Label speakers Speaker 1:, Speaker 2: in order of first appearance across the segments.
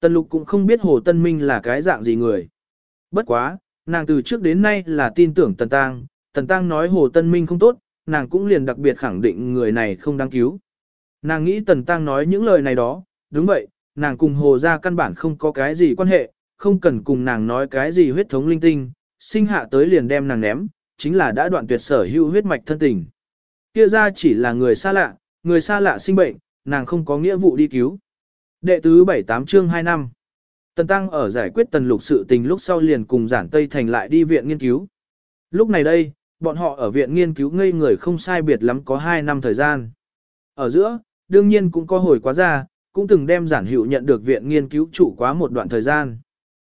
Speaker 1: Tần lục cũng không biết Hồ Tân Minh là cái dạng gì người. Bất quá, nàng từ trước đến nay là tin tưởng Tần Tăng, Tần Tăng nói Hồ Tân Minh không tốt, nàng cũng liền đặc biệt khẳng định người này không đáng cứu. Nàng nghĩ Tần Tăng nói những lời này đó, đúng vậy, nàng cùng Hồ ra căn bản không có cái gì quan hệ, không cần cùng nàng nói cái gì huyết thống linh tinh, sinh hạ tới liền đem nàng ném, chính là đã đoạn tuyệt sở hữu huyết mạch thân tình. Kia ra chỉ là người xa lạ, người xa lạ sinh bệnh, nàng không có nghĩa vụ đi cứu. Đệ tứ 78 chương 2 năm. Tần Tăng ở giải quyết tần lục sự tình lúc sau liền cùng giản Tây Thành lại đi viện nghiên cứu. Lúc này đây, bọn họ ở viện nghiên cứu ngây người không sai biệt lắm có 2 năm thời gian. Ở giữa, đương nhiên cũng có hồi quá ra, cũng từng đem giản hữu nhận được viện nghiên cứu chủ quá một đoạn thời gian.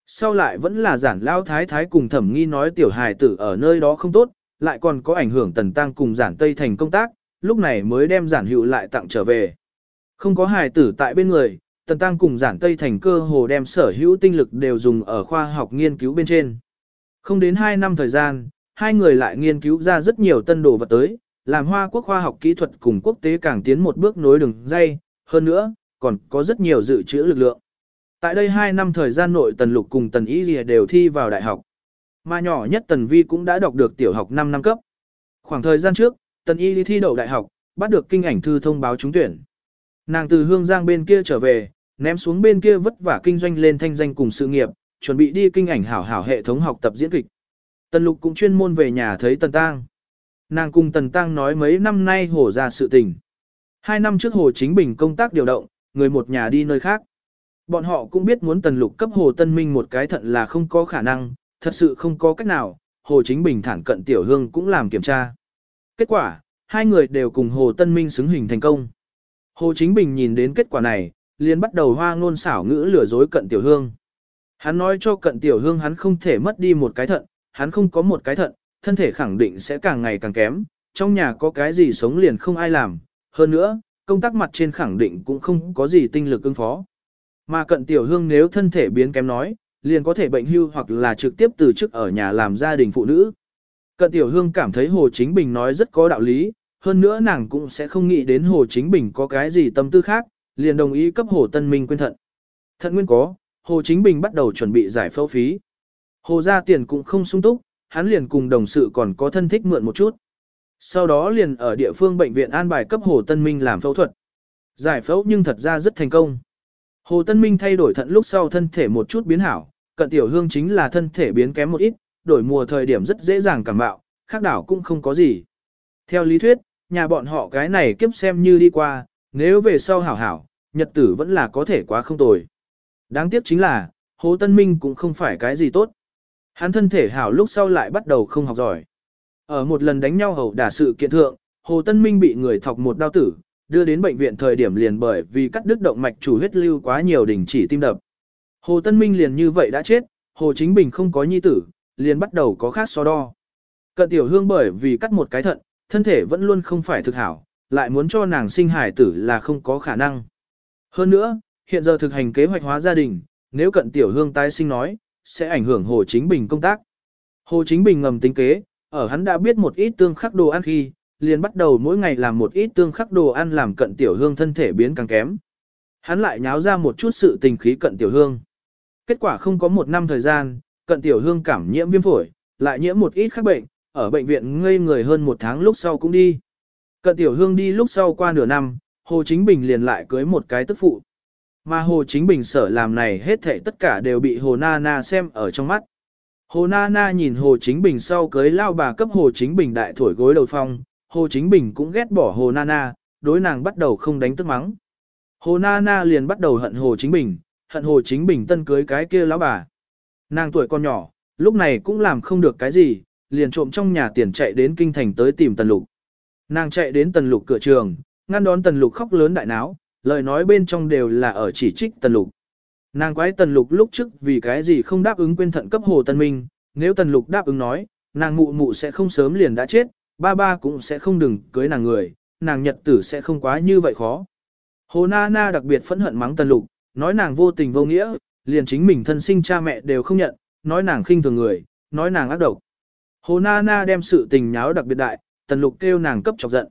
Speaker 1: Sau lại vẫn là giản lao thái thái cùng thẩm nghi nói tiểu hài tử ở nơi đó không tốt, lại còn có ảnh hưởng tần tăng cùng giản tây thành công tác, lúc này mới đem giản hữu lại tặng trở về. Không có hài tử tại bên người, tần tăng cùng giản tây thành cơ hồ đem sở hữu tinh lực đều dùng ở khoa học nghiên cứu bên trên. Không đến 2 năm thời gian, hai người lại nghiên cứu ra rất nhiều tân đồ vật tới, làm hoa quốc khoa học kỹ thuật cùng quốc tế càng tiến một bước nối đường dây, hơn nữa, còn có rất nhiều dự trữ lực lượng. Tại đây 2 năm thời gian nội Tần Lục cùng Tần Ý Lìa đều thi vào đại học. Mà nhỏ nhất Tần Vi cũng đã đọc được tiểu học 5 năm cấp. Khoảng thời gian trước, Tần Y thi đậu đại học, bắt được kinh ảnh thư thông báo trúng tuyển. Nàng từ Hương Giang bên kia trở về, ném xuống bên kia vất vả kinh doanh lên thanh danh cùng sự nghiệp, chuẩn bị đi kinh ảnh hảo hảo hệ thống học tập diễn kịch. Tần Lục cũng chuyên môn về nhà thấy Tần Tăng. Nàng cùng Tần Tăng nói mấy năm nay hổ ra sự tình. Hai năm trước Hồ Chính Bình công tác điều động, người một nhà đi nơi khác. Bọn họ cũng biết muốn Tần Lục cấp Hồ Tân Minh một cái thận là không có khả năng, thật sự không có cách nào, Hồ Chính Bình thẳng cận Tiểu Hương cũng làm kiểm tra. Kết quả, hai người đều cùng Hồ Tân Minh xứng hình thành công. Hồ Chính Bình nhìn đến kết quả này, liền bắt đầu hoa ngôn xảo ngữ lừa dối cận Tiểu Hương. Hắn nói cho cận Tiểu Hương hắn không thể mất đi một cái thận, hắn không có một cái thận, thân thể khẳng định sẽ càng ngày càng kém, trong nhà có cái gì sống liền không ai làm, hơn nữa, công tác mặt trên khẳng định cũng không có gì tinh lực ứng phó. Mà cận tiểu hương nếu thân thể biến kém nói, liền có thể bệnh hưu hoặc là trực tiếp từ chức ở nhà làm gia đình phụ nữ. Cận tiểu hương cảm thấy Hồ Chính Bình nói rất có đạo lý, hơn nữa nàng cũng sẽ không nghĩ đến Hồ Chính Bình có cái gì tâm tư khác, liền đồng ý cấp Hồ Tân Minh quyên thận. Thận nguyên có, Hồ Chính Bình bắt đầu chuẩn bị giải phẫu phí. Hồ ra tiền cũng không sung túc, hắn liền cùng đồng sự còn có thân thích mượn một chút. Sau đó liền ở địa phương bệnh viện an bài cấp Hồ Tân Minh làm phẫu thuật. Giải phẫu nhưng thật ra rất thành công. Hồ Tân Minh thay đổi thận lúc sau thân thể một chút biến hảo, cận tiểu hương chính là thân thể biến kém một ít, đổi mùa thời điểm rất dễ dàng cảm bạo, khác đảo cũng không có gì. Theo lý thuyết, nhà bọn họ cái này kiếp xem như đi qua, nếu về sau hảo hảo, nhật tử vẫn là có thể quá không tồi. Đáng tiếc chính là, Hồ Tân Minh cũng không phải cái gì tốt. Hắn thân thể hảo lúc sau lại bắt đầu không học giỏi. Ở một lần đánh nhau hầu đả sự kiện thượng, Hồ Tân Minh bị người thọc một đao tử, đưa đến bệnh viện thời điểm liền bởi vì cắt đứt động mạch chủ huyết lưu quá nhiều đình chỉ tim đập. Hồ Tân Minh liền như vậy đã chết, Hồ Chính Bình không có nhi tử, liền bắt đầu có khác so đo. Cận tiểu hương bởi vì cắt một cái thận, thân thể vẫn luôn không phải thực hảo, lại muốn cho nàng sinh hải tử là không có khả năng. Hơn nữa, hiện giờ thực hành kế hoạch hóa gia đình, nếu cận tiểu hương tái sinh nói, sẽ ảnh hưởng Hồ Chính Bình công tác. Hồ Chính Bình ngầm tính kế, ở hắn đã biết một ít tương khắc đồ ăn khi, liền bắt đầu mỗi ngày làm một ít tương khắc đồ ăn làm cận tiểu hương thân thể biến càng kém. Hắn lại nháo ra một chút sự tình khí cận tiểu hương. Kết quả không có một năm thời gian, cận tiểu hương cảm nhiễm viêm phổi, lại nhiễm một ít khác bệnh, ở bệnh viện ngây người hơn một tháng lúc sau cũng đi. Cận tiểu hương đi lúc sau qua nửa năm, Hồ Chính Bình liền lại cưới một cái tức phụ. Mà Hồ Chính Bình sở làm này hết thảy tất cả đều bị Hồ Na Na xem ở trong mắt. Hồ Na Na nhìn Hồ Chính Bình sau cưới lao bà cấp Hồ Chính Bình đại thổi gối đầu phong, Hồ Chính Bình cũng ghét bỏ Hồ Nana, đối nàng bắt đầu không đánh tức mắng. Hồ Nana liền bắt đầu hận Hồ Chính Bình, hận Hồ Chính Bình tân cưới cái kia lão bà. Nàng tuổi còn nhỏ, lúc này cũng làm không được cái gì, liền trộm trong nhà tiền chạy đến kinh thành tới tìm Tần Lục. Nàng chạy đến Tần Lục cửa trường, ngăn đón Tần Lục khóc lớn đại náo, lời nói bên trong đều là ở chỉ trích Tần Lục. Nàng quái Tần Lục lúc trước vì cái gì không đáp ứng quên thận cấp Hồ Tân Minh, nếu Tần Lục đáp ứng nói, nàng mụ mụ sẽ không sớm liền đã chết, ba ba cũng sẽ không đừng cưới nàng người, nàng nhật tử sẽ không quá như vậy khó. Hồ Na Na đặc biệt phẫn hận mắng Tần Lục, nói nàng vô tình vô nghĩa, liền chính mình thân sinh cha mẹ đều không nhận, nói nàng khinh thường người, nói nàng ác độc. Hồ Na Na đem sự tình nháo đặc biệt đại, Tần Lục kêu nàng cấp chọc giận.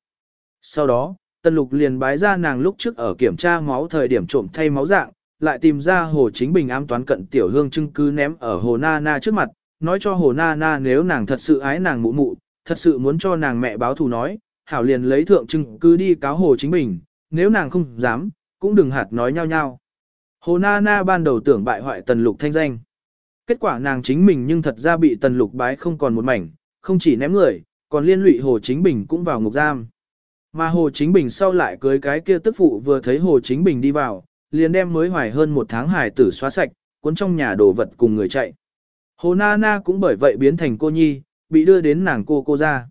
Speaker 1: Sau đó, Tần Lục liền bái ra nàng lúc trước ở kiểm tra máu thời điểm trộm thay máu dạng, lại tìm ra Hồ Chính Bình ám toán cận tiểu hương chứng cứ ném ở Hồ Na Na trước mặt, nói cho Hồ Na Na nếu nàng thật sự ái nàng mụ mụ, thật sự muốn cho nàng mẹ báo thù nói, hảo liền lấy thượng chứng cứ đi cáo Hồ Chính Bình, nếu nàng không dám, cũng đừng hạt nói nhau nhau. Hồ Na Na ban đầu tưởng bại hoại tần lục thanh danh. Kết quả nàng chính mình nhưng thật ra bị tần lục bái không còn một mảnh, không chỉ ném người, còn liên lụy Hồ Chính Bình cũng vào ngục giam. Mà Hồ Chính Bình sau lại cưới cái kia tức phụ vừa thấy Hồ Chính Bình đi vào, liền đem mới hoài hơn một tháng hải tử xóa sạch, cuốn trong nhà đồ vật cùng người chạy. Hồ Na Na cũng bởi vậy biến thành cô nhi, bị đưa đến nàng cô cô ra.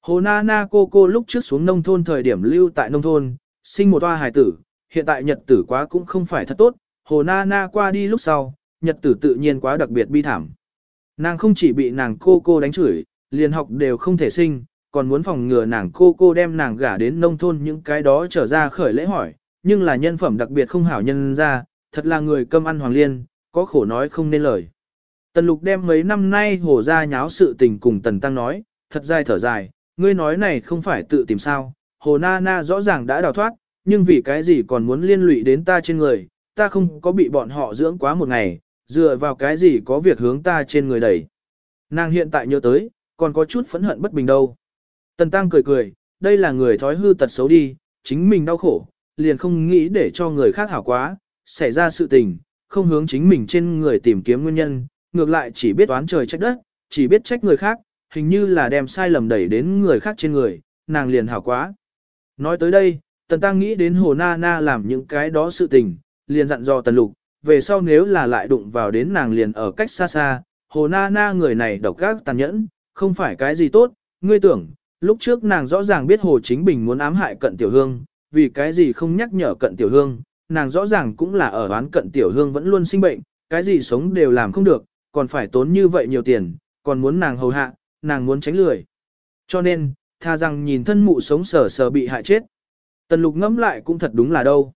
Speaker 1: Hồ Na Na cô cô lúc trước xuống nông thôn thời điểm lưu tại nông thôn, sinh một toa hải tử, hiện tại nhật tử quá cũng không phải thật tốt, Hồ Na Na qua đi lúc sau, nhật tử tự nhiên quá đặc biệt bi thảm. Nàng không chỉ bị nàng cô cô đánh chửi, liền học đều không thể sinh, còn muốn phòng ngừa nàng cô cô đem nàng gả đến nông thôn những cái đó trở ra khởi lễ hỏi, nhưng là nhân phẩm đặc biệt không hảo nhân ra, thật là người cơm ăn hoàng liên, có khổ nói không nên lời. Tần lục đem mấy năm nay hổ ra nháo sự tình cùng tần tăng nói, thật dài thở dài, ngươi nói này không phải tự tìm sao, hồ na na rõ ràng đã đào thoát, nhưng vì cái gì còn muốn liên lụy đến ta trên người, ta không có bị bọn họ dưỡng quá một ngày, dựa vào cái gì có việc hướng ta trên người đẩy. Nàng hiện tại nhớ tới, còn có chút phẫn hận bất bình đâu. Tần Tăng cười cười, đây là người thói hư tật xấu đi, chính mình đau khổ, liền không nghĩ để cho người khác hảo quá, xảy ra sự tình, không hướng chính mình trên người tìm kiếm nguyên nhân, ngược lại chỉ biết oán trời trách đất, chỉ biết trách người khác, hình như là đem sai lầm đẩy đến người khác trên người, nàng liền hảo quá. Nói tới đây, Tần Tăng nghĩ đến Hồ Na Na làm những cái đó sự tình, liền dặn dò Tần Lục, về sau nếu là lại đụng vào đến nàng liền ở cách xa xa, Hồ Na Na người này độc ác tàn nhẫn, không phải cái gì tốt, ngươi tưởng, lúc trước nàng rõ ràng biết Hồ Chính Bình muốn ám hại cận tiểu hương, vì cái gì không nhắc nhở cận tiểu hương, nàng rõ ràng cũng là ở đoán cận tiểu hương vẫn luôn sinh bệnh, cái gì sống đều làm không được, còn phải tốn như vậy nhiều tiền, còn muốn nàng hầu hạ, nàng muốn tránh lười. Cho nên, tha rằng nhìn thân mụ sống sờ sờ bị hại chết. Tần lục ngẫm lại cũng thật đúng là đâu.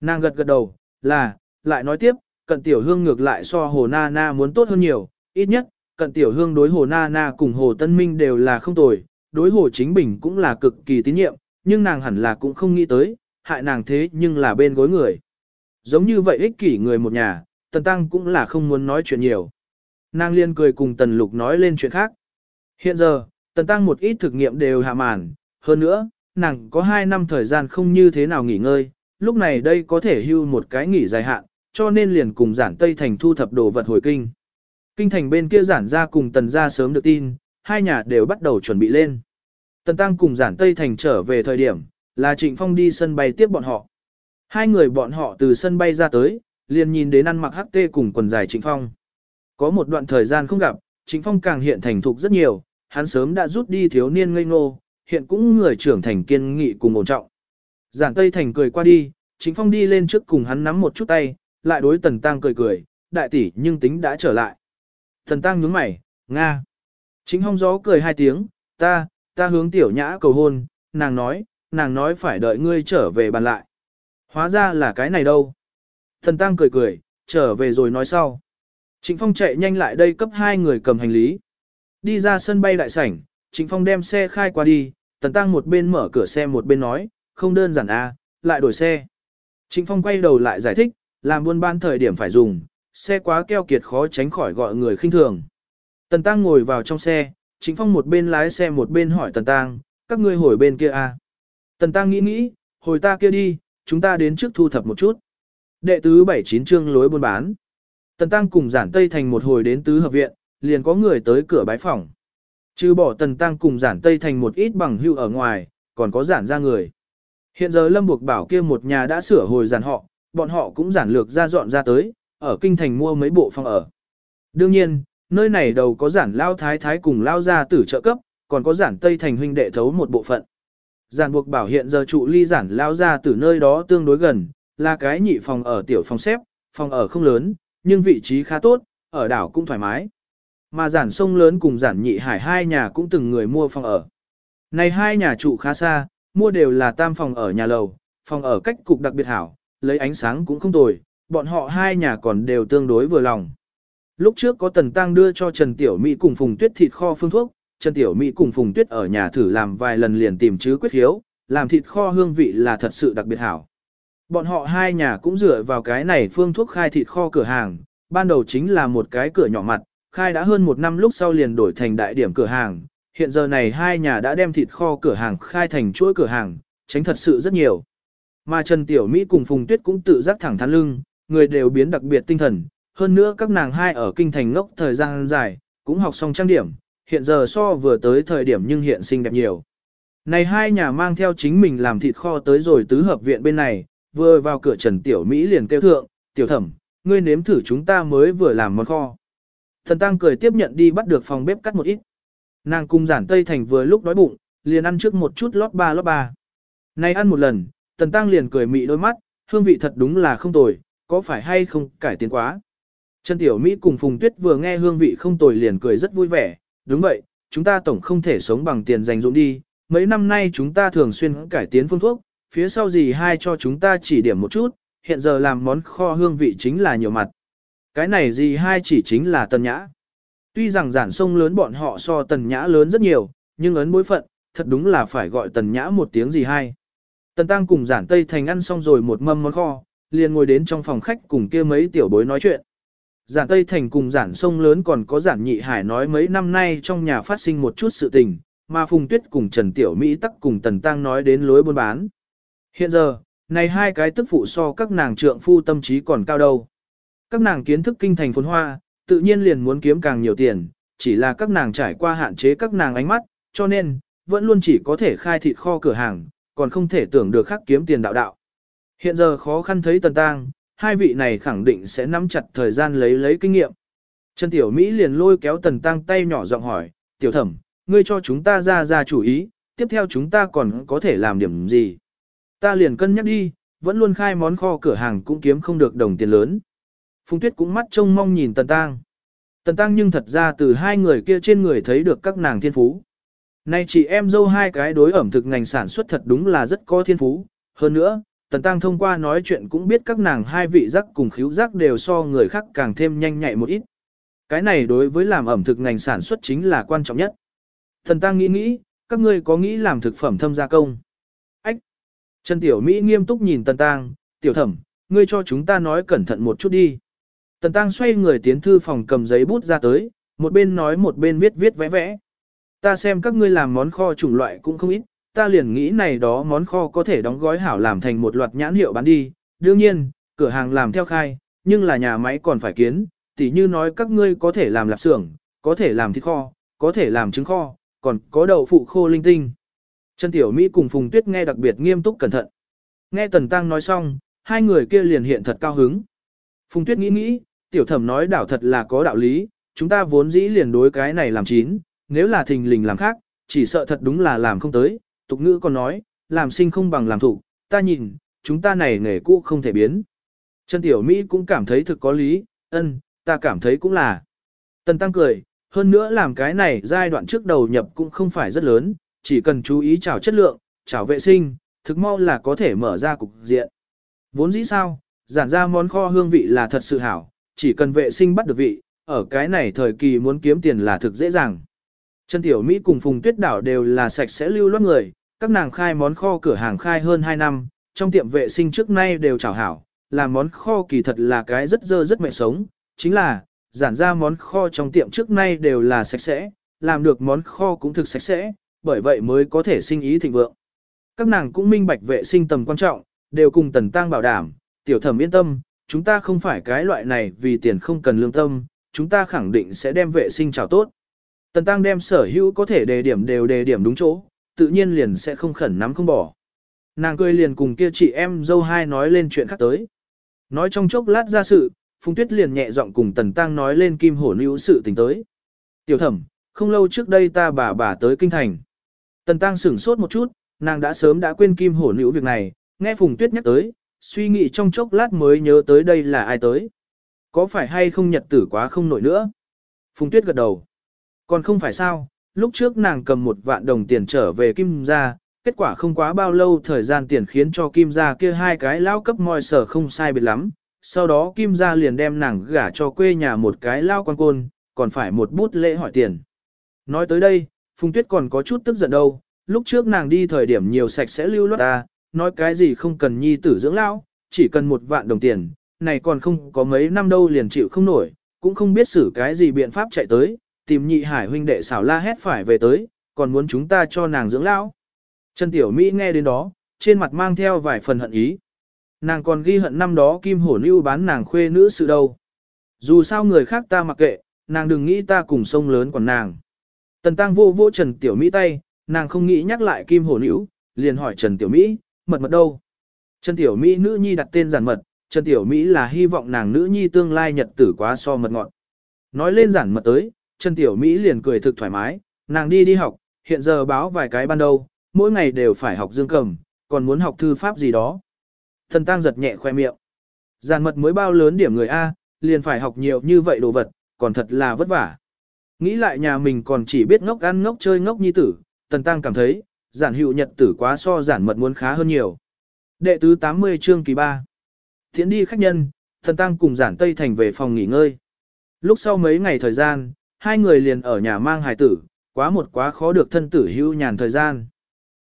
Speaker 1: Nàng gật gật đầu, là, lại nói tiếp, cận tiểu hương ngược lại so hồ na na muốn tốt hơn nhiều, ít nhất, cận tiểu hương đối hồ na na cùng hồ tân minh đều là không tồi, đối hồ chính bình cũng là cực kỳ tín nhiệm, nhưng nàng hẳn là cũng không nghĩ tới, hại nàng thế nhưng là bên gối người. Giống như vậy ích kỷ người một nhà, tần tăng cũng là không muốn nói chuyện nhiều. Nàng liên cười cùng tần lục nói lên chuyện khác. Hiện giờ, tần tăng một ít thực nghiệm đều hạ màn, hơn nữa, nàng có 2 năm thời gian không như thế nào nghỉ ngơi, lúc này đây có thể hưu một cái nghỉ dài hạn, cho nên liền cùng giản Tây Thành thu thập đồ vật hồi kinh. Kinh thành bên kia giản ra cùng tần ra sớm được tin, hai nhà đều bắt đầu chuẩn bị lên. Tần Tăng cùng giản Tây Thành trở về thời điểm, là Trịnh Phong đi sân bay tiếp bọn họ. Hai người bọn họ từ sân bay ra tới, liền nhìn đến ăn mặc hắc tê cùng quần dài Trịnh Phong. Có một đoạn thời gian không gặp, Trịnh Phong càng hiện thành thục rất nhiều, hắn sớm đã rút đi thiếu niên ngây ngô, hiện cũng người trưởng thành kiên nghị cùng ổn trọng. Giản Tây Thành cười qua đi, Trịnh Phong đi lên trước cùng hắn nắm một chút tay, lại đối Tần Tăng cười cười, đại tỷ nhưng tính đã trở lại. Thần Tăng nhướng mày, Nga. Chính hong gió cười hai tiếng, ta, ta hướng tiểu nhã cầu hôn, nàng nói, nàng nói phải đợi ngươi trở về bàn lại. Hóa ra là cái này đâu. Thần Tăng cười cười, trở về rồi nói sau. Trịnh Phong chạy nhanh lại đây cấp hai người cầm hành lý. Đi ra sân bay đại sảnh, Trịnh Phong đem xe khai qua đi, Tần Tăng một bên mở cửa xe một bên nói, không đơn giản a, à, lại đổi xe. Trịnh Phong quay đầu lại giải thích, làm buôn ban thời điểm phải dùng, xe quá keo kiệt khó tránh khỏi gọi người khinh thường. Tần Tăng ngồi vào trong xe, Trịnh Phong một bên lái xe một bên hỏi Tần Tăng, các ngươi hồi bên kia à? Tần Tăng nghĩ nghĩ, hồi ta kia đi, chúng ta đến trước thu thập một chút. Đệ tứ bảy chín chương lối buôn bán. Tần Tăng cùng giản Tây Thành một hồi đến tứ hợp viện, liền có người tới cửa bái phòng. Trừ bỏ Tần Tăng cùng giản Tây Thành một ít bằng hưu ở ngoài, còn có giản ra người. Hiện giờ Lâm Buộc bảo kia một nhà đã sửa hồi giản họ, bọn họ cũng giản lược ra dọn ra tới, ở kinh thành mua mấy bộ phòng ở. Đương nhiên, nơi này đầu có giản lao thái thái cùng lao gia tử trợ cấp, còn có giản tây thành huynh đệ thấu một bộ phận. Giản buộc bảo hiện giờ trụ ly giản lao gia tử nơi đó tương đối gần, là cái nhị phòng ở tiểu phòng xếp, phòng ở không lớn, nhưng vị trí khá tốt, ở đảo cũng thoải mái. Mà giản sông lớn cùng giản nhị hải hai nhà cũng từng người mua phòng ở. Này hai nhà trụ khá xa, mua đều là tam phòng ở nhà lầu, phòng ở cách cục đặc biệt hảo, lấy ánh sáng cũng không tồi, bọn họ hai nhà còn đều tương đối vừa lòng. Lúc trước có Tần Tăng đưa cho Trần Tiểu Mỹ cùng Phùng Tuyết thịt kho phương thuốc, Trần Tiểu Mỹ cùng Phùng Tuyết ở nhà thử làm vài lần liền tìm chứ quyết hiếu, làm thịt kho hương vị là thật sự đặc biệt hảo. Bọn họ hai nhà cũng dựa vào cái này phương thuốc khai thịt kho cửa hàng, ban đầu chính là một cái cửa nhỏ mặt, khai đã hơn một năm lúc sau liền đổi thành đại điểm cửa hàng. Hiện giờ này hai nhà đã đem thịt kho cửa hàng khai thành chuỗi cửa hàng, tránh thật sự rất nhiều. Mà Trần Tiểu Mỹ cùng Phùng Tuyết cũng tự giác thẳng thắn lưng, người đều biến đặc biệt tinh thần. Hơn nữa các nàng hai ở kinh thành ngốc thời gian dài, cũng học xong trang điểm, hiện giờ so vừa tới thời điểm nhưng hiện xinh đẹp nhiều. Này hai nhà mang theo chính mình làm thịt kho tới rồi tứ hợp viện bên này, vừa vào cửa Trần Tiểu Mỹ liền kêu thượng, tiểu thẩm, ngươi nếm thử chúng ta mới vừa làm món kho. Thần Tăng cười tiếp nhận đi bắt được phòng bếp cắt một ít. Nàng cung giản Tây Thành vừa lúc đói bụng, liền ăn trước một chút lót ba lót ba. Này ăn một lần, Tần Tăng liền cười mị đôi mắt, hương vị thật đúng là không tồi, có phải hay không cải tiến quá. Trần Tiểu Mỹ cùng Phùng Tuyết vừa nghe hương vị không tồi liền cười rất vui vẻ, đúng vậy, chúng ta tổng không thể sống bằng tiền dành dụm đi, mấy năm nay chúng ta thường xuyên cải tiến phương thuốc, phía sau gì hai cho chúng ta chỉ điểm một chút, hiện giờ làm món kho hương vị chính là nhiều mặt. Cái này gì hai chỉ chính là tần nhã. Tuy rằng giản sông lớn bọn họ so tần nhã lớn rất nhiều, nhưng ấn bối phận, thật đúng là phải gọi tần nhã một tiếng gì hai. Tần tăng cùng giản tây thành ăn xong rồi một mâm món kho, liền ngồi đến trong phòng khách cùng kia mấy tiểu bối nói chuyện. Giản Tây Thành cùng giản sông lớn còn có giản nhị hải nói mấy năm nay trong nhà phát sinh một chút sự tình, mà Phùng Tuyết cùng Trần Tiểu Mỹ tắc cùng Tần Tăng nói đến lối buôn bán. Hiện giờ, này hai cái tức phụ so các nàng trượng phu tâm trí còn cao đâu. Các nàng kiến thức kinh thành phồn hoa, tự nhiên liền muốn kiếm càng nhiều tiền, chỉ là các nàng trải qua hạn chế các nàng ánh mắt, cho nên, vẫn luôn chỉ có thể khai thịt kho cửa hàng, còn không thể tưởng được khác kiếm tiền đạo đạo. Hiện giờ khó khăn thấy Tần tang hai vị này khẳng định sẽ nắm chặt thời gian lấy lấy kinh nghiệm. Trần Tiểu Mỹ liền lôi kéo Tần tang tay nhỏ giọng hỏi, Tiểu Thẩm, ngươi cho chúng ta ra ra chủ ý, tiếp theo chúng ta còn có thể làm điểm gì? Ta liền cân nhắc đi, vẫn luôn khai món kho cửa hàng cũng kiếm không được đồng tiền lớn. Phùng Tuyết cũng mắt trông mong nhìn Tần Tăng. Tần Tăng nhưng thật ra từ hai người kia trên người thấy được các nàng thiên phú. Nay chị em dâu hai cái đối ẩm thực ngành sản xuất thật đúng là rất có thiên phú. Hơn nữa, Tần Tăng thông qua nói chuyện cũng biết các nàng hai vị giác cùng khíu giác đều so người khác càng thêm nhanh nhạy một ít. Cái này đối với làm ẩm thực ngành sản xuất chính là quan trọng nhất. Tần Tăng nghĩ nghĩ, các ngươi có nghĩ làm thực phẩm thâm gia công? Ách! Trần Tiểu Mỹ nghiêm túc nhìn Tần Tăng, Tiểu Thẩm, ngươi cho chúng ta nói cẩn thận một chút đi. Tần Tăng xoay người tiến thư phòng cầm giấy bút ra tới, một bên nói một bên viết viết vẽ vẽ. Ta xem các ngươi làm món kho chủng loại cũng không ít, ta liền nghĩ này đó món kho có thể đóng gói hảo làm thành một loạt nhãn hiệu bán đi. Đương nhiên, cửa hàng làm theo khai, nhưng là nhà máy còn phải kiến, tỉ như nói các ngươi có thể làm lạp xưởng, có thể làm thịt kho, có thể làm trứng kho, còn có đậu phụ khô linh tinh. Trần Tiểu Mỹ cùng Phùng Tuyết nghe đặc biệt nghiêm túc cẩn thận. Nghe Tần Tăng nói xong, hai người kia liền hiện thật cao hứng. Phùng Tuyết nghĩ nghĩ, Tiểu Thẩm nói đảo thật là có đạo lý, chúng ta vốn dĩ liền đối cái này làm chín, nếu là thình lình làm khác, chỉ sợ thật đúng là làm không tới, tục ngữ còn nói, làm sinh không bằng làm thủ, ta nhìn, chúng ta này nghề cũ không thể biến. Trần Tiểu Mỹ cũng cảm thấy thực có lý, ân, ta cảm thấy cũng là. Tần Tăng cười, hơn nữa làm cái này giai đoạn trước đầu nhập cũng không phải rất lớn, chỉ cần chú ý chảo chất lượng, chảo vệ sinh, thực mau là có thể mở ra cục diện. Vốn dĩ sao, giản ra món kho hương vị là thật sự hảo, chỉ cần vệ sinh bắt được vị, ở cái này thời kỳ muốn kiếm tiền là thực dễ dàng. Trần Tiểu Mỹ cùng Phùng Tuyết Đảo đều là sạch sẽ lưu loát người, các nàng khai món kho cửa hàng khai hơn 2 năm, trong tiệm vệ sinh trước nay đều chảo hảo, làm món kho kỳ thật là cái rất dơ rất mệt sống, chính là, giản ra món kho trong tiệm trước nay đều là sạch sẽ, làm được món kho cũng thực sạch sẽ, bởi vậy mới có thể sinh ý thịnh vượng. Các nàng cũng minh bạch vệ sinh tầm quan trọng, đều cùng tần tăng bảo đảm, tiểu thẩm yên tâm, chúng ta không phải cái loại này vì tiền không cần lương tâm, chúng ta khẳng định sẽ đem vệ sinh chào tốt. Tần tăng đem sở hữu có thể đề điểm đều đề điểm đúng chỗ, tự nhiên liền sẽ không khẩn nắm không bỏ. Nàng cười liền cùng kia chị em dâu hai nói lên chuyện khác tới. Nói trong chốc lát ra sự, Phùng Tuyết liền nhẹ giọng cùng Tần Tăng nói lên kim hổ nữ sự tình tới. Tiểu thẩm, không lâu trước đây ta bà bà tới kinh thành. Tần Tăng sửng sốt một chút, nàng đã sớm đã quên kim hổ nữ việc này, nghe Phùng Tuyết nhắc tới, suy nghĩ trong chốc lát mới nhớ tới đây là ai tới. Có phải hay không nhật tử quá không nổi nữa? Phùng Tuyết gật đầu. Còn không phải sao, lúc trước nàng cầm một vạn đồng tiền trở về Kim gia, kết quả không quá bao lâu thời gian tiền khiến cho Kim gia kia hai cái lão cấp moi sở không sai biệt lắm. Sau đó Kim gia liền đem nàng gả cho quê nhà một cái lao quan côn, còn phải một bút lễ hỏi tiền. Nói tới đây, Phùng Tuyết còn có chút tức giận đâu, lúc trước nàng đi thời điểm nhiều sạch sẽ lưu loát ta, nói cái gì không cần nhi tử dưỡng lão, chỉ cần một vạn đồng tiền, này còn không có mấy năm đâu liền chịu không nổi, cũng không biết xử cái gì biện pháp chạy tới, tìm nhị hải huynh đệ xảo la hét phải về tới, còn muốn chúng ta cho nàng dưỡng lão. Trần Tiểu Mỹ nghe đến đó, trên mặt mang theo vài phần hận ý. Nàng còn ghi hận năm đó Kim Hổ Nưu bán nàng khuê nữ sự đâu. Dù sao người khác ta mặc kệ, nàng đừng nghĩ ta cùng sông lớn còn nàng. Tần Tăng vô vô Trần Tiểu Mỹ tay, nàng không nghĩ nhắc lại Kim Hổ Nữu, liền hỏi Trần Tiểu Mỹ, mật mật đâu? Trần Tiểu Mỹ nữ nhi đặt tên giản mật, Trần Tiểu Mỹ là hy vọng nàng nữ nhi tương lai nhật tử quá so mật ngọn. Nói lên giản mật tới, Trần Tiểu Mỹ liền cười thực thoải mái, nàng đi đi học, hiện giờ báo vài cái ban đầu, mỗi ngày đều phải học dương cầm, còn muốn học thư pháp gì đó. Thần Tăng giật nhẹ khoe miệng. Giàn mật mới bao lớn điểm người A, liền phải học nhiều như vậy đồ vật, còn thật là vất vả. Nghĩ lại nhà mình còn chỉ biết ngốc ăn ngốc chơi ngốc nhi tử, Tần Tăng cảm thấy, giản hữu nhật tử quá so giản mật muốn khá hơn nhiều. Đệ tứ 80 chương kỳ 3. Thiện đi khách nhân, Tần Tăng cùng giản Tây Thành về phòng nghỉ ngơi. Lúc sau mấy ngày thời gian, hai người liền ở nhà mang hài tử, quá một quá khó được thân tử hữu nhàn thời gian.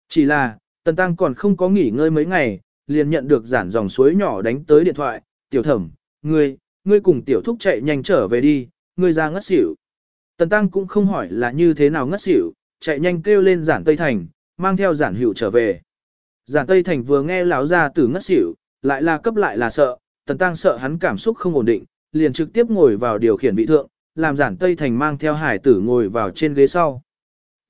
Speaker 1: Chỉ là, Tần Tăng còn không có nghỉ ngơi mấy ngày, liền nhận được giản dòng suối nhỏ đánh tới điện thoại, tiểu thẩm, ngươi, ngươi cùng tiểu thúc chạy nhanh trở về đi, ngươi ra ngất xỉu. Tần Tăng cũng không hỏi là như thế nào ngất xỉu, chạy nhanh kêu lên giản Tây Thành, mang theo giản hữu trở về. Giản Tây Thành vừa nghe lão ra tử ngất xỉu, lại là cấp lại là sợ, Tần Tăng sợ hắn cảm xúc không ổn định, liền trực tiếp ngồi vào điều khiển vị thượng, làm giản Tây Thành mang theo hải tử ngồi vào trên ghế sau.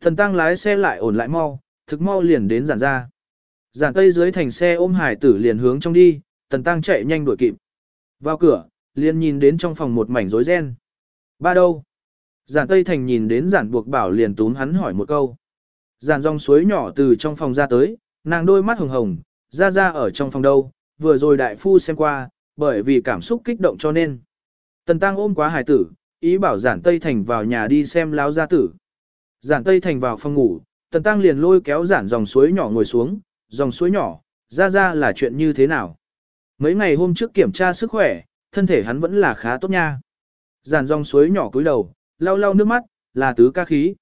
Speaker 1: thần Tăng lái xe lại ổn lại mau, thực mau liền đến giản ra. Giản Tây dưới thành xe ôm hải tử liền hướng trong đi, thần Tăng chạy nhanh đuổi kịp. Vào cửa, liền nhìn đến trong phòng một mảnh rối ren. Ba đâu? Giản Tây Thành nhìn đến giản buộc bảo liền túm hắn hỏi một câu. Giản dòng suối nhỏ từ trong phòng ra tới, nàng đôi mắt hồng hồng, ra ra ở trong phòng đâu, vừa rồi đại phu xem qua, bởi vì cảm xúc kích động cho nên. Tần Tăng ôm quá hài tử, ý bảo giản Tây Thành vào nhà đi xem láo gia tử. Giản Tây Thành vào phòng ngủ, Tần Tăng liền lôi kéo giản dòng suối nhỏ ngồi xuống, dòng suối nhỏ, ra ra là chuyện như thế nào. Mấy ngày hôm trước kiểm tra sức khỏe, thân thể hắn vẫn là khá tốt nha. Giản dòng suối nhỏ cúi đầu, lau lau nước mắt, là tứ ca khí.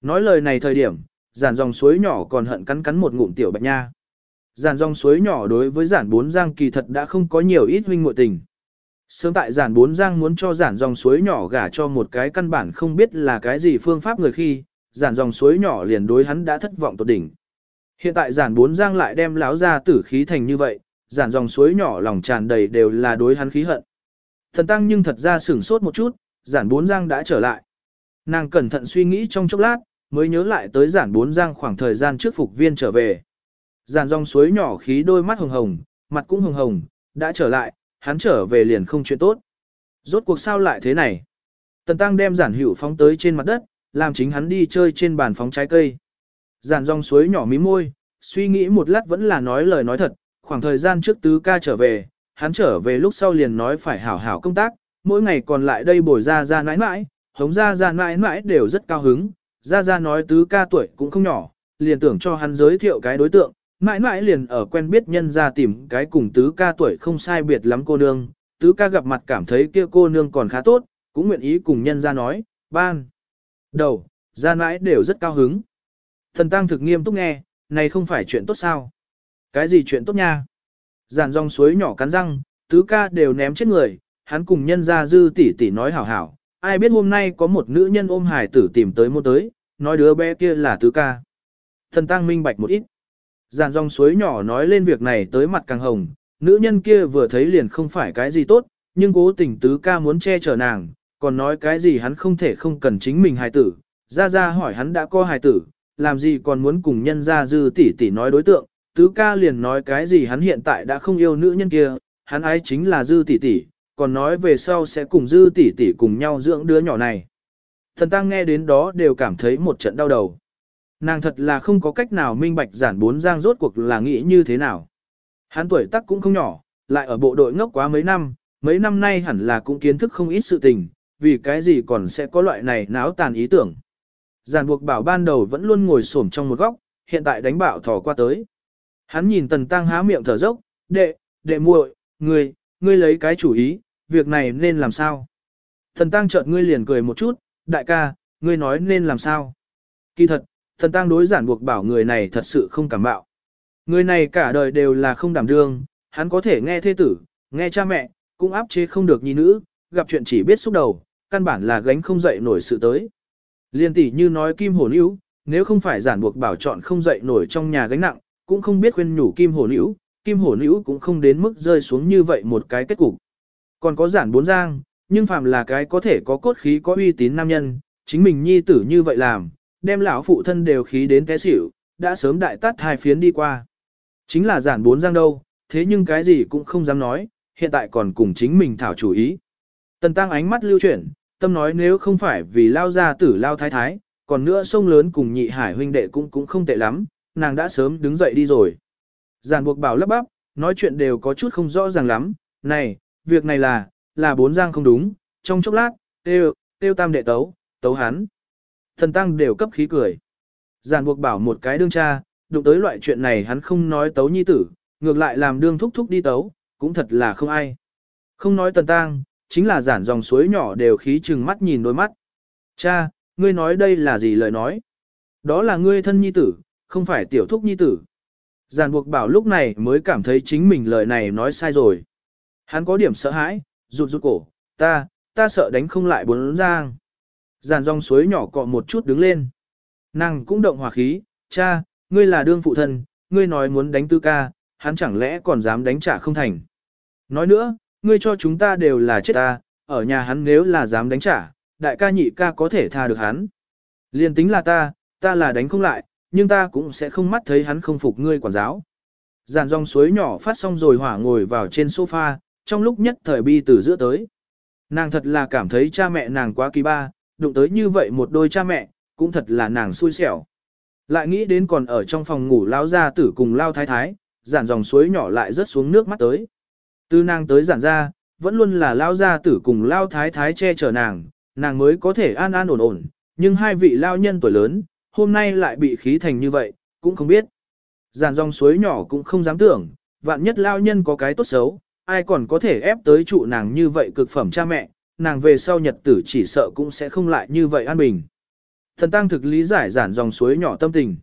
Speaker 1: Nói lời này thời điểm, giản dòng suối nhỏ còn hận cắn cắn một ngụm tiểu bạch nha. Giản dòng suối nhỏ đối với giản bốn giang kỳ thật đã không có nhiều ít huynh muội tình. Sớm tại giản bốn giang muốn cho giản dòng suối nhỏ gả cho một cái căn bản không biết là cái gì phương pháp người khi, giản dòng suối nhỏ liền đối hắn đã thất vọng tột đỉnh. Hiện tại giản bốn giang lại đem láo ra tử khí thành như vậy, giản dòng suối nhỏ lòng tràn đầy đều là đối hắn khí hận. Thần tăng nhưng thật ra sửng sốt một chút, giản bốn giang đã trở lại. Nàng cẩn thận suy nghĩ trong chốc lát, mới nhớ lại tới giản bốn giang khoảng thời gian trước phục viên trở về. Giản dòng suối nhỏ khí đôi mắt hồng hồng, mặt cũng hồng hồng, đã trở lại, hắn trở về liền không chuyện tốt. Rốt cuộc sao lại thế này? Tần tăng đem giản hữu phóng tới trên mặt đất, làm chính hắn đi chơi trên bàn phóng trái cây. Giản dòng suối nhỏ mí môi, suy nghĩ một lát vẫn là nói lời nói thật, khoảng thời gian trước tứ ca trở về, hắn trở về lúc sau liền nói phải hảo hảo công tác, mỗi ngày còn lại đây bồi ra ra nãi nãi, hống ra ra nãi nãi đều rất cao hứng, ra ra nói tứ ca tuổi cũng không nhỏ, liền tưởng cho hắn giới thiệu cái đối tượng, nãi nãi liền ở quen biết nhân ra tìm cái cùng tứ ca tuổi không sai biệt lắm cô nương, tứ ca gặp mặt cảm thấy kia cô nương còn khá tốt, cũng nguyện ý cùng nhân ra nói, ban. Đầu, ra nãi đều rất cao hứng. Thần tăng thực nghiêm túc nghe, này không phải chuyện tốt sao? Cái gì chuyện tốt nha? Giàn dòng suối nhỏ cắn răng, tứ ca đều ném chết người, hắn cùng nhân ra dư tỷ tỷ nói hảo hảo, ai biết hôm nay có một nữ nhân ôm hải tử tìm tới mua tới, nói đứa bé kia là tứ ca. Thần tăng minh bạch một ít. Giàn dòng suối nhỏ nói lên việc này tới mặt càng hồng, nữ nhân kia vừa thấy liền không phải cái gì tốt, nhưng cố tình tứ ca muốn che chở nàng, còn nói cái gì hắn không thể không cần chính mình hài tử. Ra ra hỏi hắn đã có hài tử, làm gì còn muốn cùng nhân ra dư tỷ tỷ nói đối tượng, tứ ca liền nói cái gì hắn hiện tại đã không yêu nữ nhân kia, hắn ái chính là dư tỷ tỷ, còn nói về sau sẽ cùng dư tỷ tỷ cùng nhau dưỡng đứa nhỏ này. Thần tăng nghe đến đó đều cảm thấy một trận đau đầu. Nàng thật là không có cách nào minh bạch giản bốn giang rốt cuộc là nghĩ như thế nào. Hắn tuổi tác cũng không nhỏ, lại ở bộ đội ngốc quá mấy năm, mấy năm nay hẳn là cũng kiến thức không ít sự tình, vì cái gì còn sẽ có loại này náo tàn ý tưởng. Giản buộc bảo ban đầu vẫn luôn ngồi xổm trong một góc, hiện tại đánh bạo thò qua tới. Hắn nhìn tần tăng há miệng thở dốc, đệ, đệ muội, ngươi, ngươi lấy cái chủ ý, việc này nên làm sao? Thần tăng chợt ngươi liền cười một chút, đại ca, ngươi nói nên làm sao? Kỳ thật, thần tăng đối giản buộc bảo người này thật sự không cảm bạo. Người này cả đời đều là không đảm đương, hắn có thể nghe thê tử, nghe cha mẹ, cũng áp chế không được nhi nữ, gặp chuyện chỉ biết xúc đầu, căn bản là gánh không dậy nổi sự tới. Liên tỷ như nói kim hổ nữ, nếu không phải giản buộc bảo chọn không dậy nổi trong nhà gánh nặng, cũng không biết khuyên nhủ kim hổ nữ, kim hổ nữ cũng không đến mức rơi xuống như vậy một cái kết cục. Còn có giản bốn giang, nhưng phàm là cái có thể có cốt khí có uy tín nam nhân, chính mình nhi tử như vậy làm, đem lão phụ thân đều khí đến té xỉu, đã sớm đại tắt hai phiến đi qua. Chính là giản bốn giang đâu, thế nhưng cái gì cũng không dám nói, hiện tại còn cùng chính mình thảo chủ ý. Tần tăng ánh mắt lưu chuyển, tâm nói nếu không phải vì lao gia tử lao thái thái, còn nữa sông lớn cùng nhị hải huynh đệ cũng cũng không tệ lắm, nàng đã sớm đứng dậy đi rồi. Giản buộc bảo lấp bắp, nói chuyện đều có chút không rõ ràng lắm, này, việc này là, là bốn giang không đúng, trong chốc lát, tiêu, tiêu tam đệ tấu, tấu hắn. Thần tăng đều cấp khí cười. Giản buộc bảo một cái đương cha, đụng tới loại chuyện này hắn không nói tấu nhi tử, ngược lại làm đương thúc thúc đi tấu, cũng thật là không ai. Không nói tần tăng, chính là giản dòng suối nhỏ đều khí chừng mắt nhìn đôi mắt. Cha, ngươi nói đây là gì lời nói? Đó là ngươi thân nhi tử, không phải tiểu thúc nhi tử. Giản buộc bảo lúc này mới cảm thấy chính mình lời này nói sai rồi. Hắn có điểm sợ hãi, rụt rụt cổ, ta, ta sợ đánh không lại bốn giang. Giàn dòng suối nhỏ cọ một chút đứng lên. Nàng cũng động hòa khí, cha, ngươi là đương phụ thân, ngươi nói muốn đánh tư ca, hắn chẳng lẽ còn dám đánh trả không thành. Nói nữa, ngươi cho chúng ta đều là chết ta, ở nhà hắn nếu là dám đánh trả, đại ca nhị ca có thể tha được hắn. Liên tính là ta, ta là đánh không lại, nhưng ta cũng sẽ không mắt thấy hắn không phục ngươi quản giáo. Giàn dòng suối nhỏ phát xong rồi hỏa ngồi vào trên sofa, trong lúc nhất thời bi từ giữa tới. Nàng thật là cảm thấy cha mẹ nàng quá kỳ ba, đụng tới như vậy một đôi cha mẹ, cũng thật là nàng xui xẻo. Lại nghĩ đến còn ở trong phòng ngủ lao ra tử cùng lao thái thái, giản dòng suối nhỏ lại rớt xuống nước mắt tới. Từ nàng tới giản ra, vẫn luôn là lao gia tử cùng lao thái thái che chở nàng, nàng mới có thể an an ổn ổn, nhưng hai vị lao nhân tuổi lớn, hôm nay lại bị khí thành như vậy, cũng không biết. Giản dòng suối nhỏ cũng không dám tưởng, vạn nhất lao nhân có cái tốt xấu, ai còn có thể ép tới trụ nàng như vậy cực phẩm cha mẹ, nàng về sau nhật tử chỉ sợ cũng sẽ không lại như vậy an bình. Thần tăng thực lý giải giản dòng suối nhỏ tâm tình.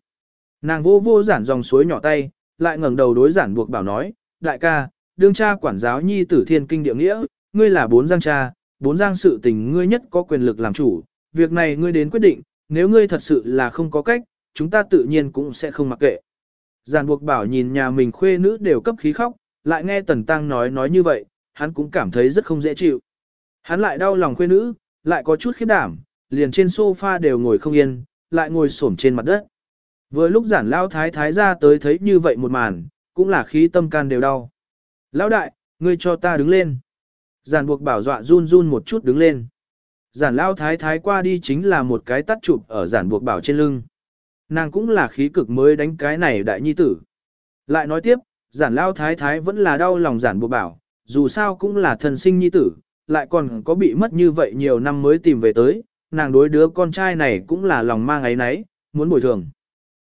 Speaker 1: Nàng vô vô giản dòng suối nhỏ tay, lại ngẩng đầu đối giản buộc bảo nói, đại ca, đương cha quản giáo nhi tử thiên kinh địa nghĩa, ngươi là bốn giang cha, bốn giang sự tình ngươi nhất có quyền lực làm chủ, việc này ngươi đến quyết định, nếu ngươi thật sự là không có cách, chúng ta tự nhiên cũng sẽ không mặc kệ. Giản buộc bảo nhìn nhà mình khuê nữ đều cấp khí khóc, lại nghe Tần Tăng nói nói như vậy, hắn cũng cảm thấy rất không dễ chịu. Hắn lại đau lòng khuê nữ, lại có chút khiếp đảm, liền trên sofa đều ngồi không yên, lại ngồi xổm trên mặt đất. Vừa lúc giản lao thái thái ra tới thấy như vậy một màn, cũng là khí tâm can đều đau. Lão đại, ngươi cho ta đứng lên. Giản buộc bảo dọa run run một chút đứng lên. Giản lao thái thái qua đi chính là một cái tắt chụp ở giản buộc bảo trên lưng. Nàng cũng là khí cực mới đánh cái này đại nhi tử. Lại nói tiếp, giản lao thái thái vẫn là đau lòng giản buộc bảo, dù sao cũng là thần sinh nhi tử, lại còn có bị mất như vậy nhiều năm mới tìm về tới, nàng đối đứa con trai này cũng là lòng mang ấy nấy, muốn bồi thường.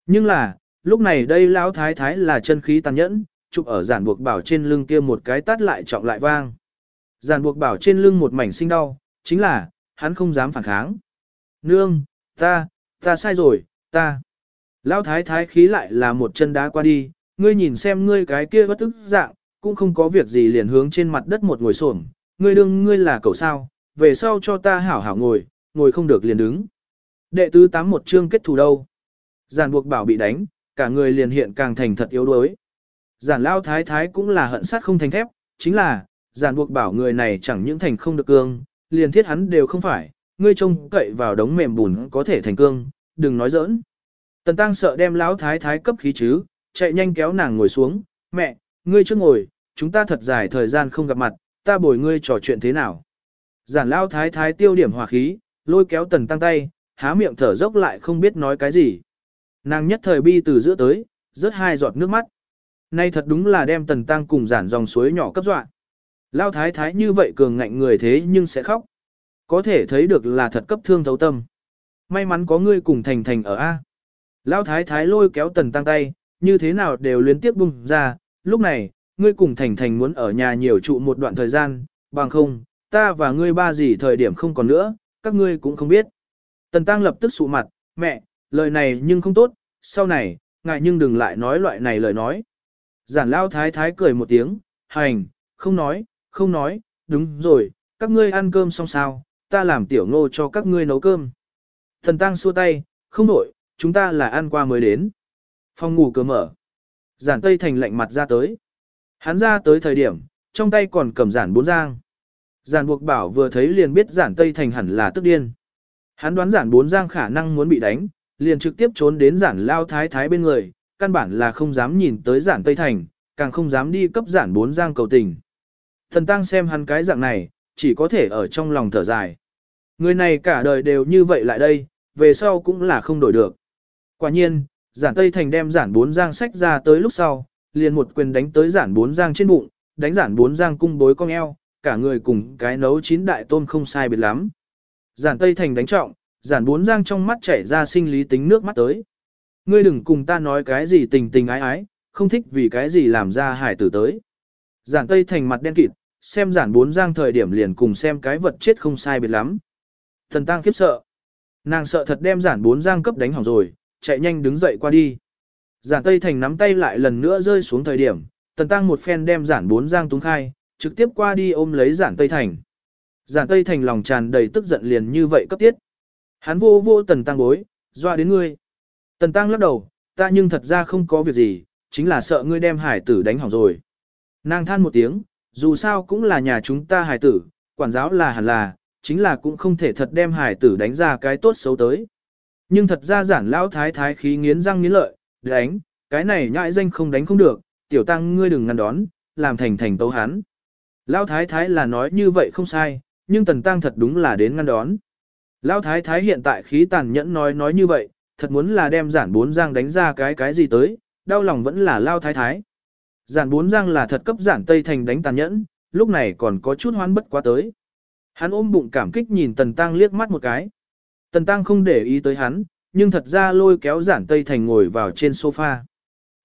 Speaker 1: Nhưng là, lúc này đây lão thái thái là chân khí tàn nhẫn, chụp ở giản buộc bảo trên lưng kia một cái tát lại trọng lại vang. Giản buộc bảo trên lưng một mảnh sinh đau, chính là, hắn không dám phản kháng. Nương, ta, ta sai rồi, ta. Lão thái thái khí lại là một chân đá qua đi, ngươi nhìn xem ngươi cái kia bất ức dạng, cũng không có việc gì liền hướng trên mặt đất một ngồi xổm, ngươi đương ngươi là cậu sao, về sau cho ta hảo hảo ngồi, ngồi không được liền đứng. Đệ tứ tám một chương kết thù đâu. Giản buộc bảo bị đánh, cả người liền hiện càng thành thật yếu đuối. Giản lao thái thái cũng là hận sát không thành thép, chính là, giản buộc bảo người này chẳng những thành không được cương, liền thiết hắn đều không phải, ngươi trông cậy vào đống mềm bùn có thể thành cương, đừng nói giỡn. Tần tăng sợ đem lão thái thái cấp khí chứ, chạy nhanh kéo nàng ngồi xuống, mẹ, ngươi chưa ngồi, chúng ta thật dài thời gian không gặp mặt, ta bồi ngươi trò chuyện thế nào. Giản lao thái thái tiêu điểm hòa khí, lôi kéo tần tăng tay, há miệng thở dốc lại không biết nói cái gì. Nàng nhất thời bi từ giữa tới, rớt hai giọt nước mắt. Nay thật đúng là đem tần tăng cùng giản dòng suối nhỏ cấp dọa. Lao thái thái như vậy cường ngạnh người thế nhưng sẽ khóc. Có thể thấy được là thật cấp thương thấu tâm. May mắn có ngươi cùng thành thành ở A. Lao thái thái lôi kéo tần tăng tay, như thế nào đều liên tiếp bung ra. Lúc này, ngươi cùng thành thành muốn ở nhà nhiều trụ một đoạn thời gian, bằng không, ta và ngươi ba gì thời điểm không còn nữa, các ngươi cũng không biết. Tần tăng lập tức sụ mặt, mẹ, lời này nhưng không tốt, sau này, ngại nhưng đừng lại nói loại này lời nói. Giản lao thái thái cười một tiếng, hành, không nói, không nói, đúng rồi, các ngươi ăn cơm xong sao, ta làm tiểu ngô cho các ngươi nấu cơm. Thần tăng xua tay, không nổi, chúng ta là ăn qua mới đến. Phòng ngủ cửa mở. Giản Tây Thành lạnh mặt ra tới. Hắn ra tới thời điểm, trong tay còn cầm giản bốn giang. Giản buộc bảo vừa thấy liền biết giản Tây Thành hẳn là tức điên. Hắn đoán giản bốn giang khả năng muốn bị đánh, liền trực tiếp trốn đến giản lao thái thái bên người, căn bản là không dám nhìn tới giản Tây Thành, càng không dám đi cấp giản bốn giang cầu tình. Thần tăng xem hắn cái dạng này, chỉ có thể ở trong lòng thở dài. Người này cả đời đều như vậy lại đây, về sau cũng là không đổi được. Quả nhiên, giản Tây Thành đem giản bốn giang sách ra tới lúc sau, liền một quyền đánh tới giản bốn giang trên bụng, đánh giản bốn giang cung bối cong eo, cả người cùng cái nấu chín đại tôm không sai biệt lắm. Giản Tây Thành đánh trọng, giản bốn giang trong mắt chảy ra sinh lý tính nước mắt tới. Ngươi đừng cùng ta nói cái gì tình tình ái ái, không thích vì cái gì làm ra hải tử tới. Giản Tây Thành mặt đen kịt, xem giản bốn giang thời điểm liền cùng xem cái vật chết không sai biệt lắm. Thần tăng khiếp sợ. Nàng sợ thật đem giản bốn giang cấp đánh hỏng rồi, chạy nhanh đứng dậy qua đi. Giản Tây Thành nắm tay lại lần nữa rơi xuống thời điểm, tần tăng một phen đem giản bốn giang túng khai, trực tiếp qua đi ôm lấy giản Tây Thành. Giản Tây Thành lòng tràn đầy tức giận liền như vậy cấp tiết. Hắn vô vô tần tăng bối, doa đến ngươi. Tần tăng lắc đầu, ta nhưng thật ra không có việc gì, chính là sợ ngươi đem hải tử đánh hỏng rồi. Nàng than một tiếng, dù sao cũng là nhà chúng ta hải tử, quản giáo là hẳn là, chính là cũng không thể thật đem hải tử đánh ra cái tốt xấu tới. Nhưng thật ra giản lão thái thái khí nghiến răng nghiến lợi, đánh, cái này nhãi danh không đánh không được, tiểu tăng ngươi đừng ngăn đón, làm thành thành tấu hắn. Lão thái thái là nói như vậy không sai, nhưng tần tăng thật đúng là đến ngăn đón. Lão thái thái hiện tại khí tàn nhẫn nói nói như vậy, thật muốn là đem giản bốn giang đánh ra cái cái gì tới, đau lòng vẫn là lao thái thái. Giản bốn giang là thật cấp giản tây thành đánh tàn nhẫn, lúc này còn có chút hoán bất quá tới. Hắn ôm bụng cảm kích nhìn tần tăng liếc mắt một cái. Tần tăng không để ý tới hắn, nhưng thật ra lôi kéo giản tây thành ngồi vào trên sofa.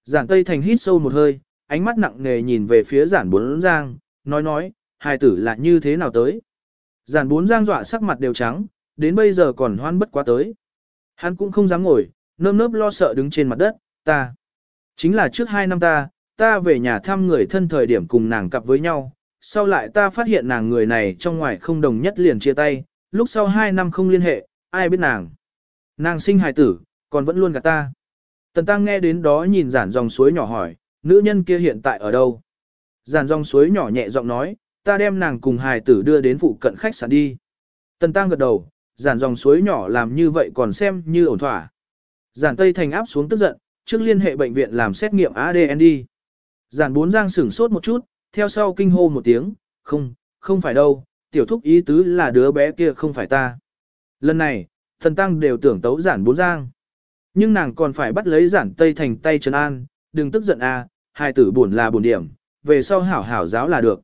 Speaker 1: Giản tây thành hít sâu một hơi, ánh mắt nặng nề nhìn về phía giản bốn giang, nói nói, hài tử là như thế nào tới. Giản bốn giang dọa sắc mặt đều trắng, đến bây giờ còn hoan bất quá tới. Hắn cũng không dám ngồi, nơm nớp lo sợ đứng trên mặt đất, ta. Chính là trước hai năm ta, ta về nhà thăm người thân thời điểm cùng nàng cặp với nhau, sau lại ta phát hiện nàng người này trong ngoài không đồng nhất liền chia tay, lúc sau hai năm không liên hệ, ai biết nàng. Nàng sinh hài tử, còn vẫn luôn gạt ta. Tần Tăng nghe đến đó nhìn giản dòng suối nhỏ hỏi, nữ nhân kia hiện tại ở đâu? Giản dòng suối nhỏ nhẹ giọng nói, ta đem nàng cùng hài tử đưa đến phụ cận khách sạn đi. Tần Tăng gật đầu, giản dòng suối nhỏ làm như vậy còn xem như ổn thỏa. Giản Tây Thành áp xuống tức giận, trước liên hệ bệnh viện làm xét nghiệm ADN đi. Giản bốn giang sửng sốt một chút, theo sau kinh hô một tiếng, không, không phải đâu, tiểu thúc ý tứ là đứa bé kia không phải ta. Lần này, thần tăng đều tưởng tấu giản bốn giang. Nhưng nàng còn phải bắt lấy giản tây thành tay trấn an, đừng tức giận a, à, hai tử buồn là buồn điểm, về sau hảo hảo giáo là được.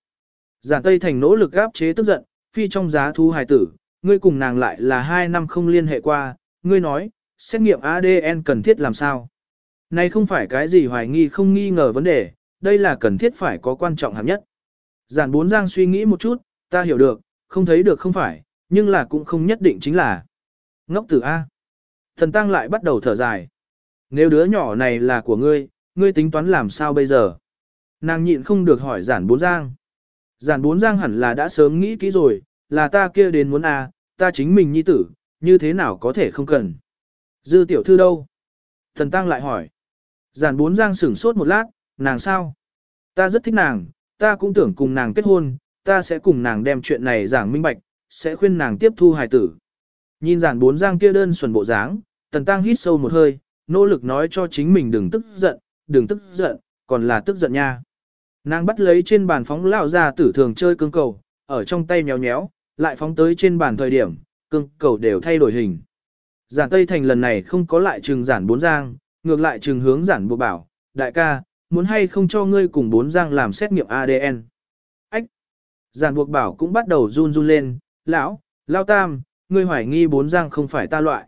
Speaker 1: Giản tây thành nỗ lực gáp chế tức giận, phi trong giá thu hài tử, ngươi cùng nàng lại là hai năm không liên hệ qua, ngươi nói, xét nghiệm ADN cần thiết làm sao? Này không phải cái gì hoài nghi không nghi ngờ vấn đề, đây là cần thiết phải có quan trọng hạng nhất. Giản bốn giang suy nghĩ một chút, ta hiểu được, không thấy được không phải, nhưng là cũng không nhất định chính là. Ngốc tử A. Thần tăng lại bắt đầu thở dài. Nếu đứa nhỏ này là của ngươi, ngươi tính toán làm sao bây giờ? Nàng nhịn không được hỏi giản bốn giang. Giản bốn giang hẳn là đã sớm nghĩ kỹ rồi, là ta kia đến muốn A, ta chính mình nhi tử, như thế nào có thể không cần. Dư tiểu thư đâu? Thần tăng lại hỏi. Giản bốn giang sửng sốt một lát, nàng sao? Ta rất thích nàng, ta cũng tưởng cùng nàng kết hôn, ta sẽ cùng nàng đem chuyện này giảng minh bạch, sẽ khuyên nàng tiếp thu hài tử. Nhìn giản bốn giang kia đơn xuẩn bộ dáng, tần tăng hít sâu một hơi, nỗ lực nói cho chính mình đừng tức giận, đừng tức giận, còn là tức giận nha. Nàng bắt lấy trên bàn phóng lão ra tử thường chơi cương cầu, ở trong tay nhéo nhéo, lại phóng tới trên bàn thời điểm, cương cầu đều thay đổi hình. Giản Tây Thành lần này không có lại trừng giản bốn giang, ngược lại trừng hướng giản bộ bảo, đại ca, muốn hay không cho ngươi cùng bốn giang làm xét nghiệm ADN. Ách! Giản buộc bảo cũng bắt đầu run run lên, lão, lao tam, ngươi hoài nghi bốn giang không phải ta loại.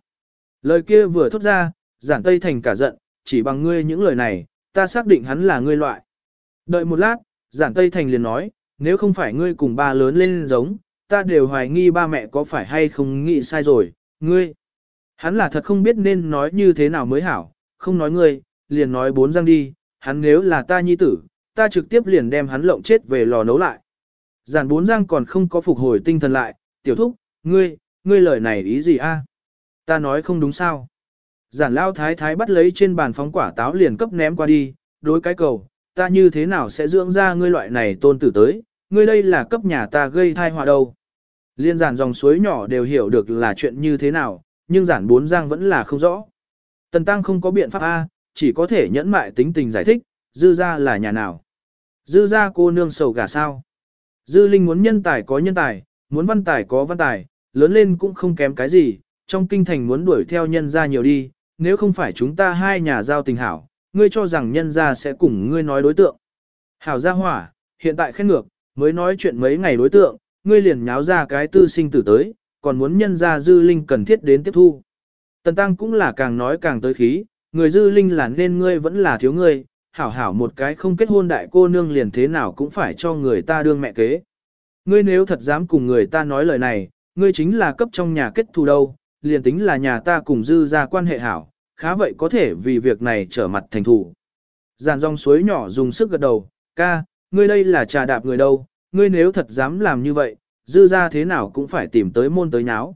Speaker 1: Lời kia vừa thốt ra, giản tây thành cả giận, chỉ bằng ngươi những lời này, ta xác định hắn là ngươi loại. Đợi một lát, giản tây thành liền nói, nếu không phải ngươi cùng ba lớn lên giống, ta đều hoài nghi ba mẹ có phải hay không nghĩ sai rồi, ngươi. Hắn là thật không biết nên nói như thế nào mới hảo, không nói ngươi, liền nói bốn giang đi, hắn nếu là ta nhi tử, ta trực tiếp liền đem hắn lộng chết về lò nấu lại. Giản bốn giang còn không có phục hồi tinh thần lại, tiểu thúc, ngươi, ngươi lời này ý gì a? Ta nói không đúng sao. Giản lao thái thái bắt lấy trên bàn phóng quả táo liền cấp ném qua đi, đối cái cầu, ta như thế nào sẽ dưỡng ra ngươi loại này tôn tử tới, ngươi đây là cấp nhà ta gây thai họa đâu. Liên giản dòng suối nhỏ đều hiểu được là chuyện như thế nào, nhưng giản bốn giang vẫn là không rõ. Tần tăng không có biện pháp A, chỉ có thể nhẫn mại tính tình giải thích, dư ra là nhà nào. Dư ra cô nương sầu gà sao. Dư linh muốn nhân tài có nhân tài, muốn văn tài có văn tài, lớn lên cũng không kém cái gì, trong kinh thành muốn đuổi theo nhân ra nhiều đi, nếu không phải chúng ta hai nhà giao tình hảo, ngươi cho rằng nhân ra sẽ cùng ngươi nói đối tượng. Hảo gia hỏa, hiện tại khen ngược, mới nói chuyện mấy ngày đối tượng, ngươi liền nháo ra cái tư sinh tử tới, còn muốn nhân ra dư linh cần thiết đến tiếp thu. Tần tăng cũng là càng nói càng tới khí, người dư linh là nên ngươi vẫn là thiếu ngươi, hảo hảo một cái không kết hôn đại cô nương liền thế nào cũng phải cho người ta đương mẹ kế. Ngươi nếu thật dám cùng người ta nói lời này, ngươi chính là cấp trong nhà kết thù đâu, liền tính là nhà ta cùng dư ra quan hệ hảo, khá vậy có thể vì việc này trở mặt thành thủ. Giàn dòng suối nhỏ dùng sức gật đầu, ca, ngươi đây là trà đạp người đâu, ngươi nếu thật dám làm như vậy, dư ra thế nào cũng phải tìm tới môn tới nháo.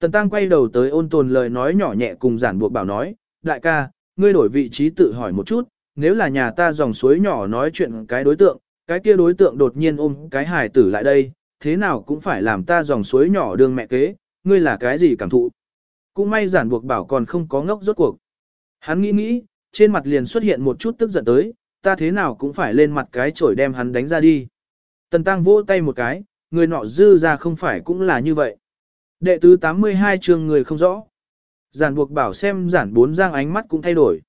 Speaker 1: Tần Tăng quay đầu tới ôn tồn lời nói nhỏ nhẹ cùng giản buộc bảo nói, đại ca, ngươi đổi vị trí tự hỏi một chút, nếu là nhà ta dòng suối nhỏ nói chuyện cái đối tượng, cái kia đối tượng đột nhiên ôm cái hài tử lại đây, thế nào cũng phải làm ta dòng suối nhỏ đường mẹ kế, ngươi là cái gì cảm thụ. Cũng may giản buộc bảo còn không có ngốc rốt cuộc. Hắn nghĩ nghĩ, trên mặt liền xuất hiện một chút tức giận tới, ta thế nào cũng phải lên mặt cái chổi đem hắn đánh ra đi. Tần tăng vỗ tay một cái, người nọ dư ra không phải cũng là như vậy. Đệ tứ 82 chương người không rõ. Giản buộc bảo xem giản bốn giang ánh mắt cũng thay đổi.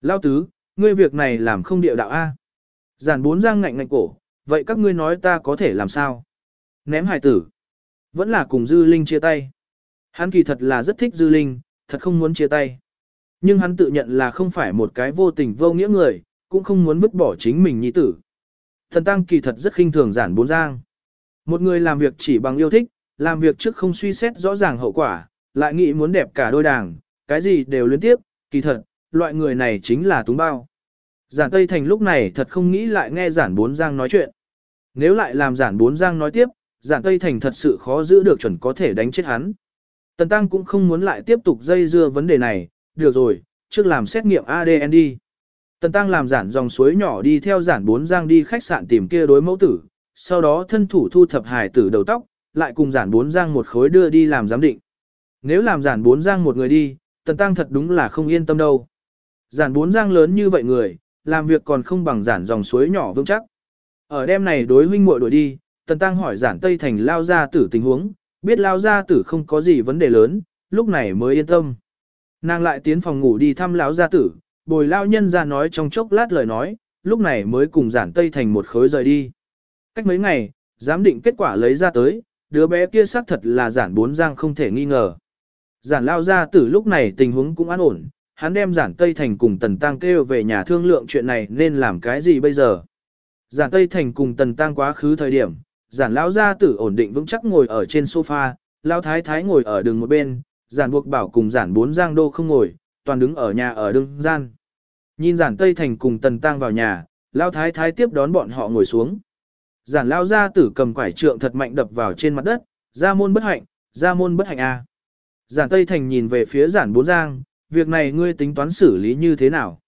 Speaker 1: Lao tứ, ngươi việc này làm không điệu đạo A. Giản bốn giang ngạnh ngạnh cổ, vậy các ngươi nói ta có thể làm sao? Ném hài tử. Vẫn là cùng Dư Linh chia tay. Hắn kỳ thật là rất thích Dư Linh, thật không muốn chia tay. Nhưng hắn tự nhận là không phải một cái vô tình vô nghĩa người, cũng không muốn vứt bỏ chính mình nhi tử. Thần Tăng kỳ thật rất khinh thường giản bốn giang. Một người làm việc chỉ bằng yêu thích, làm việc trước không suy xét rõ ràng hậu quả, lại nghĩ muốn đẹp cả đôi đảng, cái gì đều liên tiếp, kỳ thật, loại người này chính là túng bao. Giản Tây Thành lúc này thật không nghĩ lại nghe giản bốn giang nói chuyện. Nếu lại làm giản bốn giang nói tiếp, giản Tây Thành thật sự khó giữ được chuẩn có thể đánh chết hắn. Tần Tăng cũng không muốn lại tiếp tục dây dưa vấn đề này, được rồi, trước làm xét nghiệm ADN đi. Tần Tăng làm giản dòng suối nhỏ đi theo giản bốn giang đi khách sạn tìm kia đối mẫu tử, sau đó thân thủ thu thập hài tử đầu tóc, lại cùng giản bốn giang một khối đưa đi làm giám định. Nếu làm giản bốn giang một người đi, Tần Tăng thật đúng là không yên tâm đâu. Giản bốn giang lớn như vậy người, làm việc còn không bằng giản dòng suối nhỏ vững chắc. Ở đêm này đối huynh muội đuổi đi, Tần Tăng hỏi giản Tây Thành lao ra tử tình huống, biết lao ra tử không có gì vấn đề lớn, lúc này mới yên tâm. Nàng lại tiến phòng ngủ đi thăm lão gia tử, bồi lao nhân ra nói trong chốc lát lời nói, lúc này mới cùng giản Tây Thành một khối rời đi. Cách mấy ngày, giám định kết quả lấy ra tới, đứa bé kia xác thật là giản bốn giang không thể nghi ngờ. Giản lao gia tử lúc này tình huống cũng an ổn, hắn đem giản Tây Thành cùng Tần Tăng kêu về nhà thương lượng chuyện này nên làm cái gì bây giờ. Giản Tây Thành cùng Tần Tăng quá khứ thời điểm, giản lão gia tử ổn định vững chắc ngồi ở trên sofa, lão thái thái ngồi ở đường một bên, giản buộc bảo cùng giản bốn giang đô không ngồi, toàn đứng ở nhà ở đường gian. Nhìn giản Tây Thành cùng Tần Tăng vào nhà, lão thái thái tiếp đón bọn họ ngồi xuống. Giản lão gia tử cầm quải trượng thật mạnh đập vào trên mặt đất, ra môn bất hạnh, ra môn bất hạnh a. Giản Tây Thành nhìn về phía giản bốn giang, việc này ngươi tính toán xử lý như thế nào?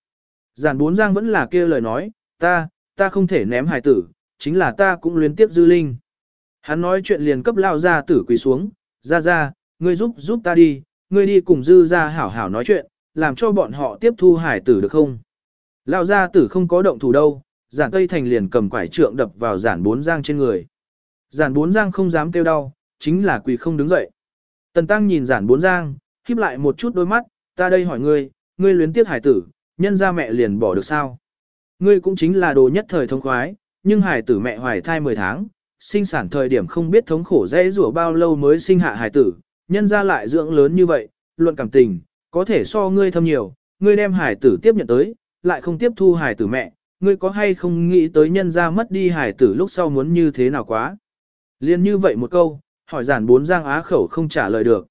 Speaker 1: Giản bốn giang vẫn là kia lời nói, ta, ta không thể ném hài tử, chính là ta cũng luyến tiếp dư linh. Hắn nói chuyện liền cấp lao ra tử quỳ xuống, ra ra, ngươi giúp giúp ta đi, ngươi đi cùng dư ra hảo hảo nói chuyện, làm cho bọn họ tiếp thu hải tử được không? Lao ra tử không có động thủ đâu, giản tây thành liền cầm quải trượng đập vào giản bốn giang trên người. Giản bốn giang không dám kêu đau, chính là quỳ không đứng dậy. Tần tăng nhìn giản bốn giang, híp lại một chút đôi mắt, ta đây hỏi ngươi, ngươi luyến tiếc hải tử, nhân ra mẹ liền bỏ được sao? Ngươi cũng chính là đồ nhất thời thông khoái, nhưng hải tử mẹ hoài thai 10 tháng, sinh sản thời điểm không biết thống khổ dễ rủa bao lâu mới sinh hạ hải tử, nhân ra lại dưỡng lớn như vậy, luận cảm tình, có thể so ngươi thâm nhiều, ngươi đem hải tử tiếp nhận tới, lại không tiếp thu hải tử mẹ, ngươi có hay không nghĩ tới nhân ra mất đi hải tử lúc sau muốn như thế nào quá? Liên như vậy một câu, hỏi giản bốn giang á khẩu không trả lời được.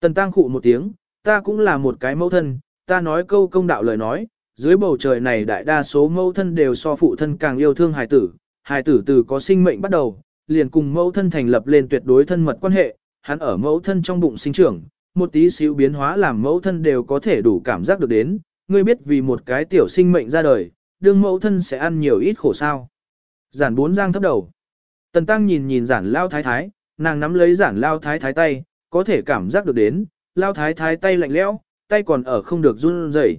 Speaker 1: Tần tăng khụ một tiếng, ta cũng là một cái mẫu thân, ta nói câu công đạo lời nói, dưới bầu trời này đại đa số mẫu thân đều so phụ thân càng yêu thương hài tử, hài tử từ có sinh mệnh bắt đầu, liền cùng mẫu thân thành lập lên tuyệt đối thân mật quan hệ, hắn ở mẫu thân trong bụng sinh trưởng, một tí xíu biến hóa làm mẫu thân đều có thể đủ cảm giác được đến, ngươi biết vì một cái tiểu sinh mệnh ra đời, đương mẫu thân sẽ ăn nhiều ít khổ sao. Giản bốn giang thấp đầu. Tần tăng nhìn nhìn giản lao thái thái, nàng nắm lấy giản lao thái thái tay, có thể cảm giác được đến, lao thái thái tay lạnh lẽo, tay còn ở không được run rẩy.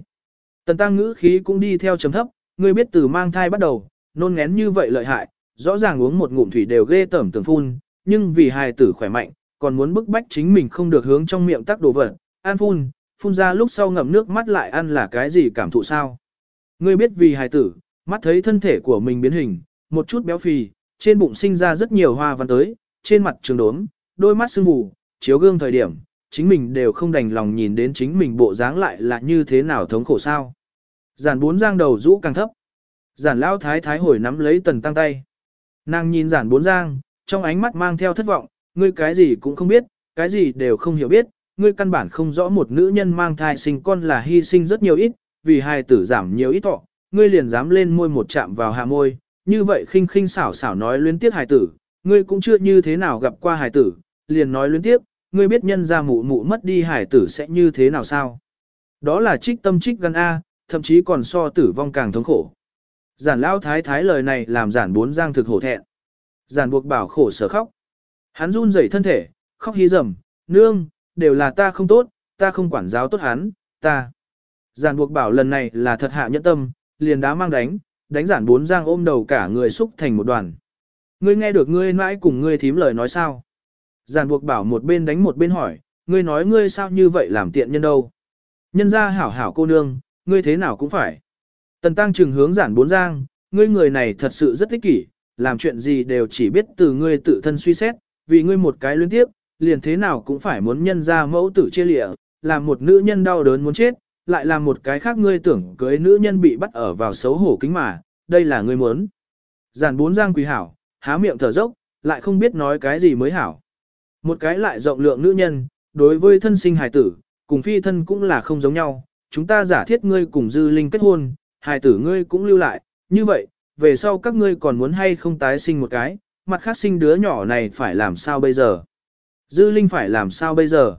Speaker 1: Tần tăng ngữ khí cũng đi theo chấm thấp, ngươi biết từ mang thai bắt đầu, nôn ngén như vậy lợi hại, rõ ràng uống một ngụm thủy đều ghê tởm tường phun, nhưng vì hài tử khỏe mạnh, còn muốn bức bách chính mình không được hướng trong miệng tắc đồ vật, an phun, phun ra lúc sau ngậm nước mắt lại ăn là cái gì cảm thụ sao. Ngươi biết vì hài tử, mắt thấy thân thể của mình biến hình, một chút béo phì, trên bụng sinh ra rất nhiều hoa văn tới, trên mặt trường đốm, đôi mắt sưng vù, chiếu gương thời điểm, chính mình đều không đành lòng nhìn đến chính mình bộ dáng lại là như thế nào thống khổ sao. Giản bốn giang đầu rũ càng thấp. Giản lao thái thái hồi nắm lấy tần tăng tay. Nàng nhìn giản bốn giang, trong ánh mắt mang theo thất vọng, ngươi cái gì cũng không biết, cái gì đều không hiểu biết, ngươi căn bản không rõ một nữ nhân mang thai sinh con là hy sinh rất nhiều ít, vì hai tử giảm nhiều ít thọ, ngươi liền dám lên môi một chạm vào hạ môi, như vậy khinh khinh xảo xảo nói luyến tiếc hài tử, ngươi cũng chưa như thế nào gặp qua hài tử, liền nói luyến tiếc, ngươi biết nhân ra mụ mụ mất đi hải tử sẽ như thế nào sao? Đó là trích tâm trích gan A, thậm chí còn so tử vong càng thống khổ. Giản lao thái thái lời này làm giản bốn giang thực hổ thẹn. Giản buộc bảo khổ sở khóc. Hắn run rẩy thân thể, khóc hí rầm, nương, đều là ta không tốt, ta không quản giáo tốt hắn, ta. Giản buộc bảo lần này là thật hạ nhẫn tâm, liền đá mang đánh, đánh giản bốn giang ôm đầu cả người xúc thành một đoàn. Ngươi nghe được ngươi mãi cùng ngươi thím lời nói sao? Giàn buộc bảo một bên đánh một bên hỏi, ngươi nói ngươi sao như vậy làm tiện nhân đâu? Nhân ra hảo hảo cô nương, ngươi thế nào cũng phải. Tần tăng trừng hướng giản bốn giang, ngươi người này thật sự rất thích kỷ, làm chuyện gì đều chỉ biết từ ngươi tự thân suy xét, vì ngươi một cái liên tiếp, liền thế nào cũng phải muốn nhân ra mẫu tử chia lịa, làm một nữ nhân đau đớn muốn chết, lại làm một cái khác ngươi tưởng cưới nữ nhân bị bắt ở vào xấu hổ kính mà, đây là ngươi muốn. Giản bốn giang quỳ hảo, há miệng thở dốc, lại không biết nói cái gì mới hảo. Một cái lại rộng lượng nữ nhân, đối với thân sinh hài tử, cùng phi thân cũng là không giống nhau, chúng ta giả thiết ngươi cùng dư linh kết hôn, hài tử ngươi cũng lưu lại, như vậy, về sau các ngươi còn muốn hay không tái sinh một cái, mặt khác sinh đứa nhỏ này phải làm sao bây giờ? Dư linh phải làm sao bây giờ?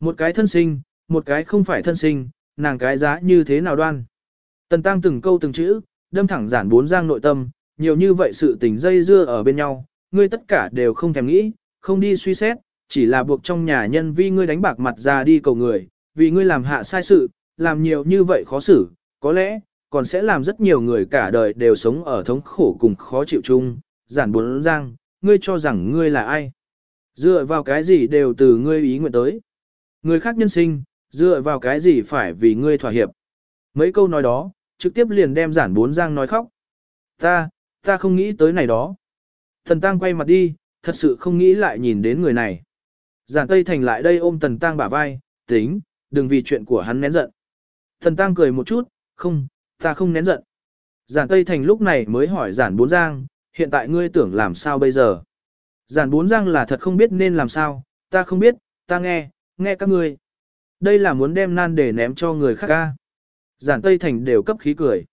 Speaker 1: Một cái thân sinh, một cái không phải thân sinh, nàng cái giá như thế nào đoan? Tần tăng từng câu từng chữ, đâm thẳng giản bốn giang nội tâm, nhiều như vậy sự tình dây dưa ở bên nhau, ngươi tất cả đều không thèm nghĩ, không đi suy xét, chỉ là buộc trong nhà nhân vi ngươi đánh bạc mặt ra đi cầu người, vì ngươi làm hạ sai sự, làm nhiều như vậy khó xử, có lẽ, còn sẽ làm rất nhiều người cả đời đều sống ở thống khổ cùng khó chịu chung. Giản bốn giang, ngươi cho rằng ngươi là ai? Dựa vào cái gì đều từ ngươi ý nguyện tới. Người khác nhân sinh, dựa vào cái gì phải vì ngươi thỏa hiệp. Mấy câu nói đó, trực tiếp liền đem giản bốn giang nói khóc. Ta, ta không nghĩ tới này đó. Thần tang quay mặt đi, thật sự không nghĩ lại nhìn đến người này. Giản Tây Thành lại đây ôm Tần Tăng bả vai, tính, đừng vì chuyện của hắn nén giận. Thần Tăng cười một chút, không, ta không nén giận. Giản Tây Thành lúc này mới hỏi giản bốn giang, hiện tại ngươi tưởng làm sao bây giờ? Giản bốn giang là thật không biết nên làm sao, ta không biết, ta nghe, nghe các ngươi. Đây là muốn đem nan để ném cho người khác ca. Giản Tây Thành đều cấp khí cười.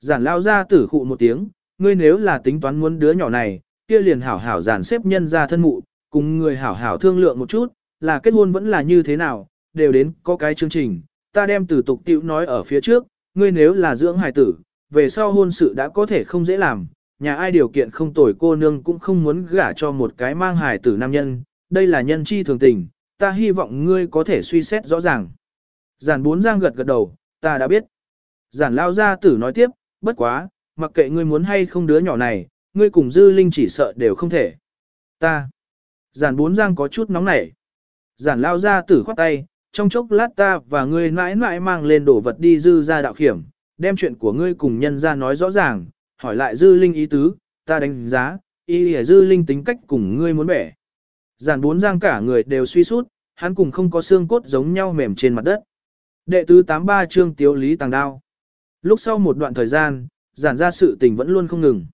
Speaker 1: Giản lao ra tử khụ một tiếng, ngươi nếu là tính toán muốn đứa nhỏ này, kia liền hảo hảo dàn xếp nhân ra thân mụ, cùng người hảo hảo thương lượng một chút, là kết hôn vẫn là như thế nào, đều đến có cái chương trình, ta đem từ tục tiểu nói ở phía trước, ngươi nếu là dưỡng hài tử, về sau hôn sự đã có thể không dễ làm, nhà ai điều kiện không tồi cô nương cũng không muốn gả cho một cái mang hài tử nam nhân, đây là nhân chi thường tình, ta hy vọng ngươi có thể suy xét rõ ràng. Giản bốn giang gật gật đầu, ta đã biết. Giản lao gia tử nói tiếp, bất quá, mặc kệ ngươi muốn hay không đứa nhỏ này, ngươi cùng dư linh chỉ sợ đều không thể. Ta. Giản bốn giang có chút nóng nảy. Giản lao ra tử khoát tay, trong chốc lát ta và ngươi mãi mãi mang lên đồ vật đi dư ra đạo khiểm, đem chuyện của ngươi cùng nhân ra nói rõ ràng, hỏi lại dư linh ý tứ, ta đánh giá, y dư linh tính cách cùng ngươi muốn bẻ. Giản bốn giang cả người đều suy sút, hắn cùng không có xương cốt giống nhau mềm trên mặt đất. Đệ tứ 83 chương tiếu lý tàng đao. Lúc sau một đoạn thời gian, giản ra sự tình vẫn luôn không ngừng.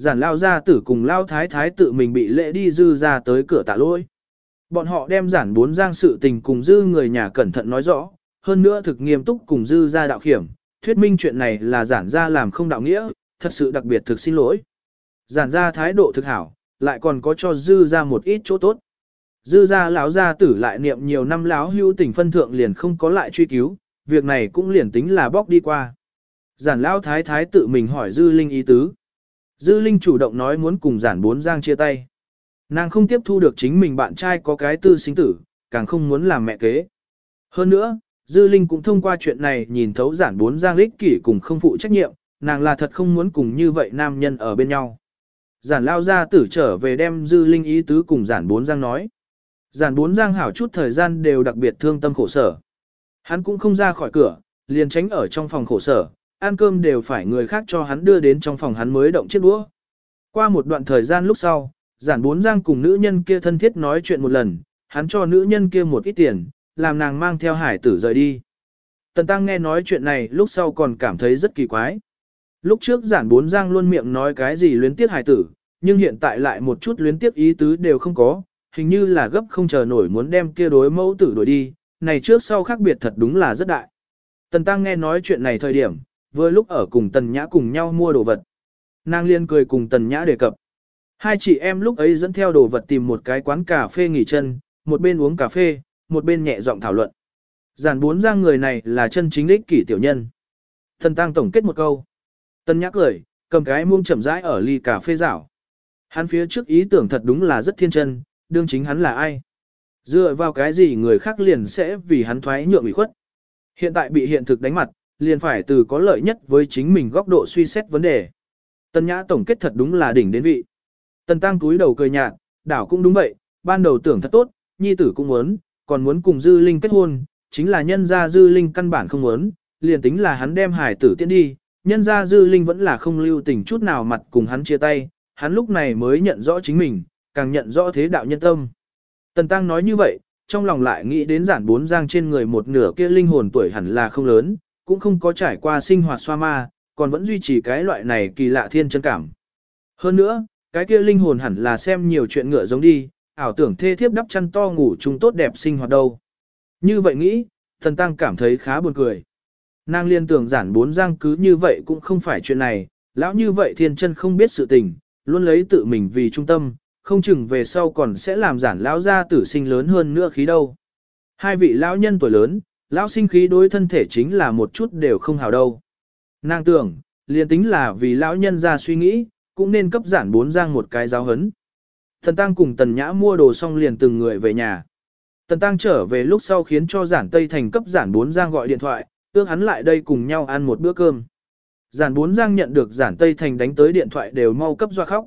Speaker 1: Giản lao gia tử cùng lao thái thái tự mình bị lễ đi dư ra tới cửa tạ lỗi. Bọn họ đem giản bốn giang sự tình cùng dư người nhà cẩn thận nói rõ, hơn nữa thực nghiêm túc cùng dư ra đạo khiểm, thuyết minh chuyện này là giản ra làm không đạo nghĩa, thật sự đặc biệt thực xin lỗi. Giản ra thái độ thực hảo, lại còn có cho dư ra một ít chỗ tốt. Dư ra lão gia tử lại niệm nhiều năm lão hưu tình phân thượng liền không có lại truy cứu, việc này cũng liền tính là bóc đi qua. Giản lão thái thái tự mình hỏi dư linh ý tứ. Dư linh chủ động nói muốn cùng giản bốn giang chia tay. Nàng không tiếp thu được chính mình bạn trai có cái tư sinh tử, càng không muốn làm mẹ kế. Hơn nữa, Dư Linh cũng thông qua chuyện này nhìn thấu giản bốn giang ích kỷ cùng không phụ trách nhiệm, nàng là thật không muốn cùng như vậy nam nhân ở bên nhau. Giản lao ra tử trở về đem Dư Linh ý tứ cùng giản bốn giang nói. Giản bốn giang hảo chút thời gian đều đặc biệt thương tâm khổ sở. Hắn cũng không ra khỏi cửa, liền tránh ở trong phòng khổ sở, ăn cơm đều phải người khác cho hắn đưa đến trong phòng hắn mới động chiếc đũa. Qua một đoạn thời gian lúc sau, giản bốn giang cùng nữ nhân kia thân thiết nói chuyện một lần, hắn cho nữ nhân kia một ít tiền, làm nàng mang theo hải tử rời đi. Tần Tăng nghe nói chuyện này lúc sau còn cảm thấy rất kỳ quái. Lúc trước giản bốn giang luôn miệng nói cái gì luyến tiếc hải tử, nhưng hiện tại lại một chút luyến tiếc ý tứ đều không có, hình như là gấp không chờ nổi muốn đem kia đối mẫu tử đuổi đi, này trước sau khác biệt thật đúng là rất đại. Tần Tăng nghe nói chuyện này thời điểm, vừa lúc ở cùng Tần Nhã cùng nhau mua đồ vật. Nàng liên cười cùng Tần Nhã đề cập. Hai chị em lúc ấy dẫn theo đồ vật tìm một cái quán cà phê nghỉ chân, một bên uống cà phê, một bên nhẹ giọng thảo luận. Giản bốn giang người này là chân chính đích kỷ tiểu nhân. Thần tăng tổng kết một câu. Tần Nhã cười, cầm cái muông chậm rãi ở ly cà phê rảo. Hắn phía trước ý tưởng thật đúng là rất thiên chân, đương chính hắn là ai. Dựa vào cái gì người khác liền sẽ vì hắn thoái nhượng ủy khuất. Hiện tại bị hiện thực đánh mặt, liền phải từ có lợi nhất với chính mình góc độ suy xét vấn đề. Tân nhã tổng kết thật đúng là đỉnh đến vị. Tần tăng túi đầu cười nhạt, đảo cũng đúng vậy, ban đầu tưởng thật tốt, nhi tử cũng muốn, còn muốn cùng Dư Linh kết hôn, chính là nhân gia Dư Linh căn bản không muốn, liền tính là hắn đem hải tử tiễn đi, nhân gia Dư Linh vẫn là không lưu tình chút nào mặt cùng hắn chia tay, hắn lúc này mới nhận rõ chính mình, càng nhận rõ thế đạo nhân tâm. Tần Tăng nói như vậy, trong lòng lại nghĩ đến giản bốn giang trên người một nửa kia linh hồn tuổi hẳn là không lớn, cũng không có trải qua sinh hoạt xoa ma, còn vẫn duy trì cái loại này kỳ lạ thiên chân cảm. Hơn nữa, cái kia linh hồn hẳn là xem nhiều chuyện ngựa giống đi, ảo tưởng thê thiếp đắp chăn to ngủ chung tốt đẹp sinh hoạt đâu. Như vậy nghĩ, thần tăng cảm thấy khá buồn cười. Nàng liên tưởng giản bốn giang cứ như vậy cũng không phải chuyện này, lão như vậy thiên chân không biết sự tình, luôn lấy tự mình vì trung tâm, không chừng về sau còn sẽ làm giản lão gia tử sinh lớn hơn nữa khí đâu. Hai vị lão nhân tuổi lớn, lão sinh khí đối thân thể chính là một chút đều không hào đâu. Nàng tưởng, liền tính là vì lão nhân ra suy nghĩ, cũng nên cấp giản bốn giang một cái giáo hấn. thần Tăng cùng Tần Nhã mua đồ xong liền từng người về nhà. Tần Tăng trở về lúc sau khiến cho giản Tây Thành cấp giản bốn giang gọi điện thoại, ước hắn lại đây cùng nhau ăn một bữa cơm. Giản bốn giang nhận được giản Tây Thành đánh tới điện thoại đều mau cấp doa khóc.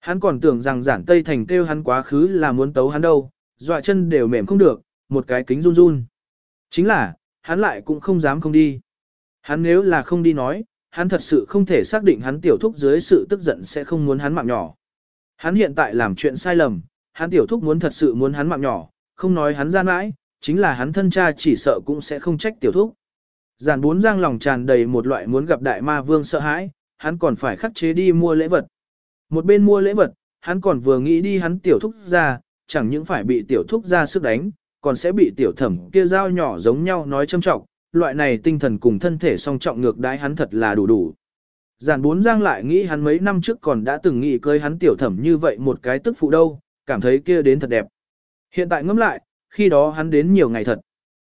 Speaker 1: Hắn còn tưởng rằng giản Tây Thành kêu hắn quá khứ là muốn tấu hắn đâu, dọa chân đều mềm không được, một cái kính run run. Chính là, hắn lại cũng không dám không đi. Hắn nếu là không đi nói, hắn thật sự không thể xác định hắn tiểu thúc dưới sự tức giận sẽ không muốn hắn mạng nhỏ. Hắn hiện tại làm chuyện sai lầm, hắn tiểu thúc muốn thật sự muốn hắn mạng nhỏ, không nói hắn gian mãi, chính là hắn thân cha chỉ sợ cũng sẽ không trách tiểu thúc. Giản bốn giang lòng tràn đầy một loại muốn gặp đại ma vương sợ hãi, hắn còn phải khắc chế đi mua lễ vật. Một bên mua lễ vật, hắn còn vừa nghĩ đi hắn tiểu thúc ra, chẳng những phải bị tiểu thúc ra sức đánh, còn sẽ bị tiểu thẩm kia dao nhỏ giống nhau nói châm trọng, loại này tinh thần cùng thân thể song trọng ngược đãi hắn thật là đủ đủ. Giản bốn giang lại nghĩ hắn mấy năm trước còn đã từng nghĩ cưới hắn tiểu thẩm như vậy một cái tức phụ đâu, cảm thấy kia đến thật đẹp. Hiện tại ngẫm lại, khi đó hắn đến nhiều ngày thật.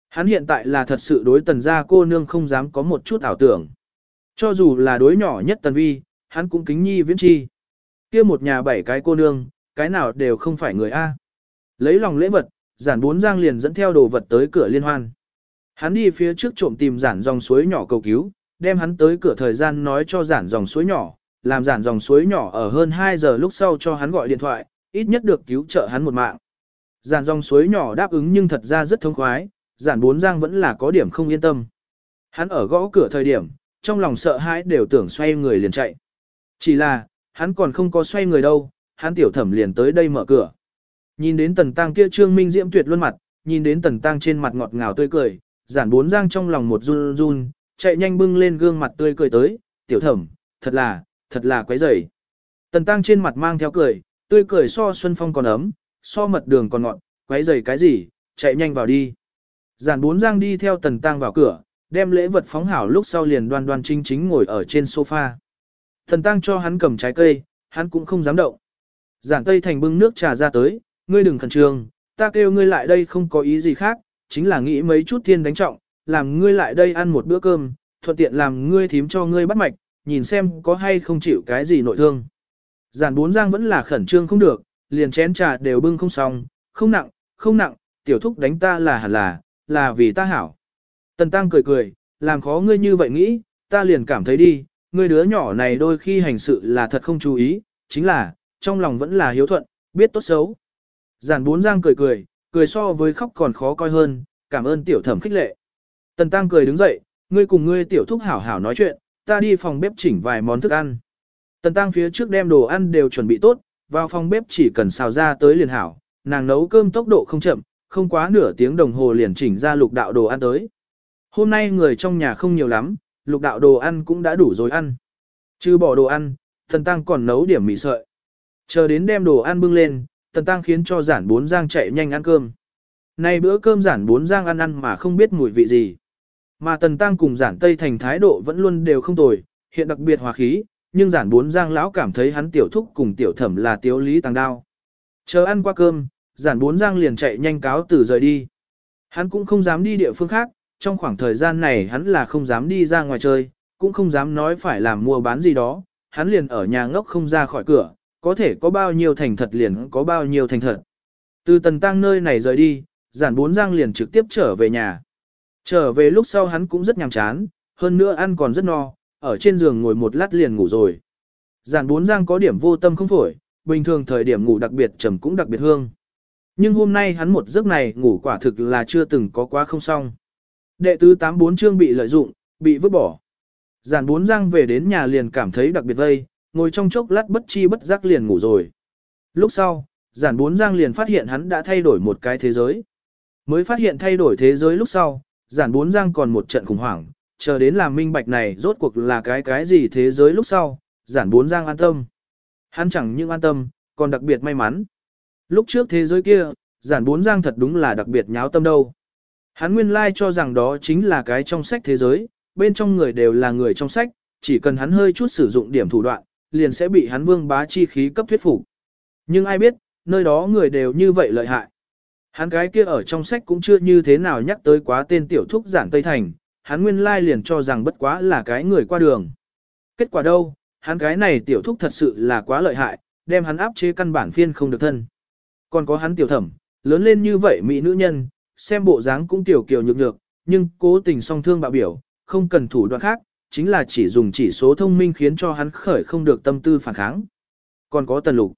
Speaker 1: Hắn hiện tại là thật sự đối tần gia cô nương không dám có một chút ảo tưởng. Cho dù là đối nhỏ nhất tần vi, hắn cũng kính nhi viễn chi. kia một nhà bảy cái cô nương, cái nào đều không phải người A. Lấy lòng lễ vật, giản bốn giang liền dẫn theo đồ vật tới cửa liên hoan. Hắn đi phía trước trộm tìm giản dòng suối nhỏ cầu cứu, đem hắn tới cửa thời gian nói cho giản dòng suối nhỏ, làm giản dòng suối nhỏ ở hơn 2 giờ lúc sau cho hắn gọi điện thoại, ít nhất được cứu trợ hắn một mạng. Giản dòng suối nhỏ đáp ứng nhưng thật ra rất thông khoái, giản bốn giang vẫn là có điểm không yên tâm. Hắn ở gõ cửa thời điểm, trong lòng sợ hãi đều tưởng xoay người liền chạy. Chỉ là, hắn còn không có xoay người đâu, hắn tiểu thẩm liền tới đây mở cửa. Nhìn đến tần tăng kia trương minh diễm tuyệt luôn mặt, nhìn đến tần tăng trên mặt ngọt ngào tươi cười, giản bốn giang trong lòng một run run, chạy nhanh bưng lên gương mặt tươi cười tới, tiểu thẩm, thật là, thật là quấy rầy. Tần tăng trên mặt mang theo cười, tươi cười so xuân phong còn ấm, so mật đường còn ngọt, quấy rầy cái gì, chạy nhanh vào đi. Giản bốn giang đi theo tần tăng vào cửa, đem lễ vật phóng hảo lúc sau liền đoan đoan chính chính ngồi ở trên sofa. Thần tăng cho hắn cầm trái cây, hắn cũng không dám động. Giản Tây Thành bưng nước trà ra tới, ngươi đừng khẩn trương, ta kêu ngươi lại đây không có ý gì khác, chính là nghĩ mấy chút thiên đánh trọng, làm ngươi lại đây ăn một bữa cơm, thuận tiện làm ngươi thím cho ngươi bắt mạch, nhìn xem có hay không chịu cái gì nội thương. Giản bốn giang vẫn là khẩn trương không được, liền chén trà đều bưng không xong, không nặng, không nặng, tiểu thúc đánh ta là hẳn là, là vì ta hảo. Tần tăng cười cười, làm khó ngươi như vậy nghĩ, ta liền cảm thấy đi, ngươi đứa nhỏ này đôi khi hành sự là thật không chú ý, chính là, trong lòng vẫn là hiếu thuận, biết tốt xấu. Giản bốn giang cười cười, cười so với khóc còn khó coi hơn, cảm ơn tiểu thẩm khích lệ. Tần tăng cười đứng dậy, ngươi cùng ngươi tiểu thúc hảo hảo nói chuyện, ta đi phòng bếp chỉnh vài món thức ăn. Tần tăng phía trước đem đồ ăn đều chuẩn bị tốt, vào phòng bếp chỉ cần xào ra tới liền hảo, nàng nấu cơm tốc độ không chậm, không quá nửa tiếng đồng hồ liền chỉnh ra lục đạo đồ ăn tới. Hôm nay người trong nhà không nhiều lắm, lục đạo đồ ăn cũng đã đủ rồi ăn. Chứ bỏ đồ ăn, tần tăng còn nấu điểm mì sợi. Chờ đến đem đồ ăn bưng lên, tần tăng khiến cho giản bốn giang chạy nhanh ăn cơm. Nay bữa cơm giản bốn giang ăn ăn mà không biết mùi vị gì. Mà tần tăng cùng giản tây thành thái độ vẫn luôn đều không tồi, hiện đặc biệt hòa khí, nhưng giản bốn giang lão cảm thấy hắn tiểu thúc cùng tiểu thẩm là tiếu lý tăng đao. Chờ ăn qua cơm, giản bốn giang liền chạy nhanh cáo từ rời đi. Hắn cũng không dám đi địa phương khác, trong khoảng thời gian này hắn là không dám đi ra ngoài chơi, cũng không dám nói phải làm mua bán gì đó, hắn liền ở nhà ngốc không ra khỏi cửa, có thể có bao nhiêu thành thật liền có bao nhiêu thành thật. Từ tần tăng nơi này rời đi, giản bốn giang liền trực tiếp trở về nhà. Trở về lúc sau hắn cũng rất nhàm chán, hơn nữa ăn còn rất no, ở trên giường ngồi một lát liền ngủ rồi. Giản bốn giang có điểm vô tâm không phổi, bình thường thời điểm ngủ đặc biệt trầm cũng đặc biệt hương. Nhưng hôm nay hắn một giấc này ngủ quả thực là chưa từng có quá không xong. Đệ tứ 84 chương bị lợi dụng, bị vứt bỏ. Giản bốn giang về đến nhà liền cảm thấy đặc biệt vây, ngồi trong chốc lát bất chi bất giác liền ngủ rồi. Lúc sau, giản bốn giang liền phát hiện hắn đã thay đổi một cái thế giới. Mới phát hiện thay đổi thế giới lúc sau, giản bốn giang còn một trận khủng hoảng, chờ đến làm minh bạch này rốt cuộc là cái cái gì thế giới lúc sau, giản bốn giang an tâm. Hắn chẳng những an tâm, còn đặc biệt may mắn. Lúc trước thế giới kia, giản bốn giang thật đúng là đặc biệt nháo tâm đâu. Hắn nguyên lai cho rằng đó chính là cái trong sách thế giới, bên trong người đều là người trong sách, chỉ cần hắn hơi chút sử dụng điểm thủ đoạn, liền sẽ bị hắn vương bá chi khí cấp thuyết phục. Nhưng ai biết, nơi đó người đều như vậy lợi hại. Hắn cái kia ở trong sách cũng chưa như thế nào nhắc tới quá tên tiểu thúc giản Tây Thành, hắn nguyên lai liền cho rằng bất quá là cái người qua đường. Kết quả đâu, hắn cái này tiểu thúc thật sự là quá lợi hại, đem hắn áp chế căn bản phiên không được thân. Còn có hắn tiểu thẩm, lớn lên như vậy mỹ nữ nhân, xem bộ dáng cũng tiểu kiều nhược nhược, nhưng cố tình song thương bạo biểu, không cần thủ đoạn khác, chính là chỉ dùng chỉ số thông minh khiến cho hắn khởi không được tâm tư phản kháng. Còn có tần lục.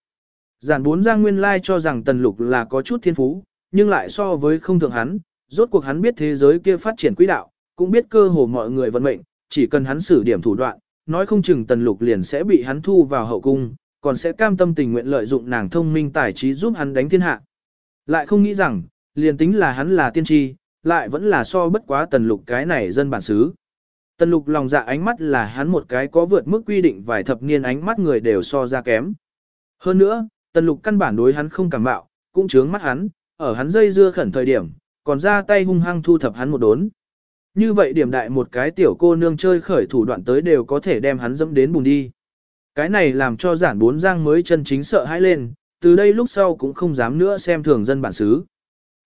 Speaker 1: Giản bốn giang nguyên lai cho rằng tần lục là có chút thiên phú, nhưng lại so với không thường hắn, rốt cuộc hắn biết thế giới kia phát triển quỹ đạo, cũng biết cơ hồ mọi người vận mệnh, chỉ cần hắn xử điểm thủ đoạn, nói không chừng tần lục liền sẽ bị hắn thu vào hậu cung, còn sẽ cam tâm tình nguyện lợi dụng nàng thông minh tài trí giúp hắn đánh thiên hạ. Lại không nghĩ rằng, liền tính là hắn là tiên tri, lại vẫn là so bất quá tần lục cái này dân bản xứ. Tần lục lòng dạ ánh mắt là hắn một cái có vượt mức quy định vài thập niên ánh mắt người đều so ra kém. Hơn nữa, tần lục căn bản đối hắn không cảm bạo, cũng chướng mắt hắn, ở hắn dây dưa khẩn thời điểm, còn ra tay hung hăng thu thập hắn một đốn. Như vậy điểm đại một cái tiểu cô nương chơi khởi thủ đoạn tới đều có thể đem hắn dẫm đến bùn đi. Cái này làm cho giản bốn giang mới chân chính sợ hãi lên, từ đây lúc sau cũng không dám nữa xem thường dân bản xứ.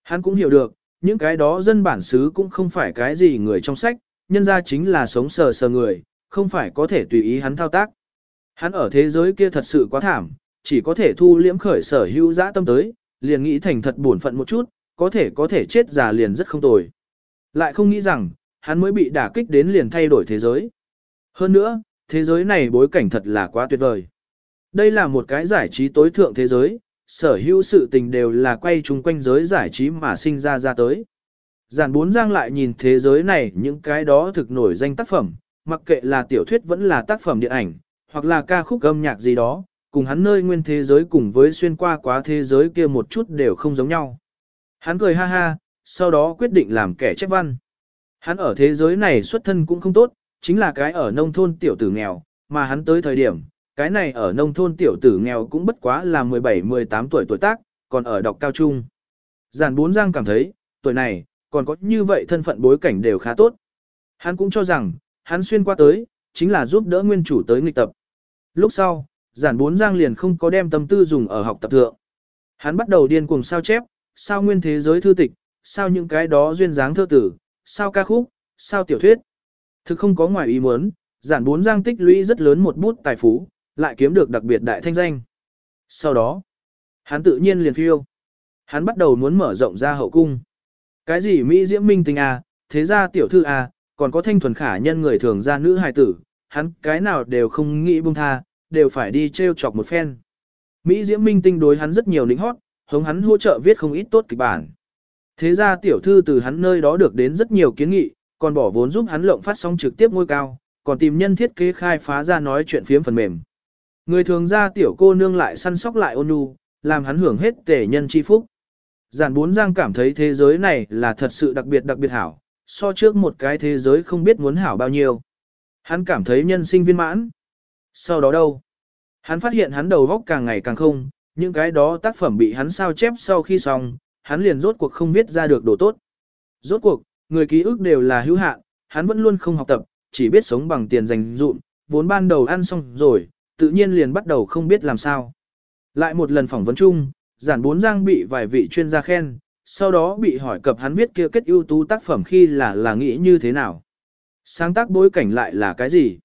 Speaker 1: Hắn cũng hiểu được, những cái đó dân bản xứ cũng không phải cái gì người trong sách, nhân ra chính là sống sờ sờ người, không phải có thể tùy ý hắn thao tác. Hắn ở thế giới kia thật sự quá thảm, chỉ có thể thu liễm khởi sở hữu dã tâm tới, liền nghĩ thành thật buồn phận một chút, có thể có thể chết già liền rất không tồi. Lại không nghĩ rằng, hắn mới bị đả kích đến liền thay đổi thế giới. Hơn nữa, thế giới này bối cảnh thật là quá tuyệt vời. Đây là một cái giải trí tối thượng thế giới, sở hữu sự tình đều là quay chung quanh giới giải trí mà sinh ra ra tới. Giản bốn giang lại nhìn thế giới này những cái đó thực nổi danh tác phẩm, mặc kệ là tiểu thuyết vẫn là tác phẩm điện ảnh, hoặc là ca khúc âm nhạc gì đó, cùng hắn nơi nguyên thế giới cùng với xuyên qua quá thế giới kia một chút đều không giống nhau. Hắn cười ha ha, sau đó quyết định làm kẻ chép văn. Hắn ở thế giới này xuất thân cũng không tốt, chính là cái ở nông thôn tiểu tử nghèo, mà hắn tới thời điểm, cái này ở nông thôn tiểu tử nghèo cũng bất quá là 17-18 tuổi tuổi tác, còn ở đọc cao trung. Giản bốn giang cảm thấy, tuổi này, còn có như vậy thân phận bối cảnh đều khá tốt. Hắn cũng cho rằng, hắn xuyên qua tới, chính là giúp đỡ nguyên chủ tới nghịch tập. Lúc sau, giản bốn giang liền không có đem tâm tư dùng ở học tập thượng. Hắn bắt đầu điên cuồng sao chép, sao nguyên thế giới thư tịch, sao những cái đó duyên dáng thơ tử, sao ca khúc, sao tiểu thuyết. Thực không có ngoài ý muốn, giản bốn giang tích lũy rất lớn một bút tài phú, lại kiếm được đặc biệt đại thanh danh. Sau đó, hắn tự nhiên liền phiêu. Hắn bắt đầu muốn mở rộng ra hậu cung. Cái gì Mỹ diễm minh tình à, thế ra tiểu thư à, còn có thanh thuần khả nhân người thường ra nữ hài tử, hắn cái nào đều không nghĩ buông tha, đều phải đi treo chọc một phen. Mỹ diễm minh tinh đối hắn rất nhiều lính hót, hống hắn hỗ trợ viết không ít tốt kịch bản. Thế ra tiểu thư từ hắn nơi đó được đến rất nhiều kiến nghị, còn bỏ vốn giúp hắn lộng phát sóng trực tiếp ngôi cao, còn tìm nhân thiết kế khai phá ra nói chuyện phiếm phần mềm. Người thường ra tiểu cô nương lại săn sóc lại ôn nhu, làm hắn hưởng hết tể nhân chi phúc. Giản bốn giang cảm thấy thế giới này là thật sự đặc biệt đặc biệt hảo, so trước một cái thế giới không biết muốn hảo bao nhiêu. Hắn cảm thấy nhân sinh viên mãn. Sau đó đâu? Hắn phát hiện hắn đầu góc càng ngày càng không, những cái đó tác phẩm bị hắn sao chép sau khi xong, hắn liền rốt cuộc không viết ra được đồ tốt. Rốt cuộc, người ký ức đều là hữu hạn, hắn vẫn luôn không học tập, chỉ biết sống bằng tiền dành dụm, vốn ban đầu ăn xong rồi, tự nhiên liền bắt đầu không biết làm sao. Lại một lần phỏng vấn chung, giản bốn giang bị vài vị chuyên gia khen, sau đó bị hỏi cập hắn viết kia kết ưu tú tác phẩm khi là là nghĩ như thế nào. Sáng tác bối cảnh lại là cái gì?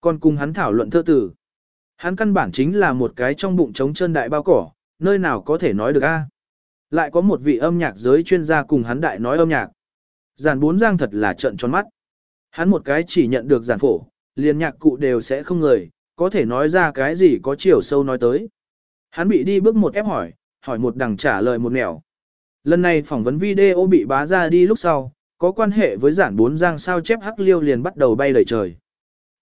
Speaker 1: Còn cùng hắn thảo luận thơ tử. Hắn căn bản chính là một cái trong bụng trống chân đại bao cỏ, nơi nào có thể nói được a? Lại có một vị âm nhạc giới chuyên gia cùng hắn đại nói âm nhạc. Giản bốn giang thật là trận tròn mắt. Hắn một cái chỉ nhận được giản phổ, liền nhạc cụ đều sẽ không người, có thể nói ra cái gì có chiều sâu nói tới. Hắn bị đi bước một ép hỏi, hỏi một đằng trả lời một nẻo. Lần này phỏng vấn video bị bá ra đi lúc sau, có quan hệ với giản bốn giang sao chép hắc liêu liền bắt đầu bay lời trời.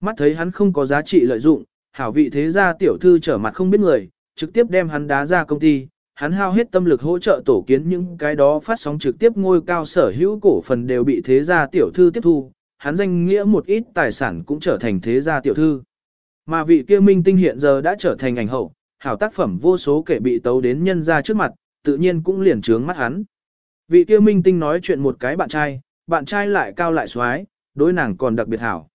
Speaker 1: Mắt thấy hắn không có giá trị lợi dụng, hảo vị thế gia tiểu thư trở mặt không biết người, trực tiếp đem hắn đá ra công ty, hắn hao hết tâm lực hỗ trợ tổ kiến những cái đó phát sóng trực tiếp ngôi cao sở hữu cổ phần đều bị thế gia tiểu thư tiếp thu, hắn danh nghĩa một ít tài sản cũng trở thành thế gia tiểu thư. Mà vị kia minh tinh hiện giờ đã trở thành ảnh hậu, hảo tác phẩm vô số kể bị tấu đến nhân ra trước mặt, tự nhiên cũng liền trướng mắt hắn. Vị kia minh tinh nói chuyện một cái bạn trai, bạn trai lại cao lại xoái, đối nàng còn đặc biệt hảo.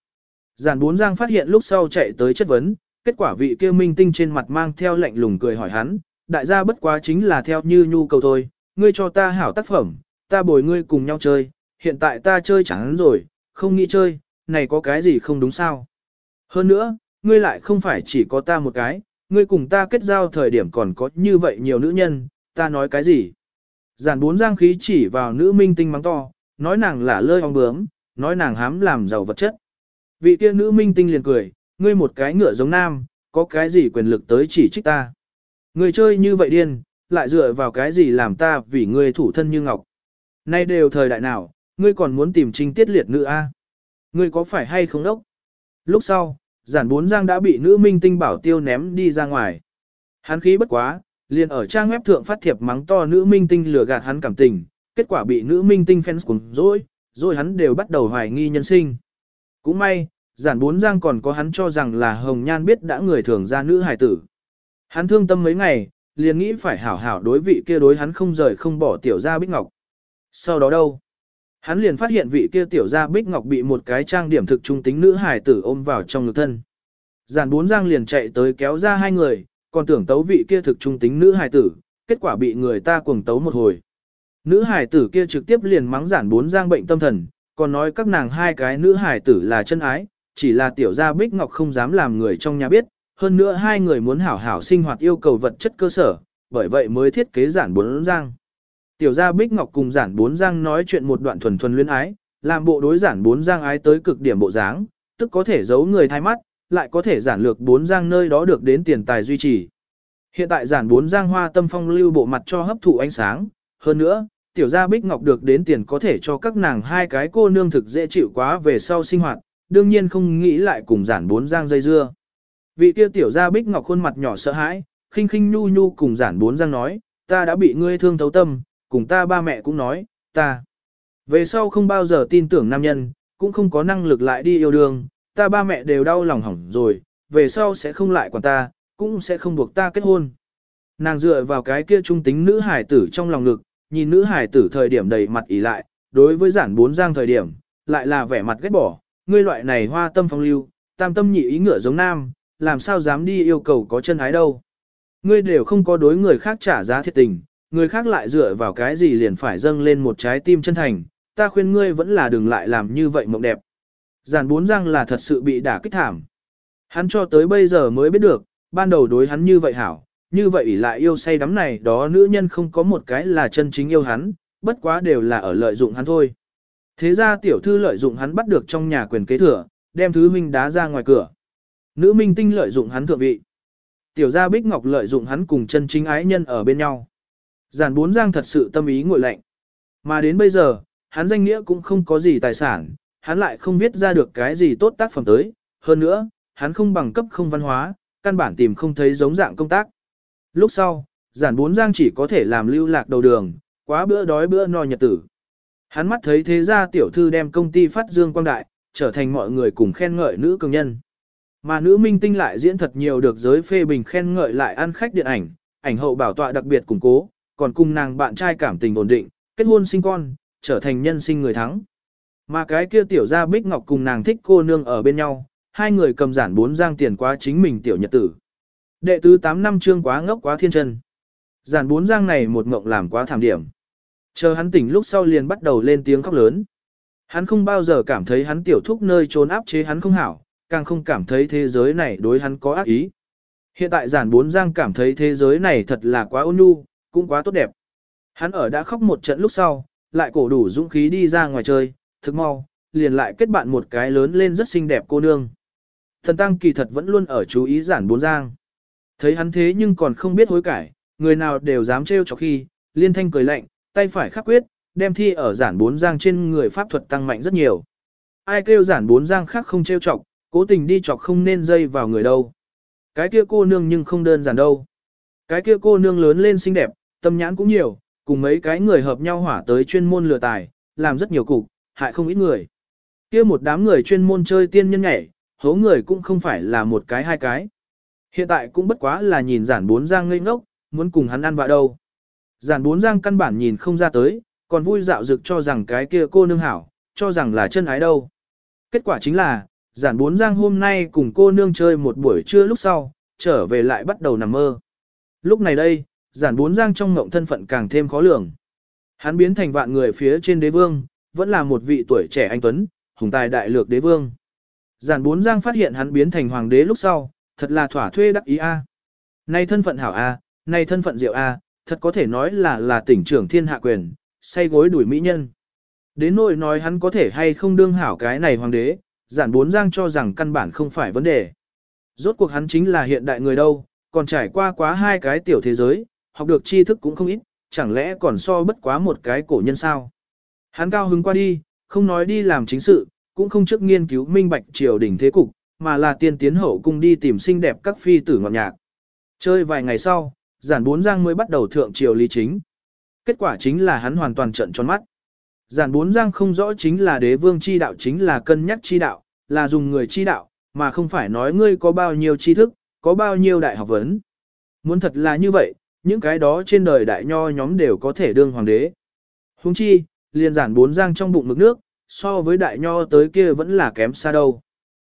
Speaker 1: Giản bốn giang phát hiện lúc sau chạy tới chất vấn, kết quả vị kia minh tinh trên mặt mang theo lạnh lùng cười hỏi hắn, đại gia bất quá chính là theo như nhu cầu thôi, ngươi cho ta hảo tác phẩm, ta bồi ngươi cùng nhau chơi, hiện tại ta chơi chẳng rồi, không nghĩ chơi, này có cái gì không đúng sao. Hơn nữa, ngươi lại không phải chỉ có ta một cái, ngươi cùng ta kết giao thời điểm còn có như vậy nhiều nữ nhân, ta nói cái gì. Giản bốn giang khí chỉ vào nữ minh tinh mắng to, nói nàng là lơi ong bướm, nói nàng hám làm giàu vật chất. Vị kia nữ minh tinh liền cười, ngươi một cái ngựa giống nam, có cái gì quyền lực tới chỉ trích ta. Ngươi chơi như vậy điên, lại dựa vào cái gì làm ta vì ngươi thủ thân như ngọc. Nay đều thời đại nào, ngươi còn muốn tìm trinh tiết liệt nữ a? Ngươi có phải hay không đốc? Lúc sau, giản bốn giang đã bị nữ minh tinh bảo tiêu ném đi ra ngoài. Hắn khí bất quá, liền ở trang web thượng phát thiệp mắng to nữ minh tinh lừa gạt hắn cảm tình, kết quả bị nữ minh tinh fans cuồng, dối, rồi hắn đều bắt đầu hoài nghi nhân sinh. Cũng may, giản bốn giang còn có hắn cho rằng là hồng nhan biết đã người thường ra nữ hài tử. Hắn thương tâm mấy ngày, liền nghĩ phải hảo hảo đối vị kia đối hắn không rời không bỏ tiểu ra bích ngọc. Sau đó đâu? Hắn liền phát hiện vị kia tiểu gia Bích Ngọc bị một cái trang điểm thực trung tính nữ hải tử ôm vào trong ngực thân. Giản bốn giang liền chạy tới kéo ra hai người, còn tưởng tấu vị kia thực trung tính nữ hải tử, kết quả bị người ta cuồng tấu một hồi. Nữ hải tử kia trực tiếp liền mắng giản bốn giang bệnh tâm thần, còn nói các nàng hai cái nữ hải tử là chân ái, chỉ là tiểu gia Bích Ngọc không dám làm người trong nhà biết, hơn nữa hai người muốn hảo hảo sinh hoạt yêu cầu vật chất cơ sở, bởi vậy mới thiết kế giản bốn giang. Tiểu gia Bích Ngọc cùng giản bốn giang nói chuyện một đoạn thuần thuần luyến ái, làm bộ đối giản bốn giang ái tới cực điểm bộ dáng, tức có thể giấu người thay mắt, lại có thể giản lược bốn giang nơi đó được đến tiền tài duy trì. Hiện tại giản bốn giang hoa tâm phong lưu bộ mặt cho hấp thụ ánh sáng, hơn nữa, tiểu gia Bích Ngọc được đến tiền có thể cho các nàng hai cái cô nương thực dễ chịu quá về sau sinh hoạt, đương nhiên không nghĩ lại cùng giản bốn giang dây dưa. Vị kia tiểu gia Bích Ngọc khuôn mặt nhỏ sợ hãi, khinh khinh nhu nhu cùng giản bốn giang nói, ta đã bị ngươi thương thấu tâm, cùng ta ba mẹ cũng nói, ta. Về sau không bao giờ tin tưởng nam nhân, cũng không có năng lực lại đi yêu đương, ta ba mẹ đều đau lòng hỏng rồi, về sau sẽ không lại quản ta, cũng sẽ không buộc ta kết hôn. Nàng dựa vào cái kia trung tính nữ hải tử trong lòng ngực, nhìn nữ hải tử thời điểm đầy mặt ỉ lại, đối với giản bốn giang thời điểm, lại là vẻ mặt ghét bỏ, ngươi loại này hoa tâm phong lưu, tam tâm nhị ý ngựa giống nam, làm sao dám đi yêu cầu có chân ái đâu. Ngươi đều không có đối người khác trả giá thiệt tình, người khác lại dựa vào cái gì liền phải dâng lên một trái tim chân thành, ta khuyên ngươi vẫn là đừng lại làm như vậy mộng đẹp. Giản bốn răng là thật sự bị đả kích thảm. Hắn cho tới bây giờ mới biết được, ban đầu đối hắn như vậy hảo, như vậy lại yêu say đắm này đó nữ nhân không có một cái là chân chính yêu hắn, bất quá đều là ở lợi dụng hắn thôi. Thế ra tiểu thư lợi dụng hắn bắt được trong nhà quyền kế thừa, đem thứ huynh đá ra ngoài cửa. Nữ minh tinh lợi dụng hắn thượng vị. Tiểu gia Bích Ngọc lợi dụng hắn cùng chân chính ái nhân ở bên nhau. Giản bốn giang thật sự tâm ý ngội lạnh. Mà đến bây giờ, hắn danh nghĩa cũng không có gì tài sản, hắn lại không viết ra được cái gì tốt tác phẩm tới. Hơn nữa, hắn không bằng cấp không văn hóa, căn bản tìm không thấy giống dạng công tác. Lúc sau, giản bốn giang chỉ có thể làm lưu lạc đầu đường, quá bữa đói bữa no nhật tử. Hắn mắt thấy thế gia tiểu thư đem công ty phát dương quang đại, trở thành mọi người cùng khen ngợi nữ cường nhân. Mà nữ minh tinh lại diễn thật nhiều được giới phê bình khen ngợi lại ăn khách điện ảnh, ảnh hậu bảo tọa đặc biệt củng cố, còn cùng nàng bạn trai cảm tình ổn định, kết hôn sinh con, trở thành nhân sinh người thắng. Mà cái kia tiểu gia Bích Ngọc cùng nàng thích cô nương ở bên nhau, hai người cầm giản bốn giang tiền quá chính mình tiểu nhật tử. Đệ tứ 8 năm trương quá ngốc quá thiên chân. Giản bốn giang này một ngộng làm quá thảm điểm. Chờ hắn tỉnh lúc sau liền bắt đầu lên tiếng khóc lớn. Hắn không bao giờ cảm thấy hắn tiểu thúc nơi trốn áp chế hắn không hảo, càng không cảm thấy thế giới này đối hắn có ác ý. Hiện tại giản bốn giang cảm thấy thế giới này thật là quá ôn nhu, cũng quá tốt đẹp. Hắn ở đã khóc một trận lúc sau, lại cổ đủ dũng khí đi ra ngoài chơi, thực mau, liền lại kết bạn một cái lớn lên rất xinh đẹp cô nương. Thần tăng kỳ thật vẫn luôn ở chú ý giản bốn giang. Thấy hắn thế nhưng còn không biết hối cải, người nào đều dám trêu cho khi, liên thanh cười lạnh, tay phải khắc quyết, đem thi ở giản bốn giang trên người pháp thuật tăng mạnh rất nhiều. Ai kêu giản bốn giang khác không trêu chọc, cố tình đi chọc không nên dây vào người đâu. Cái kia cô nương nhưng không đơn giản đâu. Cái kia cô nương lớn lên xinh đẹp, tâm nhãn cũng nhiều, cùng mấy cái người hợp nhau hỏa tới chuyên môn lừa tài, làm rất nhiều cục, hại không ít người. Kia một đám người chuyên môn chơi tiên nhân nhảy, hố người cũng không phải là một cái hai cái. Hiện tại cũng bất quá là nhìn giản bốn giang ngây ngốc, muốn cùng hắn ăn vạ đâu. Giản bốn giang căn bản nhìn không ra tới, còn vui dạo dực cho rằng cái kia cô nương hảo, cho rằng là chân ái đâu. Kết quả chính là, giản bốn giang hôm nay cùng cô nương chơi một buổi trưa lúc sau, trở về lại bắt đầu nằm mơ. Lúc này đây, giản bốn giang trong ngộng thân phận càng thêm khó lường. Hắn biến thành vạn người phía trên đế vương, vẫn là một vị tuổi trẻ anh Tuấn, hùng tài đại lược đế vương. Giản bốn giang phát hiện hắn biến thành hoàng đế lúc sau, thật là thỏa thuê đắc ý a. À. Nay thân phận hảo a, à, nay thân phận diệu a, thật có thể nói là là tỉnh trưởng thiên hạ quyền, say gối đuổi mỹ nhân. Đến nỗi nói hắn có thể hay không đương hảo cái này hoàng đế, giản bốn giang cho rằng căn bản không phải vấn đề. Rốt cuộc hắn chính là hiện đại người đâu, còn trải qua quá hai cái tiểu thế giới, học được tri thức cũng không ít, chẳng lẽ còn so bất quá một cái cổ nhân sao. Hắn cao hứng qua đi, không nói đi làm chính sự, cũng không trước nghiên cứu minh bạch triều đình thế cục, mà là tiên tiến hậu cung đi tìm xinh đẹp các phi tử ngọt nhạc. Chơi vài ngày sau, giản bốn giang mới bắt đầu thượng triều lý chính. Kết quả chính là hắn hoàn toàn trận tròn mắt. Giản bốn giang không rõ chính là đế vương chi đạo chính là cân nhắc chi đạo, là dùng người chi đạo, mà không phải nói ngươi có bao nhiêu tri thức, có bao nhiêu đại học vấn. Muốn thật là như vậy, những cái đó trên đời đại nho nhóm đều có thể đương hoàng đế. Huống chi, liền giản bốn giang trong bụng mực nước, so với đại nho tới kia vẫn là kém xa đâu.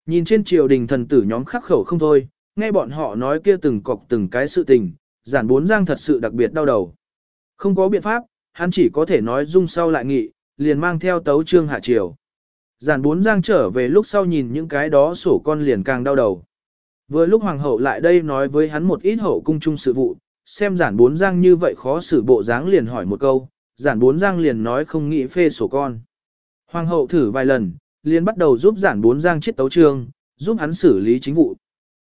Speaker 1: Nhìn trên triều đình thần tử nhóm khắc khẩu không thôi, nghe bọn họ nói kia từng cọc từng cái sự tình, giản bốn giang thật sự đặc biệt đau đầu. Không có biện pháp, hắn chỉ có thể nói dung sau lại nghị, liền mang theo tấu trương hạ triều. Giản bốn giang trở về lúc sau nhìn những cái đó sổ con liền càng đau đầu. Vừa lúc hoàng hậu lại đây nói với hắn một ít hậu cung chung sự vụ, xem giản bốn giang như vậy khó xử bộ dáng liền hỏi một câu, giản bốn giang liền nói không nghĩ phê sổ con. Hoàng hậu thử vài lần, liền bắt đầu giúp giản bốn giang chiết tấu trương, giúp hắn xử lý chính vụ.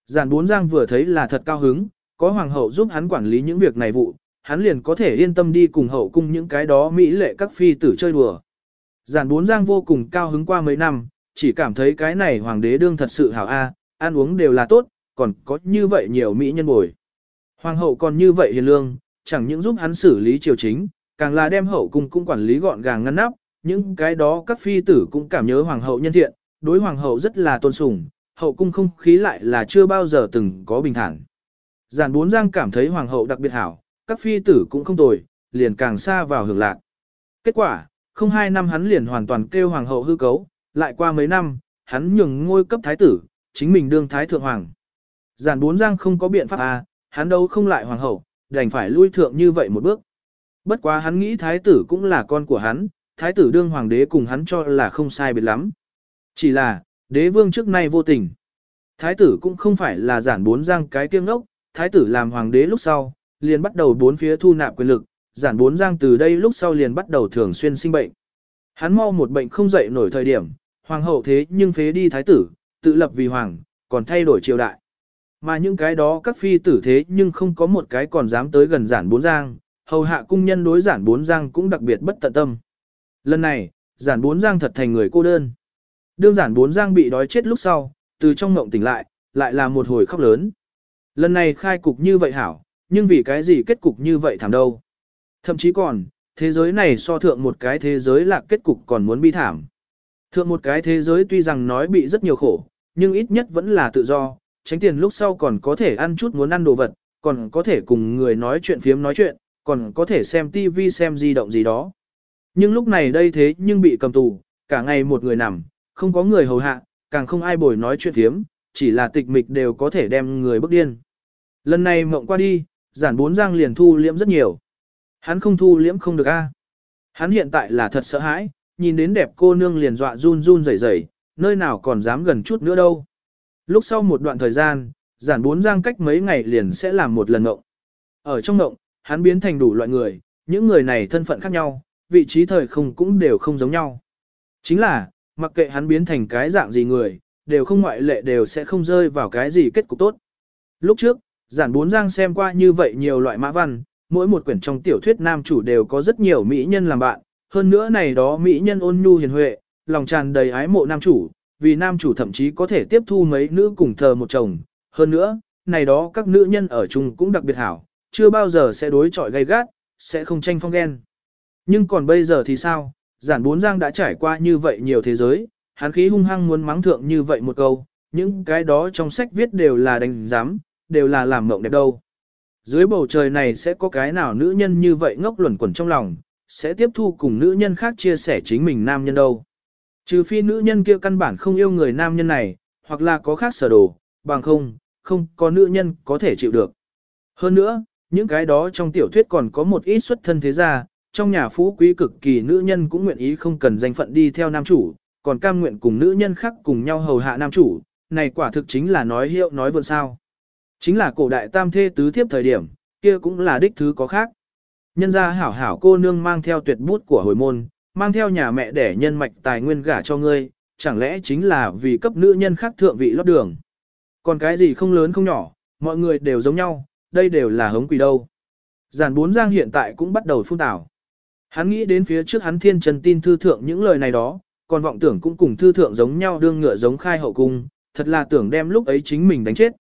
Speaker 1: Giản bốn giang vừa thấy là thật cao hứng, có hoàng hậu giúp hắn quản lý những việc này vụ, hắn liền có thể yên tâm đi cùng hậu cung những cái đó mỹ lệ các phi tử chơi đùa. Giản bốn giang vô cùng cao hứng qua mấy năm, chỉ cảm thấy cái này hoàng đế đương thật sự hảo a, ăn uống đều là tốt, còn có như vậy nhiều mỹ nhân bồi. Hoàng hậu còn như vậy hiền lương, chẳng những giúp hắn xử lý triều chính, càng là đem hậu cung cũng quản lý gọn gàng ngăn nắp, những cái đó các phi tử cũng cảm nhớ hoàng hậu nhân thiện, đối hoàng hậu rất là tôn sùng, hậu cung không khí lại là chưa bao giờ từng có bình thản. Giản bốn giang cảm thấy hoàng hậu đặc biệt hảo, các phi tử cũng không tồi, liền càng xa vào hưởng lạc. Kết quả, không hai năm hắn liền hoàn toàn kêu hoàng hậu hư cấu, lại qua mấy năm, hắn nhường ngôi cấp thái tử, chính mình đương thái thượng hoàng. Giản bốn giang không có biện pháp à, hắn đâu không lại hoàng hậu, đành phải lui thượng như vậy một bước. Bất quá hắn nghĩ thái tử cũng là con của hắn, thái tử đương hoàng đế cùng hắn cho là không sai biệt lắm. Chỉ là, đế vương trước nay vô tình. Thái tử cũng không phải là giản bốn giang cái kiêng ốc, thái tử làm hoàng đế lúc sau, liền bắt đầu bốn phía thu nạp quyền lực, giản bốn giang từ đây lúc sau liền bắt đầu thường xuyên sinh bệnh. Hắn mau một bệnh không dậy nổi thời điểm, hoàng hậu thế nhưng phế đi thái tử, tự lập vì hoàng, còn thay đổi triều đại. Mà những cái đó các phi tử thế nhưng không có một cái còn dám tới gần giản bốn giang, hầu hạ cung nhân đối giản bốn giang cũng đặc biệt bất tận tâm. Lần này, giản bốn giang thật thành người cô đơn. Đương giản bốn giang bị đói chết lúc sau, từ trong mộng tỉnh lại, lại là một hồi khóc lớn. Lần này khai cục như vậy hảo, nhưng vì cái gì kết cục như vậy thảm đâu. Thậm chí còn, thế giới này so thượng một cái thế giới là kết cục còn muốn bi thảm. Thượng một cái thế giới tuy rằng nói bị rất nhiều khổ, nhưng ít nhất vẫn là tự do, tránh tiền lúc sau còn có thể ăn chút muốn ăn đồ vật, còn có thể cùng người nói chuyện phiếm nói chuyện, còn có thể xem tivi xem di động gì đó. Nhưng lúc này đây thế nhưng bị cầm tù, cả ngày một người nằm, không có người hầu hạ, càng không ai bồi nói chuyện phiếm, chỉ là tịch mịch đều có thể đem người bức điên. Lần này mộng qua đi, giản bốn giang liền thu liễm rất nhiều. Hắn không thu liễm không được a. Hắn hiện tại là thật sợ hãi, nhìn đến đẹp cô nương liền dọa run run rẩy rẩy, nơi nào còn dám gần chút nữa đâu. Lúc sau một đoạn thời gian, giản bốn giang cách mấy ngày liền sẽ làm một lần ngộng. Ở trong ngộng, hắn biến thành đủ loại người, những người này thân phận khác nhau, vị trí thời không cũng đều không giống nhau. Chính là, mặc kệ hắn biến thành cái dạng gì người, đều không ngoại lệ đều sẽ không rơi vào cái gì kết cục tốt. Lúc trước, giản bốn giang xem qua như vậy nhiều loại mã văn, mỗi một quyển trong tiểu thuyết nam chủ đều có rất nhiều mỹ nhân làm bạn, hơn nữa này đó mỹ nhân ôn nhu hiền huệ, lòng tràn đầy ái mộ nam chủ, vì nam chủ thậm chí có thể tiếp thu mấy nữ cùng thờ một chồng. Hơn nữa, này đó các nữ nhân ở chung cũng đặc biệt hảo, chưa bao giờ sẽ đối chọi gay gắt, sẽ không tranh phong ghen. Nhưng còn bây giờ thì sao? Giản bốn giang đã trải qua như vậy nhiều thế giới, hắn khí hung hăng muốn mắng thượng như vậy một câu, những cái đó trong sách viết đều là đánh giám, đều là làm mộng đẹp đâu. Dưới bầu trời này sẽ có cái nào nữ nhân như vậy ngốc luẩn quẩn trong lòng, sẽ tiếp thu cùng nữ nhân khác chia sẻ chính mình nam nhân đâu. Trừ phi nữ nhân kia căn bản không yêu người nam nhân này, hoặc là có khác sở đồ, bằng không, không có nữ nhân có thể chịu được. Hơn nữa, những cái đó trong tiểu thuyết còn có một ít xuất thân thế gia, trong nhà phú quý cực kỳ nữ nhân cũng nguyện ý không cần danh phận đi theo nam chủ, còn cam nguyện cùng nữ nhân khác cùng nhau hầu hạ nam chủ, này quả thực chính là nói hiệu nói vượn sao. Chính là cổ đại tam thê tứ thiếp thời điểm, kia cũng là đích thứ có khác. Nhân gia hảo hảo cô nương mang theo tuyệt bút của hồi môn, mang theo nhà mẹ để nhân mạch tài nguyên gả cho ngươi, chẳng lẽ chính là vì cấp nữ nhân khác thượng vị lót đường. Còn cái gì không lớn không nhỏ, mọi người đều giống nhau, đây đều là hống quỷ đâu. Giản bốn giang hiện tại cũng bắt đầu phun tảo. Hắn nghĩ đến phía trước hắn thiên trần tin thư thượng những lời này đó, còn vọng tưởng cũng cùng thư thượng giống nhau đương ngựa giống khai hậu cung, thật là tưởng đem lúc ấy chính mình đánh chết.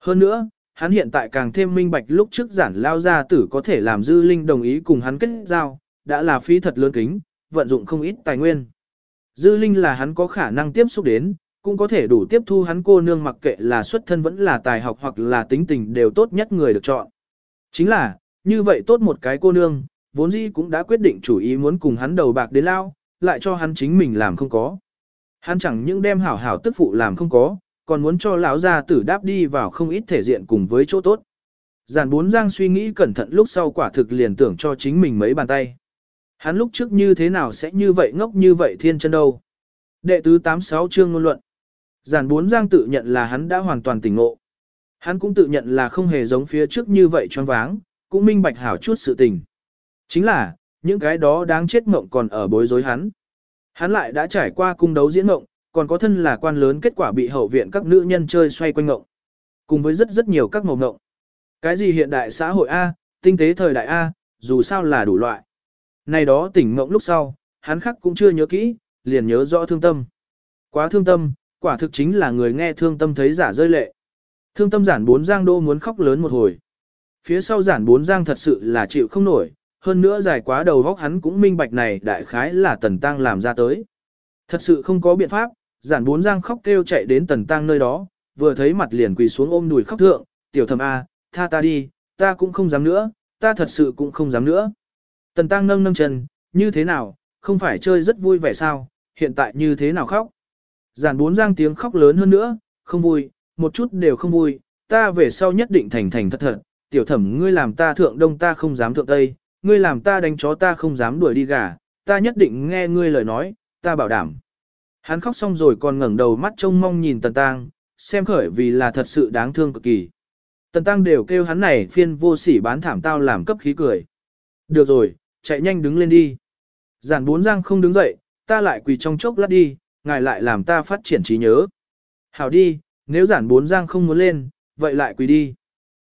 Speaker 1: Hơn nữa, hắn hiện tại càng thêm minh bạch lúc trước giản lao gia tử có thể làm dư linh đồng ý cùng hắn kết giao, đã là phí thật lớn kính, vận dụng không ít tài nguyên. Dư linh là hắn có khả năng tiếp xúc đến, cũng có thể đủ tiếp thu hắn cô nương mặc kệ là xuất thân vẫn là tài học hoặc là tính tình đều tốt nhất người được chọn. Chính là, như vậy tốt một cái cô nương, vốn dĩ cũng đã quyết định chủ ý muốn cùng hắn đầu bạc đến lao, lại cho hắn chính mình làm không có. Hắn chẳng những đem hảo hảo tức phụ làm không có, còn muốn cho lão gia tử đáp đi vào không ít thể diện cùng với chỗ tốt. Giản bốn giang suy nghĩ cẩn thận lúc sau quả thực liền tưởng cho chính mình mấy bàn tay. Hắn lúc trước như thế nào sẽ như vậy ngốc như vậy thiên chân đâu. Đệ tứ 86 chương ngôn luận. Giản bốn giang tự nhận là hắn đã hoàn toàn tỉnh ngộ. Hắn cũng tự nhận là không hề giống phía trước như vậy choáng váng, cũng minh bạch hảo chút sự tình. Chính là, những cái đó đáng chết mộng còn ở bối rối hắn. Hắn lại đã trải qua cung đấu diễn mộng, còn có thân là quan lớn kết quả bị hậu viện các nữ nhân chơi xoay quanh mộng. Cùng với rất rất nhiều các mộng mộng. Cái gì hiện đại xã hội A, tinh tế thời đại A, dù sao là đủ loại. Này đó tỉnh mộng lúc sau, hắn khắc cũng chưa nhớ kỹ, liền nhớ rõ thương tâm. Quá thương tâm, quả thực chính là người nghe thương tâm thấy giả rơi lệ. Thương tâm giản bốn giang đô muốn khóc lớn một hồi. Phía sau giản bốn giang thật sự là chịu không nổi, hơn nữa dài quá đầu vóc hắn cũng minh bạch này đại khái là tần tăng làm ra tới. Thật sự không có biện pháp, giản bốn giang khóc kêu chạy đến tần tăng nơi đó, vừa thấy mặt liền quỳ xuống ôm đùi khóc thượng, tiểu thầm A, tha ta đi, ta cũng không dám nữa, ta thật sự cũng không dám nữa. Tần tăng nâng nâng chân, như thế nào, không phải chơi rất vui vẻ sao, hiện tại như thế nào khóc. Giản bốn giang tiếng khóc lớn hơn nữa, không vui, một chút đều không vui, ta về sau nhất định thành thành thật thật, tiểu thẩm ngươi làm ta thượng đông ta không dám thượng tây, ngươi làm ta đánh chó ta không dám đuổi đi gà, ta nhất định nghe ngươi lời nói, ta bảo đảm. Hắn khóc xong rồi còn ngẩng đầu mắt trông mong nhìn Tần Tăng, xem khởi vì là thật sự đáng thương cực kỳ. Tần Tăng đều kêu hắn này phiên vô sỉ bán thảm tao làm cấp khí cười. Được rồi, chạy nhanh đứng lên đi. Giản bốn giang không đứng dậy, ta lại quỳ trong chốc lát đi, ngài lại làm ta phát triển trí nhớ. Hảo đi, nếu giản bốn giang không muốn lên, vậy lại quỳ đi.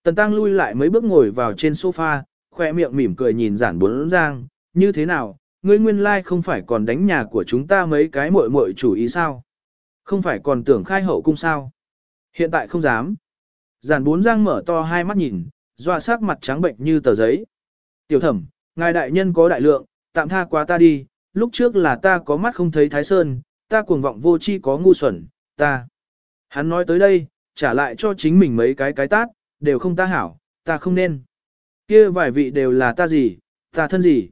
Speaker 1: Tần Tăng lui lại mấy bước ngồi vào trên sofa, khoe miệng mỉm cười nhìn giản bốn giang, như thế nào, ngươi nguyên lai like không phải còn đánh nhà của chúng ta mấy cái muội muội chủ ý sao? Không phải còn tưởng khai hậu cung sao? Hiện tại không dám. Giản bốn giang mở to hai mắt nhìn, dọa sắc mặt trắng bệnh như tờ giấy. Tiểu thẩm, ngài đại nhân có đại lượng, tạm tha quá ta đi, lúc trước là ta có mắt không thấy thái sơn, ta cuồng vọng vô chi có ngu xuẩn, ta. Hắn nói tới đây, trả lại cho chính mình mấy cái cái tát, đều không ta hảo, ta không nên. Kia vài vị đều là ta gì, ta thân gì.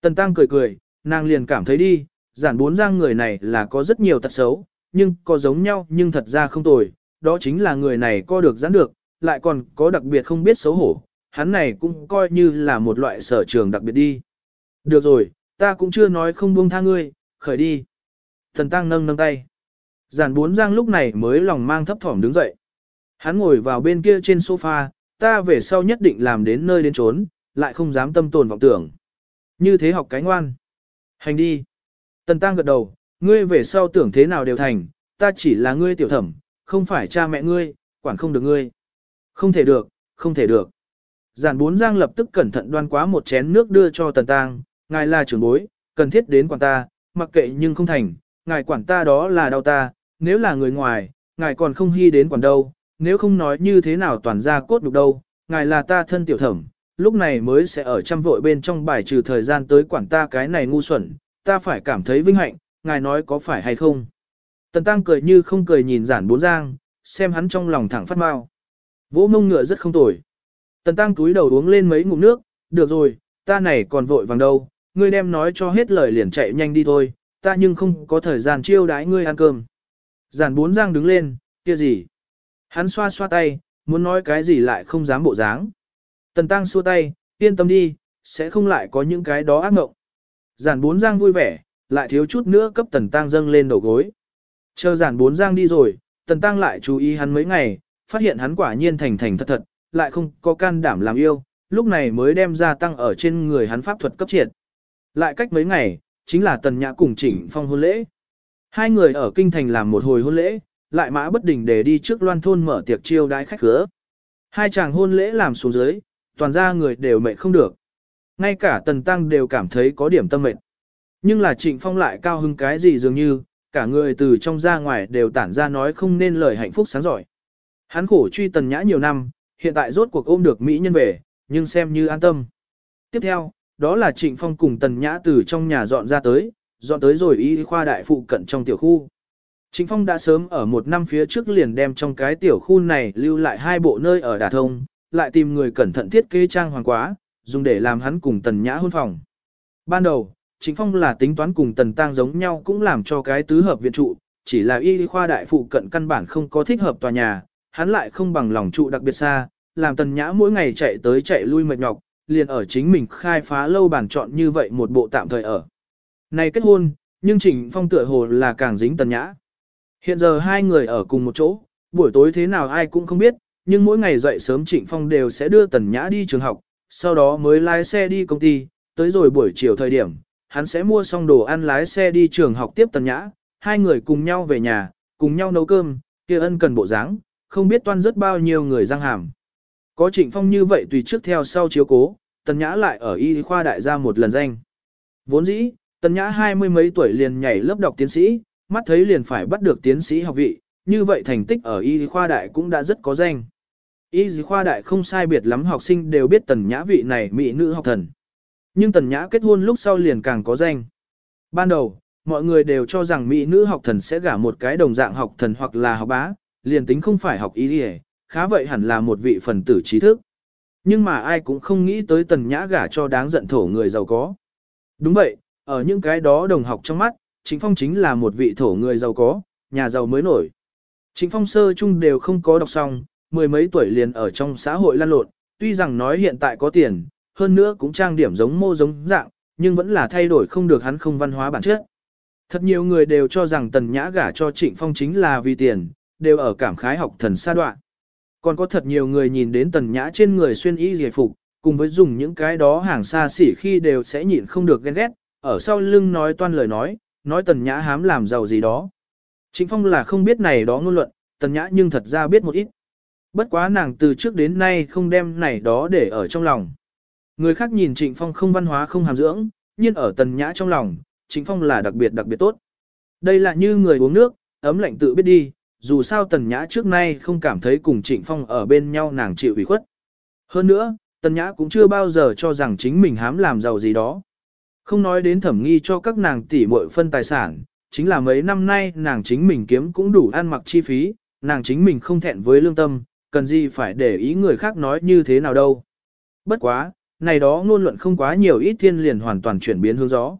Speaker 1: Tần Tăng cười cười, nàng liền cảm thấy đi, giản bốn giang người này là có rất nhiều tật xấu, nhưng có giống nhau nhưng thật ra không tồi, đó chính là người này co được giãn được, lại còn có đặc biệt không biết xấu hổ, hắn này cũng coi như là một loại sở trường đặc biệt đi. Được rồi, ta cũng chưa nói không buông tha ngươi, khởi đi. thần Tăng nâng nâng tay. Giản bốn giang lúc này mới lòng mang thấp thỏm đứng dậy. Hắn ngồi vào bên kia trên sofa, ta về sau nhất định làm đến nơi đến trốn, lại không dám tâm tồn vọng tưởng. Như thế học cái ngoan. Hành đi. Tần Tăng gật đầu, ngươi về sau tưởng thế nào đều thành, ta chỉ là ngươi tiểu thẩm, không phải cha mẹ ngươi, quản không được ngươi. Không thể được, không thể được. Giản bốn giang lập tức cẩn thận đoan quá một chén nước đưa cho Tần Tăng, ngài là trưởng bối, cần thiết đến quản ta, mặc kệ nhưng không thành, ngài quản ta đó là đau ta, nếu là người ngoài, ngài còn không hy đến quản đâu, nếu không nói như thế nào toàn ra cốt nhục đâu, ngài là ta thân tiểu thẩm, lúc này mới sẽ ở trăm vội bên trong bài trừ thời gian tới quản ta cái này ngu xuẩn, ta phải cảm thấy vinh hạnh, ngài nói có phải hay không. Tần Tăng cười như không cười nhìn giản bốn giang, xem hắn trong lòng thẳng phát mau. Vỗ mông ngựa rất không tồi. Tần Tăng túi đầu uống lên mấy ngụm nước, được rồi, ta này còn vội vàng đâu, ngươi đem nói cho hết lời liền chạy nhanh đi thôi, ta nhưng không có thời gian chiêu đãi ngươi ăn cơm. Giản bốn giang đứng lên, kia gì? Hắn xoa xoa tay, muốn nói cái gì lại không dám bộ dáng. Tần Tăng xua tay, yên tâm đi, sẽ không lại có những cái đó ác mộng. Giản bốn giang vui vẻ, lại thiếu chút nữa cấp Tần Tăng dâng lên đầu gối. Chờ giản bốn giang đi rồi, Tần Tăng lại chú ý hắn mấy ngày, phát hiện hắn quả nhiên thành thành thật thật, lại không có can đảm làm yêu, lúc này mới đem ra tăng ở trên người hắn pháp thuật cấp triệt. Lại cách mấy ngày, chính là Tần Nhã cùng Trịnh Phong hôn lễ. Hai người ở kinh thành làm một hồi hôn lễ, lại mã bất đình để đi trước loan thôn mở tiệc chiêu đái khách khứa. Hai chàng hôn lễ làm xuống dưới, toàn ra người đều mệt không được. Ngay cả Tần Tăng đều cảm thấy có điểm tâm mệt. Nhưng là Trịnh Phong lại cao hưng cái gì dường như, cả người từ trong ra ngoài đều tản ra nói không nên lời hạnh phúc sáng giỏi. Hắn khổ truy Tần Nhã nhiều năm, hiện tại rốt cuộc ôm được Mỹ nhân về, nhưng xem như an tâm. Tiếp theo, đó là Trịnh Phong cùng Tần Nhã từ trong nhà dọn ra tới, dọn tới rồi y khoa đại phụ cận trong tiểu khu. Trịnh Phong đã sớm ở một năm phía trước liền đem trong cái tiểu khu này lưu lại hai bộ nơi ở Đà Thông, lại tìm người cẩn thận thiết kế trang hoàng quá, dùng để làm hắn cùng Tần Nhã hôn phòng. Ban đầu, Trịnh Phong là tính toán cùng Tần Tăng giống nhau cũng làm cho cái tứ hợp viện trụ, chỉ là y khoa đại phụ cận căn bản không có thích hợp tòa nhà, hắn lại không bằng lòng trụ đặc biệt xa, làm Tần Nhã mỗi ngày chạy tới chạy lui mệt nhọc, liền ở chính mình khai phá lâu bản chọn như vậy một bộ tạm thời ở. Này kết hôn, nhưng Trịnh Phong tựa hồ là càng dính Tần Nhã. Hiện giờ hai người ở cùng một chỗ, buổi tối thế nào ai cũng không biết, nhưng mỗi ngày dậy sớm Trịnh Phong đều sẽ đưa Tần Nhã đi trường học, sau đó mới lái xe đi công ty, tới rồi buổi chiều thời điểm, hắn sẽ mua xong đồ ăn lái xe đi trường học tiếp Tần Nhã, hai người cùng nhau về nhà, cùng nhau nấu cơm, kia ân cần bộ dáng, không biết toan rất bao nhiêu người răng hàm. Có Trịnh Phong như vậy tùy trước theo sau chiếu cố, Tần Nhã lại ở y khoa đại gia một lần danh. Vốn dĩ, Tần Nhã hai mươi mấy tuổi liền nhảy lớp đọc tiến sĩ, mắt thấy liền phải bắt được tiến sĩ học vị, như vậy thành tích ở y khoa đại cũng đã rất có danh. Y khoa đại không sai biệt lắm học sinh đều biết Tần Nhã vị này mỹ nữ học thần. Nhưng Tần Nhã kết hôn lúc sau liền càng có danh. Ban đầu, mọi người đều cho rằng mỹ nữ học thần sẽ gả một cái đồng dạng học thần hoặc là học bá, liền tính không phải học y khá vậy hẳn là một vị phần tử trí thức. Nhưng mà ai cũng không nghĩ tới Tần Nhã gả cho đáng giận thổ người giàu có. Đúng vậy, Ở những cái đó đồng học trong mắt, Trịnh Phong chính là một vị thổ người giàu có, nhà giàu mới nổi. Trịnh Phong sơ chung đều không có đọc xong, mười mấy tuổi liền ở trong xã hội lan lộn, tuy rằng nói hiện tại có tiền, hơn nữa cũng trang điểm giống mô giống dạng, nhưng vẫn là thay đổi không được hắn không văn hóa bản chất. Thật nhiều người đều cho rằng tần nhã gả cho Trịnh Phong chính là vì tiền, đều ở cảm khái học thần sa đoạn. Còn có thật nhiều người nhìn đến tần nhã trên người xuyên y giải phục, cùng với dùng những cái đó hàng xa xỉ khi đều sẽ nhịn không được ghen ghét, ở sau lưng nói toan lời nói, nói tần nhã hám làm giàu gì đó. Trịnh Phong là không biết này đó ngôn luận, tần nhã nhưng thật ra biết một ít. Bất quá nàng từ trước đến nay không đem này đó để ở trong lòng. Người khác nhìn Trịnh Phong không văn hóa không hàm dưỡng, nhưng ở tần nhã trong lòng, Trịnh Phong là đặc biệt đặc biệt tốt. Đây là như người uống nước, ấm lạnh tự biết đi, dù sao tần nhã trước nay không cảm thấy cùng Trịnh Phong ở bên nhau nàng chịu ủy khuất. Hơn nữa, tần nhã cũng chưa bao giờ cho rằng chính mình hám làm giàu gì đó. Không nói đến thẩm nghi cho các nàng tỷ muội phân tài sản, chính là mấy năm nay nàng chính mình kiếm cũng đủ ăn mặc chi phí, nàng chính mình không thẹn với lương tâm, cần gì phải để ý người khác nói như thế nào đâu. Bất quá, này đó ngôn luận không quá nhiều ít thiên liền hoàn toàn chuyển biến hướng gió.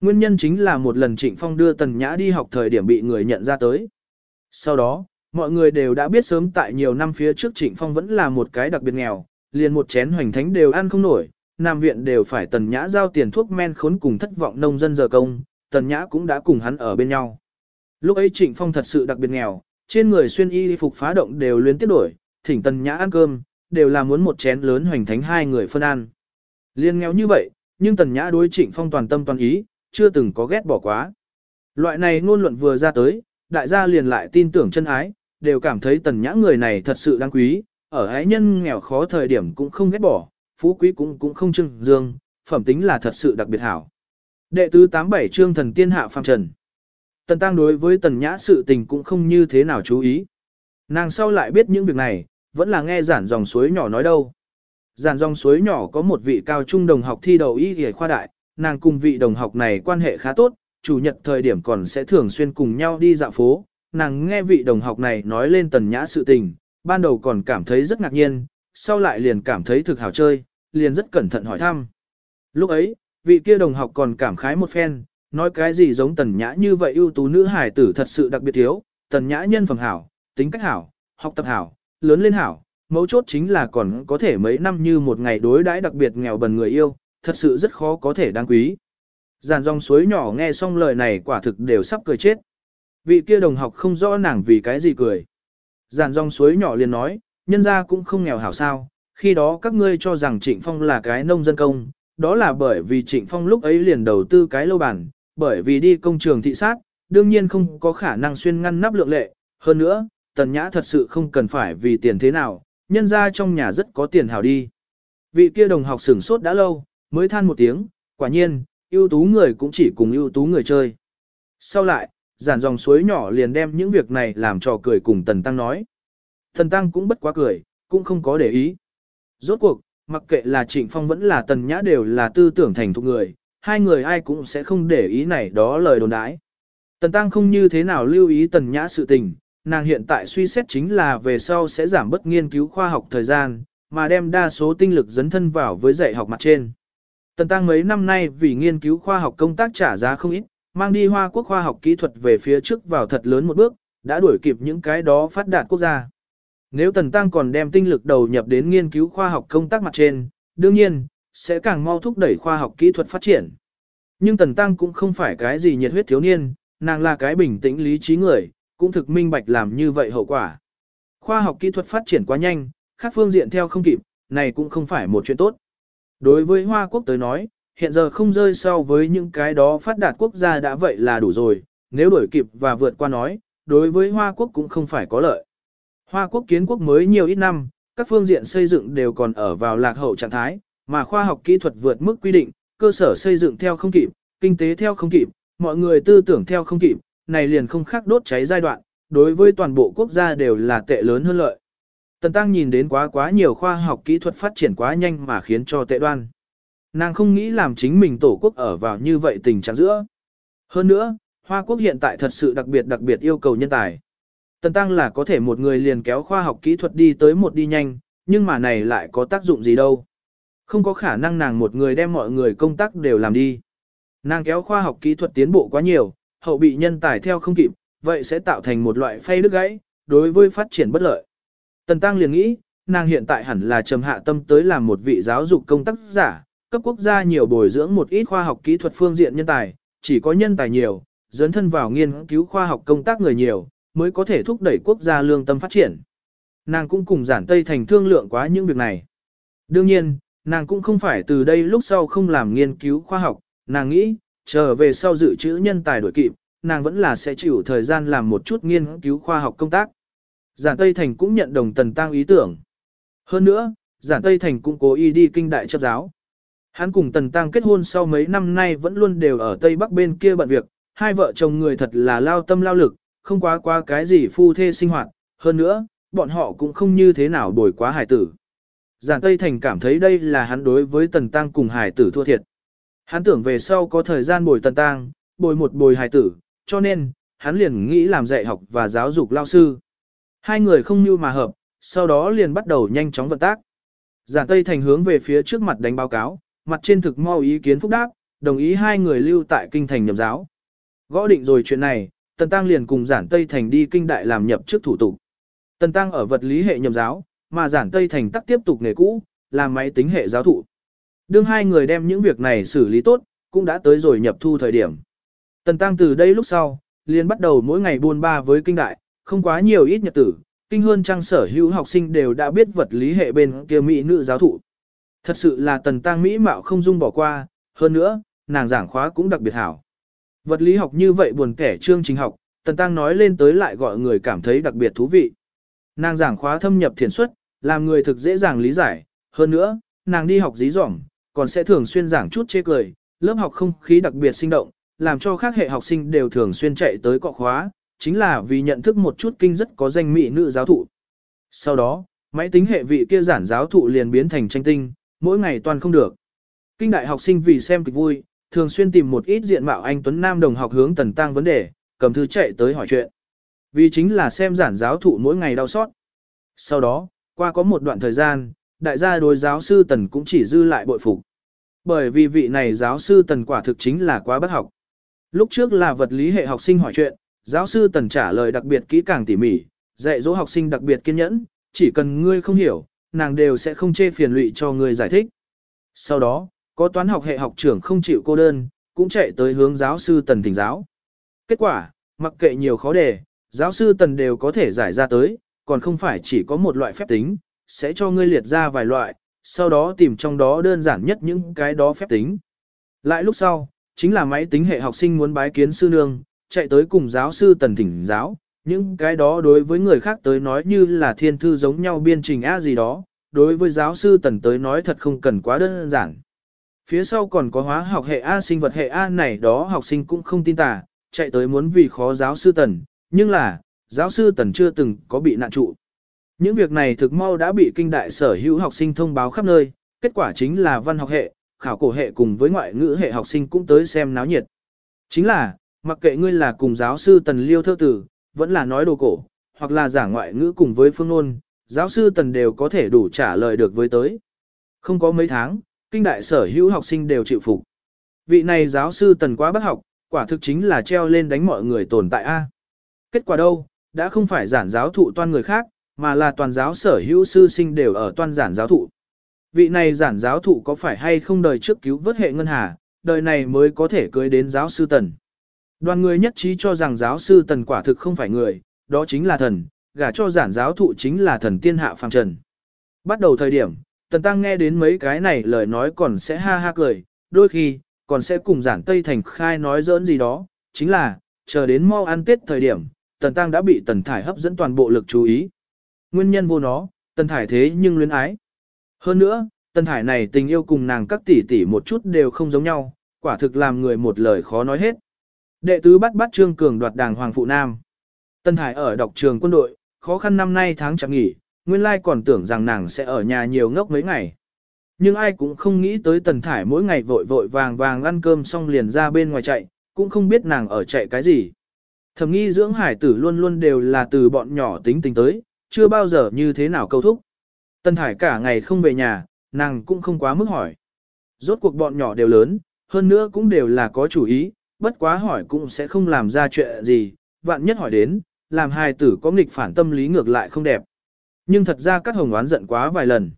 Speaker 1: Nguyên nhân chính là một lần Trịnh Phong đưa Tần Nhã đi học thời điểm bị người nhận ra tới. Sau đó, mọi người đều đã biết sớm tại nhiều năm phía trước Trịnh Phong vẫn là một cái đặc biệt nghèo, liền một chén hoành thánh đều ăn không nổi, Nam viện đều phải Tần Nhã giao tiền thuốc men khốn cùng thất vọng nông dân giờ công, Tần Nhã cũng đã cùng hắn ở bên nhau. Lúc ấy Trịnh Phong thật sự đặc biệt nghèo, trên người xuyên y phục phá động đều luyến tiếp đổi, thỉnh Tần Nhã ăn cơm, đều là muốn một chén lớn hoành thánh hai người phân ăn. Liên nghèo như vậy, nhưng Tần Nhã đối Trịnh Phong toàn tâm toàn ý, chưa từng có ghét bỏ quá. Loại này ngôn luận vừa ra tới, đại gia liền lại tin tưởng chân ái, đều cảm thấy Tần Nhã người này thật sự đáng quý, ở ái nhân nghèo khó thời điểm cũng không ghét bỏ, phú quý cũng cũng không trưng dương, phẩm tính là thật sự đặc biệt hảo. Đệ tứ 87 chương thần tiên hạ phàm trần. Tần Tăng đối với Tần Nhã sự tình cũng không như thế nào chú ý. Nàng sau lại biết những việc này, vẫn là nghe giản dòng suối nhỏ nói đâu. Giản dòng suối nhỏ có một vị cao trung đồng học thi đầu y y khoa đại, nàng cùng vị đồng học này quan hệ khá tốt, chủ nhật thời điểm còn sẽ thường xuyên cùng nhau đi dạo phố. Nàng nghe vị đồng học này nói lên Tần Nhã sự tình, ban đầu còn cảm thấy rất ngạc nhiên, sau lại liền cảm thấy thực hảo chơi, liền rất cẩn thận hỏi thăm. Lúc ấy, vị kia đồng học còn cảm khái một phen, nói cái gì giống tần nhã như vậy ưu tú nữ hài tử thật sự đặc biệt thiếu, tần nhã nhân phẩm hảo, tính cách hảo, học tập hảo, lớn lên hảo, mấu chốt chính là còn có thể mấy năm như một ngày đối đãi đặc biệt nghèo bần người yêu, thật sự rất khó có thể đáng quý. Giàn dòng suối nhỏ nghe xong lời này quả thực đều sắp cười chết. Vị kia đồng học không rõ nàng vì cái gì cười. Giàn dòng suối nhỏ liền nói, nhân ra cũng không nghèo hảo sao, khi đó các ngươi cho rằng Trịnh Phong là cái nông dân công, đó là bởi vì Trịnh Phong lúc ấy liền đầu tư cái lâu bản, bởi vì đi công trường thị sát, đương nhiên không có khả năng xuyên ngăn nắp lượng lệ, hơn nữa, Tần Nhã thật sự không cần phải vì tiền thế nào, nhân ra trong nhà rất có tiền hảo đi. Vị kia đồng học sửng sốt đã lâu, mới than một tiếng, quả nhiên, ưu tú người cũng chỉ cùng ưu tú người chơi. Sau lại, giản dòng suối nhỏ liền đem những việc này làm trò cười cùng Tần Tăng nói. Tần Tăng cũng bất quá cười, cũng không có để ý. Rốt cuộc, mặc kệ là Trịnh Phong vẫn là Tần Nhã đều là tư tưởng thành thục người, hai người ai cũng sẽ không để ý này đó lời đồn đãi. Tần Tăng không như thế nào lưu ý Tần Nhã sự tình, nàng hiện tại suy xét chính là về sau sẽ giảm bớt nghiên cứu khoa học thời gian, mà đem đa số tinh lực dấn thân vào với dạy học mặt trên. Tần Tăng mấy năm nay vì nghiên cứu khoa học công tác trả giá không ít, mang đi Hoa Quốc khoa học kỹ thuật về phía trước vào thật lớn một bước, đã đuổi kịp những cái đó phát đạt quốc gia. Nếu Tần Tăng còn đem tinh lực đầu nhập đến nghiên cứu khoa học công tác mặt trên, đương nhiên, sẽ càng mau thúc đẩy khoa học kỹ thuật phát triển. Nhưng Tần Tăng cũng không phải cái gì nhiệt huyết thiếu niên, nàng là cái bình tĩnh lý trí người, cũng thực minh bạch làm như vậy hậu quả. Khoa học kỹ thuật phát triển quá nhanh, khác phương diện theo không kịp, này cũng không phải một chuyện tốt. Đối với Hoa Quốc tới nói, hiện giờ không rơi sau với những cái đó phát đạt quốc gia đã vậy là đủ rồi, nếu đổi kịp và vượt qua nói, đối với Hoa Quốc cũng không phải có lợi. Hoa quốc kiến quốc mới nhiều ít năm, các phương diện xây dựng đều còn ở vào lạc hậu trạng thái, mà khoa học kỹ thuật vượt mức quy định, cơ sở xây dựng theo không kịp, kinh tế theo không kịp, mọi người tư tưởng theo không kịp, này liền không khác đốt cháy giai đoạn, đối với toàn bộ quốc gia đều là tệ lớn hơn lợi. Tần Tăng nhìn đến quá quá nhiều khoa học kỹ thuật phát triển quá nhanh mà khiến cho tệ đoan. Nàng không nghĩ làm chính mình tổ quốc ở vào như vậy tình trạng giữa. Hơn nữa, Hoa quốc hiện tại thật sự đặc biệt đặc biệt yêu cầu nhân tài. Tần Tăng là có thể một người liền kéo khoa học kỹ thuật đi tới một đi nhanh, nhưng mà này lại có tác dụng gì đâu. Không có khả năng nàng một người đem mọi người công tác đều làm đi. Nàng kéo khoa học kỹ thuật tiến bộ quá nhiều, hậu bị nhân tài theo không kịp, vậy sẽ tạo thành một loại phay đứt gãy, đối với phát triển bất lợi. Tần Tăng liền nghĩ, nàng hiện tại hẳn là trầm hạ tâm tới làm một vị giáo dục công tác giả, cấp quốc gia nhiều bồi dưỡng một ít khoa học kỹ thuật phương diện nhân tài, chỉ có nhân tài nhiều, dấn thân vào nghiên cứu khoa học công tác người nhiều, mới có thể thúc đẩy quốc gia lương tâm phát triển. Nàng cũng cùng giản Tây Thành thương lượng quá những việc này. Đương nhiên, nàng cũng không phải từ đây lúc sau không làm nghiên cứu khoa học, nàng nghĩ, trở về sau dự trữ nhân tài đổi kịp, nàng vẫn là sẽ chịu thời gian làm một chút nghiên cứu khoa học công tác. Giản Tây Thành cũng nhận đồng Tần Tăng ý tưởng. Hơn nữa, Giản Tây Thành cũng cố ý đi kinh đại chấp giáo. Hắn cùng Tần Tăng kết hôn sau mấy năm nay vẫn luôn đều ở Tây Bắc bên kia bận việc, hai vợ chồng người thật là lao tâm lao lực, không quá quá cái gì phu thê sinh hoạt, hơn nữa, bọn họ cũng không như thế nào bồi quá hải tử. Giản Tây Thành cảm thấy đây là hắn đối với Tần Tăng cùng hải tử thua thiệt. Hắn tưởng về sau có thời gian bồi Tần Tăng, bồi một bồi hải tử, cho nên, hắn liền nghĩ làm dạy học và giáo dục lao sư. Hai người không như mà hợp, sau đó liền bắt đầu nhanh chóng vận tác. Giản Tây Thành hướng về phía trước mặt đánh báo cáo, mặt trên thực mau ý kiến phúc đáp, đồng ý hai người lưu tại kinh thành nhập giáo. Gõ định rồi chuyện này, Tần Tăng liền cùng Giản Tây Thành đi kinh đại làm nhập trước thủ tục. Tần Tăng ở vật lý hệ nhập giáo, mà Giản Tây Thành tắc tiếp tục nghề cũ, làm máy tính hệ giáo thụ. Đương hai người đem những việc này xử lý tốt, cũng đã tới rồi nhập thu thời điểm. Tần Tăng từ đây lúc sau, liền bắt đầu mỗi ngày buôn ba với kinh đại, không quá nhiều ít nhật tử, kinh hơn trang sở hữu học sinh đều đã biết vật lý hệ bên kia mỹ nữ giáo thụ. Thật sự là Tần Tăng mỹ mạo không dung bỏ qua, hơn nữa, nàng giảng khóa cũng đặc biệt hảo. Vật lý học như vậy buồn kẻ chương trình học, Tần Tăng nói lên tới lại gọi người cảm thấy đặc biệt thú vị. Nàng giảng khóa thâm nhập thiền xuất, làm người thực dễ dàng lý giải, hơn nữa, nàng đi học dí dỏm, còn sẽ thường xuyên giảng chút chê cười, lớp học không khí đặc biệt sinh động, làm cho các hệ học sinh đều thường xuyên chạy tới cọ khóa, chính là vì nhận thức một chút kinh rất có danh mỹ nữ giáo thụ. Sau đó, máy tính hệ vị kia giản giáo thụ liền biến thành tranh tinh, mỗi ngày toàn không được. Kinh đại học sinh vì xem kịch vui, thường xuyên tìm một ít diện mạo anh Tuấn Nam đồng học hướng tần tăng vấn đề, cầm thư chạy tới hỏi chuyện. Vì chính là xem giản giáo thụ mỗi ngày đau xót. Sau đó, qua có một đoạn thời gian, đại gia đối giáo sư tần cũng chỉ dư lại bội phục. Bởi vì vị này giáo sư tần quả thực chính là quá bất học. Lúc trước là vật lý hệ học sinh hỏi chuyện, giáo sư tần trả lời đặc biệt kỹ càng tỉ mỉ, dạy dỗ học sinh đặc biệt kiên nhẫn, chỉ cần ngươi không hiểu, nàng đều sẽ không chê phiền lụy cho ngươi giải thích. Sau đó, có toán học hệ học trưởng không chịu cô đơn, cũng chạy tới hướng giáo sư tần thỉnh giáo. Kết quả, mặc kệ nhiều khó đề, giáo sư tần đều có thể giải ra tới, còn không phải chỉ có một loại phép tính, sẽ cho ngươi liệt ra vài loại, sau đó tìm trong đó đơn giản nhất những cái đó phép tính. Lại lúc sau, chính là máy tính hệ học sinh muốn bái kiến sư nương, chạy tới cùng giáo sư tần thỉnh giáo, những cái đó đối với người khác tới nói như là thiên thư giống nhau biên trình A gì đó, đối với giáo sư tần tới nói thật không cần quá đơn giản. Phía sau còn có hóa học hệ A sinh vật hệ A này đó học sinh cũng không tin tà, chạy tới muốn vì khó giáo sư tần, nhưng là, giáo sư tần chưa từng có bị nạn trụ. Những việc này thực mau đã bị kinh đại sở hữu học sinh thông báo khắp nơi, kết quả chính là văn học hệ, khảo cổ hệ cùng với ngoại ngữ hệ học sinh cũng tới xem náo nhiệt. Chính là, mặc kệ ngươi là cùng giáo sư tần liêu thơ tử, vẫn là nói đồ cổ, hoặc là giả ngoại ngữ cùng với phương ngôn, giáo sư tần đều có thể đủ trả lời được với tới. Không có mấy tháng, kinh đại sở hữu học sinh đều chịu phục. Vị này giáo sư tần quá bất học, quả thực chính là treo lên đánh mọi người tồn tại A. Kết quả đâu, đã không phải giản giáo thụ toan người khác, mà là toàn giáo sở hữu sư sinh đều ở toan giản giáo thụ. Vị này giản giáo thụ có phải hay không đời trước cứu vớt hệ ngân hà, đời này mới có thể cưới đến giáo sư tần. Đoàn người nhất trí cho rằng giáo sư tần quả thực không phải người, đó chính là thần, gả cho giản giáo thụ chính là thần tiên hạ phàm trần. Bắt đầu thời điểm, tần tăng nghe đến mấy cái này lời nói còn sẽ ha ha cười, đôi khi, còn sẽ cùng giản Tây Thành khai nói giỡn gì đó, chính là, chờ đến mau ăn tết thời điểm, tần tăng đã bị tần thải hấp dẫn toàn bộ lực chú ý. Nguyên nhân vô nó, tần thải thế nhưng luyến ái. Hơn nữa, tần thải này tình yêu cùng nàng các tỷ tỷ một chút đều không giống nhau, quả thực làm người một lời khó nói hết. Đệ tứ bắt bắt trương cường đoạt đàng hoàng phụ nam. tân hải ở đọc trường quân đội, khó khăn năm nay tháng chẳng nghỉ, nguyên lai còn tưởng rằng nàng sẽ ở nhà nhiều ngốc mấy ngày. Nhưng ai cũng không nghĩ tới tần thải mỗi ngày vội vội vàng vàng ăn cơm xong liền ra bên ngoài chạy, cũng không biết nàng ở chạy cái gì. Thầm nghi dưỡng hải tử luôn luôn đều là từ bọn nhỏ tính tình tới, chưa bao giờ như thế nào câu thúc. Tần thải cả ngày không về nhà, nàng cũng không quá mức hỏi. Rốt cuộc bọn nhỏ đều lớn, hơn nữa cũng đều là có chủ ý, bất quá hỏi cũng sẽ không làm ra chuyện gì, vạn nhất hỏi đến, làm hài tử có nghịch phản tâm lý ngược lại không đẹp. Nhưng thật ra các hồng oán giận quá vài lần.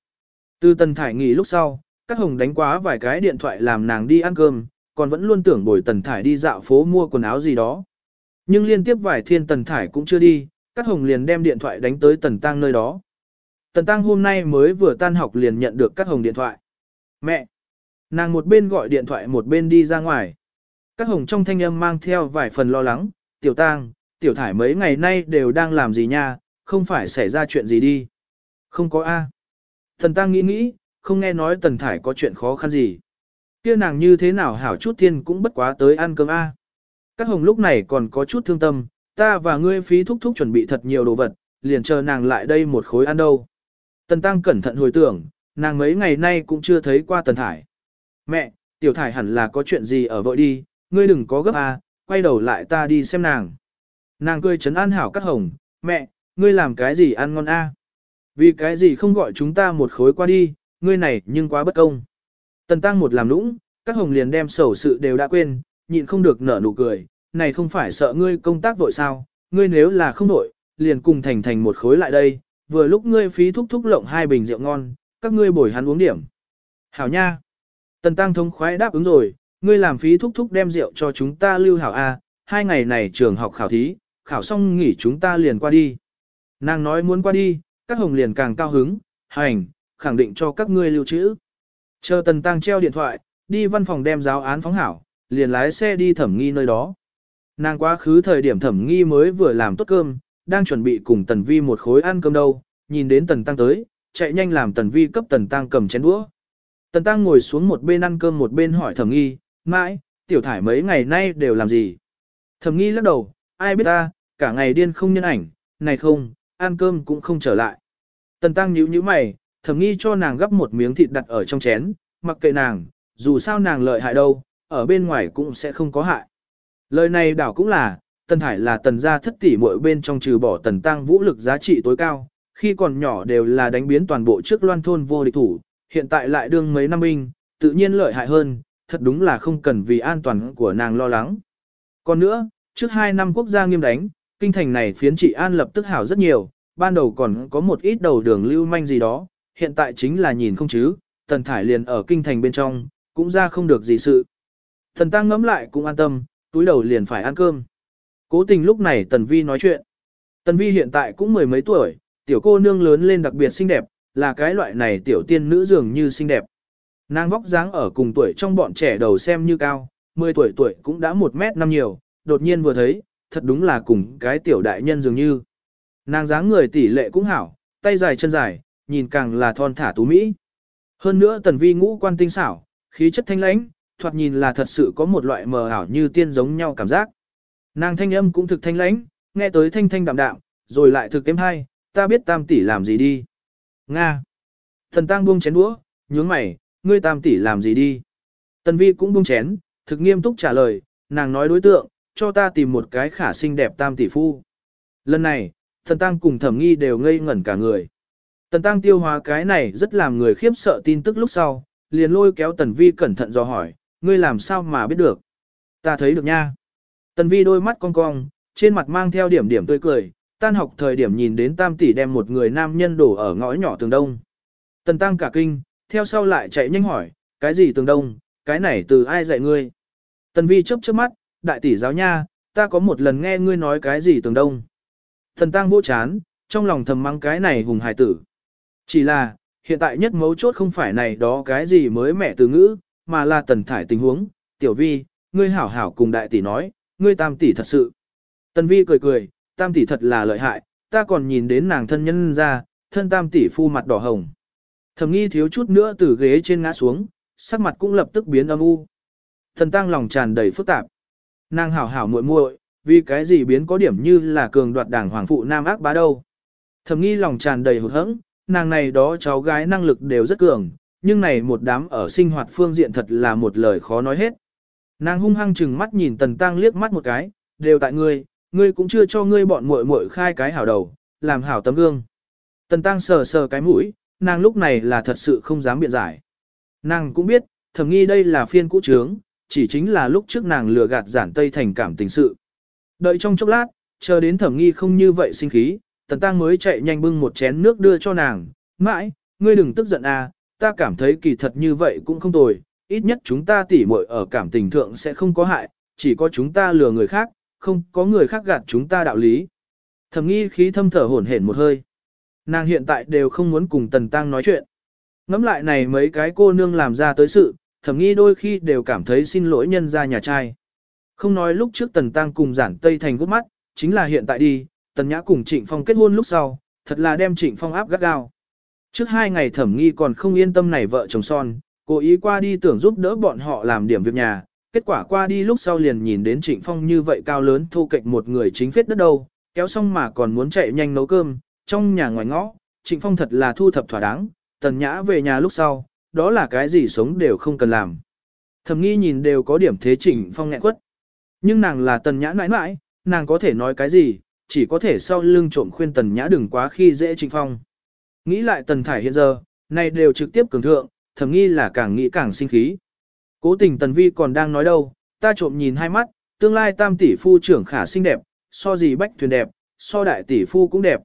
Speaker 1: Từ tần thải nghỉ lúc sau, các hồng đánh quá vài cái điện thoại làm nàng đi ăn cơm, còn vẫn luôn tưởng bồi tần thải đi dạo phố mua quần áo gì đó. Nhưng liên tiếp vài thiên tần thải cũng chưa đi, các hồng liền đem điện thoại đánh tới tần tăng nơi đó. Tần tăng hôm nay mới vừa tan học liền nhận được các hồng điện thoại. Mẹ! Nàng một bên gọi điện thoại một bên đi ra ngoài. Các hồng trong thanh âm mang theo vài phần lo lắng, tiểu tang, tiểu thải mấy ngày nay đều đang làm gì nha, không phải xảy ra chuyện gì đi. Không có A. Thần tăng nghĩ nghĩ, không nghe nói tần thải có chuyện khó khăn gì. Kia nàng như thế nào hảo chút thiên cũng bất quá tới ăn cơm A. Các hồng lúc này còn có chút thương tâm, ta và ngươi phí thúc thúc chuẩn bị thật nhiều đồ vật, liền chờ nàng lại đây một khối ăn đâu. Tần tăng cẩn thận hồi tưởng, nàng mấy ngày nay cũng chưa thấy qua tần thải. Mẹ, tiểu thải hẳn là có chuyện gì ở vội đi, ngươi đừng có gấp A, quay đầu lại ta đi xem nàng. Nàng cười chấn an hảo cắt hồng, mẹ, ngươi làm cái gì ăn ngon A. Vì cái gì không gọi chúng ta một khối qua đi, ngươi này nhưng quá bất công. Tần tăng một làm lũng, các hồng liền đem sầu sự đều đã quên, nhịn không được nở nụ cười, này không phải sợ ngươi công tác vội sao, ngươi nếu là không vội, liền cùng thành thành một khối lại đây, vừa lúc ngươi phí thúc thúc lộng hai bình rượu ngon, các ngươi bồi hắn uống điểm. Hảo nha. Tần tăng thống khoái đáp ứng rồi, ngươi làm phí thúc thúc đem rượu cho chúng ta lưu hảo A, hai ngày này trường học khảo thí, khảo xong nghỉ chúng ta liền qua đi. Nàng nói muốn qua đi, các hồng liền càng cao hứng, hành, khẳng định cho các ngươi lưu trữ. Chờ tần tăng treo điện thoại, đi văn phòng đem giáo án phóng hảo, liền lái xe đi thẩm nghi nơi đó. Nàng quá khứ thời điểm thẩm nghi mới vừa làm tốt cơm, đang chuẩn bị cùng tần vi một khối ăn cơm đâu, nhìn đến tần tăng tới, chạy nhanh làm tần vi cấp tần tăng cầm chén đũa. Tần tăng ngồi xuống một bên ăn cơm một bên hỏi thẩm nghi, mãi, tiểu thải mấy ngày nay đều làm gì? Thẩm nghi lắc đầu, ai biết ta, cả ngày điên không nhân ảnh, này không, ăn cơm cũng không trở lại. Tần tăng nhíu nhíu mày, thẩm nghi cho nàng gấp một miếng thịt đặt ở trong chén, mặc kệ nàng, dù sao nàng lợi hại đâu, ở bên ngoài cũng sẽ không có hại. Lời này đảo cũng là, tần thải là tần gia thất tỷ mỗi bên trong trừ bỏ tần tăng vũ lực giá trị tối cao, khi còn nhỏ đều là đánh biến toàn bộ trước loan thôn vô địch thủ, hiện tại lại đương mấy năm binh, tự nhiên lợi hại hơn, thật đúng là không cần vì an toàn của nàng lo lắng. Còn nữa, trước hai năm quốc gia nghiêm đánh, kinh thành này phiến trị an lập tức hảo rất nhiều, ban đầu còn có một ít đầu đường lưu manh gì đó, hiện tại chính là nhìn không chứ, tần thải liền ở kinh thành bên trong, cũng ra không được gì sự. Thần tăng ngẫm lại cũng an tâm, túi đầu liền phải ăn cơm. Cố tình lúc này tần vi nói chuyện. Tần vi hiện tại cũng mười mấy tuổi, tiểu cô nương lớn lên đặc biệt xinh đẹp, là cái loại này tiểu tiên nữ dường như xinh đẹp. Nàng vóc dáng ở cùng tuổi trong bọn trẻ đầu xem như cao, 10 tuổi tuổi cũng đã 1 mét năm nhiều, đột nhiên vừa thấy, thật đúng là cùng cái tiểu đại nhân dường như. Nàng dáng người tỷ lệ cũng hảo, tay dài chân dài, nhìn càng là thon thả tú mỹ. Hơn nữa tần vi ngũ quan tinh xảo, khí chất thanh lãnh, thoạt nhìn là thật sự có một loại mờ ảo như tiên giống nhau cảm giác. Nàng thanh âm cũng thực thanh lãnh, nghe tới thanh thanh đạm đạm, rồi lại thực êm hay, ta biết tam tỷ làm gì đi. Nga. Thần tang buông chén đũa, nhướng mày, ngươi tam tỷ làm gì đi. Tần vi cũng buông chén, thực nghiêm túc trả lời, nàng nói đối tượng, cho ta tìm một cái khả xinh đẹp tam tỷ phu. Lần này, thần tăng cùng thẩm nghi đều ngây ngẩn cả người. Tần tăng tiêu hóa cái này rất làm người khiếp sợ tin tức lúc sau, liền lôi kéo tần vi cẩn thận dò hỏi, ngươi làm sao mà biết được. Ta thấy được nha. Tần vi đôi mắt cong cong, trên mặt mang theo điểm điểm tươi cười, tan học thời điểm nhìn đến tam tỷ đem một người nam nhân đổ ở ngõ nhỏ tường đông. Tần tăng cả kinh, theo sau lại chạy nhanh hỏi, cái gì tường đông, cái này từ ai dạy ngươi. Tần vi chớp chớp mắt, đại tỷ giáo nha, ta có một lần nghe ngươi nói cái gì tường đông. Thần tăng vô chán, trong lòng thầm mắng cái này hùng hải tử. Chỉ là, hiện tại nhất mấu chốt không phải này đó cái gì mới mẹ từ ngữ, mà là tần thải tình huống, tiểu vi, ngươi hảo hảo cùng đại tỷ nói, ngươi tam tỷ thật sự. Tần vi cười cười, tam tỷ thật là lợi hại, ta còn nhìn đến nàng thân nhân ra, thân tam tỷ phu mặt đỏ hồng. Thầm nghi thiếu chút nữa từ ghế trên ngã xuống, sắc mặt cũng lập tức biến âm u. Thần tăng lòng tràn đầy phức tạp. Nàng hảo hảo muội muội, vì cái gì biến có điểm như là cường đoạt đảng hoàng phụ nam ác bá đâu. Thầm nghi lòng tràn đầy hụt hẫng, nàng này đó cháu gái năng lực đều rất cường, nhưng này một đám ở sinh hoạt phương diện thật là một lời khó nói hết. Nàng hung hăng chừng mắt nhìn tần tăng liếc mắt một cái, đều tại ngươi, ngươi cũng chưa cho ngươi bọn muội muội khai cái hảo đầu, làm hảo tấm gương. Tần tăng sờ sờ cái mũi, nàng lúc này là thật sự không dám biện giải. Nàng cũng biết, thầm nghi đây là phiên cũ trướng, chỉ chính là lúc trước nàng lừa gạt giản tây thành cảm tình sự. Đợi trong chốc lát, chờ đến thẩm nghi không như vậy sinh khí, tần tăng mới chạy nhanh bưng một chén nước đưa cho nàng, mãi, ngươi đừng tức giận à, ta cảm thấy kỳ thật như vậy cũng không tồi, ít nhất chúng ta tỉ muội ở cảm tình thượng sẽ không có hại, chỉ có chúng ta lừa người khác, không có người khác gạt chúng ta đạo lý. Thẩm nghi khí thâm thở hổn hển một hơi. Nàng hiện tại đều không muốn cùng Tần Tăng nói chuyện. Ngắm lại này mấy cái cô nương làm ra tới sự, thẩm nghi đôi khi đều cảm thấy xin lỗi nhân ra nhà trai. Không nói lúc trước Tần Tăng cùng giản Tây Thành gút mắt, chính là hiện tại đi, Tần Nhã cùng Trịnh Phong kết hôn lúc sau, thật là đem Trịnh Phong áp gắt gao. Trước hai ngày thẩm nghi còn không yên tâm này vợ chồng son, cố ý qua đi tưởng giúp đỡ bọn họ làm điểm việc nhà, kết quả qua đi lúc sau liền nhìn đến Trịnh Phong như vậy cao lớn thô kệch một người chính phết đất đâu, kéo xong mà còn muốn chạy nhanh nấu cơm, trong nhà ngoài ngõ, Trịnh Phong thật là thu thập thỏa đáng, tần nhã về nhà lúc sau, đó là cái gì sống đều không cần làm. Thầm nghi nhìn đều có điểm thế Trịnh Phong nghẹn quất. Nhưng nàng là tần nhã nãi nãi, nàng có thể nói cái gì, chỉ có thể sau lưng trộm khuyên tần nhã đừng quá khi dễ Trịnh Phong. Nghĩ lại tần thải hiện giờ, này đều trực tiếp cường thượng, thầm nghi là càng nghĩ càng sinh khí. Cố tình tần vi còn đang nói đâu, ta trộm nhìn hai mắt, tương lai tam tỷ phu trưởng khả xinh đẹp, so gì bách thuyền đẹp, so đại tỷ phu cũng đẹp.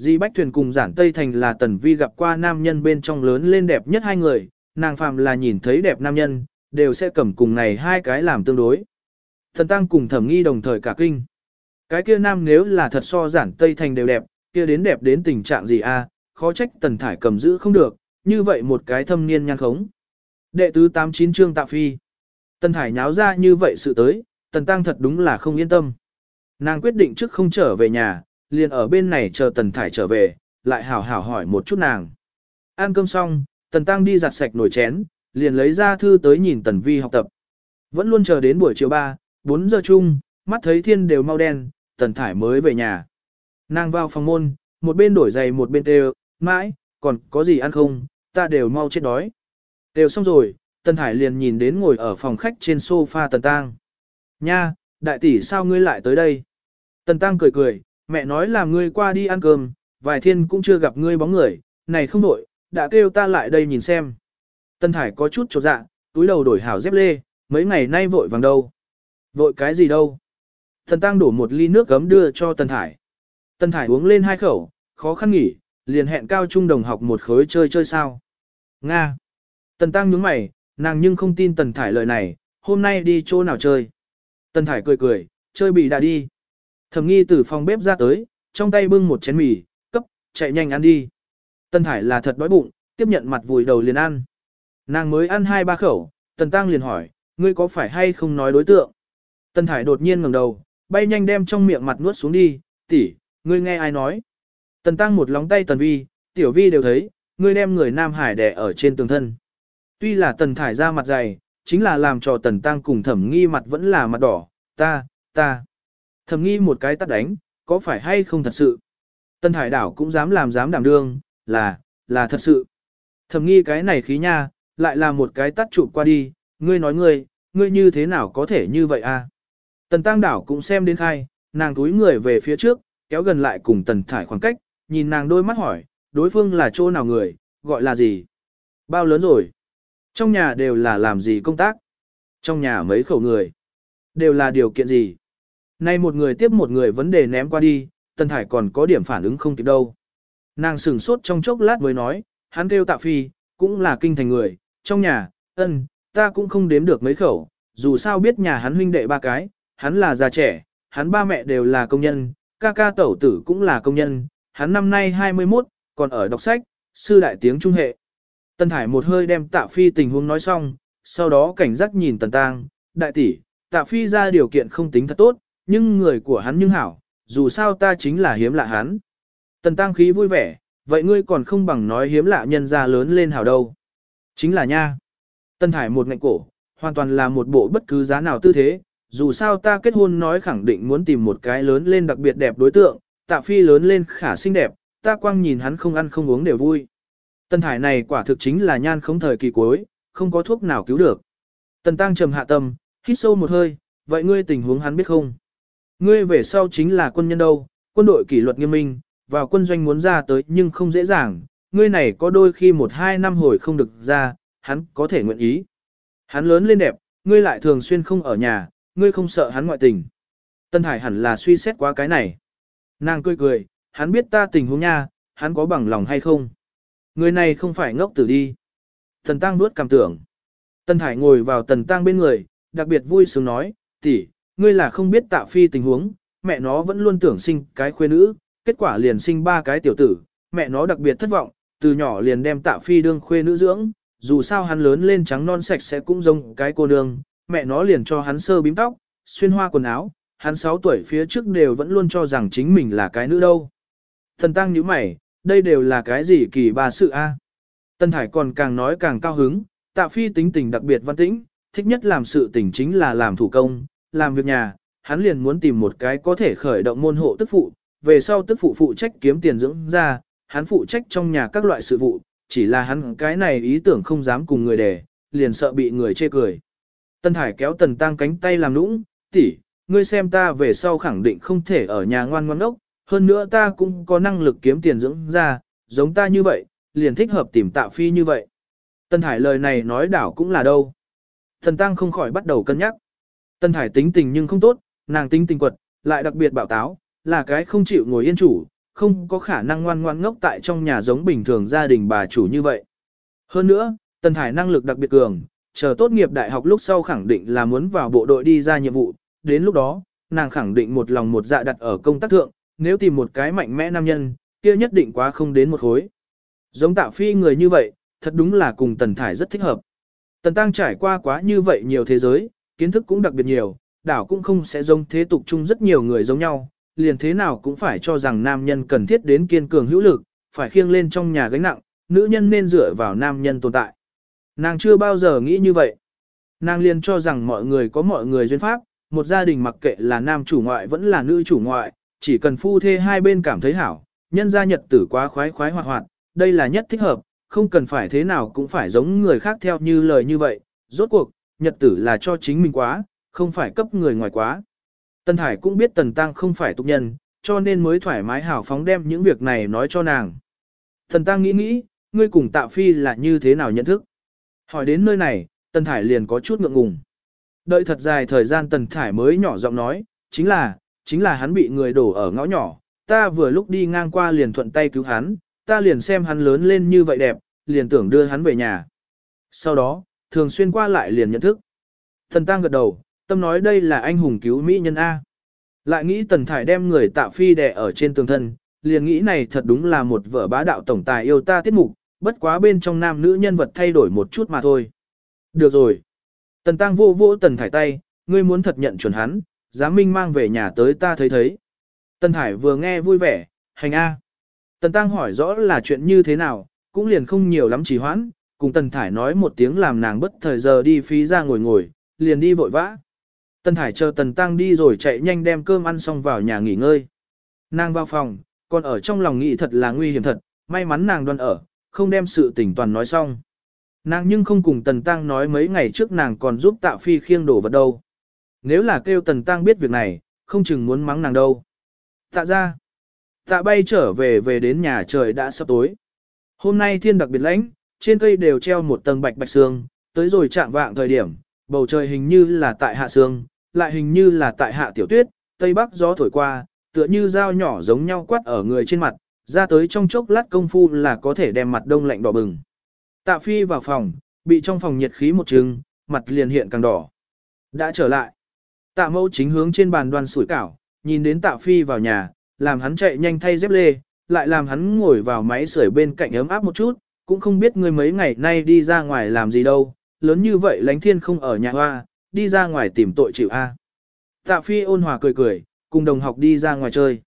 Speaker 1: Di Bách Thuyền cùng Giản Tây Thành là Tần Vi gặp qua nam nhân bên trong lớn lên đẹp nhất hai người, nàng phàm là nhìn thấy đẹp nam nhân, đều sẽ cầm cùng này hai cái làm tương đối. Thần Tăng cùng thẩm nghi đồng thời cả kinh. Cái kia nam nếu là thật so Giản Tây Thành đều đẹp, kia đến đẹp đến tình trạng gì a? À? khó trách Tần Thải cầm giữ không được, như vậy một cái thâm niên nhan khống. Đệ tứ 89 chương Tạ Phi. Tần Thải nháo ra như vậy sự tới, Tần Tăng thật đúng là không yên tâm. Nàng quyết định trước không trở về nhà, liền ở bên này chờ Tần Thải trở về, lại hảo hảo hỏi một chút nàng. Ăn cơm xong, Tần Tăng đi giặt sạch nồi chén, liền lấy ra thư tới nhìn Tần Vi học tập. Vẫn luôn chờ đến buổi chiều 3, 4 giờ chung, mắt thấy thiên đều mau đen, Tần Thải mới về nhà. Nàng vào phòng môn, một bên đổi giày một bên đều, mãi, còn có gì ăn không, ta đều mau chết đói. Đều xong rồi, Tần Thải liền nhìn đến ngồi ở phòng khách trên sofa Tần Tăng. Nha, đại tỷ sao ngươi lại tới đây? Tần Tăng cười cười, mẹ nói là ngươi qua đi ăn cơm, vài thiên cũng chưa gặp ngươi bóng người, này không đổi, đã kêu ta lại đây nhìn xem. Tân Thải có chút chột dạ, túi đầu đổi hảo dép lê, mấy ngày nay vội vàng đâu. Vội cái gì đâu. Thần Tăng đổ một ly nước gấm đưa cho Tân Thải. Tân Thải uống lên hai khẩu, khó khăn nghỉ, liền hẹn cao trung đồng học một khối chơi chơi sao. Nga. Tần Tăng nhướng mày, nàng nhưng không tin Tần Thải lời này, hôm nay đi chỗ nào chơi. Tần Thải cười cười, chơi bị đã đi. Thẩm nghi từ phòng bếp ra tới, trong tay bưng một chén mì, cấp, chạy nhanh ăn đi. Tân Thải là thật đói bụng, tiếp nhận mặt vùi đầu liền ăn. Nàng mới ăn hai ba khẩu, Tần Tăng liền hỏi, ngươi có phải hay không nói đối tượng? Tân Thải đột nhiên ngẩng đầu, bay nhanh đem trong miệng mặt nuốt xuống đi, tỷ, ngươi nghe ai nói? Tần Tăng một lóng tay Tần Vi, Tiểu Vi đều thấy, ngươi đem người Nam Hải đè ở trên tường thân. Tuy là Tần Thải ra mặt dày, chính là làm cho Tần Tăng cùng thẩm nghi mặt vẫn là mặt đỏ, ta, ta. Thầm nghi một cái tắt đánh, có phải hay không thật sự? Tân Thải Đảo cũng dám làm dám đảm đương, là, là thật sự. Thầm nghi cái này khí nha, lại là một cái tắt chụp qua đi, ngươi nói ngươi, ngươi như thế nào có thể như vậy a? À? Tần Tăng Đảo cũng xem đến khai, nàng túi người về phía trước, kéo gần lại cùng Tần Thải khoảng cách, nhìn nàng đôi mắt hỏi, đối phương là chỗ nào người, gọi là gì? Bao lớn rồi? Trong nhà đều là làm gì công tác? Trong nhà mấy khẩu người? Đều là điều kiện gì? Nay một người tiếp một người vấn đề ném qua đi, Tần Thải còn có điểm phản ứng không kịp đâu. Nàng sửng sốt trong chốc lát mới nói, hắn kêu tạ phi, cũng là kinh thành người, trong nhà, ân, ta cũng không đếm được mấy khẩu, dù sao biết nhà hắn huynh đệ ba cái, hắn là già trẻ, hắn ba mẹ đều là công nhân, ca ca tẩu tử cũng là công nhân, hắn năm nay 21, còn ở đọc sách, sư đại tiếng trung hệ. Tần Thải một hơi đem tạ phi tình huống nói xong, sau đó cảnh giác nhìn Tần Tang, đại tỷ, tạ phi ra điều kiện không tính thật tốt, nhưng người của hắn nhưng hảo, dù sao ta chính là hiếm lạ hắn. Tần tăng khí vui vẻ, vậy ngươi còn không bằng nói hiếm lạ nhân ra lớn lên hảo đâu. Chính là nha. Tân thải một ngạnh cổ, hoàn toàn là một bộ bất cứ giá nào tư thế, dù sao ta kết hôn nói khẳng định muốn tìm một cái lớn lên đặc biệt đẹp đối tượng, tạ phi lớn lên khả xinh đẹp, ta quang nhìn hắn không ăn không uống đều vui. Tân thải này quả thực chính là nhan không thời kỳ cuối, không có thuốc nào cứu được. Tần tăng trầm hạ tâm, hít sâu một hơi, vậy ngươi tình huống hắn biết không? Ngươi về sau chính là quân nhân đâu, quân đội kỷ luật nghiêm minh, vào quân doanh muốn ra tới nhưng không dễ dàng, ngươi này có đôi khi một hai năm hồi không được ra, hắn có thể nguyện ý. Hắn lớn lên đẹp, ngươi lại thường xuyên không ở nhà, ngươi không sợ hắn ngoại tình. Tân Thải hẳn là suy xét quá cái này. Nàng cười cười, hắn biết ta tình huống nha, hắn có bằng lòng hay không. Người này không phải ngốc tử đi. Tần Tăng nuốt cảm tưởng. Tân Thải ngồi vào Tần Tăng bên người, đặc biệt vui sướng nói, tỷ, ngươi là không biết tạ phi tình huống, mẹ nó vẫn luôn tưởng sinh cái khuê nữ, kết quả liền sinh ba cái tiểu tử, mẹ nó đặc biệt thất vọng, từ nhỏ liền đem tạ phi đương khuê nữ dưỡng, dù sao hắn lớn lên trắng non sạch sẽ cũng giống cái cô nương, mẹ nó liền cho hắn sơ bím tóc, xuyên hoa quần áo, hắn 6 tuổi phía trước đều vẫn luôn cho rằng chính mình là cái nữ đâu. Thần tăng như mày, đây đều là cái gì kỳ ba sự a? Tân Thải còn càng nói càng cao hứng, tạ phi tính tình đặc biệt văn tĩnh, thích nhất làm sự tình chính là làm thủ công, làm việc nhà, hắn liền muốn tìm một cái có thể khởi động môn hộ tức phụ, về sau tức phụ phụ trách kiếm tiền dưỡng ra, hắn phụ trách trong nhà các loại sự vụ, chỉ là hắn cái này ý tưởng không dám cùng người đề, liền sợ bị người chê cười. Tân Thải kéo Tần Tăng cánh tay làm nũng, tỷ, ngươi xem ta về sau khẳng định không thể ở nhà ngoan ngoan ốc, hơn nữa ta cũng có năng lực kiếm tiền dưỡng ra, giống ta như vậy, liền thích hợp tìm tạo phi như vậy. Tân Thải lời này nói đảo cũng là đâu. Thần Tăng không khỏi bắt đầu cân nhắc. Tân Thải tính tình nhưng không tốt, nàng tính tình quật, lại đặc biệt bảo táo, là cái không chịu ngồi yên chủ, không có khả năng ngoan ngoan ngốc tại trong nhà giống bình thường gia đình bà chủ như vậy. Hơn nữa, Tân Thải năng lực đặc biệt cường, chờ tốt nghiệp đại học lúc sau khẳng định là muốn vào bộ đội đi ra nhiệm vụ, đến lúc đó, nàng khẳng định một lòng một dạ đặt ở công tác thượng, nếu tìm một cái mạnh mẽ nam nhân, kia nhất định quá không đến một khối. Giống tạo phi người như vậy, thật đúng là cùng Tần Thải rất thích hợp. Tần Tăng trải qua quá như vậy nhiều thế giới, kiến thức cũng đặc biệt nhiều, đảo cũng không sẽ giống thế tục chung rất nhiều người giống nhau, liền thế nào cũng phải cho rằng nam nhân cần thiết đến kiên cường hữu lực, phải khiêng lên trong nhà gánh nặng, nữ nhân nên dựa vào nam nhân tồn tại. Nàng chưa bao giờ nghĩ như vậy. Nàng liền cho rằng mọi người có mọi người duyên pháp, một gia đình mặc kệ là nam chủ ngoại vẫn là nữ chủ ngoại, chỉ cần phu thê hai bên cảm thấy hảo, nhân gia nhật tử quá khoái khoái hoạt hoạt, đây là nhất thích hợp, không cần phải thế nào cũng phải giống người khác theo như lời như vậy, rốt cuộc, nhật tử là cho chính mình quá, không phải cấp người ngoài quá. Tân Thải cũng biết Tần Tăng không phải tục nhân, cho nên mới thoải mái hào phóng đem những việc này nói cho nàng. Tần Tăng nghĩ nghĩ, ngươi cùng Tạ Phi là như thế nào nhận thức? Hỏi đến nơi này, Tần Thải liền có chút ngượng ngùng. Đợi thật dài thời gian Tần Thải mới nhỏ giọng nói, chính là, chính là hắn bị người đổ ở ngõ nhỏ, ta vừa lúc đi ngang qua liền thuận tay cứu hắn, ta liền xem hắn lớn lên như vậy đẹp, liền tưởng đưa hắn về nhà. Sau đó, thường xuyên qua lại liền nhận thức. Thần Tăng gật đầu, tâm nói đây là anh hùng cứu Mỹ nhân A. Lại nghĩ Tần Thải đem người tạ phi đè ở trên tường thân, liền nghĩ này thật đúng là một vở bá đạo tổng tài yêu ta tiết mục, bất quá bên trong nam nữ nhân vật thay đổi một chút mà thôi. Được rồi. Tần Tăng vô vô Tần Thải tay, ngươi muốn thật nhận chuẩn hắn, giá minh mang về nhà tới ta thấy thấy. Tần Thải vừa nghe vui vẻ, hành A. Tần Tăng hỏi rõ là chuyện như thế nào, cũng liền không nhiều lắm chỉ hoãn, cùng Tần Thải nói một tiếng làm nàng bất thời giờ đi phí ra ngồi ngồi, liền đi vội vã. Tần Thải chờ Tần Tăng đi rồi chạy nhanh đem cơm ăn xong vào nhà nghỉ ngơi. Nàng vào phòng, còn ở trong lòng nghĩ thật là nguy hiểm thật, may mắn nàng đoan ở, không đem sự tình toàn nói xong. Nàng nhưng không cùng Tần Tăng nói mấy ngày trước nàng còn giúp Tạ Phi khiêng đổ vật đâu. Nếu là kêu Tần Tăng biết việc này, không chừng muốn mắng nàng đâu. Tạ ra. Tạ bay trở về về đến nhà trời đã sắp tối. Hôm nay thiên đặc biệt lãnh, trên cây đều treo một tầng bạch bạch sương, tới rồi chạm vạng thời điểm, bầu trời hình như là tại hạ sương, lại hình như là tại hạ tiểu tuyết, tây bắc gió thổi qua, tựa như dao nhỏ giống nhau quát ở người trên mặt, ra tới trong chốc lát công phu là có thể đem mặt đông lạnh đỏ bừng. Tạ phi vào phòng, bị trong phòng nhiệt khí một trừng, mặt liền hiện càng đỏ. Đã trở lại. Tạ mẫu chính hướng trên bàn đoan sủi cảo, nhìn đến tạ phi vào nhà, làm hắn chạy nhanh thay dép lê, lại làm hắn ngồi vào máy sưởi bên cạnh ấm áp một chút, cũng không biết người mấy ngày nay đi ra ngoài làm gì đâu, lớn như vậy lánh thiên không ở nhà hoa, đi ra ngoài tìm tội chịu A. Tạ phi ôn hòa cười cười, cùng đồng học đi ra ngoài chơi.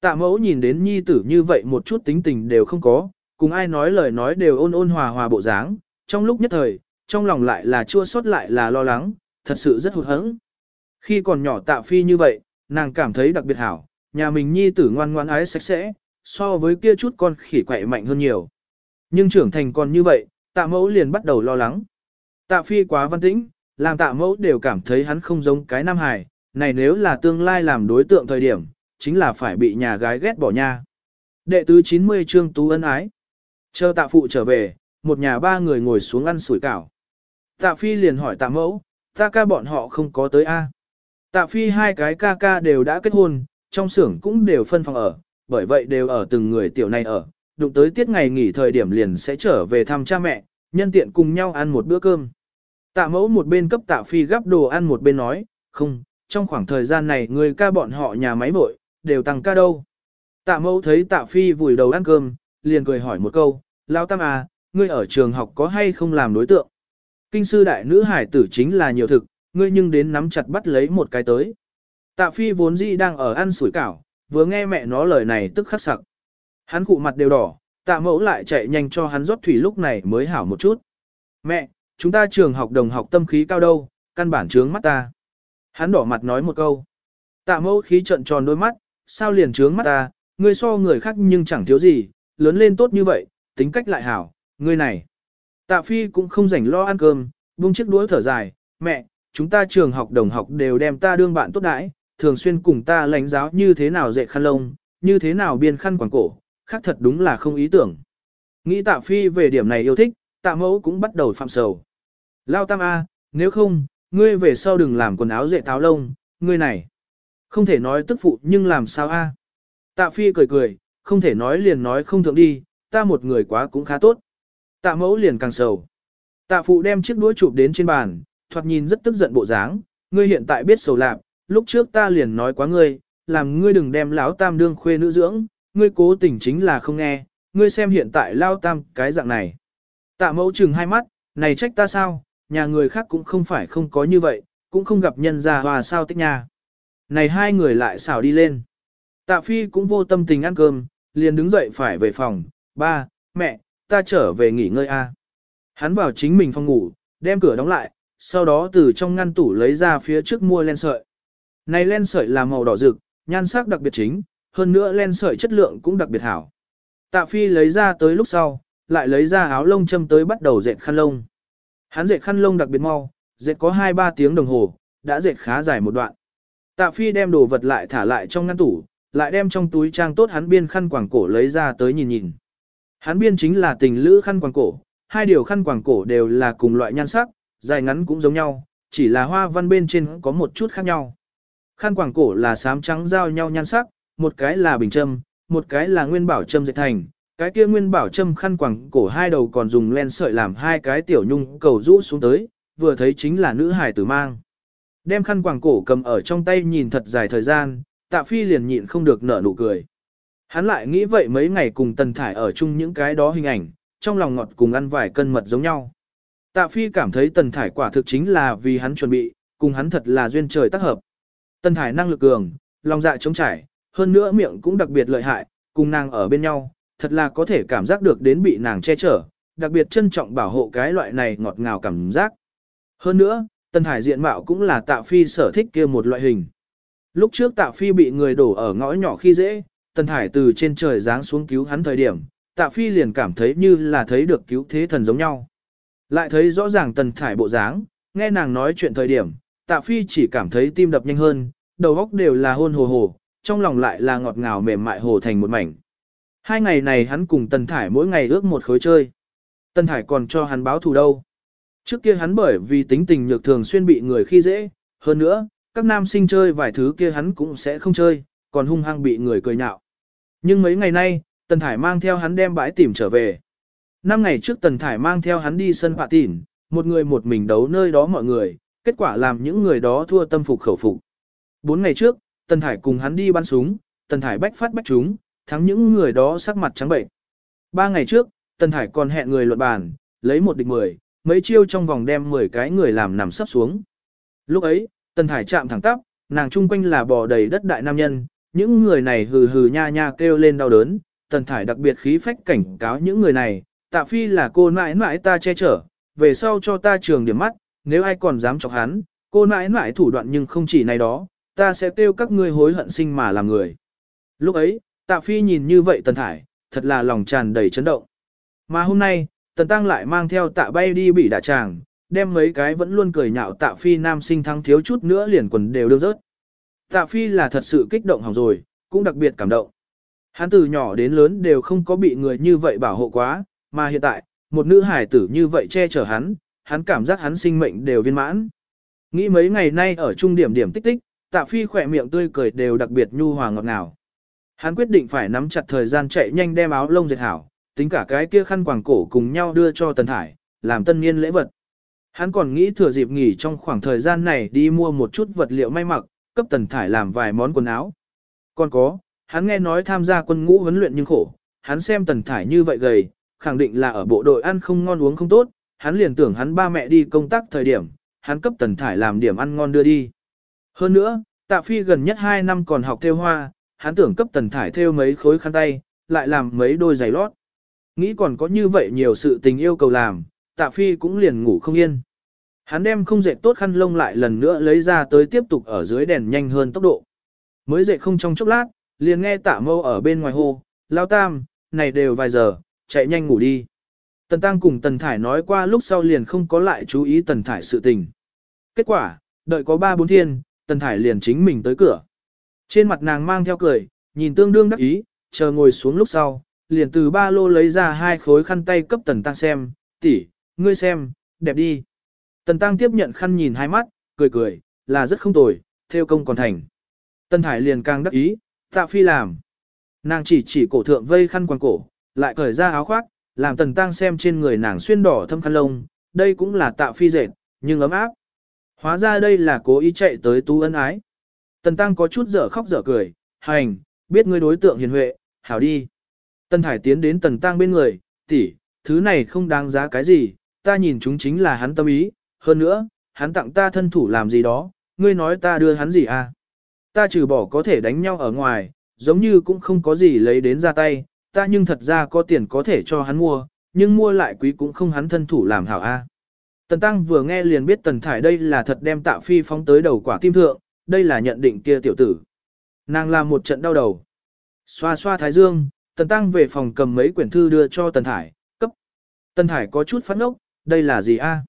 Speaker 1: Tạ mẫu nhìn đến nhi tử như vậy một chút tính tình đều không có, cùng ai nói lời nói đều ôn ôn hòa hòa bộ dáng, trong lúc nhất thời, trong lòng lại là chua xót lại là lo lắng, thật sự rất hụt hẫng. Khi còn nhỏ tạ phi như vậy, nàng cảm thấy đặc biệt hảo, nhà mình nhi tử ngoan ngoan ái sạch sẽ, so với kia chút con khỉ quậy mạnh hơn nhiều. Nhưng trưởng thành còn như vậy, tạ mẫu liền bắt đầu lo lắng. Tạ phi quá văn tĩnh, làm tạ mẫu đều cảm thấy hắn không giống cái nam hài, này nếu là tương lai làm đối tượng thời điểm, chính là phải bị nhà gái ghét bỏ nha. Đệ tứ 90 trương tú ân ái. Chờ tạ phụ trở về, một nhà ba người ngồi xuống ăn sủi cảo. Tạ phi liền hỏi tạ mẫu, Ta ca bọn họ không có tới A. Tạ phi hai cái ca ca đều đã kết hôn, trong xưởng cũng đều phân phòng ở, bởi vậy đều ở từng người tiểu này ở, đụng tới tiết ngày nghỉ thời điểm liền sẽ trở về thăm cha mẹ, nhân tiện cùng nhau ăn một bữa cơm. Tạ mẫu một bên cấp tạ phi gắp đồ ăn một bên nói, không, trong khoảng thời gian này người ca bọn họ nhà máy vội, đều tăng ca đâu. Tạ mẫu thấy tạ phi vùi đầu ăn cơm, liền cười hỏi một câu, Lão Tam à, ngươi ở trường học có hay không làm đối tượng? Kinh sư đại nữ hải tử chính là nhiều thực, ngươi nhưng đến nắm chặt bắt lấy một cái tới. Tạ phi vốn dĩ đang ở ăn sủi cảo, vừa nghe mẹ nó lời này tức khắc sặc. Hắn cụ mặt đều đỏ, tạ mẫu lại chạy nhanh cho hắn rót thủy lúc này mới hảo một chút. Mẹ, chúng ta trường học đồng học tâm khí cao đâu, căn bản trướng mắt ta. Hắn đỏ mặt nói một câu. Tạ mẫu khí trận tròn đôi mắt, sao liền trướng mắt ta, ngươi so người khác nhưng chẳng thiếu gì, lớn lên tốt như vậy, tính cách lại hảo, ngươi này. Tạ phi cũng không rảnh lo ăn cơm, buông chiếc đũa thở dài, mẹ, chúng ta trường học đồng học đều đem ta đương bạn tốt đãi, thường xuyên cùng ta lãnh giáo như thế nào dạy khăn lông, như thế nào biên khăn quàng cổ, khác thật đúng là không ý tưởng. Nghĩ tạ phi về điểm này yêu thích, tạ mẫu cũng bắt đầu phạm sầu. Lao tam A, nếu không, ngươi về sau đừng làm quần áo dệ táo lông, ngươi này. Không thể nói tức phụ nhưng làm sao A. Tạ phi cười cười, không thể nói liền nói không thượng đi, ta một người quá cũng khá tốt. Tạ mẫu liền càng sầu. Tạ phụ đem chiếc đũa chụp đến trên bàn, thoạt nhìn rất tức giận bộ dáng, ngươi hiện tại biết sầu lạc, lúc trước ta liền nói quá ngươi, làm ngươi đừng đem lão tam đương khuê nữ dưỡng, ngươi cố tình chính là không nghe, ngươi xem hiện tại lao tam cái dạng này. Tạ mẫu chừng hai mắt, này trách ta sao, nhà người khác cũng không phải không có như vậy, cũng không gặp nhân ra hòa sao tích nhà. Này hai người lại xảo đi lên. Tạ phi cũng vô tâm tình ăn cơm, liền đứng dậy phải về phòng, ba, mẹ, ta trở về nghỉ ngơi a. Hắn vào chính mình phòng ngủ, đem cửa đóng lại, sau đó từ trong ngăn tủ lấy ra phía trước mua len sợi. Này len sợi là màu đỏ rực, nhan sắc đặc biệt chính, hơn nữa len sợi chất lượng cũng đặc biệt hảo. Tạ Phi lấy ra tới lúc sau, lại lấy ra áo lông châm tới bắt đầu dệt khăn lông. Hắn dệt khăn lông đặc biệt mau, dệt có 2-3 tiếng đồng hồ, đã dệt khá dài một đoạn. Tạ Phi đem đồ vật lại thả lại trong ngăn tủ, lại đem trong túi trang tốt hắn biên khăn quàng cổ lấy ra tới nhìn nhìn. Hắn biên chính là tình lữ khăn quàng cổ, hai điều khăn quàng cổ đều là cùng loại nhan sắc, dài ngắn cũng giống nhau, chỉ là hoa văn bên trên có một chút khác nhau. Khăn quàng cổ là xám trắng giao nhau nhan sắc, một cái là bình châm, một cái là nguyên bảo châm dệt thành, cái kia nguyên bảo châm khăn quàng cổ hai đầu còn dùng len sợi làm hai cái tiểu nhung cầu rũ xuống tới, vừa thấy chính là nữ hải tử mang. Đem khăn quàng cổ cầm ở trong tay nhìn thật dài thời gian, tạ phi liền nhịn không được nở nụ cười. Hắn lại nghĩ vậy mấy ngày cùng tần thải ở chung những cái đó hình ảnh, trong lòng ngọt cùng ăn vài cân mật giống nhau. Tạ phi cảm thấy tần thải quả thực chính là vì hắn chuẩn bị, cùng hắn thật là duyên trời tác hợp. Tần thải năng lực cường, lòng dạ chống trải, hơn nữa miệng cũng đặc biệt lợi hại, cùng nàng ở bên nhau, thật là có thể cảm giác được đến bị nàng che chở, đặc biệt trân trọng bảo hộ cái loại này ngọt ngào cảm giác. Hơn nữa, Tần hải diện mạo cũng là Tạ Phi sở thích kia một loại hình. Lúc trước Tạ Phi bị người đổ ở ngõ nhỏ khi dễ, Tần hải từ trên trời giáng xuống cứu hắn thời điểm, Tạ Phi liền cảm thấy như là thấy được cứu thế thần giống nhau. Lại thấy rõ ràng Tần Thải bộ dáng, nghe nàng nói chuyện thời điểm, Tạ Phi chỉ cảm thấy tim đập nhanh hơn, đầu óc đều là hôn hồ hồ, trong lòng lại là ngọt ngào mềm mại hồ thành một mảnh. Hai ngày này hắn cùng Tần Thải mỗi ngày ước một khối chơi. Tần Thải còn cho hắn báo thù đâu. Trước kia hắn bởi vì tính tình nhược thường xuyên bị người khi dễ, hơn nữa, các nam sinh chơi vài thứ kia hắn cũng sẽ không chơi, còn hung hăng bị người cười nhạo. Nhưng mấy ngày nay, Tần Thải mang theo hắn đem bãi tìm trở về. Năm ngày trước Tần Thải mang theo hắn đi sân bạ tỉn, một người một mình đấu nơi đó mọi người, kết quả làm những người đó thua tâm phục khẩu phục. Bốn ngày trước, Tần Thải cùng hắn đi bắn súng, Tần Thải bách phát bách chúng, thắng những người đó sắc mặt trắng bệnh. Ba ngày trước, Tần Thải còn hẹn người luận bàn, lấy một địch mười, mấy chiêu trong vòng đem 10 cái người làm nằm sắp xuống. Lúc ấy, Tần Thải chạm thẳng tắp, nàng chung quanh là bò đầy đất đại nam nhân, những người này hừ hừ nha nha kêu lên đau đớn, Tần Thải đặc biệt khí phách cảnh cáo những người này, tạ phi là cô mãi mãi ta che chở, về sau cho ta trường điểm mắt, nếu ai còn dám chọc hắn, cô mãi mãi thủ đoạn nhưng không chỉ này đó, ta sẽ kêu các ngươi hối hận sinh mà làm người. Lúc ấy, tạ phi nhìn như vậy Tần Thải, thật là lòng tràn đầy chấn động. Mà hôm nay, Tần Tăng lại mang theo tạ bay đi bị đả tràng, đem mấy cái vẫn luôn cười nhạo tạ phi nam sinh thắng thiếu chút nữa liền quần đều đương rớt. Tạ phi là thật sự kích động hỏng rồi, cũng đặc biệt cảm động. Hắn từ nhỏ đến lớn đều không có bị người như vậy bảo hộ quá, mà hiện tại, một nữ hải tử như vậy che chở hắn, hắn cảm giác hắn sinh mệnh đều viên mãn. Nghĩ mấy ngày nay ở trung điểm điểm tích tích, tạ phi khỏe miệng tươi cười đều đặc biệt nhu hòa ngọt ngào. Hắn quyết định phải nắm chặt thời gian chạy nhanh đem áo lông dệt hảo, tính cả cái kia khăn quàng cổ cùng nhau đưa cho Tần Thải, làm tân niên lễ vật. Hắn còn nghĩ thừa dịp nghỉ trong khoảng thời gian này đi mua một chút vật liệu may mặc, cấp Tần Thải làm vài món quần áo. Còn có, hắn nghe nói tham gia quân ngũ huấn luyện nhưng khổ, hắn xem Tần Thải như vậy gầy, khẳng định là ở bộ đội ăn không ngon uống không tốt, hắn liền tưởng hắn ba mẹ đi công tác thời điểm, hắn cấp Tần Thải làm điểm ăn ngon đưa đi. Hơn nữa, Tạ Phi gần nhất 2 năm còn học theo hoa, hắn tưởng cấp Tần Thải theo mấy khối khăn tay, lại làm mấy đôi giày lót. Nghĩ còn có như vậy nhiều sự tình yêu cầu làm, Tạ Phi cũng liền ngủ không yên. Hắn đem không dệt tốt khăn lông lại lần nữa lấy ra tới tiếp tục ở dưới đèn nhanh hơn tốc độ. Mới dệt không trong chốc lát, liền nghe Tạ Mâu ở bên ngoài hô, lao tam, này đều vài giờ, chạy nhanh ngủ đi. Tần Tăng cùng Tần Thải nói qua lúc sau liền không có lại chú ý Tần Thải sự tình. Kết quả, đợi có ba bốn thiên, Tần Thải liền chính mình tới cửa. Trên mặt nàng mang theo cười, nhìn tương đương đắc ý, chờ ngồi xuống lúc sau, liền từ ba lô lấy ra hai khối khăn tay cấp Tần Tăng xem, tỷ, ngươi xem, đẹp đi. Tần Tăng tiếp nhận khăn nhìn hai mắt, cười cười, là rất không tồi, theo công còn thành. Tần Thải liền càng đắc ý, tạ phi làm. Nàng chỉ chỉ cổ thượng vây khăn quàng cổ, lại cởi ra áo khoác, làm Tần Tăng xem trên người nàng xuyên đỏ thâm khăn lông, đây cũng là tạ phi dệt, nhưng ấm áp. Hóa ra đây là cố ý chạy tới tú ân ái. Tần Tăng có chút dở khóc dở cười, hành, biết ngươi đối tượng hiền huệ, hảo đi. Tần Thải tiến đến Tần Tăng bên người, tỷ, thứ này không đáng giá cái gì, ta nhìn chúng chính là hắn tâm ý, hơn nữa, hắn tặng ta thân thủ làm gì đó, ngươi nói ta đưa hắn gì à? Ta trừ bỏ có thể đánh nhau ở ngoài, giống như cũng không có gì lấy đến ra tay, ta nhưng thật ra có tiền có thể cho hắn mua, nhưng mua lại quý cũng không hắn thân thủ làm hảo a. Tần Tăng vừa nghe liền biết Tần Thải đây là thật đem tạ phi phóng tới đầu quả tim thượng, đây là nhận định kia tiểu tử. Nàng làm một trận đau đầu. Xoa xoa thái dương, Tần Tăng về phòng cầm mấy quyển thư đưa cho Tần Thải, cấp. Tần Thải có chút phát ngốc, đây là gì a?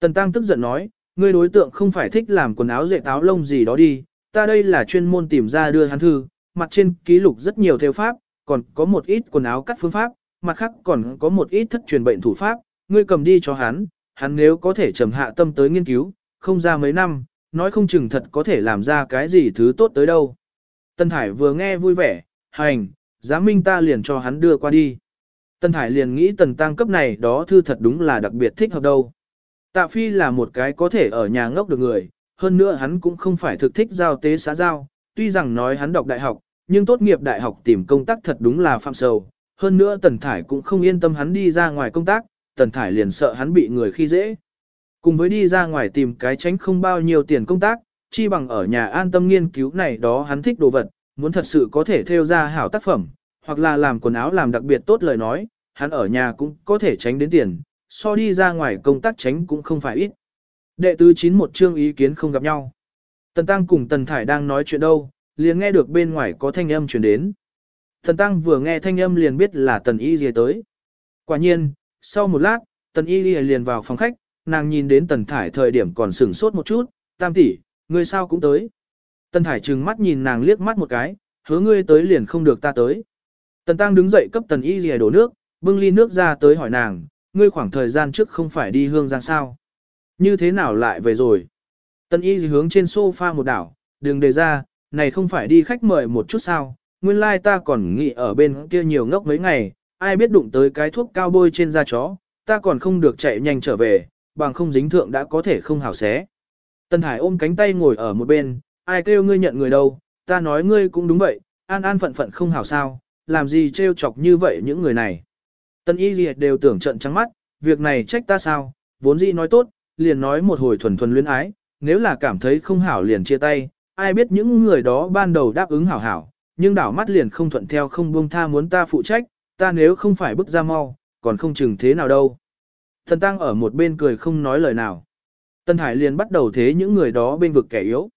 Speaker 1: Tần Tăng tức giận nói, ngươi đối tượng không phải thích làm quần áo dệ táo lông gì đó đi, ta đây là chuyên môn tìm ra đưa hắn thư, mặt trên ký lục rất nhiều theo pháp, còn có một ít quần áo cắt phương pháp, mặt khác còn có một ít thất truyền bệnh thủ pháp, ngươi cầm đi cho hắn, hắn nếu có thể trầm hạ tâm tới nghiên cứu, không ra mấy năm, nói không chừng thật có thể làm ra cái gì thứ tốt tới đâu. Tân Thải vừa nghe vui vẻ, hành, giá minh ta liền cho hắn đưa qua đi. Tân Thải liền nghĩ tần tăng cấp này đó thư thật đúng là đặc biệt thích hợp đâu. Tạ Phi là một cái có thể ở nhà ngốc được người, hơn nữa hắn cũng không phải thực thích giao tế xã giao, tuy rằng nói hắn đọc đại học, nhưng tốt nghiệp đại học tìm công tác thật đúng là phạm sầu. Hơn nữa Tần Thải cũng không yên tâm hắn đi ra ngoài công tác, Tần Thải liền sợ hắn bị người khi dễ. Cùng với đi ra ngoài tìm cái tránh không bao nhiêu tiền công tác, chi bằng ở nhà an tâm nghiên cứu này đó hắn thích đồ vật, muốn thật sự có thể theo ra hảo tác phẩm, hoặc là làm quần áo làm đặc biệt tốt lời nói, hắn ở nhà cũng có thể tránh đến tiền, so đi ra ngoài công tác tránh cũng không phải ít. Đệ tứ chín một chương ý kiến không gặp nhau. Tần Tăng cùng Tần Thải đang nói chuyện đâu, liền nghe được bên ngoài có thanh âm truyền đến. Tần Tăng vừa nghe thanh âm liền biết là Tần Y Lìa tới. Quả nhiên, sau một lát, Tần Y đi liền vào phòng khách, nàng nhìn đến Tần Thải thời điểm còn sửng sốt một chút, tam tỷ, ngươi sao cũng tới. Tần Thải trừng mắt nhìn nàng liếc mắt một cái, hứa ngươi tới liền không được ta tới. Tần Tăng đứng dậy cấp Tần Y đi đổ nước, bưng ly nước ra tới hỏi nàng, ngươi khoảng thời gian trước không phải đi hương giang sao. Như thế nào lại về rồi? Tần Y hướng trên sofa một đảo, đừng đề ra, này không phải đi khách mời một chút sao, nguyên lai like ta còn nghĩ ở bên kia nhiều ngốc mấy ngày, ai biết đụng tới cái thuốc cao bôi trên da chó, ta còn không được chạy nhanh trở về, bằng không dính thượng đã có thể không hảo xé. Tân Hải ôm cánh tay ngồi ở một bên, ai kêu ngươi nhận người đâu, ta nói ngươi cũng đúng vậy, an an phận phận không hảo sao, làm gì trêu chọc như vậy những người này. Tân Y Liệt đều tưởng trận trắng mắt, việc này trách ta sao, vốn dĩ nói tốt, liền nói một hồi thuần thuần luyến ái, nếu là cảm thấy không hảo liền chia tay, ai biết những người đó ban đầu đáp ứng hảo hảo, nhưng đảo mắt liền không thuận theo không buông tha muốn ta phụ trách, ta nếu không phải bức ra mau, còn không chừng thế nào đâu. Thần Tăng ở một bên cười không nói lời nào. Tân Hải liền bắt đầu thế những người đó bên vực kẻ yếu.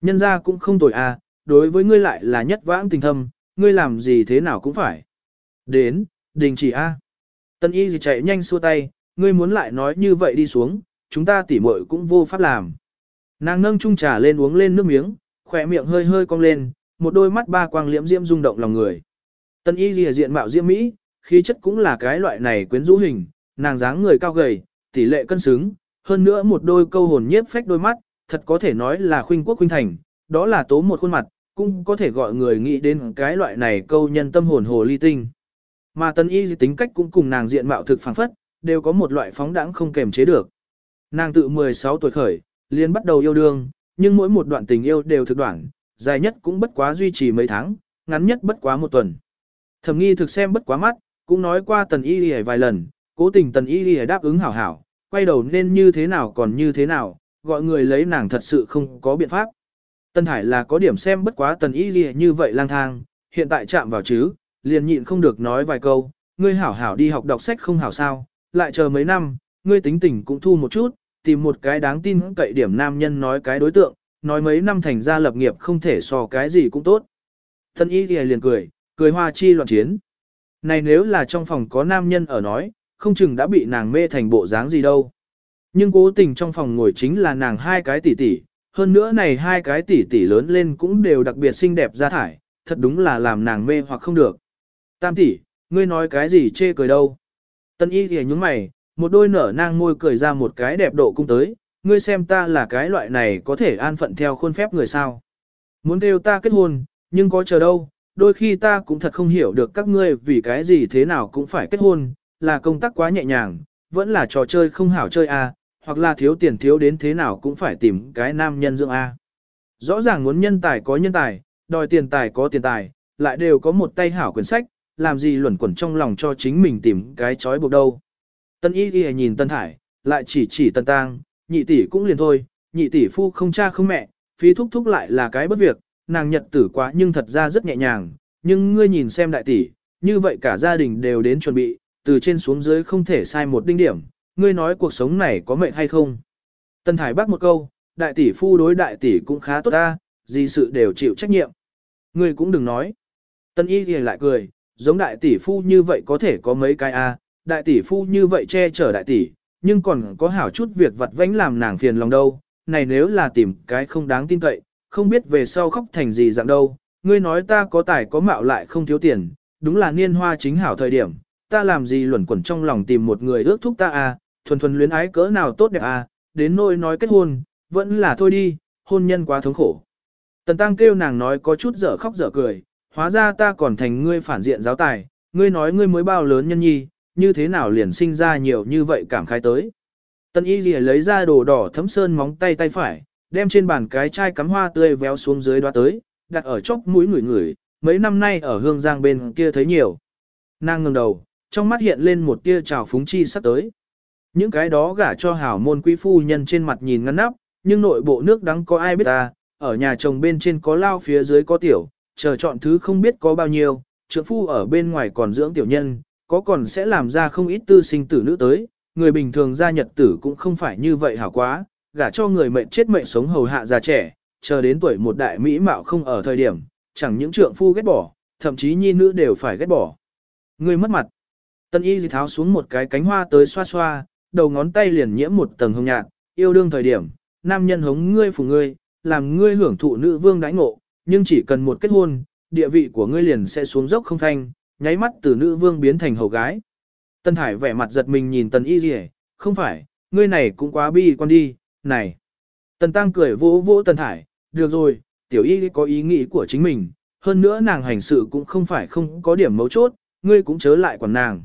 Speaker 1: Nhân ra cũng không tồi à, đối với ngươi lại là nhất vãng tình thâm, ngươi làm gì thế nào cũng phải. Đến, đình chỉ a. Tân Y gì chạy nhanh xua tay, ngươi muốn lại nói như vậy đi xuống, chúng ta tỉ muội cũng vô pháp làm. Nàng nâng chung trà lên uống lên nước miếng, khỏe miệng hơi hơi cong lên, một đôi mắt ba quang liễm diễm rung động lòng người. Tân y lìa diện mạo diễm mỹ, khí chất cũng là cái loại này quyến rũ hình, nàng dáng người cao gầy, tỷ lệ cân xứng, hơn nữa một đôi câu hồn nhiếp phách đôi mắt, thật có thể nói là khuynh quốc khuynh thành, đó là tố một khuôn mặt, cũng có thể gọi người nghĩ đến cái loại này câu nhân tâm hồn hồ ly tinh. Mà Tân y tính cách cũng cùng nàng diện mạo thực phản phất, đều có một loại phóng đãng không kềm chế được. Nàng tự 16 tuổi khởi, liền bắt đầu yêu đương, nhưng mỗi một đoạn tình yêu đều thực đoạn, dài nhất cũng bất quá duy trì mấy tháng, ngắn nhất bất quá một tuần. Thẩm nghi thực xem bất quá mắt, cũng nói qua tần y lìa vài lần, cố tình tần y lìa đáp ứng hảo hảo, quay đầu nên như thế nào còn như thế nào, gọi người lấy nàng thật sự không có biện pháp. Tần Hải là có điểm xem bất quá tần y lìa như vậy lang thang, hiện tại chạm vào chứ, liền nhịn không được nói vài câu, ngươi hảo hảo đi học đọc sách không hảo sao, lại chờ mấy năm, ngươi tính tình cũng thu một chút, tìm một cái đáng tin cậy điểm nam nhân nói cái đối tượng, nói mấy năm thành ra lập nghiệp không thể so cái gì cũng tốt. Tần y Lì liền cười, cười hoa chi loạn chiến. Này nếu là trong phòng có nam nhân ở nói, không chừng đã bị nàng mê thành bộ dáng gì đâu. Nhưng cố tình trong phòng ngồi chính là nàng hai cái tỷ tỷ, hơn nữa này hai cái tỷ tỷ lớn lên cũng đều đặc biệt xinh đẹp ra thải, thật đúng là làm nàng mê hoặc không được. Tam tỷ, ngươi nói cái gì chê cười đâu. Tân y thì nhúng mày, một đôi nở nang môi cười ra một cái đẹp độ cung tới, ngươi xem ta là cái loại này có thể an phận theo khuôn phép người sao. Muốn kêu ta kết hôn, nhưng có chờ đâu, đôi khi ta cũng thật không hiểu được các ngươi vì cái gì thế nào cũng phải kết hôn, là công tác quá nhẹ nhàng, vẫn là trò chơi không hảo chơi a, à, hoặc là thiếu tiền thiếu đến thế nào cũng phải tìm cái nam nhân dưỡng a. À. Rõ ràng muốn nhân tài có nhân tài, đòi tiền tài có tiền tài, lại đều có một tay hảo quyển sách, làm gì luẩn quẩn trong lòng cho chính mình tìm cái chói buộc đâu. Tân y ghi nhìn Tân Thải, lại chỉ chỉ Tân Tang, nhị tỷ cũng liền thôi, nhị tỷ phu không cha không mẹ, phí thúc thúc lại là cái bất việc, nàng nhật tử quá nhưng thật ra rất nhẹ nhàng, nhưng ngươi nhìn xem đại tỷ, như vậy cả gia đình đều đến chuẩn bị, từ trên xuống dưới không thể sai một đinh điểm, ngươi nói cuộc sống này có mệnh hay không. Tân Thải bác một câu, đại tỷ phu đối đại tỷ cũng khá tốt ta, gì sự đều chịu trách nhiệm. Ngươi cũng đừng nói. Tân y thì lại cười, giống đại tỷ phu như vậy có thể có mấy cái a, đại tỷ phu như vậy che chở đại tỷ, nhưng còn có hảo chút việc vặt vãnh làm nàng phiền lòng đâu, này nếu là tìm cái không đáng tin cậy, không biết về sau khóc thành gì dạng đâu, ngươi nói ta có tài có mạo lại không thiếu tiền, đúng là niên hoa chính hảo thời điểm, ta làm gì luẩn quẩn trong lòng tìm một người ước thúc ta à, thuần thuần luyến ái cỡ nào tốt đẹp à, đến nỗi nói kết hôn, vẫn là thôi đi, hôn nhân quá thống khổ. Tần Tăng kêu nàng nói có chút dở khóc dở cười, hóa ra ta còn thành ngươi phản diện giáo tài, ngươi nói ngươi mới bao lớn nhân nhi, như thế nào liền sinh ra nhiều như vậy cảm khai tới. Tần y lìa lấy ra đồ đỏ thấm sơn móng tay tay phải, đem trên bàn cái chai cắm hoa tươi véo xuống dưới đoá tới, đặt ở chốc mũi người người, mấy năm nay ở hương giang bên kia thấy nhiều. Nàng ngẩng đầu, trong mắt hiện lên một tia trào phúng chi sắp tới. Những cái đó gả cho hảo môn quý phu nhân trên mặt nhìn ngăn nắp, nhưng nội bộ nước đắng có ai biết ta, ở nhà chồng bên trên có lao phía dưới có tiểu, chờ chọn thứ không biết có bao nhiêu, trượng phu ở bên ngoài còn dưỡng tiểu nhân, có còn sẽ làm ra không ít tư sinh tử nữ tới, người bình thường gia nhật tử cũng không phải như vậy hảo quá, gả cho người mệnh chết mệnh sống hầu hạ già trẻ, chờ đến tuổi một đại mỹ mạo không ở thời điểm, chẳng những trượng phu ghét bỏ, thậm chí nhi nữ đều phải ghét bỏ. Người mất mặt. Tân y tháo xuống một cái cánh hoa tới xoa xoa, đầu ngón tay liền nhiễm một tầng hồng nhạt, yêu đương thời điểm, nam nhân hống ngươi phủ ngươi, làm ngươi hưởng thụ nữ vương đãi ngộ, nhưng chỉ cần một kết hôn, địa vị của ngươi liền sẽ xuống dốc không thanh, nháy mắt từ nữ vương biến thành hầu gái. Tân Thải vẻ mặt giật mình nhìn Tần Y Dì không phải, ngươi này cũng quá bi quan đi, này. Tần Tăng cười vỗ vỗ Tần Thải, được rồi, tiểu y có ý nghĩ của chính mình, hơn nữa nàng hành sự cũng không phải không có điểm mấu chốt, ngươi cũng chớ lại quản nàng.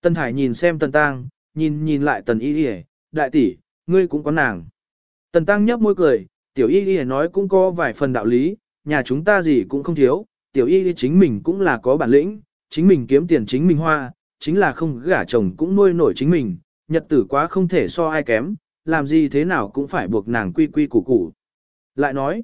Speaker 1: Tần Thải nhìn xem Tần Tăng, nhìn nhìn lại Tần Y Y, đại tỷ, ngươi cũng có nàng. Tần Tăng nhấp môi cười, tiểu y Y nói cũng có vài phần đạo lý, nhà chúng ta gì cũng không thiếu, tiểu y chính mình cũng là có bản lĩnh, chính mình kiếm tiền chính mình hoa, chính là không gả chồng cũng nuôi nổi chính mình, nhật tử quá không thể so ai kém, làm gì thế nào cũng phải buộc nàng quy quy củ củ. Lại nói,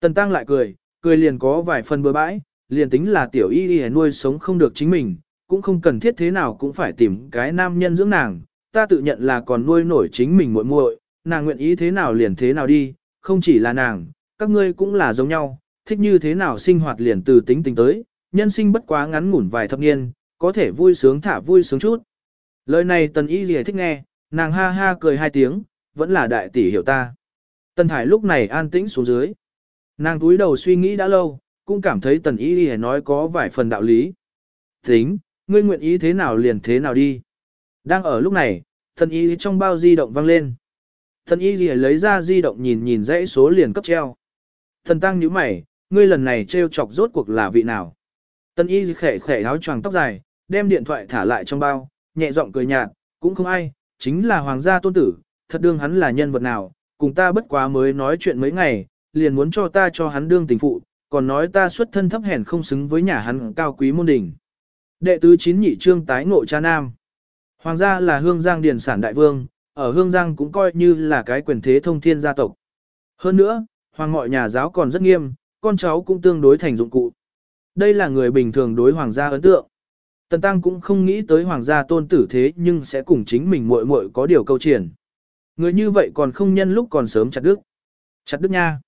Speaker 1: Tần Tăng lại cười, cười liền có vài phần bừa bãi, liền tính là tiểu y y nuôi sống không được chính mình, cũng không cần thiết thế nào cũng phải tìm cái nam nhân dưỡng nàng, ta tự nhận là còn nuôi nổi chính mình muội muội, nàng nguyện ý thế nào liền thế nào đi, không chỉ là nàng, các ngươi cũng là giống nhau, thích như thế nào sinh hoạt liền từ tính tình tới, nhân sinh bất quá ngắn ngủn vài thập niên, có thể vui sướng thả vui sướng chút. Lời này tần y gì thích nghe, nàng ha ha cười hai tiếng, vẫn là đại tỷ hiểu ta. Tần Thải lúc này an tĩnh xuống dưới. Nàng túi đầu suy nghĩ đã lâu, cũng cảm thấy tần y y nói có vài phần đạo lý. Tính, ngươi nguyện ý thế nào liền thế nào đi. Đang ở lúc này, tần y trong bao di động vang lên. Tần y y lấy ra di động nhìn nhìn dãy số liền cấp treo. Thần tăng nhíu mày, ngươi lần này trêu chọc rốt cuộc là vị nào. Tần y khẽ khẽ áo choàng tóc dài, đem điện thoại thả lại trong bao, nhẹ giọng cười nhạt, cũng không ai, chính là hoàng gia tôn tử, thật đương hắn là nhân vật nào, cùng ta bất quá mới nói chuyện mấy ngày, liền muốn cho ta cho hắn đương tình phụ, còn nói ta xuất thân thấp hèn không xứng với nhà hắn cao quý môn đỉnh. Đệ tứ chín nhị trương tái ngộ cha nam. Hoàng gia là hương giang điền sản đại vương, ở hương giang cũng coi như là cái quyền thế thông thiên gia tộc. Hơn nữa, hoàng mọi nhà giáo còn rất nghiêm, con cháu cũng tương đối thành dụng cụ. Đây là người bình thường đối hoàng gia ấn tượng. Tần Tăng cũng không nghĩ tới hoàng gia tôn tử thế nhưng sẽ cùng chính mình muội muội có điều câu triển. Người như vậy còn không nhân lúc còn sớm chặt đứt. Chặt đứt nha.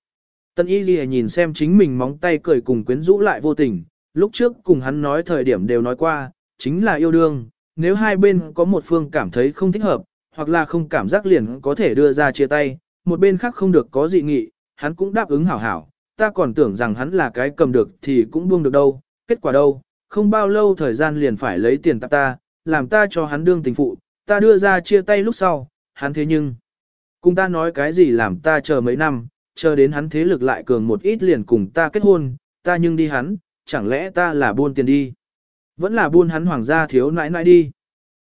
Speaker 1: Tần Y Ghi nhìn xem chính mình móng tay cười cùng quyến rũ lại vô tình, lúc trước cùng hắn nói thời điểm đều nói qua, chính là yêu đương, nếu hai bên có một phương cảm thấy không thích hợp, hoặc là không cảm giác liền có thể đưa ra chia tay, một bên khác không được có dị nghị, hắn cũng đáp ứng hảo hảo, ta còn tưởng rằng hắn là cái cầm được thì cũng buông được đâu, kết quả đâu, không bao lâu thời gian liền phải lấy tiền tạp ta, làm ta cho hắn đương tình phụ, ta đưa ra chia tay lúc sau, hắn thế nhưng, cùng ta nói cái gì làm ta chờ mấy năm, chờ đến hắn thế lực lại cường một ít liền cùng ta kết hôn, ta nhưng đi hắn, chẳng lẽ ta là buôn tiền đi. Vẫn là buôn hắn hoàng gia thiếu nãi nãi đi.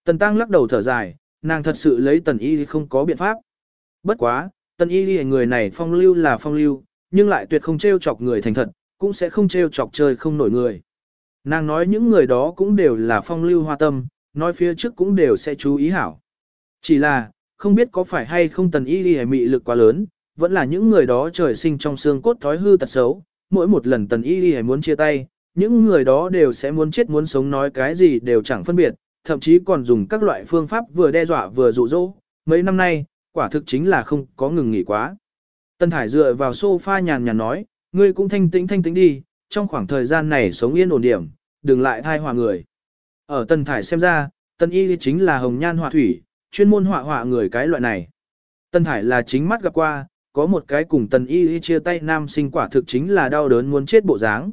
Speaker 1: Tần Tăng lắc đầu thở dài, nàng thật sự lấy tần y không có biện pháp. Bất quá, tần y người này phong lưu là phong lưu, nhưng lại tuyệt không trêu chọc người thành thật, cũng sẽ không trêu chọc chơi không nổi người. Nàng nói những người đó cũng đều là phong lưu hoa tâm, nói phía trước cũng đều sẽ chú ý hảo. Chỉ là, không biết có phải hay không tần y y mị lực quá lớn, vẫn là những người đó trời sinh trong xương cốt thói hư tật xấu, mỗi một lần tần y y muốn chia tay, những người đó đều sẽ muốn chết muốn sống nói cái gì đều chẳng phân biệt, thậm chí còn dùng các loại phương pháp vừa đe dọa vừa dụ dỗ. Mấy năm nay, quả thực chính là không có ngừng nghỉ quá. Tân Thải dựa vào sofa nhàn nhàn nói, ngươi cũng thanh tĩnh thanh tĩnh đi, trong khoảng thời gian này sống yên ổn điểm, đừng lại thai hòa người. Ở Tân Thải xem ra, Tân Y chính là hồng nhan họa thủy, chuyên môn họa họa người cái loại này. Tân Thải là chính mắt gặp qua, có một cái cùng Tần Y chia tay nam sinh quả thực chính là đau đớn muốn chết bộ dáng.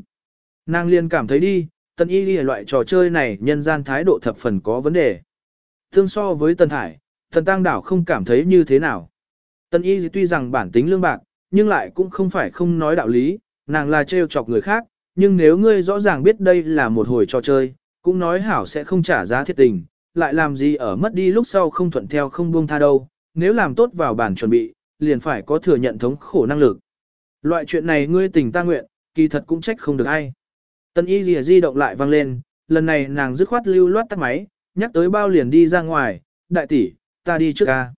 Speaker 1: Nàng liên cảm thấy đi, Tần Y loại trò chơi này nhân gian thái độ thập phần có vấn đề. Tương so với Tần Thải, Tần Tăng Đảo không cảm thấy như thế nào. Tần Y tuy rằng bản tính lương bạc, nhưng lại cũng không phải không nói đạo lý, nàng là trêu chọc người khác, nhưng nếu ngươi rõ ràng biết đây là một hồi trò chơi, cũng nói hảo sẽ không trả giá thiệt tình, lại làm gì ở mất đi lúc sau không thuận theo không buông tha đâu, nếu làm tốt vào bản chuẩn bị, liền phải có thừa nhận thống khổ năng lực. Loại chuyện này ngươi tình ta nguyện, kỳ thật cũng trách không được ai. Tân y lìa di động lại vang lên, lần này nàng dứt khoát lưu loát tắt máy, nhắc tới bao liền đi ra ngoài, đại tỷ, ta đi trước ca.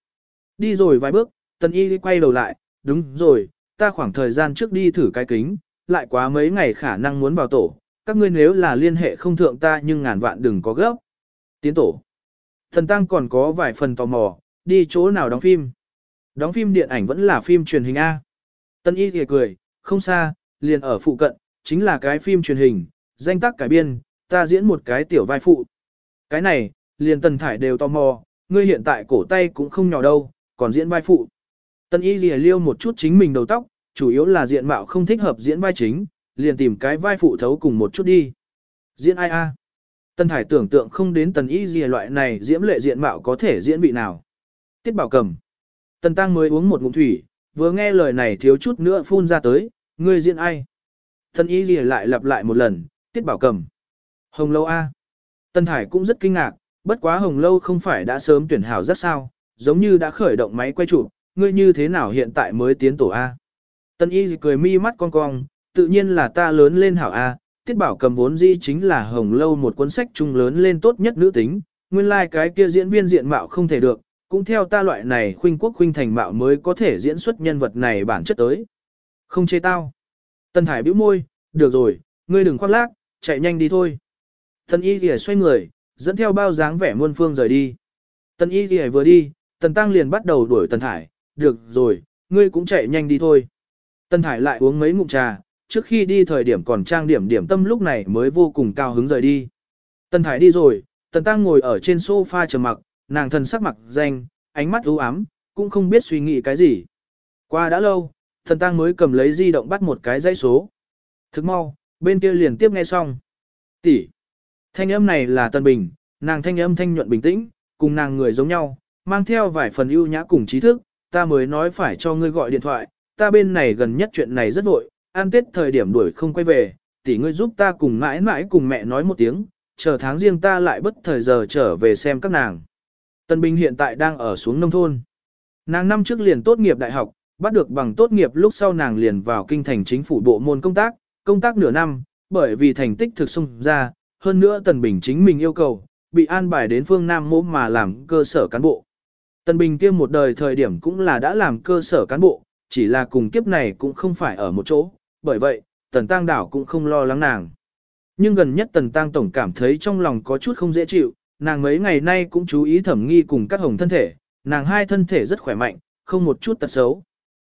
Speaker 1: Đi rồi vài bước, tân y quay đầu lại, đúng rồi, ta khoảng thời gian trước đi thử cái kính, lại quá mấy ngày khả năng muốn vào tổ, các ngươi nếu là liên hệ không thượng ta nhưng ngàn vạn đừng có gấp. Tiến tổ. Thần Tăng còn có vài phần tò mò, đi chỗ nào đóng phim. Đóng phim điện ảnh vẫn là phim truyền hình A. Tân y thì cười, không xa, liền ở phụ cận, chính là cái phim truyền hình, danh tác cải biên, ta diễn một cái tiểu vai phụ. Cái này, liền tần thải đều tò mò, ngươi hiện tại cổ tay cũng không nhỏ đâu, còn diễn vai phụ. Tân y lìa liêu một chút chính mình đầu tóc, chủ yếu là diện mạo không thích hợp diễn vai chính, liền tìm cái vai phụ thấu cùng một chút đi. Diễn ai a? Tân thải tưởng tượng không đến tần y gì loại này diễm lệ diện mạo có thể diễn vị nào. Tiết bảo cầm. Tần tăng mới uống một ngụm thủy, vừa nghe lời này thiếu chút nữa phun ra tới, ngươi diễn ai? Tần y gì lại lặp lại một lần, tiết bảo cầm. Hồng lâu A. Tân Thải cũng rất kinh ngạc, bất quá hồng lâu không phải đã sớm tuyển hảo rất sao, giống như đã khởi động máy quay chụp, ngươi như thế nào hiện tại mới tiến tổ A. Tân y cười mi mắt con cong, tự nhiên là ta lớn lên hảo A, tiết bảo cầm vốn di chính là hồng lâu một cuốn sách trung lớn lên tốt nhất nữ tính, nguyên lai like cái kia diễn viên diện mạo không thể được, cũng theo ta loại này khuynh quốc khuynh thành mạo mới có thể diễn xuất nhân vật này bản chất tới. Không chê tao. Tân Thải bĩu môi, được rồi, ngươi đừng khoác lác, chạy nhanh đi thôi. Tân y kìa xoay người, dẫn theo bao dáng vẻ muôn phương rời đi. Tân y kìa vừa đi, tần tăng liền bắt đầu đuổi tần thải, được rồi, ngươi cũng chạy nhanh đi thôi. Tân thải lại uống mấy ngụm trà, trước khi đi thời điểm còn trang điểm điểm tâm lúc này mới vô cùng cao hứng rời đi. Tân thải đi rồi, tần tăng ngồi ở trên sofa chờ mặc, nàng thân sắc mặc danh, ánh mắt u ám, cũng không biết suy nghĩ cái gì. Qua đã lâu, tần tăng mới cầm lấy di động bắt một cái dãy số. Thức mau, bên kia liền tiếp nghe xong. Tỷ. Thanh âm này là Tân Bình, nàng thanh âm thanh nhuận bình tĩnh, cùng nàng người giống nhau, mang theo vài phần ưu nhã cùng trí thức, ta mới nói phải cho ngươi gọi điện thoại, ta bên này gần nhất chuyện này rất vội, ăn tết thời điểm đuổi không quay về, tỷ ngươi giúp ta cùng mãi mãi cùng mẹ nói một tiếng, chờ tháng riêng ta lại bất thời giờ trở về xem các nàng. Tân Bình hiện tại đang ở xuống nông thôn. Nàng năm trước liền tốt nghiệp đại học, bắt được bằng tốt nghiệp lúc sau nàng liền vào kinh thành chính phủ bộ môn công tác, công tác nửa năm, bởi vì thành tích thực sung ra, hơn nữa Tần Bình chính mình yêu cầu, bị an bài đến phương Nam mỗ mà làm cơ sở cán bộ. Tần Bình kia một đời thời điểm cũng là đã làm cơ sở cán bộ, chỉ là cùng kiếp này cũng không phải ở một chỗ, bởi vậy, Tần Tăng Đảo cũng không lo lắng nàng. Nhưng gần nhất Tần Tăng Tổng cảm thấy trong lòng có chút không dễ chịu, nàng mấy ngày nay cũng chú ý thẩm nghi cùng các hồng thân thể, nàng hai thân thể rất khỏe mạnh, không một chút tật xấu.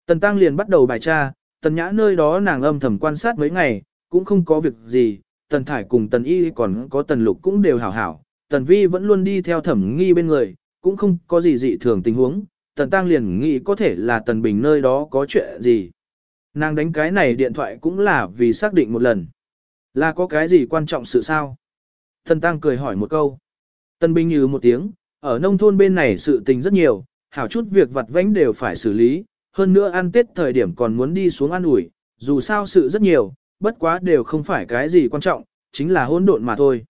Speaker 1: Tần Tăng liền bắt đầu bài tra, Tần Nhã nơi đó nàng âm thầm quan sát mấy ngày, cũng không có việc gì, Tần Thải cùng Tần Y còn có Tần Lục cũng đều hảo hảo, Tần Vi vẫn luôn đi theo thẩm nghi bên người, cũng không có gì dị thường tình huống, Tần Tăng liền nghĩ có thể là Tần Bình nơi đó có chuyện gì. Nàng đánh cái này điện thoại cũng là vì xác định một lần. Là có cái gì quan trọng sự sao? Tần Tăng cười hỏi một câu. Tần Bình như một tiếng, ở nông thôn bên này sự tình rất nhiều, hảo chút việc vặt vãnh đều phải xử lý, hơn nữa ăn tết thời điểm còn muốn đi xuống ăn ủi, dù sao sự rất nhiều, bất quá đều không phải cái gì quan trọng, chính là hỗn độn mà thôi.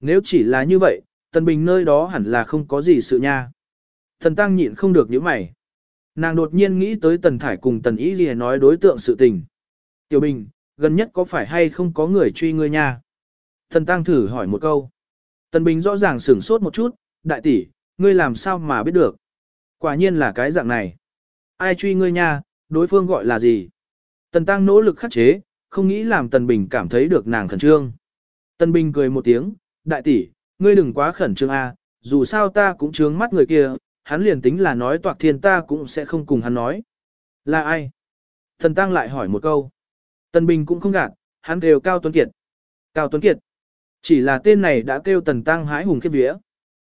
Speaker 1: Nếu chỉ là như vậy, Tần Bình nơi đó hẳn là không có gì sự nha. Thần Tăng nhịn không được những mày. Nàng đột nhiên nghĩ tới Tần Thải cùng Tần Ý gì nói đối tượng sự tình. Tiểu Bình, gần nhất có phải hay không có người truy ngươi nha? Thần Tăng thử hỏi một câu. Tần Bình rõ ràng sửng sốt một chút, đại tỷ, ngươi làm sao mà biết được? Quả nhiên là cái dạng này. Ai truy ngươi nha, đối phương gọi là gì? Tần Tăng nỗ lực khắc chế, không nghĩ làm Tần Bình cảm thấy được nàng khẩn trương. Tần Bình cười một tiếng, đại tỷ, ngươi đừng quá khẩn trương a, dù sao ta cũng trướng mắt người kia, hắn liền tính là nói toạc thiên ta cũng sẽ không cùng hắn nói. Là ai? Thần Tăng lại hỏi một câu. Tần Bình cũng không gạt, hắn kêu Cao Tuấn Kiệt. Cao Tuấn Kiệt. Chỉ là tên này đã kêu Tần Tăng hái hùng khiếp vía.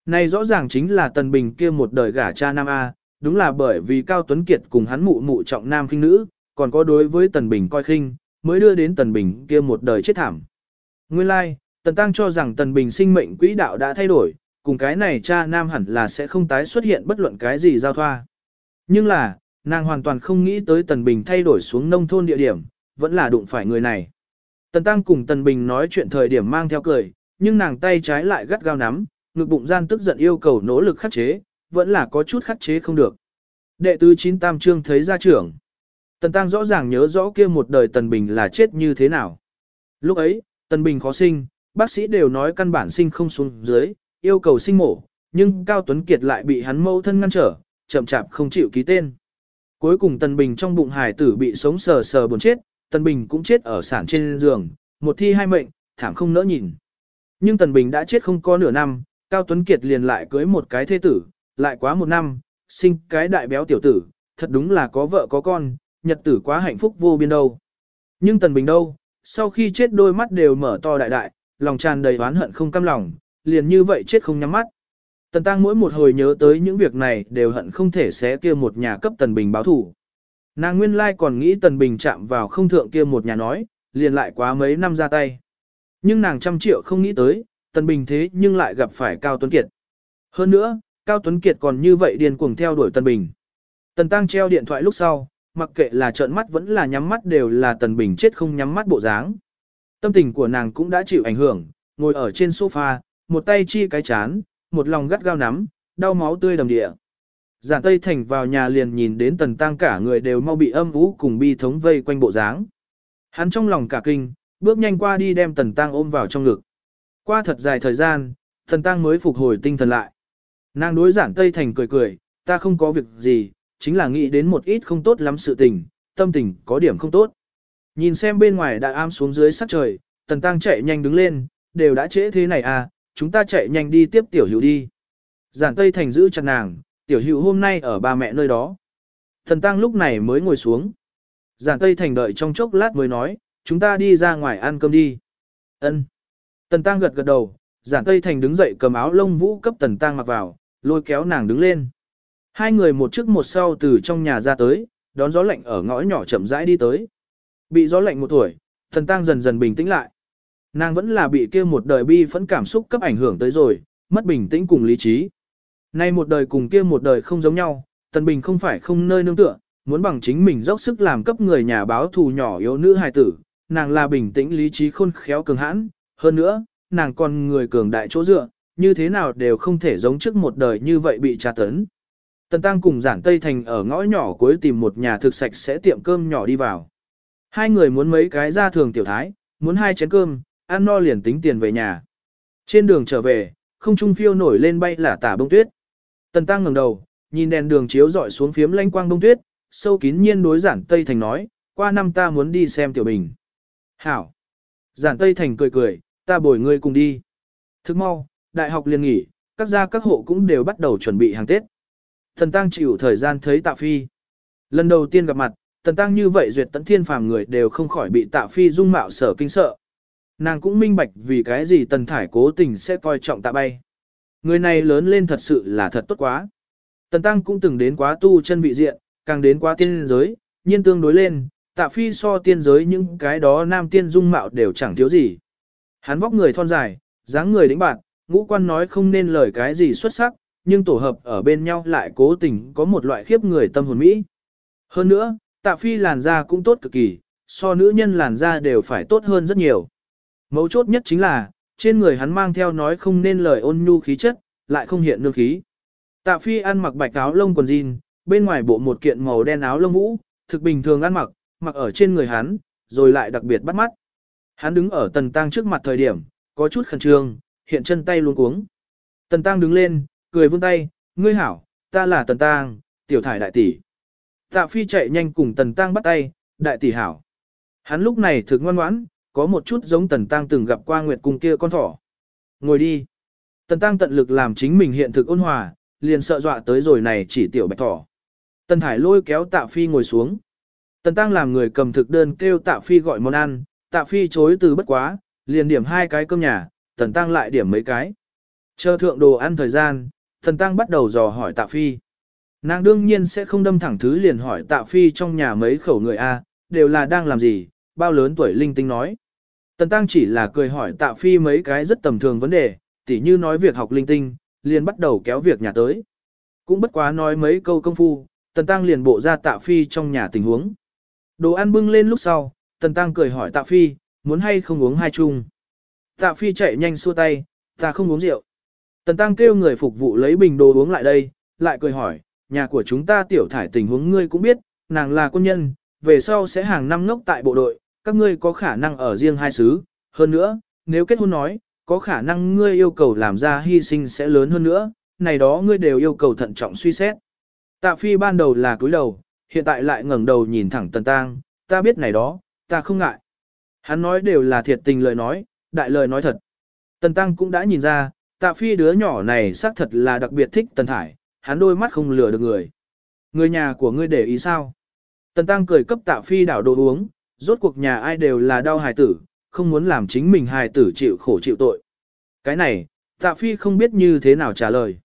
Speaker 1: Này rõ ràng chính là Tần Bình kia một đời gả cha nam A, đúng là bởi vì Cao Tuấn Kiệt cùng hắn mụ mụ trọng nam khinh nữ, còn có đối với Tần Bình coi khinh, mới đưa đến Tần Bình kia một đời chết thảm. Nguyên lai, like, Tần Tăng cho rằng Tần Bình sinh mệnh quỹ đạo đã thay đổi, cùng cái này cha nam hẳn là sẽ không tái xuất hiện bất luận cái gì giao thoa. Nhưng là, nàng hoàn toàn không nghĩ tới Tần Bình thay đổi xuống nông thôn địa điểm, vẫn là đụng phải người này. Tần Tăng cùng Tần Bình nói chuyện thời điểm mang theo cười, nhưng nàng tay trái lại gắt gao nắm, ngực bụng gian tức giận yêu cầu nỗ lực khắc chế, vẫn là có chút khắc chế không được. Đệ tứ chín tam trương thấy ra trưởng. Tần Tăng rõ ràng nhớ rõ kia một đời Tần Bình là chết như thế nào. Lúc ấy, Tần Bình khó sinh, bác sĩ đều nói căn bản sinh không xuống dưới, yêu cầu sinh mổ, nhưng Cao Tuấn Kiệt lại bị hắn mâu thân ngăn trở, chậm chạp không chịu ký tên. Cuối cùng Tần Bình trong bụng hải tử bị sống sờ sờ buồn chết, Tần Bình cũng chết ở sản trên giường, một thi hai mệnh, thảm không nỡ nhìn. Nhưng Tần Bình đã chết không có nửa năm, Cao Tuấn Kiệt liền lại cưới một cái thế tử, lại quá một năm, sinh cái đại béo tiểu tử, thật đúng là có vợ có con, nhật tử quá hạnh phúc vô biên đâu. Nhưng Tần Bình đâu, sau khi chết đôi mắt đều mở to đại đại, lòng tràn đầy oán hận không cam lòng, liền như vậy chết không nhắm mắt. Tần Tăng mỗi một hồi nhớ tới những việc này đều hận không thể xé kia một nhà cấp Tần Bình báo thủ. Nàng nguyên lai còn nghĩ Tần Bình chạm vào không thượng kia một nhà nói, liền lại quá mấy năm ra tay. Nhưng nàng trăm triệu không nghĩ tới, Tần Bình thế nhưng lại gặp phải Cao Tuấn Kiệt. Hơn nữa, Cao Tuấn Kiệt còn như vậy điên cuồng theo đuổi Tần Bình. Tần Tăng treo điện thoại lúc sau, mặc kệ là trợn mắt vẫn là nhắm mắt đều là Tần Bình chết không nhắm mắt bộ dáng. Tâm tình của nàng cũng đã chịu ảnh hưởng, ngồi ở trên sofa, một tay chi cái chán, một lòng gắt gao nắm, đau máu tươi đầm địa. Giản Tây Thành vào nhà liền nhìn đến Tần Tăng cả người đều mau bị âm ú cùng bi thống vây quanh bộ dáng. Hắn trong lòng cả kinh, bước nhanh qua đi đem Tần Tăng ôm vào trong ngực. Qua thật dài thời gian, Tần Tăng mới phục hồi tinh thần lại. Nàng đối Giản Tây Thành cười cười, ta không có việc gì, chính là nghĩ đến một ít không tốt lắm sự tình, tâm tình có điểm không tốt. Nhìn xem bên ngoài đã am xuống dưới sắc trời, Tần Tăng chạy nhanh đứng lên, đều đã trễ thế này à, chúng ta chạy nhanh đi tiếp tiểu hữu đi. Giản Tây Thành giữ chặt nàng, tiểu hữu hôm nay ở ba mẹ nơi đó. Thần Tăng lúc này mới ngồi xuống. Giản Tây Thành đợi trong chốc lát mới nói, chúng ta đi ra ngoài ăn cơm đi. Ân. Tần Tăng gật gật đầu, Giản Tây Thành đứng dậy cầm áo lông vũ cấp Tần Tăng mặc vào, lôi kéo nàng đứng lên. Hai người một trước một sau từ trong nhà ra tới, đón gió lạnh ở ngõ nhỏ chậm rãi đi tới. Bị gió lạnh một tuổi, Tần Tăng dần dần bình tĩnh lại. Nàng vẫn là bị kia một đời bi phẫn cảm xúc cấp ảnh hưởng tới rồi, mất bình tĩnh cùng lý trí. Nay một đời cùng kia một đời không giống nhau, Tần Bình không phải không nơi nương tựa, muốn bằng chính mình dốc sức làm cấp người nhà báo thù nhỏ yếu nữ hài tử, nàng là bình tĩnh lý trí khôn khéo cường hãn, hơn nữa, nàng còn người cường đại chỗ dựa, như thế nào đều không thể giống trước một đời như vậy bị tra tấn. Tần Tăng cùng giản Tây Thành ở ngõ nhỏ cuối tìm một nhà thực sạch sẽ tiệm cơm nhỏ đi vào. Hai người muốn mấy cái ra thường tiểu thái, muốn hai chén cơm, ăn no liền tính tiền về nhà. Trên đường trở về, không trung phiêu nổi lên bay là tả bông tuyết. Tần Tăng ngẩng đầu, nhìn đèn đường chiếu dọi xuống phiếm lanh quang bông tuyết, sâu kín nhiên đối giản Tây Thành nói, qua năm ta muốn đi xem tiểu bình. Hảo! Giản Tây Thành cười cười, ta bồi ngươi cùng đi. Thức mau, đại học liền nghỉ, các gia các hộ cũng đều bắt đầu chuẩn bị hàng Tết. Thần Tăng chịu thời gian thấy Tạ Phi. Lần đầu tiên gặp mặt, Thần Tăng như vậy duyệt tận thiên phàm người đều không khỏi bị Tạ Phi dung mạo sở kinh sợ. Nàng cũng minh bạch vì cái gì Tần Thải cố tình sẽ coi trọng Tạ Bay. Người này lớn lên thật sự là thật tốt quá. Tần Tăng cũng từng đến quá tu chân vị diện, càng đến quá tiên giới, nhiên tương đối lên, Tạ Phi so tiên giới những cái đó nam tiên dung mạo đều chẳng thiếu gì. Hắn vóc người thon dài, dáng người đĩnh bạn, ngũ quan nói không nên lời cái gì xuất sắc, nhưng tổ hợp ở bên nhau lại cố tình có một loại khiếp người tâm hồn mỹ. Hơn nữa, tạ phi làn da cũng tốt cực kỳ, so nữ nhân làn da đều phải tốt hơn rất nhiều. Mấu chốt nhất chính là, trên người hắn mang theo nói không nên lời ôn nhu khí chất, lại không hiện nương khí. Tạ phi ăn mặc bạch áo lông quần jean, bên ngoài bộ một kiện màu đen áo lông vũ, thực bình thường ăn mặc, mặc ở trên người hắn, rồi lại đặc biệt bắt mắt. Hắn đứng ở tần tăng trước mặt thời điểm, có chút khẩn trương, hiện chân tay luôn cuống. Tần tăng đứng lên, cười vươn tay, ngươi hảo, ta là tần tăng, tiểu thải đại tỷ. Tạ phi chạy nhanh cùng tần tăng bắt tay, đại tỷ hảo. Hắn lúc này thực ngoan ngoãn, có một chút giống tần tăng từng gặp qua nguyệt cung kia con thỏ. Ngồi đi. Tần tăng tận lực làm chính mình hiện thực ôn hòa, liền sợ dọa tới rồi này chỉ tiểu bạch thỏ. Tần thải lôi kéo tạ phi ngồi xuống. Tần tăng làm người cầm thực đơn kêu tạ phi gọi món ăn, tạ phi chối từ bất quá, liền điểm hai cái cơm nhà, tần tăng lại điểm mấy cái. Chờ thượng đồ ăn thời gian, tần tăng bắt đầu dò hỏi tạ phi. Nàng đương nhiên sẽ không đâm thẳng thứ liền hỏi tạ phi trong nhà mấy khẩu người A, đều là đang làm gì, bao lớn tuổi linh tinh nói. Tần tăng chỉ là cười hỏi tạ phi mấy cái rất tầm thường vấn đề, tỉ như nói việc học linh tinh, liền bắt đầu kéo việc nhà tới. Cũng bất quá nói mấy câu công phu, tần tăng liền bộ ra tạ phi trong nhà tình huống. Đồ ăn bưng lên lúc sau, tần tăng cười hỏi tạ phi, muốn hay không uống hai chung. Tạ phi chạy nhanh xua tay, ta không uống rượu. Tần tăng kêu người phục vụ lấy bình đồ uống lại đây, lại cười hỏi, nhà của chúng ta tiểu thải tình huống ngươi cũng biết, nàng là quân nhân, về sau sẽ hàng năm ngốc tại bộ đội, các ngươi có khả năng ở riêng hai xứ. Hơn nữa, nếu kết hôn nói, có khả năng ngươi yêu cầu làm ra hy sinh sẽ lớn hơn nữa, này đó ngươi đều yêu cầu thận trọng suy xét. Tạ phi ban đầu là cúi đầu, hiện tại lại ngẩng đầu nhìn thẳng tần tăng, ta biết này đó, ta không ngại. Hắn nói đều là thiệt tình lời nói, đại lời nói thật. Tần Tăng cũng đã nhìn ra, tạ phi đứa nhỏ này xác thật là đặc biệt thích Tần Thải, hắn đôi mắt không lừa được người. Người nhà của ngươi để ý sao? Tần Tăng cười cấp tạ phi đảo đồ uống, rốt cuộc nhà ai đều là đau hài tử, không muốn làm chính mình hài tử chịu khổ chịu tội. Cái này, tạ phi không biết như thế nào trả lời.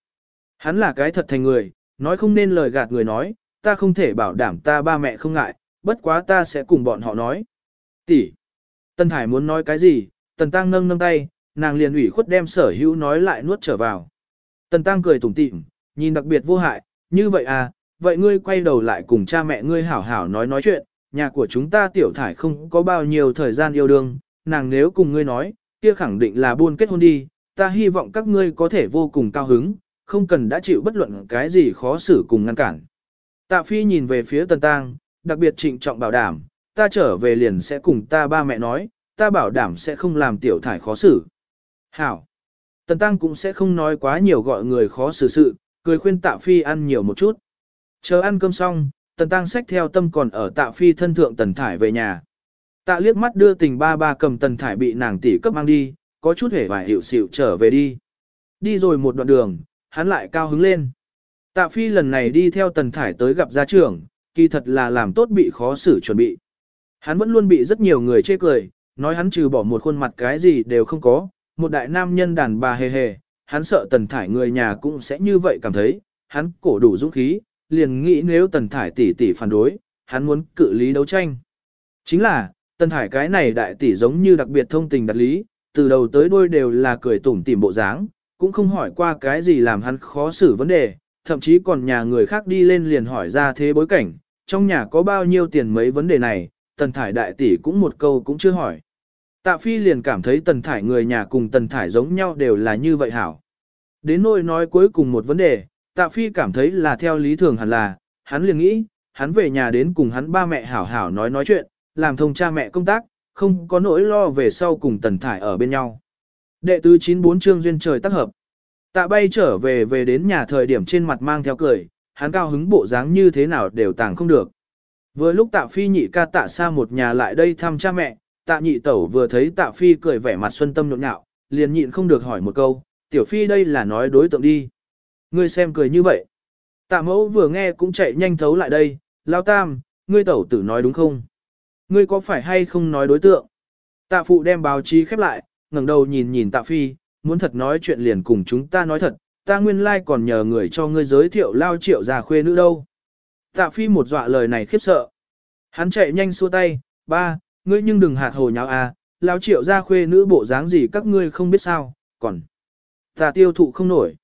Speaker 1: Hắn là cái thật thành người, nói không nên lời gạt người nói, ta không thể bảo đảm ta ba mẹ không ngại, bất quá ta sẽ cùng bọn họ nói. Tỷ. Tần Thải muốn nói cái gì, Tần Tăng nâng nâng tay, nàng liền ủy khuất đem sở hữu nói lại nuốt trở vào. Tần Tăng cười tủm tỉm, nhìn đặc biệt vô hại, như vậy à, vậy ngươi quay đầu lại cùng cha mẹ ngươi hảo hảo nói nói chuyện, nhà của chúng ta tiểu thải không có bao nhiêu thời gian yêu đương, nàng nếu cùng ngươi nói, kia khẳng định là buôn kết hôn đi, ta hy vọng các ngươi có thể vô cùng cao hứng, không cần đã chịu bất luận cái gì khó xử cùng ngăn cản. Tạ Phi nhìn về phía Tần Tăng, đặc biệt trịnh trọng bảo đảm, ta trở về liền sẽ cùng ta ba mẹ nói, ta bảo đảm sẽ không làm tiểu thải khó xử. Hảo. Tần Tăng cũng sẽ không nói quá nhiều gọi người khó xử sự, cười khuyên Tạ Phi ăn nhiều một chút. Chờ ăn cơm xong, Tần Tăng xách theo tâm còn ở Tạ Phi thân thượng Tần Thải về nhà. Tạ liếc mắt đưa tình ba ba cầm Tần Thải bị nàng tỷ cấp mang đi, có chút hề vài hiệu xịu trở về đi. Đi rồi một đoạn đường, hắn lại cao hứng lên. Tạ Phi lần này đi theo Tần Thải tới gặp gia trưởng, kỳ thật là làm tốt bị khó xử chuẩn bị. Hắn vẫn luôn bị rất nhiều người chê cười, nói hắn trừ bỏ một khuôn mặt cái gì đều không có, một đại nam nhân đàn bà hề hề, hắn sợ tần thải người nhà cũng sẽ như vậy cảm thấy, hắn cổ đủ dũng khí, liền nghĩ nếu tần thải tỷ tỷ phản đối, hắn muốn cự lý đấu tranh. Chính là, tần thải cái này đại tỷ giống như đặc biệt thông tình đặc lý, từ đầu tới đuôi đều là cười tủm tỉm bộ dáng, cũng không hỏi qua cái gì làm hắn khó xử vấn đề, thậm chí còn nhà người khác đi lên liền hỏi ra thế bối cảnh, trong nhà có bao nhiêu tiền mấy vấn đề này, tần thải đại tỷ cũng một câu cũng chưa hỏi. Tạ Phi liền cảm thấy tần thải người nhà cùng tần thải giống nhau đều là như vậy hảo. Đến nỗi nói cuối cùng một vấn đề, Tạ Phi cảm thấy là theo lý thường hẳn là, hắn liền nghĩ, hắn về nhà đến cùng hắn ba mẹ hảo hảo nói nói chuyện, làm thông cha mẹ công tác, không có nỗi lo về sau cùng tần thải ở bên nhau. Đệ tứ 94 chương duyên trời tác hợp. Tạ bay trở về về đến nhà thời điểm trên mặt mang theo cười, hắn cao hứng bộ dáng như thế nào đều tàng không được. Vừa lúc tạ phi nhị ca tạ xa một nhà lại đây thăm cha mẹ, tạ nhị tẩu vừa thấy tạ phi cười vẻ mặt xuân tâm nhộn nhạo, liền nhịn không được hỏi một câu, tiểu phi đây là nói đối tượng đi. Ngươi xem cười như vậy. Tạ mẫu vừa nghe cũng chạy nhanh thấu lại đây, lao tam, ngươi tẩu tử nói đúng không? Ngươi có phải hay không nói đối tượng? Tạ phụ đem báo chí khép lại, ngẩng đầu nhìn nhìn tạ phi, muốn thật nói chuyện liền cùng chúng ta nói thật, ta nguyên lai like còn nhờ người cho ngươi giới thiệu lao triệu già khuê nữ đâu. Tạ phi một dọa lời này khiếp sợ. Hắn chạy nhanh xua tay, ba, ngươi nhưng đừng hạt hồ nháo à, lao triệu gia khuê nữ bộ dáng gì các ngươi không biết sao, còn ta tiêu thụ không nổi.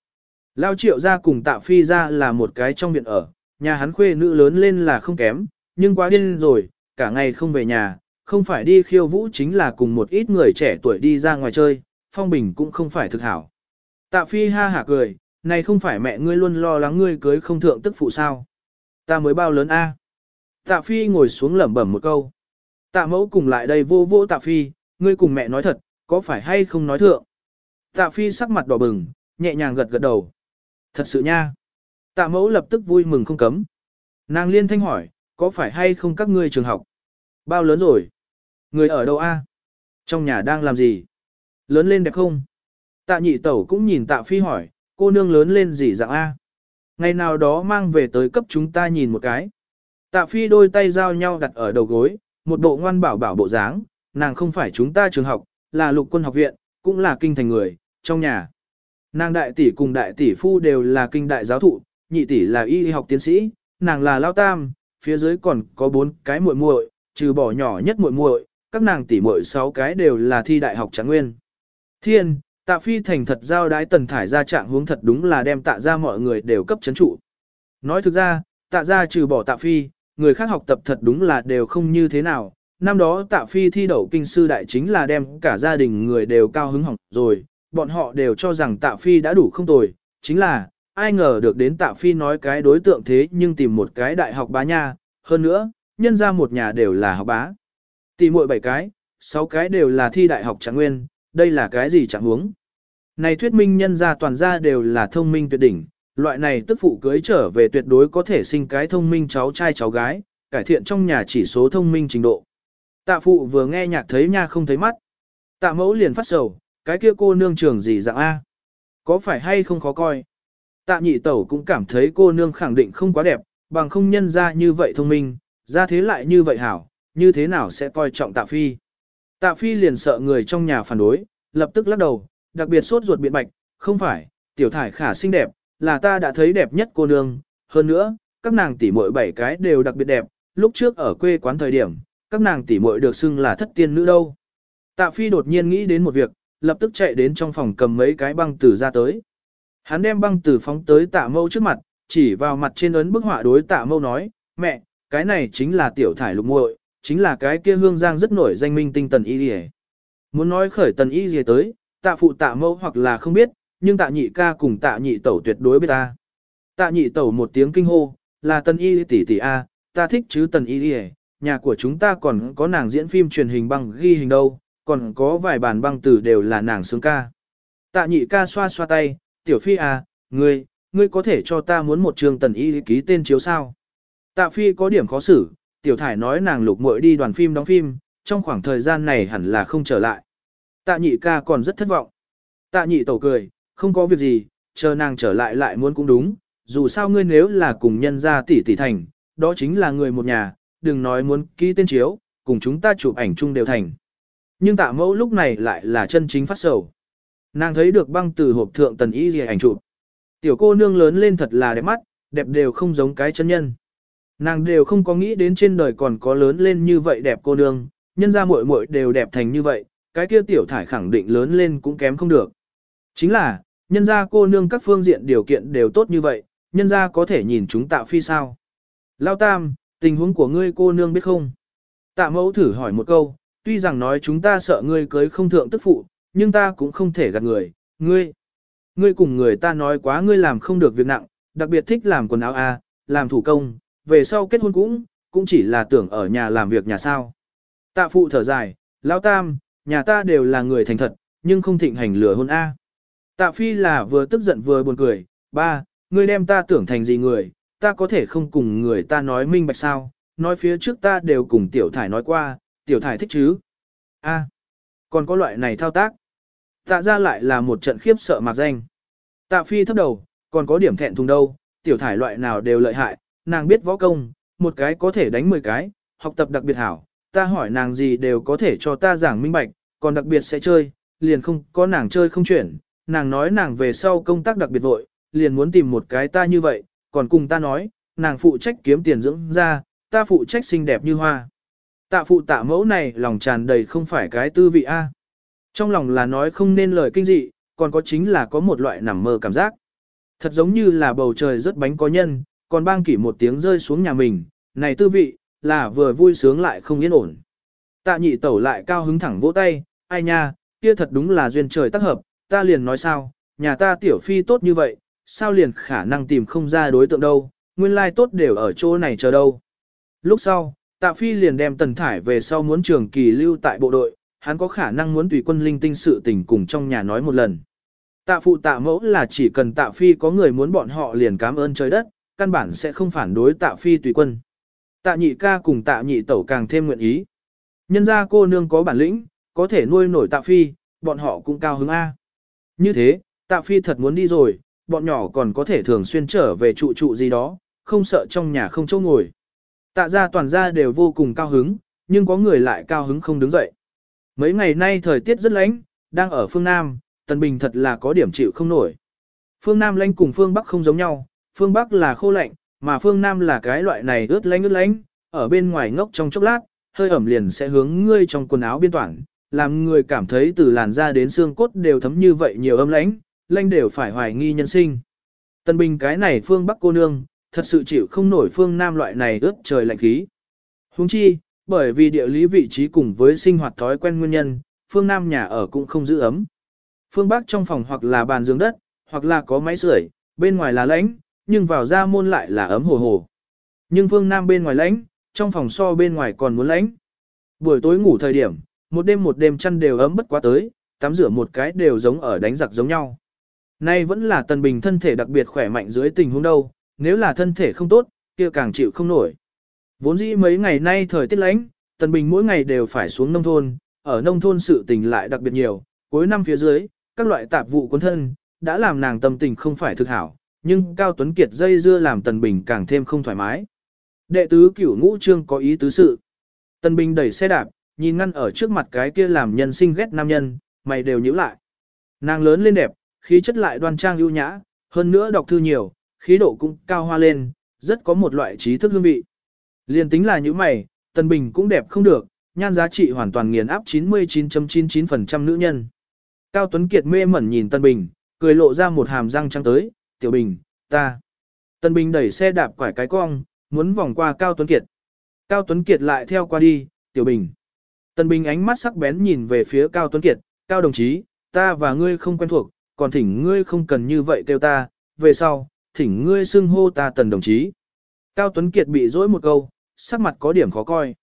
Speaker 1: Lao triệu ra cùng tạ phi ra là một cái trong viện ở, nhà hắn khuê nữ lớn lên là không kém, nhưng quá điên rồi, cả ngày không về nhà, không phải đi khiêu vũ chính là cùng một ít người trẻ tuổi đi ra ngoài chơi, phong bình cũng không phải thực hảo. Tạ phi ha hả cười, này không phải mẹ ngươi luôn lo lắng ngươi cưới không thượng tức phụ sao. Ta mới bao lớn a. Tạ phi ngồi xuống lẩm bẩm một câu. Tạ mẫu cùng lại đây vô vô tạ phi, ngươi cùng mẹ nói thật, có phải hay không nói thượng. Tạ phi sắc mặt đỏ bừng, nhẹ nhàng gật gật đầu. Thật sự nha. Tạ mẫu lập tức vui mừng không cấm. Nàng liên thanh hỏi, có phải hay không các ngươi trường học? Bao lớn rồi? Người ở đâu a? Trong nhà đang làm gì? Lớn lên đẹp không? Tạ nhị tẩu cũng nhìn tạ phi hỏi, cô nương lớn lên gì dạng A? Ngày nào đó mang về tới cấp chúng ta nhìn một cái. Tạ phi đôi tay giao nhau đặt ở đầu gối, một bộ ngoan bảo bảo bộ dáng, nàng không phải chúng ta trường học, là lục quân học viện, cũng là kinh thành người, trong nhà. Nàng đại tỷ cùng đại tỷ phu đều là kinh đại giáo thụ, nhị tỷ là y học tiến sĩ, nàng là lao tam, phía dưới còn có bốn cái muội muội, trừ bỏ nhỏ nhất muội muội, các nàng tỷ muội sáu cái đều là thi đại học trạng nguyên. Thiên, tạ phi thành thật giao đái tần thải ra trạng hướng thật đúng là đem tạ ra mọi người đều cấp chấn trụ. Nói thực ra, tạ ra trừ bỏ tạ phi, người khác học tập thật đúng là đều không như thế nào. Năm đó tạ phi thi đậu kinh sư đại chính là đem cả gia đình người đều cao hứng hỏng rồi, bọn họ đều cho rằng tạ phi đã đủ không tồi, chính là, ai ngờ được đến tạ phi nói cái đối tượng thế nhưng tìm một cái đại học bá nha, hơn nữa, nhân ra một nhà đều là học bá. Tỷ muội bảy cái, sáu cái đều là thi đại học trạng nguyên, đây là cái gì chẳng huống. Này thuyết minh nhân ra toàn ra đều là thông minh tuyệt đỉnh, loại này tức phụ cưới trở về tuyệt đối có thể sinh cái thông minh cháu trai cháu gái, cải thiện trong nhà chỉ số thông minh trình độ. Tạ phụ vừa nghe nhạc thấy nha không thấy mắt. Tạ mẫu liền phát sầu, cái kia cô nương trường gì dạng A. Có phải hay không khó coi? Tạ nhị tẩu cũng cảm thấy cô nương khẳng định không quá đẹp, bằng không nhân ra như vậy thông minh, ra thế lại như vậy hảo, như thế nào sẽ coi trọng tạ phi. Tạ phi liền sợ người trong nhà phản đối, lập tức lắc đầu, đặc biệt sốt ruột biện bạch, không phải, tiểu thải khả xinh đẹp, là ta đã thấy đẹp nhất cô nương, hơn nữa, các nàng tỷ muội bảy cái đều đặc biệt đẹp, lúc trước ở quê quán thời điểm, các nàng tỷ muội được xưng là thất tiên nữ đâu. Tạ phi đột nhiên nghĩ đến một việc, lập tức chạy đến trong phòng cầm mấy cái băng tử ra tới. Hắn đem băng tử phóng tới tạ mâu trước mặt, chỉ vào mặt trên ấn bức họa đối tạ mâu nói, mẹ, cái này chính là tiểu thải lục muội, chính là cái kia hương giang rất nổi danh minh tinh tần y dì Muốn nói khởi tần y dì tới, tạ phụ tạ mẫu hoặc là không biết, nhưng tạ nhị ca cùng tạ nhị tẩu tuyệt đối biết ta. Tạ nhị tẩu một tiếng kinh hô, là tần y tỷ tỷ a, ta thích chứ tần y dì nhà của chúng ta còn có nàng diễn phim truyền hình băng ghi hình đâu, còn có vài bản băng từ đều là nàng sướng ca. Tạ nhị ca xoa xoa tay, tiểu phi à, ngươi, ngươi có thể cho ta muốn một trường tần y ký tên chiếu sao? Tạ phi có điểm khó xử, tiểu thải nói nàng lục muội đi đoàn phim đóng phim, trong khoảng thời gian này hẳn là không trở lại. Tạ nhị ca còn rất thất vọng. Tạ nhị tẩu cười, không có việc gì, chờ nàng trở lại lại muốn cũng đúng, dù sao ngươi nếu là cùng nhân gia tỷ tỷ thành, đó chính là người một nhà, đừng nói muốn ký tên chiếu, cùng chúng ta chụp ảnh chung đều thành. Nhưng tạ mẫu lúc này lại là chân chính phát sầu. Nàng thấy được băng từ hộp thượng tần y gì ảnh chụp. Tiểu cô nương lớn lên thật là đẹp mắt, đẹp đều không giống cái chân nhân. Nàng đều không có nghĩ đến trên đời còn có lớn lên như vậy đẹp cô nương, nhân ra muội muội đều đẹp thành như vậy, cái kia tiểu thải khẳng định lớn lên cũng kém không được. Chính là, nhân ra cô nương các phương diện điều kiện đều tốt như vậy, nhân ra có thể nhìn chúng tạ phi sao. Lao tam, tình huống của ngươi cô nương biết không? Tạ mẫu thử hỏi một câu, tuy rằng nói chúng ta sợ ngươi cưới không thượng tức phụ, nhưng ta cũng không thể gạt người, ngươi. Ngươi cùng người ta nói quá ngươi làm không được việc nặng, đặc biệt thích làm quần áo a, làm thủ công, về sau kết hôn cũng, cũng chỉ là tưởng ở nhà làm việc nhà sao. Tạ phụ thở dài, lão tam, nhà ta đều là người thành thật, nhưng không thịnh hành lừa hôn A. Tạ phi là vừa tức giận vừa buồn cười, ba, ngươi đem ta tưởng thành gì người, ta có thể không cùng người ta nói minh bạch sao, nói phía trước ta đều cùng tiểu thải nói qua, tiểu thải thích chứ. A, còn có loại này thao tác. Tạ ra lại là một trận khiếp sợ mạc danh. Tạ phi thấp đầu, còn có điểm thẹn thùng đâu, tiểu thải loại nào đều lợi hại, nàng biết võ công, một cái có thể đánh 10 cái, học tập đặc biệt hảo, ta hỏi nàng gì đều có thể cho ta giảng minh bạch, còn đặc biệt sẽ chơi, liền không có nàng chơi không chuyển, nàng nói nàng về sau công tác đặc biệt vội, liền muốn tìm một cái ta như vậy, còn cùng ta nói, nàng phụ trách kiếm tiền dưỡng ra, ta phụ trách xinh đẹp như hoa. Tạ phụ tạ mẫu này lòng tràn đầy không phải cái tư vị A. Trong lòng là nói không nên lời kinh dị, còn có chính là có một loại nằm mơ cảm giác. Thật giống như là bầu trời rất bánh có nhân, còn bang kỷ một tiếng rơi xuống nhà mình, này tư vị, là vừa vui sướng lại không yên ổn. Tạ nhị tẩu lại cao hứng thẳng vỗ tay, ai nha, kia thật đúng là duyên trời tác hợp, ta liền nói sao, nhà ta tiểu phi tốt như vậy, sao liền khả năng tìm không ra đối tượng đâu, nguyên lai tốt đều ở chỗ này chờ đâu. Lúc sau, tạ phi liền đem tần thải về sau muốn trường kỳ lưu tại bộ đội, hắn có khả năng muốn tùy quân linh tinh sự tình cùng trong nhà nói một lần. Tạ phụ tạ mẫu là chỉ cần tạ phi có người muốn bọn họ liền cảm ơn trời đất, căn bản sẽ không phản đối tạ phi tùy quân. Tạ nhị ca cùng tạ nhị tẩu càng thêm nguyện ý. Nhân ra cô nương có bản lĩnh, có thể nuôi nổi tạ phi, bọn họ cũng cao hứng A. Như thế, tạ phi thật muốn đi rồi, bọn nhỏ còn có thể thường xuyên trở về trụ trụ gì đó, không sợ trong nhà không chỗ ngồi. Tạ ra toàn ra đều vô cùng cao hứng, nhưng có người lại cao hứng không đứng dậy. Mấy ngày nay thời tiết rất lạnh, đang ở phương Nam, Tần Bình thật là có điểm chịu không nổi. Phương Nam lạnh cùng phương Bắc không giống nhau, phương Bắc là khô lạnh, mà phương Nam là cái loại này ướt lạnh ướt lạnh, ở bên ngoài ngốc trong chốc lát, hơi ẩm liền sẽ hướng ngươi trong quần áo biên toản, làm người cảm thấy từ làn da đến xương cốt đều thấm như vậy nhiều âm lãnh, lạnh đều phải hoài nghi nhân sinh. Tân Bình cái này phương Bắc cô nương, thật sự chịu không nổi phương Nam loại này ướt trời lạnh khí. Huống chi, bởi vì địa lý vị trí cùng với sinh hoạt thói quen nguyên nhân, phương Nam nhà ở cũng không giữ ấm. Phương Bắc trong phòng hoặc là bàn giường đất, hoặc là có máy sưởi, bên ngoài là lạnh, nhưng vào ra môn lại là ấm hồ hồ. Nhưng phương Nam bên ngoài lạnh, trong phòng so bên ngoài còn muốn lạnh. Buổi tối ngủ thời điểm, một đêm một đêm chăn đều ấm bất quá tới, tắm rửa một cái đều giống ở đánh giặc giống nhau. Nay vẫn là tần bình thân thể đặc biệt khỏe mạnh dưới tình huống đâu, nếu là thân thể không tốt, kia càng chịu không nổi. Vốn dĩ mấy ngày nay thời tiết lạnh, tần bình mỗi ngày đều phải xuống nông thôn, ở nông thôn sự tình lại đặc biệt nhiều, cuối năm phía dưới, các loại tạp vụ quân thân, đã làm nàng tâm tình không phải thực hảo, nhưng Cao Tuấn Kiệt dây dưa làm Tần Bình càng thêm không thoải mái. Đệ tứ cửu ngũ trương có ý tứ sự. Tần Bình đẩy xe đạp, nhìn ngăn ở trước mặt cái kia làm nhân sinh ghét nam nhân, mày đều nhíu lại. Nàng lớn lên đẹp, khí chất lại đoan trang ưu nhã, hơn nữa đọc thư nhiều, khí độ cũng cao hoa lên, rất có một loại trí thức hương vị. Liên tính là như mày, Tần Bình cũng đẹp không được, nhan giá trị hoàn toàn nghiền áp 99.99% nữ nhân. Cao Tuấn Kiệt mê mẩn nhìn Tân Bình, cười lộ ra một hàm răng trắng tới, tiểu bình, ta. Tân Bình đẩy xe đạp quải cái cong, muốn vòng qua Cao Tuấn Kiệt. Cao Tuấn Kiệt lại theo qua đi, tiểu bình. Tân Bình ánh mắt sắc bén nhìn về phía Cao Tuấn Kiệt, Cao đồng chí, ta và ngươi không quen thuộc, còn thỉnh ngươi không cần như vậy kêu ta, về sau, thỉnh ngươi xưng hô ta tần đồng chí. Cao Tuấn Kiệt bị dỗi một câu, sắc mặt có điểm khó coi.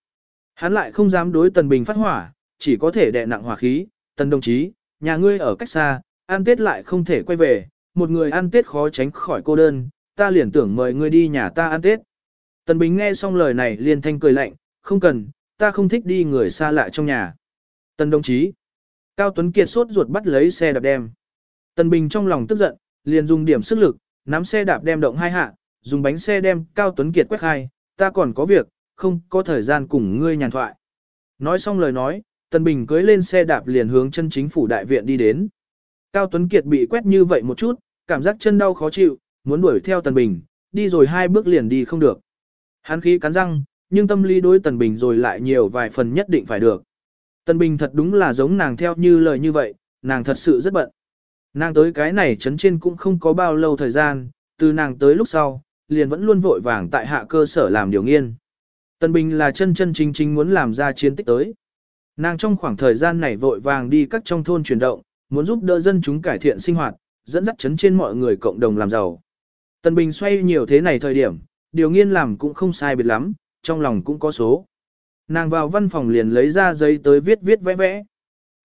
Speaker 1: Hắn lại không dám đối Tần Bình phát hỏa, chỉ có thể đè nặng hỏa khí, tần đồng chí, nhà ngươi ở cách xa, ăn tết lại không thể quay về, một người ăn tết khó tránh khỏi cô đơn, ta liền tưởng mời ngươi đi nhà ta ăn tết. Tần Bình nghe xong lời này liền thanh cười lạnh, không cần, ta không thích đi người xa lạ trong nhà. Tần đồng chí, Cao Tuấn Kiệt sốt ruột bắt lấy xe đạp đem. Tần Bình trong lòng tức giận, liền dùng điểm sức lực, nắm xe đạp đem động hai hạ, dùng bánh xe đem Cao Tuấn Kiệt quét hai, ta còn có việc, không có thời gian cùng ngươi nhàn thoại. Nói xong lời nói, Tần Bình cưới lên xe đạp liền hướng chân chính phủ đại viện đi đến. Cao Tuấn Kiệt bị quét như vậy một chút, cảm giác chân đau khó chịu, muốn đuổi theo Tần Bình, đi rồi hai bước liền đi không được. Hắn khí cắn răng, nhưng tâm lý đối Tần Bình rồi lại nhiều vài phần nhất định phải được. Tần Bình thật đúng là giống nàng theo như lời như vậy, nàng thật sự rất bận. Nàng tới cái này chấn trên cũng không có bao lâu thời gian, từ nàng tới lúc sau, liền vẫn luôn vội vàng tại hạ cơ sở làm điều nghiên. tân Bình là chân chân chính chính muốn làm ra chiến tích tới. Nàng trong khoảng thời gian này vội vàng đi các trong thôn chuyển động, muốn giúp đỡ dân chúng cải thiện sinh hoạt, dẫn dắt chấn trên mọi người cộng đồng làm giàu. tân Bình xoay nhiều thế này thời điểm, điều nghiên làm cũng không sai biệt lắm, trong lòng cũng có số. Nàng vào văn phòng liền lấy ra giấy tới viết viết vẽ vẽ.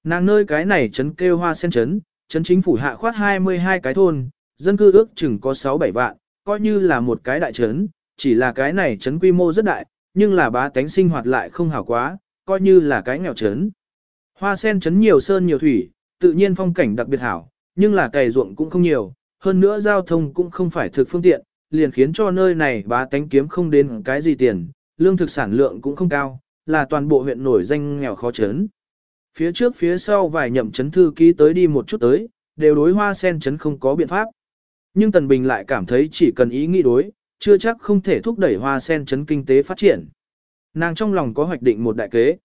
Speaker 1: Nàng nơi cái này chấn kêu hoa sen chấn, chấn chính phủ hạ khoát 22 cái thôn, dân cư ước chừng có 6-7 vạn, coi như là một cái đại chấn, chỉ là cái này chấn quy mô rất đại, nhưng là bá tánh sinh hoạt lại không hảo quá, coi như là cái nghèo chấn. Hoa sen chấn nhiều sơn nhiều thủy, tự nhiên phong cảnh đặc biệt hảo, nhưng là cày ruộng cũng không nhiều, hơn nữa giao thông cũng không phải thực phương tiện, liền khiến cho nơi này bá tánh kiếm không đến cái gì tiền, lương thực sản lượng cũng không cao, là toàn bộ huyện nổi danh nghèo khó chấn. Phía trước phía sau vài nhậm chấn thư ký tới đi một chút tới, đều đối hoa sen chấn không có biện pháp. Nhưng Tần Bình lại cảm thấy chỉ cần ý nghĩ đối, chưa chắc không thể thúc đẩy hoa sen chấn kinh tế phát triển. Nàng trong lòng có hoạch định một đại kế.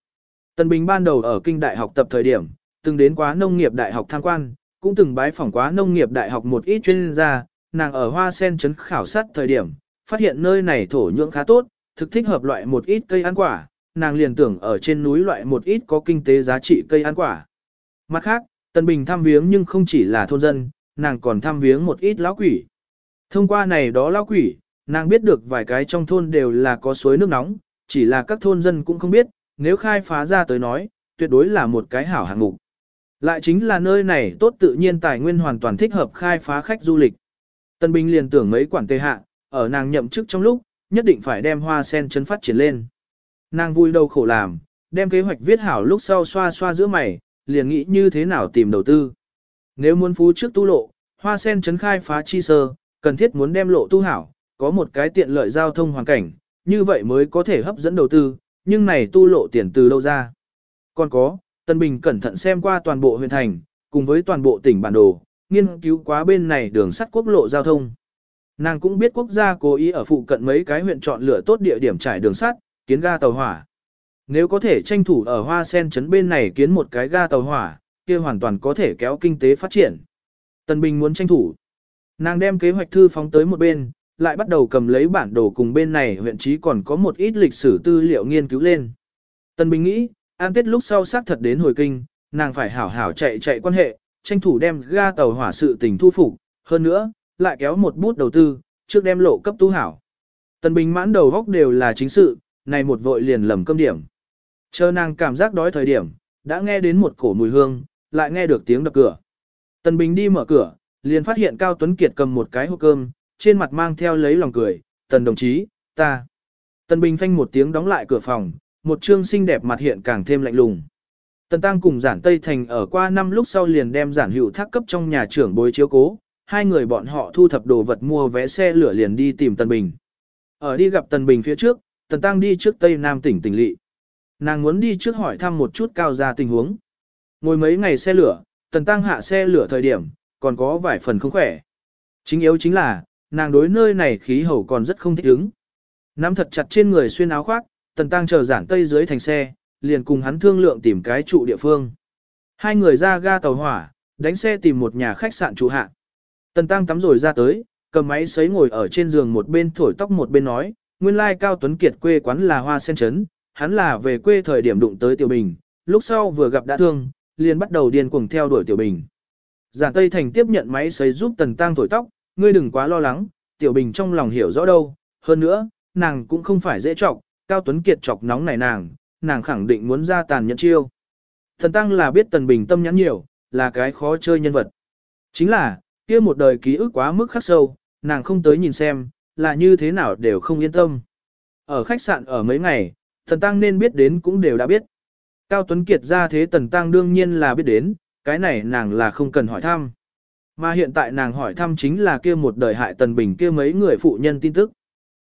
Speaker 1: Tần Bình ban đầu ở kinh đại học tập thời điểm, từng đến quá nông nghiệp đại học tham quan, cũng từng bái phỏng quá nông nghiệp đại học một ít chuyên gia, nàng ở hoa sen chấn khảo sát thời điểm, phát hiện nơi này thổ nhưỡng khá tốt, thực thích hợp loại một ít cây ăn quả, nàng liền tưởng ở trên núi loại một ít có kinh tế giá trị cây ăn quả. Mặt khác, tân Bình thăm viếng nhưng không chỉ là thôn dân, nàng còn thăm viếng một ít lão quỷ. Thông qua này đó lão quỷ, nàng biết được vài cái trong thôn đều là có suối nước nóng, chỉ là các thôn dân cũng không biết, nếu khai phá ra tới nói, tuyệt đối là một cái hảo hạng mục. Lại chính là nơi này tốt tự nhiên tài nguyên hoàn toàn thích hợp khai phá khách du lịch. Tân Bình liền tưởng mấy quản tê hạ, ở nàng nhậm chức trong lúc, nhất định phải đem hoa sen chấn phát triển lên. Nàng vui đầu khổ làm, đem kế hoạch viết hảo lúc sau xoa xoa giữa mày, liền nghĩ như thế nào tìm đầu tư. Nếu muốn phú trước tu lộ, hoa sen chấn khai phá chi sơ, cần thiết muốn đem lộ tu hảo, có một cái tiện lợi giao thông hoàn cảnh, như vậy mới có thể hấp dẫn đầu tư, nhưng này tu lộ tiền từ đâu ra. Còn có, Tân Bình cẩn thận xem qua toàn bộ huyện thành, cùng với toàn bộ tỉnh bản đồ, nghiên cứu quá bên này đường sắt quốc lộ giao thông. Nàng cũng biết quốc gia cố ý ở phụ cận mấy cái huyện chọn lựa tốt địa điểm trải đường sắt, kiến ga tàu hỏa. Nếu có thể tranh thủ ở Hoa Sen trấn bên này kiến một cái ga tàu hỏa, kia hoàn toàn có thể kéo kinh tế phát triển. Tân Bình muốn tranh thủ. Nàng đem kế hoạch thư phóng tới một bên, lại bắt đầu cầm lấy bản đồ cùng bên này huyện trí còn có một ít lịch sử tư liệu nghiên cứu lên. Tân Bình nghĩ, an tết lúc sau xác thật đến hồi kinh, nàng phải hảo hảo chạy chạy quan hệ, tranh thủ đem ga tàu hỏa sự tình thu phục, hơn nữa, lại kéo một bút đầu tư, trước đem lộ cấp tu hảo. Tân Bình mãn đầu góc đều là chính sự, này một vội liền lầm cơm điểm. Chờ nàng cảm giác đói thời điểm, đã nghe đến một cổ mùi hương, lại nghe được tiếng đập cửa. Tần Bình đi mở cửa, liền phát hiện Cao Tuấn Kiệt cầm một cái hộp cơm, trên mặt mang theo lấy lòng cười, tần đồng chí, ta. Tần Bình phanh một tiếng đóng lại cửa phòng, một trương xinh đẹp mặt hiện càng thêm lạnh lùng. Tần Tăng cùng giản Tây Thành ở qua năm lúc sau liền đem giản hữu thác cấp trong nhà trưởng bối chiếu cố, hai người bọn họ thu thập đồ vật mua vé xe lửa liền đi tìm Tần Bình. Ở đi gặp Tần Bình phía trước, Tần Tăng đi trước Tây Nam tỉnh tỉnh lỵ. Nàng muốn đi trước hỏi thăm một chút cao gia tình huống. Ngồi mấy ngày xe lửa, Tần Tăng hạ xe lửa thời điểm, còn có vài phần không khỏe. Chính yếu chính là, nàng đối nơi này khí hậu còn rất không thích ứng. Nắm thật chặt trên người xuyên áo khoác, Tần Tăng chờ giản tây dưới thành xe, liền cùng hắn thương lượng tìm cái trụ địa phương. Hai người ra ga tàu hỏa, đánh xe tìm một nhà khách sạn trụ hạ. Tần Tăng tắm rồi ra tới, cầm máy sấy ngồi ở trên giường một bên thổi tóc một bên nói, nguyên lai Cao Tuấn Kiệt quê quán là Hoa Sen Trấn, hắn là về quê thời điểm đụng tới Tiểu Bình, lúc sau vừa gặp đã thương, liền bắt đầu điên cuồng theo đuổi Tiểu Bình. Giản Tây Thành tiếp nhận máy sấy giúp Tần Tăng thổi tóc, ngươi đừng quá lo lắng, Tiểu Bình trong lòng hiểu rõ đâu, hơn nữa, nàng cũng không phải dễ chọc, Cao Tuấn Kiệt chọc nóng này nàng, nàng khẳng định muốn ra tàn nhẫn chiêu. Thần Tăng là biết Tần Bình tâm nhắn nhiều, là cái khó chơi nhân vật. Chính là, kia một đời ký ức quá mức khắc sâu, nàng không tới nhìn xem, là như thế nào đều không yên tâm. Ở khách sạn ở mấy ngày, Thần Tăng nên biết đến cũng đều đã biết. Cao Tuấn Kiệt ra thế Tần Tăng đương nhiên là biết đến, cái này nàng là không cần hỏi thăm. Mà hiện tại nàng hỏi thăm chính là kia một đời hại Tần Bình kia mấy người phụ nhân tin tức.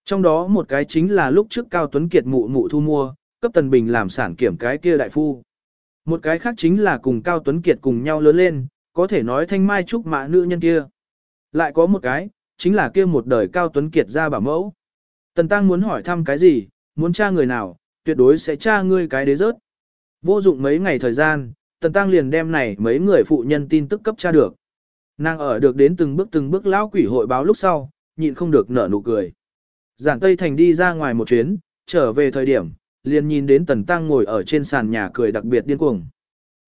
Speaker 1: Trong đó một cái chính là lúc trước Cao Tuấn Kiệt mụ mụ thu mua, cấp Tần Bình làm sản kiểm cái kia đại phu. Một cái khác chính là cùng Cao Tuấn Kiệt cùng nhau lớn lên, có thể nói thanh mai trúc mã nữ nhân kia. Lại có một cái, chính là kia một đời Cao Tuấn Kiệt ra bảo mẫu. Tần Tăng muốn hỏi thăm cái gì, muốn tra người nào, tuyệt đối sẽ tra ngươi cái đế rớt. Vô dụng mấy ngày thời gian, Tần Tăng liền đem này mấy người phụ nhân tin tức cấp tra được. Nàng ở được đến từng bước từng bước lão quỷ hội báo lúc sau, nhịn không được nở nụ cười. Giản Tây Thành đi ra ngoài một chuyến, trở về thời điểm, liền nhìn đến Tần Tăng ngồi ở trên sàn nhà cười đặc biệt điên cuồng.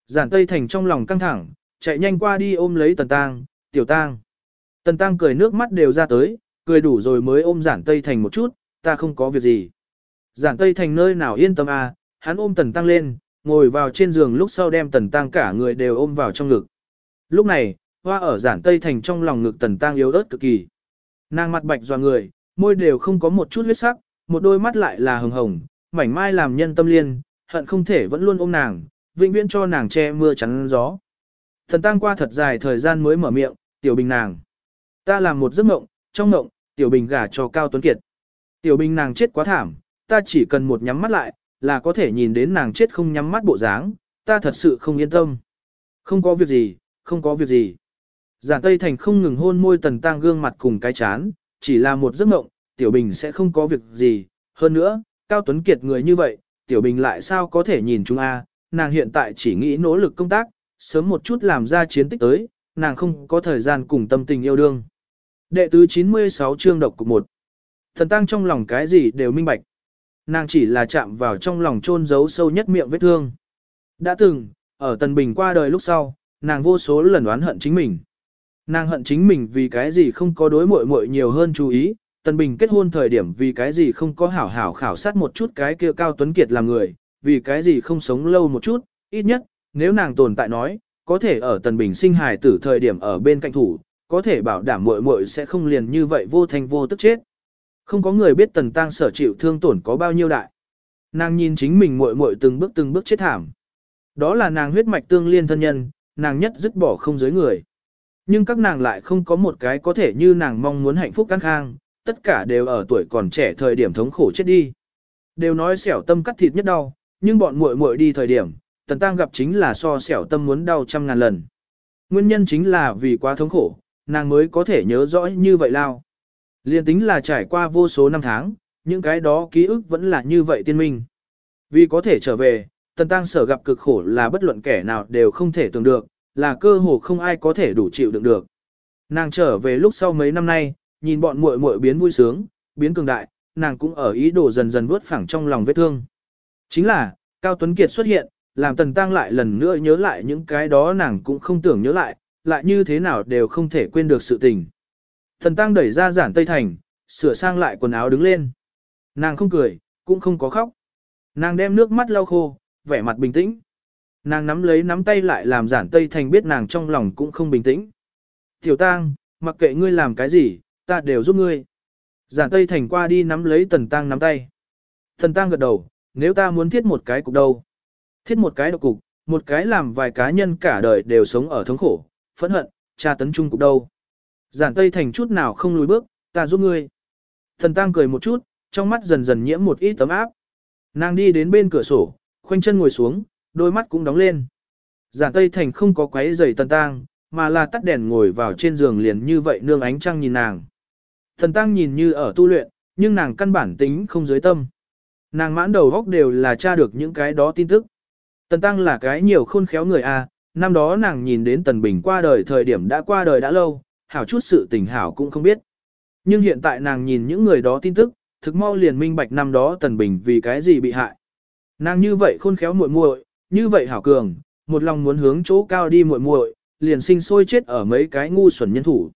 Speaker 1: Giản Tây Thành trong lòng căng thẳng, chạy nhanh qua đi ôm lấy Tần Tăng, tiểu Tăng. Tần Tăng cười nước mắt đều ra tới, cười đủ rồi mới ôm Giản Tây Thành một chút, ta không có việc gì. Giản Tây Thành nơi nào yên tâm à, hắn ôm Tần Tăng lên, ngồi vào trên giường lúc sau đem Tần Tăng cả người đều ôm vào trong ngực. Lúc này, hoa ở Giản Tây Thành trong lòng ngực Tần Tăng yếu ớt cực kỳ. Nàng mặt bạch doa người, môi đều không có một chút huyết sắc, một đôi mắt lại là hồng hồng, mảnh mai làm nhân tâm liên, hận không thể vẫn luôn ôm nàng, vĩnh viễn cho nàng che mưa chắn gió. Thần tăng qua thật dài thời gian mới mở miệng, tiểu bình nàng. Ta làm một giấc mộng, trong mộng, tiểu bình gả cho Cao Tuấn Kiệt. Tiểu bình nàng chết quá thảm, ta chỉ cần một nhắm mắt lại, là có thể nhìn đến nàng chết không nhắm mắt bộ dáng, ta thật sự không yên tâm. Không có việc gì, không có việc gì. Giản Tây Thành không ngừng hôn môi tần tăng gương mặt cùng cái chán, chỉ là một giấc mộng, Tiểu Bình sẽ không có việc gì. Hơn nữa, Cao Tuấn Kiệt người như vậy, Tiểu Bình lại sao có thể nhìn chúng A, nàng hiện tại chỉ nghĩ nỗ lực công tác, sớm một chút làm ra chiến tích tới, nàng không có thời gian cùng tâm tình yêu đương. Đệ tứ 96 chương độc cục 1 Thần tăng trong lòng cái gì đều minh bạch. Nàng chỉ là chạm vào trong lòng chôn giấu sâu nhất miệng vết thương. Đã từng, ở Tần Bình qua đời lúc sau, nàng vô số lần oán hận chính mình. Nàng hận chính mình vì cái gì không có đối muội muội nhiều hơn chú ý, Tần Bình kết hôn thời điểm vì cái gì không có hảo hảo khảo sát một chút cái kia Cao Tuấn Kiệt làm người, vì cái gì không sống lâu một chút, ít nhất, nếu nàng tồn tại nói, có thể ở Tần Bình sinh hài tử thời điểm ở bên cạnh thủ, có thể bảo đảm muội muội sẽ không liền như vậy vô thành vô tức chết. Không có người biết Tần Tăng sở chịu thương tổn có bao nhiêu đại. Nàng nhìn chính mình muội muội từng bước từng bước chết thảm. Đó là nàng huyết mạch tương liên thân nhân, nàng nhất dứt bỏ không giới người. Nhưng các nàng lại không có một cái có thể như nàng mong muốn hạnh phúc căng khang, tất cả đều ở tuổi còn trẻ thời điểm thống khổ chết đi. Đều nói xẻo tâm cắt thịt nhất đau, nhưng bọn muội muội đi thời điểm, tần tăng gặp chính là so xẻo tâm muốn đau trăm ngàn lần. Nguyên nhân chính là vì quá thống khổ, nàng mới có thể nhớ rõ như vậy lao. Liên tính là trải qua vô số năm tháng, những cái đó ký ức vẫn là như vậy tiên minh. Vì có thể trở về, tần tăng sở gặp cực khổ là bất luận kẻ nào đều không thể tưởng được, là cơ hồ không ai có thể đủ chịu đựng được. Nàng trở về lúc sau mấy năm nay, nhìn bọn muội muội biến vui sướng, biến cường đại, nàng cũng ở ý đồ dần dần vớt phẳng trong lòng vết thương. Chính là, Cao Tuấn Kiệt xuất hiện, làm Tần Tăng lại lần nữa nhớ lại những cái đó nàng cũng không tưởng nhớ lại, lại như thế nào đều không thể quên được sự tình. Thần Tăng đẩy ra giản Tây Thành, sửa sang lại quần áo đứng lên. Nàng không cười, cũng không có khóc. Nàng đem nước mắt lau khô, vẻ mặt bình tĩnh. Nàng nắm lấy nắm tay lại làm giản Tây Thành biết nàng trong lòng cũng không bình tĩnh. Tiểu Tăng, mặc kệ ngươi làm cái gì, ta đều giúp ngươi. Giản Tây Thành qua đi nắm lấy Tần Tăng nắm tay. Tần Tăng gật đầu, nếu ta muốn thiết một cái cục đâu? Thiết một cái độc cục, một cái làm vài cá nhân cả đời đều sống ở thống khổ, phẫn hận, tra tấn trung cục đâu. Giản Tây Thành chút nào không lùi bước, ta giúp ngươi. Thần Tăng cười một chút, trong mắt dần dần nhiễm một ít tấm áp. Nàng đi đến bên cửa sổ, khoanh chân ngồi xuống, đôi mắt cũng đóng lên. Giản Tây Thành không có quấy giày Tần Tăng, mà là tắt đèn ngồi vào trên giường liền như vậy nương ánh trăng nhìn nàng. Thần Tăng nhìn như ở tu luyện, nhưng nàng căn bản tính không dưới tâm. Nàng mãn đầu góc đều là tra được những cái đó tin tức. Tần Tăng là cái nhiều khôn khéo người à? Năm đó nàng nhìn đến Tần Bình qua đời thời điểm đã qua đời đã lâu, hảo chút sự tình hảo cũng không biết. Nhưng hiện tại nàng nhìn những người đó tin tức, thực mau liền minh bạch năm đó Tần Bình vì cái gì bị hại. Nàng như vậy khôn khéo muội muội, như vậy hảo cường, một lòng muốn hướng chỗ cao đi muội muội, liền sinh sôi chết ở mấy cái ngu xuẩn nhân thủ.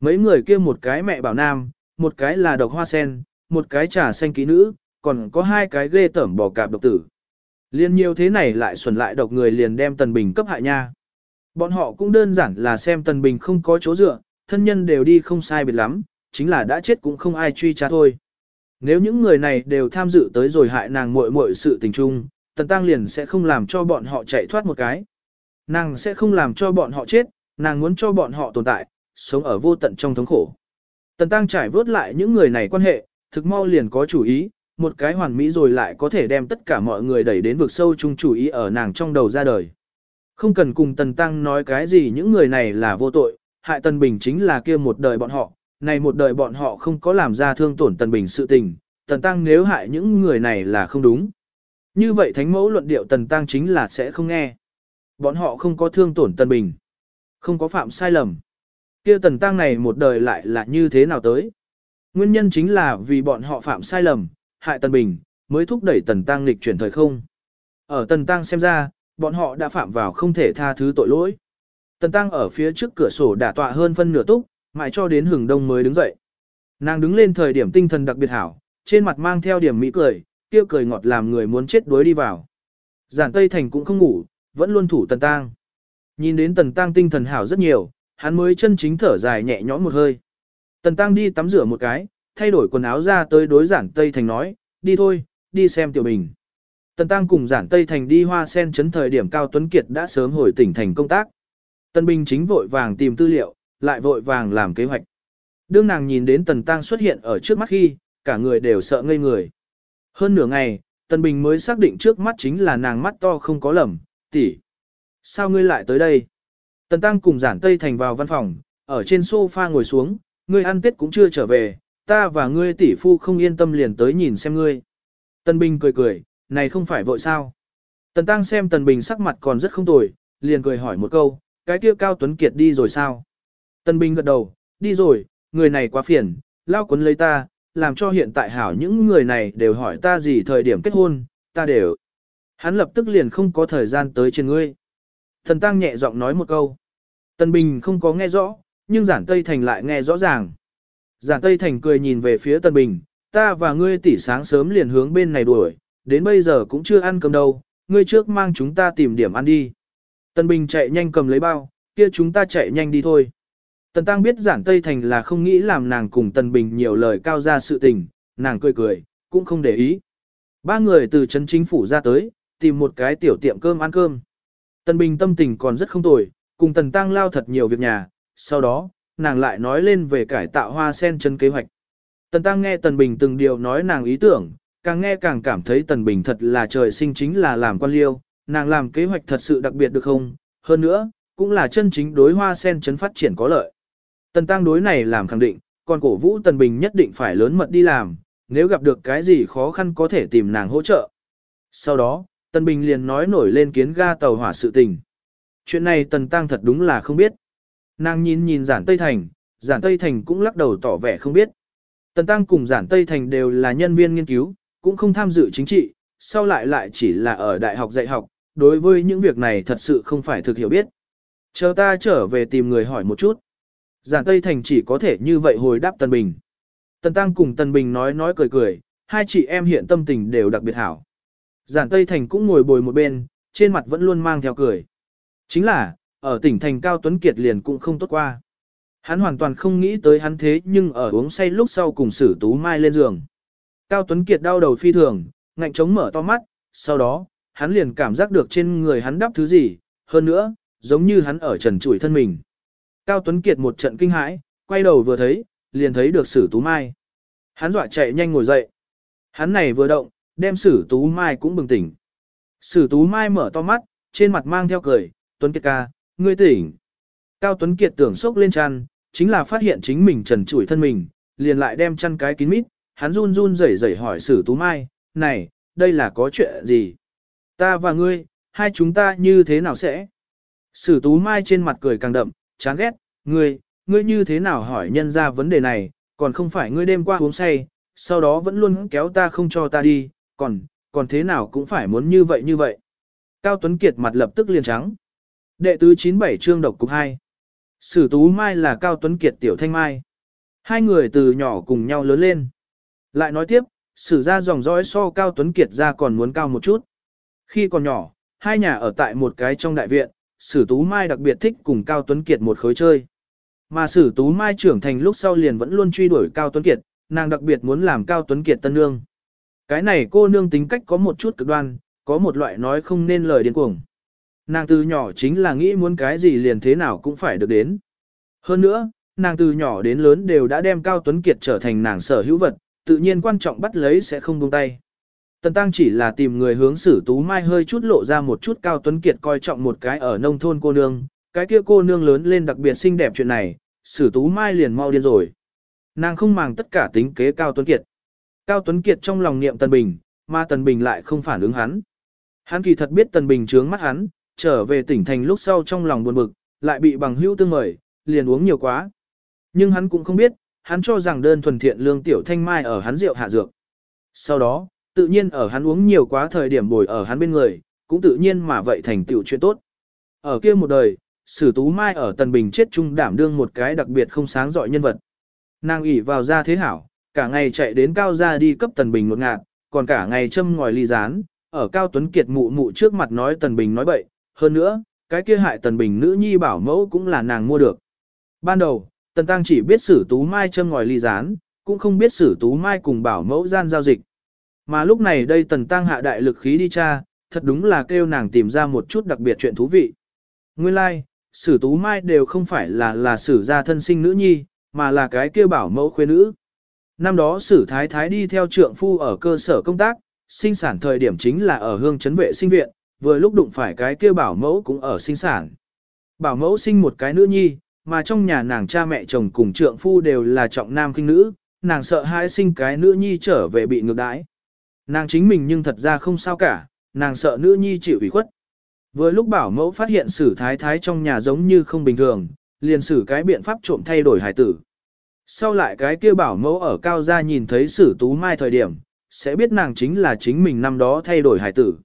Speaker 1: Mấy người kia một cái mẹ bảo nam, một cái là độc hoa sen, một cái trà xanh ký nữ, còn có hai cái ghê tởm bò cạp độc tử. Liên nhiều thế này lại xuẩn lại độc người liền đem Tần Bình cấp hại nha. Bọn họ cũng đơn giản là xem Tần Bình không có chỗ dựa, thân nhân đều đi không sai biệt lắm, chính là đã chết cũng không ai truy tra thôi. Nếu những người này đều tham dự tới rồi hại nàng muội muội sự tình chung, Tần Tăng liền sẽ không làm cho bọn họ chạy thoát một cái. Nàng sẽ không làm cho bọn họ chết, nàng muốn cho bọn họ tồn tại, sống ở vô tận trong thống khổ. Tần Tăng trải vớt lại những người này quan hệ, thực mau liền có chủ ý, một cái hoàn mỹ rồi lại có thể đem tất cả mọi người đẩy đến vực sâu chung chủ ý ở nàng trong đầu ra đời. Không cần cùng Tần Tăng nói cái gì những người này là vô tội, hại Tần Bình chính là kia một đời bọn họ, này một đời bọn họ không có làm ra thương tổn Tần Bình sự tình, Tần Tăng nếu hại những người này là không đúng. Như vậy thánh mẫu luận điệu Tần Tăng chính là sẽ không nghe. Bọn họ không có thương tổn Tần Bình, không có phạm sai lầm kia tần tăng này một đời lại là như thế nào tới. Nguyên nhân chính là vì bọn họ phạm sai lầm, hại Tần Bình, mới thúc đẩy Tần Tăng nghịch chuyển thời không. Ở Tần Tăng xem ra, bọn họ đã phạm vào không thể tha thứ tội lỗi. Tần Tăng ở phía trước cửa sổ đả tọa hơn phân nửa túc, mãi cho đến hừng đông mới đứng dậy. Nàng đứng lên thời điểm tinh thần đặc biệt hảo, trên mặt mang theo điểm mỹ cười, tiêu cười ngọt làm người muốn chết đuối đi vào. Giản Tây Thành cũng không ngủ, vẫn luôn thủ Tần Tăng. Nhìn đến Tần Tăng tinh thần hảo rất nhiều, hắn mới chân chính thở dài nhẹ nhõm một hơi. Tần Tăng đi tắm rửa một cái, thay đổi quần áo ra tới đối giản Tây Thành nói, đi thôi, đi xem tiểu bình. Tần Tăng cùng giản Tây Thành đi hoa sen chấn thời điểm Cao Tuấn Kiệt đã sớm hồi tỉnh thành công tác. Tần Bình chính vội vàng tìm tư liệu, lại vội vàng làm kế hoạch. Đương nàng nhìn đến Tần Tăng xuất hiện ở trước mắt khi, cả người đều sợ ngây người. Hơn nửa ngày, Tần Bình mới xác định trước mắt chính là nàng mắt to không có lầm, tỷ. Sao ngươi lại tới đây? Tần Tăng cùng giản Tây Thành vào văn phòng, ở trên sofa ngồi xuống, ngươi ăn tết cũng chưa trở về, ta và ngươi tỷ phu không yên tâm liền tới nhìn xem ngươi. Tần Bình cười cười, này không phải vội sao. Tần Tăng xem Tần Bình sắc mặt còn rất không tồi, liền cười hỏi một câu, cái kia Cao Tuấn Kiệt đi rồi sao? Tần Bình gật đầu, đi rồi, người này quá phiền, lao quấn lấy ta, làm cho hiện tại hảo những người này đều hỏi ta gì thời điểm kết hôn, ta đều. Hắn lập tức liền không có thời gian tới trên ngươi. Thần Tăng nhẹ giọng nói một câu. Tần Bình không có nghe rõ, nhưng giản Tây Thành lại nghe rõ ràng. Giản Tây Thành cười nhìn về phía tân Bình, ta và ngươi tỷ sáng sớm liền hướng bên này đuổi, đến bây giờ cũng chưa ăn cơm đâu, ngươi trước mang chúng ta tìm điểm ăn đi. tân Bình chạy nhanh cầm lấy bao, kia chúng ta chạy nhanh đi thôi. Tần Tăng biết giản Tây Thành là không nghĩ làm nàng cùng Tần Bình nhiều lời cao ra sự tình, nàng cười cười, cũng không để ý. Ba người từ trấn chính phủ ra tới, tìm một cái tiểu tiệm cơm ăn cơm. Tần Bình tâm tình còn rất không tồi, cùng Tần Tăng lao thật nhiều việc nhà, sau đó, nàng lại nói lên về cải tạo hoa sen chân kế hoạch. Tần Tăng nghe Tần Bình từng điều nói nàng ý tưởng, càng nghe càng cảm thấy Tần Bình thật là trời sinh chính là làm quan liêu, nàng làm kế hoạch thật sự đặc biệt được không, hơn nữa, cũng là chân chính đối hoa sen chấn phát triển có lợi. Tần Tăng đối này làm khẳng định, còn cổ vũ Tần Bình nhất định phải lớn mật đi làm, nếu gặp được cái gì khó khăn có thể tìm nàng hỗ trợ. Sau đó, Tần Bình liền nói nổi lên kiến ga tàu hỏa sự tình. Chuyện này Tần Tăng thật đúng là không biết. Nàng nhìn nhìn giản Tây Thành, giản Tây Thành cũng lắc đầu tỏ vẻ không biết. Tần Tăng cùng giản Tây Thành đều là nhân viên nghiên cứu, cũng không tham dự chính trị, sau lại lại chỉ là ở đại học dạy học, đối với những việc này thật sự không phải thực hiểu biết. Chờ ta trở về tìm người hỏi một chút. Giản Tây Thành chỉ có thể như vậy hồi đáp Tần Bình. Tần Tăng cùng Tần Bình nói nói cười cười, hai chị em hiện tâm tình đều đặc biệt hảo. Giản Tây Thành cũng ngồi bồi một bên, trên mặt vẫn luôn mang theo cười. Chính là, ở tỉnh thành Cao Tuấn Kiệt liền cũng không tốt qua. Hắn hoàn toàn không nghĩ tới hắn thế nhưng ở uống say lúc sau cùng sử tú mai lên giường. Cao Tuấn Kiệt đau đầu phi thường, ngạnh chống mở to mắt, sau đó, hắn liền cảm giác được trên người hắn đắp thứ gì, hơn nữa, giống như hắn ở trần trụi thân mình. Cao Tuấn Kiệt một trận kinh hãi, quay đầu vừa thấy, liền thấy được sử tú mai. Hắn dọa chạy nhanh ngồi dậy. Hắn này vừa động, đem sử tú mai cũng bừng tỉnh. Sử tú mai mở to mắt, trên mặt mang theo cười, Tuấn Kiệt ca, ngươi tỉnh. Cao Tuấn Kiệt tưởng sốc lên chăn, chính là phát hiện chính mình trần trụi thân mình, liền lại đem chăn cái kín mít, hắn run run rẩy rẩy hỏi sử tú mai, này, đây là có chuyện gì? Ta và ngươi, hai chúng ta như thế nào sẽ? Sử tú mai trên mặt cười càng đậm, chán ghét, ngươi, ngươi như thế nào hỏi nhân ra vấn đề này, còn không phải ngươi đêm qua uống say, sau đó vẫn luôn kéo ta không cho ta đi, còn, còn thế nào cũng phải muốn như vậy như vậy. Cao Tuấn Kiệt mặt lập tức liền trắng. Đệ tứ 97 chương độc cục 2. Sử Tú Mai là Cao Tuấn Kiệt tiểu thanh mai. Hai người từ nhỏ cùng nhau lớn lên. Lại nói tiếp, sử ra dòng dõi so Cao Tuấn Kiệt ra còn muốn cao một chút. Khi còn nhỏ, hai nhà ở tại một cái trong đại viện, sử Tú Mai đặc biệt thích cùng Cao Tuấn Kiệt một khối chơi. Mà sử Tú Mai trưởng thành lúc sau liền vẫn luôn truy đuổi Cao Tuấn Kiệt, nàng đặc biệt muốn làm Cao Tuấn Kiệt tân nương. Cái này cô nương tính cách có một chút cực đoan, có một loại nói không nên lời điên cuồng. Nàng từ nhỏ chính là nghĩ muốn cái gì liền thế nào cũng phải được đến. Hơn nữa, nàng từ nhỏ đến lớn đều đã đem Cao Tuấn Kiệt trở thành nàng sở hữu vật, tự nhiên quan trọng bắt lấy sẽ không buông tay. Tần Tăng chỉ là tìm người hướng xử Tú Mai hơi chút lộ ra một chút Cao Tuấn Kiệt coi trọng một cái ở nông thôn cô nương, cái kia cô nương lớn lên đặc biệt xinh đẹp chuyện này, xử Tú Mai liền mau điên rồi. Nàng không màng tất cả tính kế Cao Tuấn Kiệt. Cao Tuấn Kiệt trong lòng niệm Tần Bình, mà Tần Bình lại không phản ứng hắn. Hắn kỳ thật biết Tần Bình trướng mắt hắn, trở về tỉnh thành lúc sau trong lòng buồn bực, lại bị bằng hữu tương mời, liền uống nhiều quá. Nhưng hắn cũng không biết, hắn cho rằng đơn thuần thiện lương tiểu thanh mai ở hắn rượu hạ dược. Sau đó, tự nhiên ở hắn uống nhiều quá thời điểm bồi ở hắn bên người, cũng tự nhiên mà vậy thành tiểu chuyện tốt. Ở kia một đời, Sử Tú Mai ở Tần Bình chết chung đảm đương một cái đặc biệt không sáng giỏi nhân vật. Nàng ủy vào ra thế hảo, cả ngày chạy đến cao gia đi cấp Tần Bình một ngạt, còn cả ngày châm ngòi ly rán, ở Cao Tuấn Kiệt mụ mụ trước mặt nói Tần Bình nói bậy, hơn nữa, cái kia hại Tần Bình nữ nhi bảo mẫu cũng là nàng mua được. Ban đầu, Tần Tăng chỉ biết Sử Tú Mai châm ngòi ly gián cũng không biết Sử Tú Mai cùng bảo mẫu gian giao dịch. Mà lúc này đây Tần Tăng hạ đại lực khí đi tra, thật đúng là kêu nàng tìm ra một chút đặc biệt chuyện thú vị. Nguyên lai, like, Sử Tú Mai đều không phải là là sử gia thân sinh nữ nhi, mà là cái kia bảo mẫu khuê nữ. Năm đó Sử Thái Thái đi theo trượng phu ở cơ sở công tác, sinh sản thời điểm chính là ở hương chấn vệ sinh viện, vừa lúc đụng phải cái kia bảo mẫu cũng ở sinh sản. Bảo mẫu sinh một cái nữ nhi, mà trong nhà nàng cha mẹ chồng cùng trượng phu đều là trọng nam kinh nữ, nàng sợ hãi sinh cái nữ nhi trở về bị ngược đãi. Nàng chính mình nhưng thật ra không sao cả, nàng sợ nữ nhi chịu ủy khuất. Vừa lúc bảo mẫu phát hiện sử thái thái trong nhà giống như không bình thường, liền sử cái biện pháp trộm thay đổi hải tử. Sau lại cái kia bảo mẫu ở cao gia nhìn thấy sử tú mai thời điểm, sẽ biết nàng chính là chính mình năm đó thay đổi hải tử.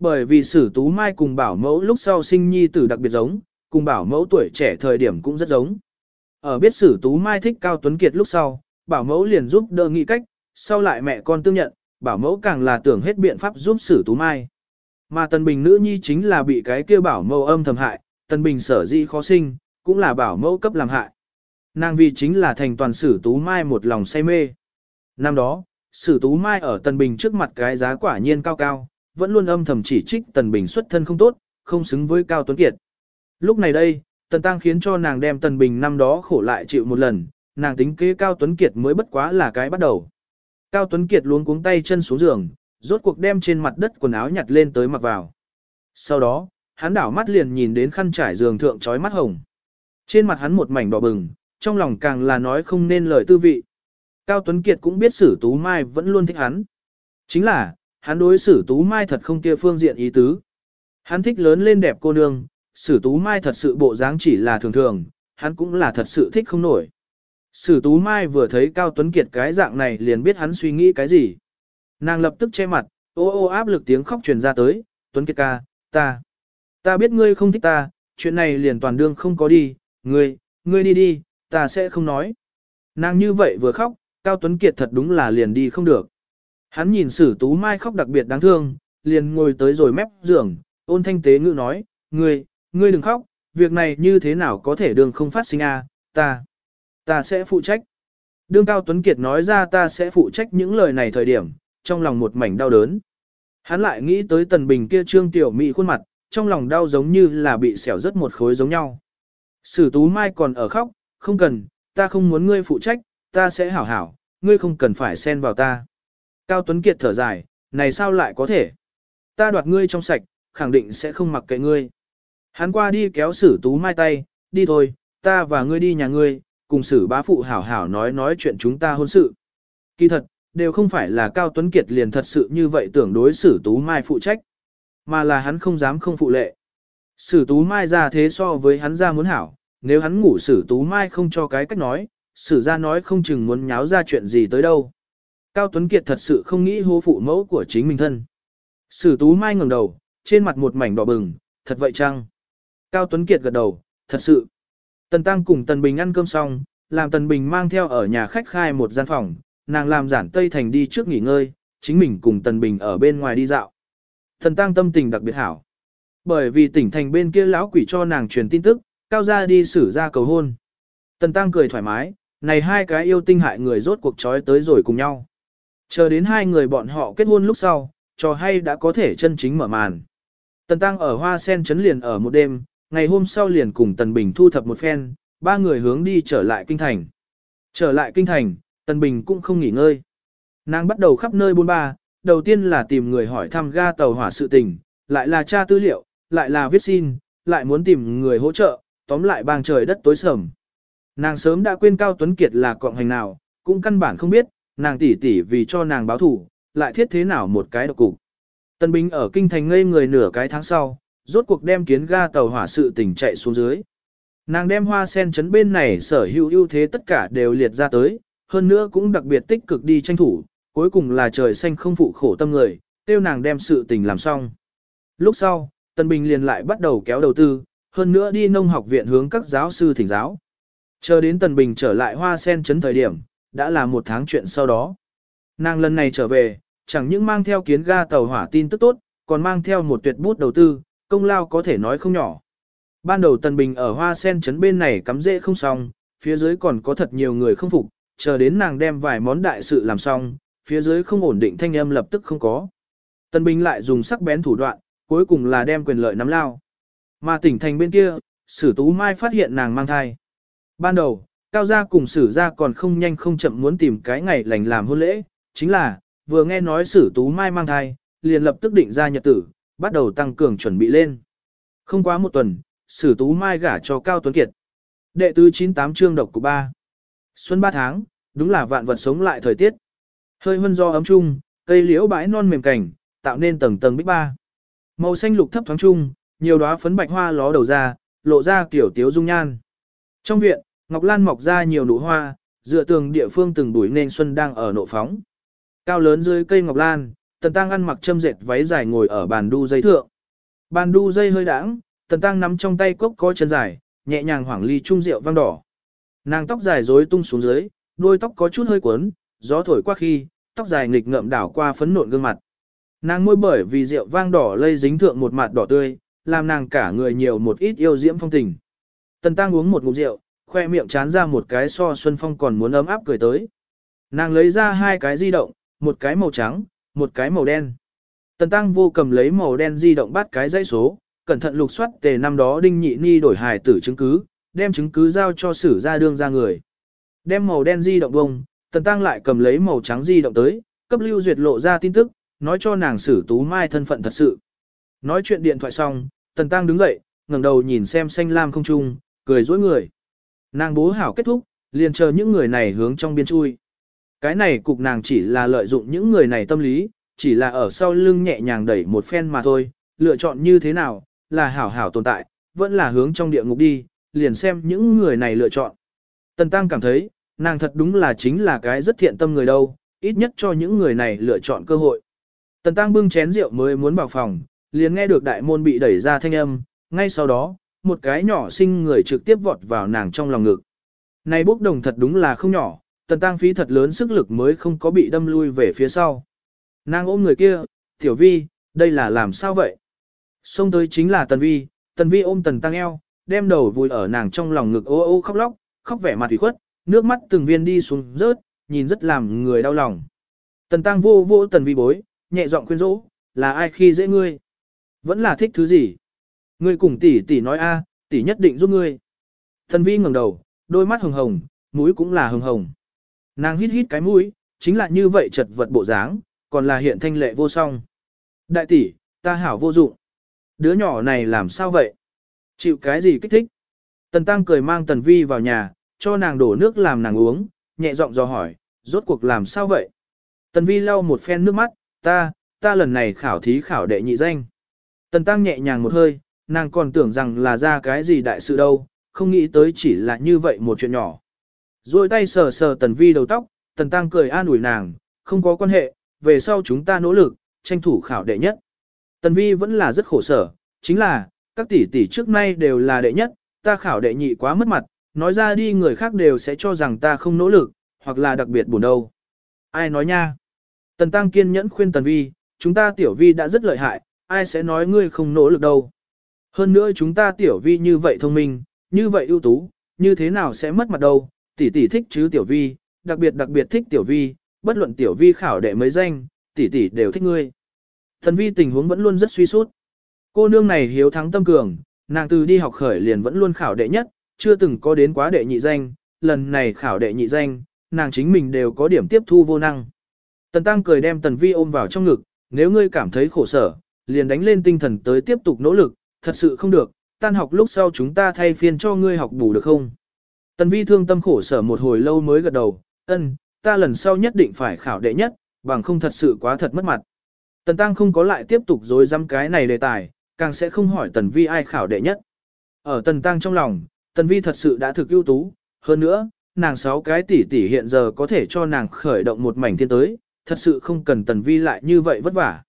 Speaker 1: Bởi vì sử tú mai cùng bảo mẫu lúc sau sinh nhi tử đặc biệt giống, cùng bảo mẫu tuổi trẻ thời điểm cũng rất giống. Ở biết sử tú mai thích Cao Tuấn Kiệt lúc sau, bảo mẫu liền giúp đỡ nghĩ cách, sau lại mẹ con tương nhận, bảo mẫu càng là tưởng hết biện pháp giúp sử tú mai. Mà Tần Bình nữ nhi chính là bị cái kia bảo mẫu âm thầm hại, Tần Bình sở dĩ khó sinh, cũng là bảo mẫu cấp làm hại. Nàng vì chính là thành toàn sử tú mai một lòng say mê. Năm đó, sử tú mai ở Tần Bình trước mặt cái giá quả nhiên cao cao, vẫn luôn âm thầm chỉ trích Tần Bình xuất thân không tốt, không xứng với Cao Tuấn Kiệt. Lúc này đây, Tần Tăng khiến cho nàng đem Tần Bình năm đó khổ lại chịu một lần, nàng tính kế Cao Tuấn Kiệt mới bất quá là cái bắt đầu. Cao Tuấn Kiệt luống cuống tay chân xuống giường, rốt cuộc đem trên mặt đất quần áo nhặt lên tới mặc vào. Sau đó, hắn đảo mắt liền nhìn đến khăn trải giường thượng trói mắt hồng. Trên mặt hắn một mảnh đỏ bừng, trong lòng càng là nói không nên lời tư vị. Cao Tuấn Kiệt cũng biết sử Tú Mai vẫn luôn thích hắn. Chính là, hắn đối xử Tú Mai thật không kia phương diện ý tứ. Hắn thích lớn lên đẹp cô nương, sử Tú Mai thật sự bộ dáng chỉ là thường thường, hắn cũng là thật sự thích không nổi. Sử Tú Mai vừa thấy Cao Tuấn Kiệt cái dạng này liền biết hắn suy nghĩ cái gì. Nàng lập tức che mặt, ô ô áp lực tiếng khóc truyền ra tới, Tuấn Kiệt ca, ta, ta biết ngươi không thích ta, chuyện này liền toàn đương không có đi, ngươi, ngươi đi đi, ta sẽ không nói. Nàng như vậy vừa khóc, Cao Tuấn Kiệt thật đúng là liền đi không được. Hắn nhìn sử tú mai khóc đặc biệt đáng thương, liền ngồi tới rồi mép giường, ôn thanh tế ngữ nói, ngươi, ngươi đừng khóc, việc này như thế nào có thể đường không phát sinh a, à, ta, ta sẽ phụ trách. Đương Cao Tuấn Kiệt nói ra ta sẽ phụ trách những lời này thời điểm, trong lòng một mảnh đau đớn. Hắn lại nghĩ tới tần bình kia trương tiểu mỹ khuôn mặt, trong lòng đau giống như là bị xẻo rất một khối giống nhau. Sử tú mai còn ở khóc, không cần, ta không muốn ngươi phụ trách, ta sẽ hảo hảo, ngươi không cần phải xen vào ta. Cao Tuấn Kiệt thở dài, này sao lại có thể? Ta đoạt ngươi trong sạch, khẳng định sẽ không mặc kệ ngươi. Hắn qua đi kéo sử tú mai tay, đi thôi, ta và ngươi đi nhà ngươi, cùng sử bá phụ hảo hảo nói nói chuyện chúng ta hôn sự. Kỳ thật, đều không phải là Cao Tuấn Kiệt liền thật sự như vậy tưởng đối Sử Tú Mai phụ trách, mà là hắn không dám không phụ lệ. Sử Tú Mai ra thế so với hắn ra muốn hảo, nếu hắn ngủ Sử Tú Mai không cho cái cách nói, Sử ra nói không chừng muốn nháo ra chuyện gì tới đâu. Cao Tuấn Kiệt thật sự không nghĩ hô phụ mẫu của chính mình thân. Sử Tú Mai ngẩng đầu, trên mặt một mảnh đỏ bừng, thật vậy chăng? Cao Tuấn Kiệt gật đầu, thật sự. Tần Tăng cùng Tần Bình ăn cơm xong, làm Tần Bình mang theo ở nhà khách khai một gian phòng, nàng làm giản Tây Thành đi trước nghỉ ngơi, chính mình cùng Tần Bình ở bên ngoài đi dạo. Tần tăng tâm tình đặc biệt hảo. Bởi vì tỉnh thành bên kia lão quỷ cho nàng truyền tin tức, cao gia đi xử ra cầu hôn. Tần tăng cười thoải mái, này hai cái yêu tinh hại người rốt cuộc trói tới rồi cùng nhau. Chờ đến hai người bọn họ kết hôn lúc sau, trò hay đã có thể chân chính mở màn. Tần tăng ở hoa sen chấn liền ở một đêm, ngày hôm sau liền cùng Tần Bình thu thập một phen, ba người hướng đi trở lại kinh thành. Trở lại kinh thành, Tần Bình cũng không nghỉ ngơi. Nàng bắt đầu khắp nơi buôn ba, đầu tiên là tìm người hỏi thăm ga tàu hỏa sự tình, lại là tra tư liệu, lại là viết xin, lại muốn tìm người hỗ trợ, tóm lại bang trời đất tối sầm. Nàng sớm đã quên Cao Tuấn Kiệt là cộng hành nào, cũng căn bản không biết, nàng tỷ tỷ vì cho nàng báo thủ, lại thiết thế nào một cái độc cục. Tân Bình ở kinh thành ngây người nửa cái tháng sau, rốt cuộc đem kiến ga tàu hỏa sự tình chạy xuống dưới. Nàng đem hoa sen chấn bên này sở hữu ưu thế tất cả đều liệt ra tới, hơn nữa cũng đặc biệt tích cực đi tranh thủ, cuối cùng là trời xanh không phụ khổ tâm người, tiêu nàng đem sự tình làm xong. Lúc sau, Tân Bình liền lại bắt đầu kéo đầu tư, hơn nữa đi nông học viện hướng các giáo sư thỉnh giáo. Chờ đến Tần Bình trở lại hoa sen chấn thời điểm, đã là một tháng chuyện sau đó. Nàng lần này trở về, chẳng những mang theo kiến ga tàu hỏa tin tức tốt, còn mang theo một tuyệt bút đầu tư, công lao có thể nói không nhỏ. Ban đầu Tần Bình ở hoa sen trấn bên này cắm dễ không xong, phía dưới còn có thật nhiều người không phục, chờ đến nàng đem vài món đại sự làm xong, phía dưới không ổn định thanh âm lập tức không có. Tần Bình lại dùng sắc bén thủ đoạn, cuối cùng là đem quyền lợi nắm lao. Mà tỉnh thành bên kia, Sử Tú Mai phát hiện nàng mang thai. Ban đầu, Cao Gia cùng Sử Gia còn không nhanh không chậm muốn tìm cái ngày lành làm hôn lễ, chính là, vừa nghe nói Sử Tú Mai mang thai, liền lập tức định ra nhật tử, bắt đầu tăng cường chuẩn bị lên. Không quá một tuần, Sử Tú Mai gả cho Cao Tuấn Kiệt. Đệ tứ 98 chương độc của ba. Xuân ba tháng, đúng là vạn vật sống lại thời tiết. Hơi hân do ấm trung, cây liễu bãi non mềm cảnh, tạo nên tầng tầng bích ba. Màu xanh lục thấp thoáng trung, nhiều đóa phấn bạch hoa ló đầu ra, lộ ra kiểu tiếu dung nhan. Trong viện, Ngọc Lan mọc ra nhiều nụ hoa, dựa tường địa phương từng bụi nên xuân đang ở nộ phóng. Cao lớn dưới cây Ngọc Lan, Tần Tăng ăn mặc châm dệt váy dài ngồi ở bàn đu dây thượng. Bàn đu dây hơi đãng, Tần Tăng nắm trong tay cốc có chân dài, nhẹ nhàng hoảng ly trung rượu vang đỏ. Nàng tóc dài rối tung xuống dưới, đuôi tóc có chút hơi cuốn, gió thổi qua khi, tóc dài nghịch ngợm đảo qua phấn nộn gương mặt. Nàng môi bởi vì rượu vang đỏ lây dính thượng một mặt đỏ tươi, làm nàng cả người nhiều một ít yêu diễm phong tình. Tần Tăng uống một ngụm rượu, khoe miệng chán ra một cái so Xuân Phong còn muốn ấm áp cười tới. Nàng lấy ra hai cái di động, một cái màu trắng, một cái màu đen. Tần Tăng vô cầm lấy màu đen di động bắt cái dãy số, cẩn thận lục soát tề năm đó đinh nhị ni đổi hài tử chứng cứ, đem chứng cứ giao cho sử ra đương ra người. Đem màu đen di động bông, Tần Tăng lại cầm lấy màu trắng di động tới, cấp lưu duyệt lộ ra tin tức, nói cho nàng sử tú mai thân phận thật sự. Nói chuyện điện thoại xong, Tần Tăng đứng dậy, ngẩng đầu nhìn xem xanh lam không trung, cười dối người. Nàng bố hảo kết thúc, liền chờ những người này hướng trong biên chui. Cái này cục nàng chỉ là lợi dụng những người này tâm lý, chỉ là ở sau lưng nhẹ nhàng đẩy một phen mà thôi, lựa chọn như thế nào, là hảo hảo tồn tại, vẫn là hướng trong địa ngục đi, liền xem những người này lựa chọn. Tần Tăng cảm thấy, nàng thật đúng là chính là cái rất thiện tâm người đâu, ít nhất cho những người này lựa chọn cơ hội. Tần Tăng bưng chén rượu mới muốn vào phòng, liền nghe được đại môn bị đẩy ra thanh âm, ngay sau đó, một cái nhỏ sinh người trực tiếp vọt vào nàng trong lòng ngực. Này bốc đồng thật đúng là không nhỏ, Tần Tăng phí thật lớn sức lực mới không có bị đâm lui về phía sau. Nàng ôm người kia, Tiểu Vi, đây là làm sao vậy? Xông tới chính là Tần Vi, Tần Vi ôm Tần Tăng eo, đem đầu vùi ở nàng trong lòng ngực ô ô khóc lóc, khóc vẻ mặt ủy khuất, nước mắt từng viên đi xuống rớt, nhìn rất làm người đau lòng. Tần Tăng vô vô Tần Vi bối, nhẹ giọng khuyên rỗ, là ai khi dễ ngươi? Vẫn là thích thứ gì? Ngươi cùng tỷ tỷ nói a, tỷ nhất định giúp ngươi. Thần Vi ngẩng đầu, đôi mắt hồng hồng, mũi cũng là hồng hồng. Nàng hít hít cái mũi, chính là như vậy chật vật bộ dáng, còn là hiện thanh lệ vô song. Đại tỷ, ta hảo vô dụng. Đứa nhỏ này làm sao vậy? Chịu cái gì kích thích? Tần Tăng cười mang Tần Vi vào nhà, cho nàng đổ nước làm nàng uống, nhẹ giọng dò hỏi, rốt cuộc làm sao vậy? Tần Vi lau một phen nước mắt, ta, ta lần này khảo thí khảo đệ nhị danh. Tần Tăng nhẹ nhàng một hơi, nàng còn tưởng rằng là ra cái gì đại sự đâu, không nghĩ tới chỉ là như vậy một chuyện nhỏ. Rồi tay sờ sờ Tần Vi đầu tóc, Tần Tăng cười an ủi nàng, không có quan hệ, về sau chúng ta nỗ lực, tranh thủ khảo đệ nhất. Tần Vi vẫn là rất khổ sở, chính là, các tỷ tỷ trước nay đều là đệ nhất, ta khảo đệ nhị quá mất mặt, nói ra đi người khác đều sẽ cho rằng ta không nỗ lực, hoặc là đặc biệt buồn đâu. Ai nói nha? Tần Tăng kiên nhẫn khuyên Tần Vi, chúng ta tiểu Vi đã rất lợi hại, ai sẽ nói ngươi không nỗ lực đâu. Hơn nữa chúng ta tiểu Vi như vậy thông minh, như vậy ưu tú, như thế nào sẽ mất mặt đâu, tỷ tỷ thích chứ tiểu Vi, đặc biệt đặc biệt thích tiểu Vi, bất luận tiểu Vi khảo đệ mấy danh, tỷ tỷ đều thích ngươi. Thần Vi tình huống vẫn luôn rất suy sút. Cô nương này hiếu thắng tâm cường, nàng từ đi học khởi liền vẫn luôn khảo đệ nhất, chưa từng có đến quá đệ nhị danh, lần này khảo đệ nhị danh, nàng chính mình đều có điểm tiếp thu vô năng. Tần Tăng cười đem Tần Vi ôm vào trong ngực, nếu ngươi cảm thấy khổ sở, liền đánh lên tinh thần tới tiếp tục nỗ lực, thật sự không được, tan học lúc sau chúng ta thay phiên cho ngươi học bù được không? Tần Vi thương tâm khổ sở một hồi lâu mới gật đầu, ân, ta lần sau nhất định phải khảo đệ nhất, bằng không thật sự quá thật mất mặt. Tần Tăng không có lại tiếp tục dối dăm cái này đề tài, càng sẽ không hỏi Tần Vi ai khảo đệ nhất. Ở Tần Tăng trong lòng, Tần Vi thật sự đã thực ưu tú, hơn nữa, nàng sáu cái tỷ tỷ hiện giờ có thể cho nàng khởi động một mảnh thiên tới, thật sự không cần Tần Vi lại như vậy vất vả.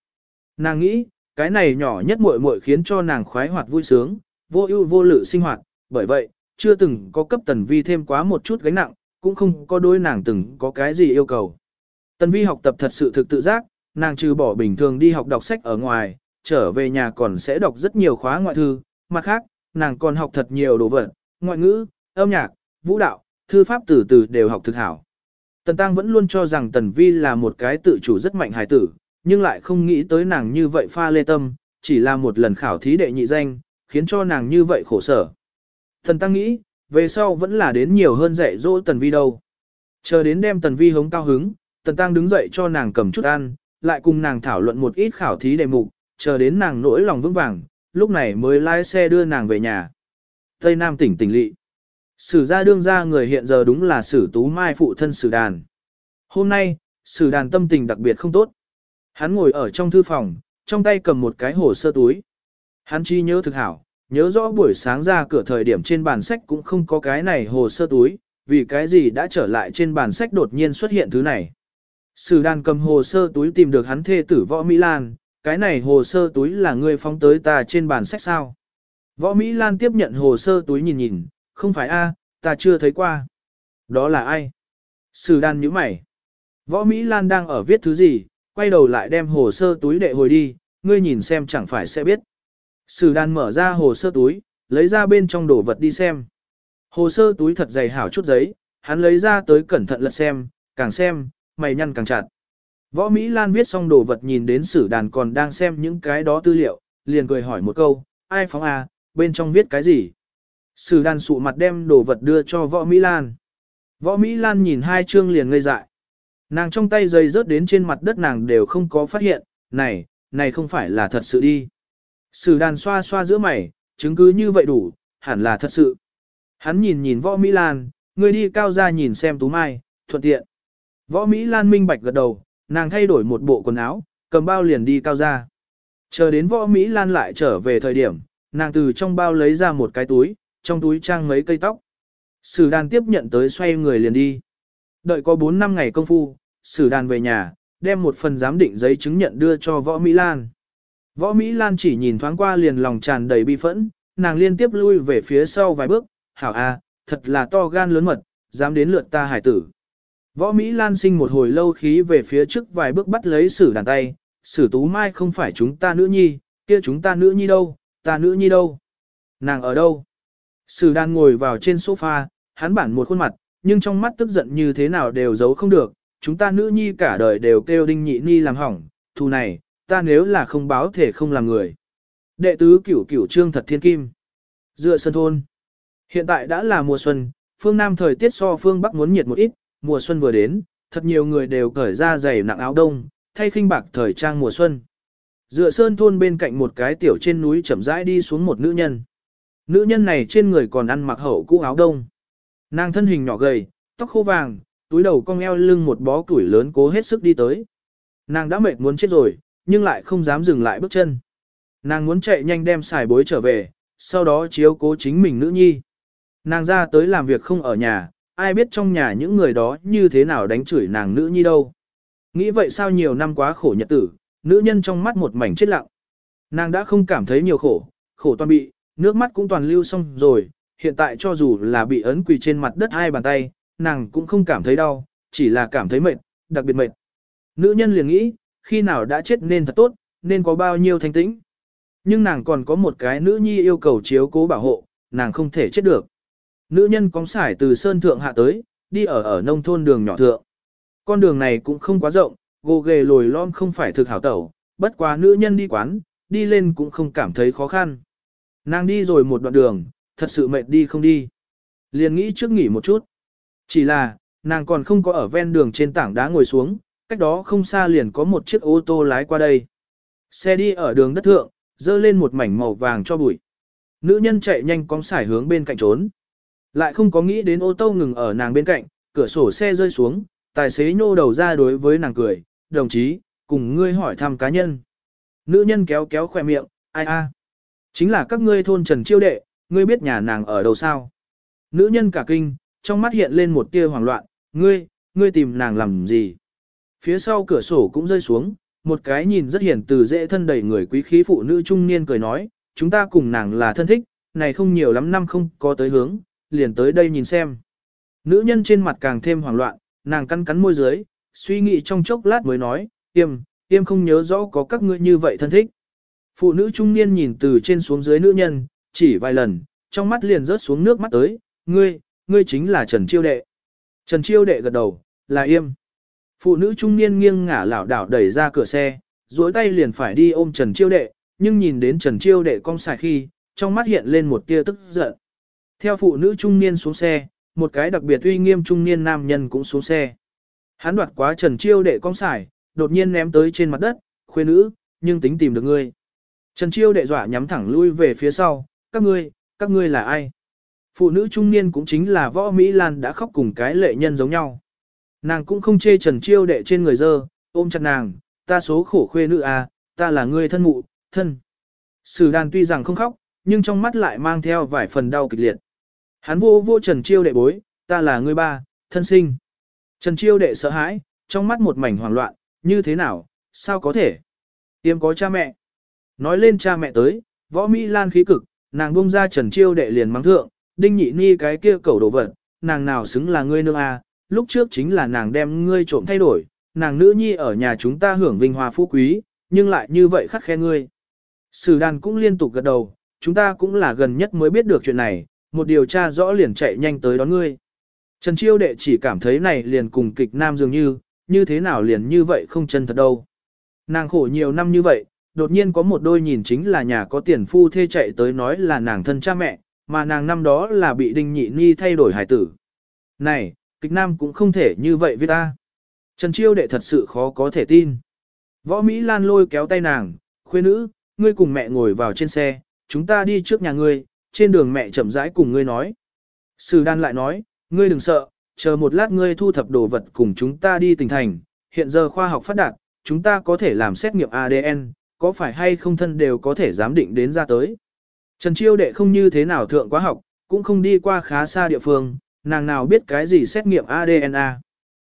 Speaker 1: Nàng nghĩ, cái này nhỏ nhất muội muội khiến cho nàng khoái hoạt vui sướng, vô ưu vô lự sinh hoạt, bởi vậy, chưa từng có cấp Tần Vi thêm quá một chút gánh nặng, cũng không có đối nàng từng có cái gì yêu cầu. Tần Vi học tập thật sự thực tự giác, nàng trừ bỏ bình thường đi học đọc sách ở ngoài, trở về nhà còn sẽ đọc rất nhiều khóa ngoại thư, mặt khác, nàng còn học thật nhiều đồ vật, ngoại ngữ, âm nhạc, vũ đạo, thư pháp từ từ đều học thực hảo. Tần Tăng vẫn luôn cho rằng Tần Vi là một cái tự chủ rất mạnh hài tử, nhưng lại không nghĩ tới nàng như vậy pha lê tâm, chỉ là một lần khảo thí đệ nhị danh, khiến cho nàng như vậy khổ sở. thần Tăng nghĩ, về sau vẫn là đến nhiều hơn dạy dỗ Tần Vi đâu. Chờ đến đem Tần Vi hống cao hứng, Tần Tăng đứng dậy cho nàng cầm chút ăn, lại cùng nàng thảo luận một ít khảo thí đề mục, chờ đến nàng nỗi lòng vững vàng, lúc này mới lái xe đưa nàng về nhà. Tây Nam tỉnh tỉnh lỵ. Sử gia đương gia người hiện giờ đúng là sử tú mai phụ thân sử đàn. Hôm nay, sử đàn tâm tình đặc biệt không tốt. Hắn ngồi ở trong thư phòng, trong tay cầm một cái hồ sơ túi. Hắn chi nhớ thực hảo, nhớ rõ buổi sáng ra cửa thời điểm trên bàn sách cũng không có cái này hồ sơ túi, vì cái gì đã trở lại trên bàn sách đột nhiên xuất hiện thứ này. Sử đàn cầm hồ sơ túi tìm được hắn thê tử võ Mỹ Lan, cái này hồ sơ túi là ngươi phóng tới ta trên bàn sách sao. Võ Mỹ Lan tiếp nhận hồ sơ túi nhìn nhìn, không phải a, ta chưa thấy qua. Đó là ai? Sử đàn nhíu mày. Võ Mỹ Lan đang ở viết thứ gì, quay đầu lại đem hồ sơ túi đệ hồi đi, ngươi nhìn xem chẳng phải sẽ biết. Sử đàn mở ra hồ sơ túi, lấy ra bên trong đồ vật đi xem. Hồ sơ túi thật dày hảo chút giấy, hắn lấy ra tới cẩn thận lật xem, càng xem, mày nhăn càng chặt. Võ Mỹ Lan viết xong đồ vật nhìn đến sử đàn còn đang xem những cái đó tư liệu, liền cười hỏi một câu, ai phóng à, bên trong viết cái gì? Sử đàn sụ mặt đem đồ vật đưa cho võ Mỹ Lan. Võ Mỹ Lan nhìn hai chương liền ngây dại. Nàng trong tay dây rớt đến trên mặt đất nàng đều không có phát hiện, này, này không phải là thật sự đi. Sử đàn xoa xoa giữa mày, chứng cứ như vậy đủ, hẳn là thật sự. Hắn nhìn nhìn võ Mỹ Lan, người đi cao ra nhìn xem tú mai, thuận tiện. Võ Mỹ Lan minh bạch gật đầu, nàng thay đổi một bộ quần áo, cầm bao liền đi cao ra. Chờ đến võ Mỹ Lan lại trở về thời điểm, nàng từ trong bao lấy ra một cái túi, trong túi trang mấy cây tóc. Sử đàn tiếp nhận tới xoay người liền đi. Đợi có 4 năm ngày công phu, sử đàn về nhà, đem một phần giám định giấy chứng nhận đưa cho võ Mỹ Lan. Võ Mỹ Lan chỉ nhìn thoáng qua liền lòng tràn đầy bi phẫn, nàng liên tiếp lui về phía sau vài bước, hảo a, thật là to gan lớn mật, dám đến lượt ta hải tử. Võ Mỹ Lan sinh một hồi lâu khí về phía trước vài bước bắt lấy sử đàn tay, sử tú mai không phải chúng ta nữ nhi, kia chúng ta nữ nhi đâu, ta nữ nhi đâu, nàng ở đâu. Sử đàn ngồi vào trên sofa, hắn bản một khuôn mặt, nhưng trong mắt tức giận như thế nào đều giấu không được, chúng ta nữ nhi cả đời đều kêu đinh nhị ni làm hỏng, thù này, ta nếu là không báo thể không làm người. Đệ tứ cửu cửu trương thật thiên kim. Dựa sân thôn. Hiện tại đã là mùa xuân, phương Nam thời tiết so phương Bắc muốn nhiệt một ít, mùa xuân vừa đến, thật nhiều người đều cởi ra giày nặng áo đông, thay khinh bạc thời trang mùa xuân. Dựa sơn thôn bên cạnh một cái tiểu trên núi chậm rãi đi xuống một nữ nhân. Nữ nhân này trên người còn ăn mặc hậu cũ áo đông. Nàng thân hình nhỏ gầy, tóc khô vàng, túi đầu cong eo lưng một bó củi lớn cố hết sức đi tới. Nàng đã mệt muốn chết rồi, nhưng lại không dám dừng lại bước chân. Nàng muốn chạy nhanh đem xài bối trở về, sau đó chiếu cố chính mình nữ nhi. Nàng ra tới làm việc không ở nhà, ai biết trong nhà những người đó như thế nào đánh chửi nàng nữ nhi đâu. Nghĩ vậy sao nhiều năm quá khổ nhật tử, nữ nhân trong mắt một mảnh chết lặng. Nàng đã không cảm thấy nhiều khổ, khổ toàn bị, nước mắt cũng toàn lưu xong rồi, hiện tại cho dù là bị ấn quỳ trên mặt đất hai bàn tay, nàng cũng không cảm thấy đau, chỉ là cảm thấy mệt, đặc biệt mệt. Nữ nhân liền nghĩ, khi nào đã chết nên thật tốt, nên có bao nhiêu thanh tĩnh. Nhưng nàng còn có một cái nữ nhi yêu cầu chiếu cố bảo hộ, nàng không thể chết được. Nữ nhân cóng sải từ sơn thượng hạ tới, đi ở ở nông thôn đường nhỏ thượng. Con đường này cũng không quá rộng, gồ ghề lồi lom không phải thực hảo tẩu, bất quá nữ nhân đi quán, đi lên cũng không cảm thấy khó khăn. Nàng đi rồi một đoạn đường, thật sự mệt đi không đi. Liền nghĩ trước nghỉ một chút. Chỉ là, nàng còn không có ở ven đường trên tảng đá ngồi xuống, cách đó không xa liền có một chiếc ô tô lái qua đây. Xe đi ở đường đất thượng, dơ lên một mảnh màu vàng cho bụi. Nữ nhân chạy nhanh cong sải hướng bên cạnh trốn. Lại không có nghĩ đến ô tô ngừng ở nàng bên cạnh, cửa sổ xe rơi xuống, tài xế nhô đầu ra đối với nàng cười, đồng chí, cùng ngươi hỏi thăm cá nhân. Nữ nhân kéo kéo khoe miệng, ai a, Chính là các ngươi thôn trần chiêu đệ, ngươi biết nhà nàng ở đâu sao? Nữ nhân cả kinh, trong mắt hiện lên một tia hoảng loạn, ngươi, ngươi tìm nàng làm gì? Phía sau cửa sổ cũng rơi xuống, một cái nhìn rất hiền từ dễ thân đầy người quý khí phụ nữ trung niên cười nói, chúng ta cùng nàng là thân thích, này không nhiều lắm năm không có tới hướng, liền tới đây nhìn xem. Nữ nhân trên mặt càng thêm hoảng loạn, nàng cắn cắn môi dưới, suy nghĩ trong chốc lát mới nói, tiêm, tiêm không nhớ rõ có các ngươi như vậy thân thích. Phụ nữ trung niên nhìn từ trên xuống dưới nữ nhân, chỉ vài lần, trong mắt liền rớt xuống nước mắt tới, ngươi, ngươi chính là Trần Chiêu Đệ. Trần Chiêu Đệ gật đầu, là yêm. Phụ nữ trung niên nghiêng ngả lảo đảo đẩy ra cửa xe, duỗi tay liền phải đi ôm Trần Chiêu Đệ, nhưng nhìn đến Trần Chiêu Đệ cong xài khi, trong mắt hiện lên một tia tức giận. Theo phụ nữ trung niên xuống xe, một cái đặc biệt uy nghiêm trung niên nam nhân cũng xuống xe. Hắn đoạt quá Trần Chiêu Đệ cong xài, đột nhiên ném tới trên mặt đất, khuê nữ, nhưng tính tìm được ngươi. Trần Chiêu Đệ dọa nhắm thẳng lui về phía sau, các ngươi, các ngươi là ai? Phụ nữ trung niên cũng chính là võ Mỹ Lan đã khóc cùng cái lệ nhân giống nhau. Nàng cũng không chê trần chiêu đệ trên người dơ, ôm chặt nàng, ta số khổ khuê nữ à, ta là người thân mụ, thân. Sử đàn tuy rằng không khóc, nhưng trong mắt lại mang theo vài phần đau kịch liệt. Hắn vô vô trần chiêu đệ bối, ta là người ba, thân sinh. Trần chiêu đệ sợ hãi, trong mắt một mảnh hoảng loạn, như thế nào, sao có thể? Tiêm có cha mẹ. Nói lên cha mẹ tới, võ Mỹ Lan khí cực, nàng bông ra trần chiêu đệ liền mang thượng, đinh nhị ni cái kia cẩu đồ vật, nàng nào xứng là ngươi nương à, lúc trước chính là nàng đem ngươi trộm thay đổi, nàng nữ nhi ở nhà chúng ta hưởng vinh hoa phú quý, nhưng lại như vậy khắc khe ngươi. Sử đàn cũng liên tục gật đầu, chúng ta cũng là gần nhất mới biết được chuyện này, một điều tra rõ liền chạy nhanh tới đón ngươi. Trần Chiêu đệ chỉ cảm thấy này liền cùng kịch nam dường như, như thế nào liền như vậy không chân thật đâu. Nàng khổ nhiều năm như vậy, đột nhiên có một đôi nhìn chính là nhà có tiền phu thê chạy tới nói là nàng thân cha mẹ, mà nàng năm đó là bị đinh nhị ni thay đổi hải tử. Này, kịch nam cũng không thể như vậy với ta. Trần Chiêu đệ thật sự khó có thể tin. Võ Mỹ Lan lôi kéo tay nàng, khuê nữ, ngươi cùng mẹ ngồi vào trên xe, chúng ta đi trước nhà ngươi, trên đường mẹ chậm rãi cùng ngươi nói. Sử đan lại nói, ngươi đừng sợ, chờ một lát ngươi thu thập đồ vật cùng chúng ta đi tỉnh thành, hiện giờ khoa học phát đạt, chúng ta có thể làm xét nghiệm ADN, có phải hay không thân đều có thể giám định đến ra tới. Trần Chiêu đệ không như thế nào thượng quá học, cũng không đi qua khá xa địa phương, nàng nào biết cái gì xét nghiệm ADNA.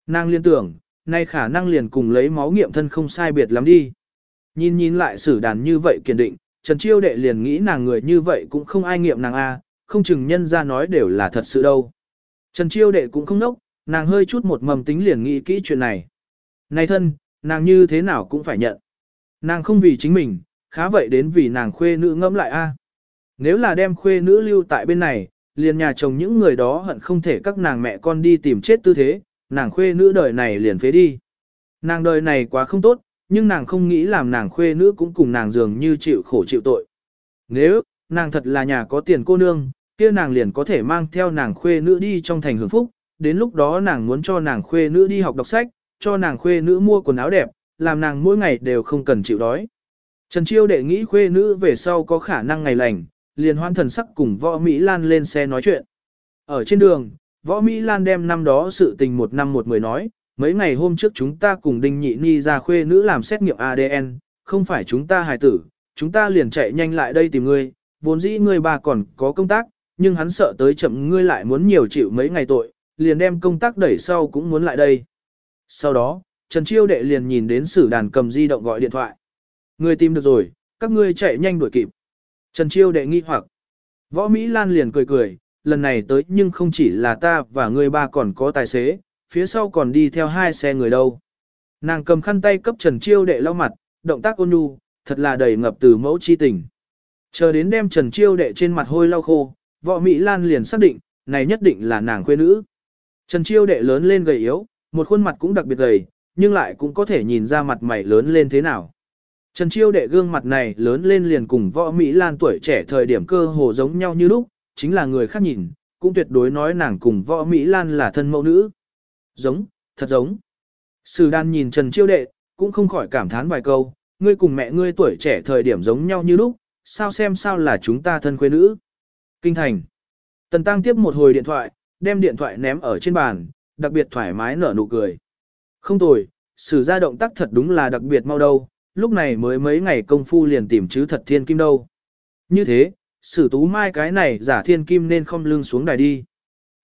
Speaker 1: Nàng liên tưởng, nay khả năng liền cùng lấy máu nghiệm thân không sai biệt lắm đi. Nhìn nhìn lại sử đàn như vậy kiên định, Trần Chiêu đệ liền nghĩ nàng người như vậy cũng không ai nghiệm nàng A, không chừng nhân ra nói đều là thật sự đâu. Trần Chiêu đệ cũng không nốc, nàng hơi chút một mầm tính liền nghĩ kỹ chuyện này. Này thân, nàng như thế nào cũng phải nhận. Nàng không vì chính mình, khá vậy đến vì nàng khuê nữ ngẫm lại A. Nếu là đem khuê nữ lưu tại bên này, liền nhà chồng những người đó hận không thể các nàng mẹ con đi tìm chết tư thế, nàng khuê nữ đời này liền phế đi. Nàng đời này quá không tốt, nhưng nàng không nghĩ làm nàng khuê nữ cũng cùng nàng dường như chịu khổ chịu tội. Nếu, nàng thật là nhà có tiền cô nương, kia nàng liền có thể mang theo nàng khuê nữ đi trong thành hưởng phúc, đến lúc đó nàng muốn cho nàng khuê nữ đi học đọc sách, cho nàng khuê nữ mua quần áo đẹp, làm nàng mỗi ngày đều không cần chịu đói. Trần Chiêu đệ nghĩ khuê nữ về sau có khả năng ngày lành, liền hoan thần sắc cùng võ Mỹ Lan lên xe nói chuyện. Ở trên đường, võ Mỹ Lan đem năm đó sự tình một năm một mười nói, mấy ngày hôm trước chúng ta cùng Đinh Nhị Ni ra khuê nữ làm xét nghiệm ADN, không phải chúng ta hài tử, chúng ta liền chạy nhanh lại đây tìm ngươi, vốn dĩ ngươi bà còn có công tác, nhưng hắn sợ tới chậm ngươi lại muốn nhiều chịu mấy ngày tội, liền đem công tác đẩy sau cũng muốn lại đây. Sau đó, Trần Chiêu đệ liền nhìn đến sử đàn cầm di động gọi điện thoại. Ngươi tìm được rồi, các ngươi chạy nhanh đuổi kịp. Trần Chiêu đệ nghi hoặc. Võ Mỹ Lan liền cười cười, lần này tới nhưng không chỉ là ta và người ba còn có tài xế, phía sau còn đi theo hai xe người đâu. Nàng cầm khăn tay cấp Trần Chiêu đệ lau mặt, động tác ôn nhu, thật là đầy ngập từ mẫu chi tình. Chờ đến đem Trần Chiêu đệ trên mặt hôi lau khô, võ Mỹ Lan liền xác định, này nhất định là nàng quê nữ. Trần Chiêu đệ lớn lên gầy yếu, một khuôn mặt cũng đặc biệt gầy, nhưng lại cũng có thể nhìn ra mặt mày lớn lên thế nào. Trần Chiêu đệ gương mặt này lớn lên liền cùng võ Mỹ Lan tuổi trẻ thời điểm cơ hồ giống nhau như lúc, chính là người khác nhìn, cũng tuyệt đối nói nàng cùng võ Mỹ Lan là thân mẫu nữ. Giống, thật giống. Sử đan nhìn Trần Chiêu đệ, cũng không khỏi cảm thán vài câu, ngươi cùng mẹ ngươi tuổi trẻ thời điểm giống nhau như lúc, sao xem sao là chúng ta thân quê nữ. Kinh thành. Tần Tăng tiếp một hồi điện thoại, đem điện thoại ném ở trên bàn, đặc biệt thoải mái nở nụ cười. Không tồi, sử ra động tác thật đúng là đặc biệt mau đâu, lúc này mới mấy ngày công phu liền tìm chứ thật thiên kim đâu. Như thế, sử tú mai cái này giả thiên kim nên không lưng xuống đài đi.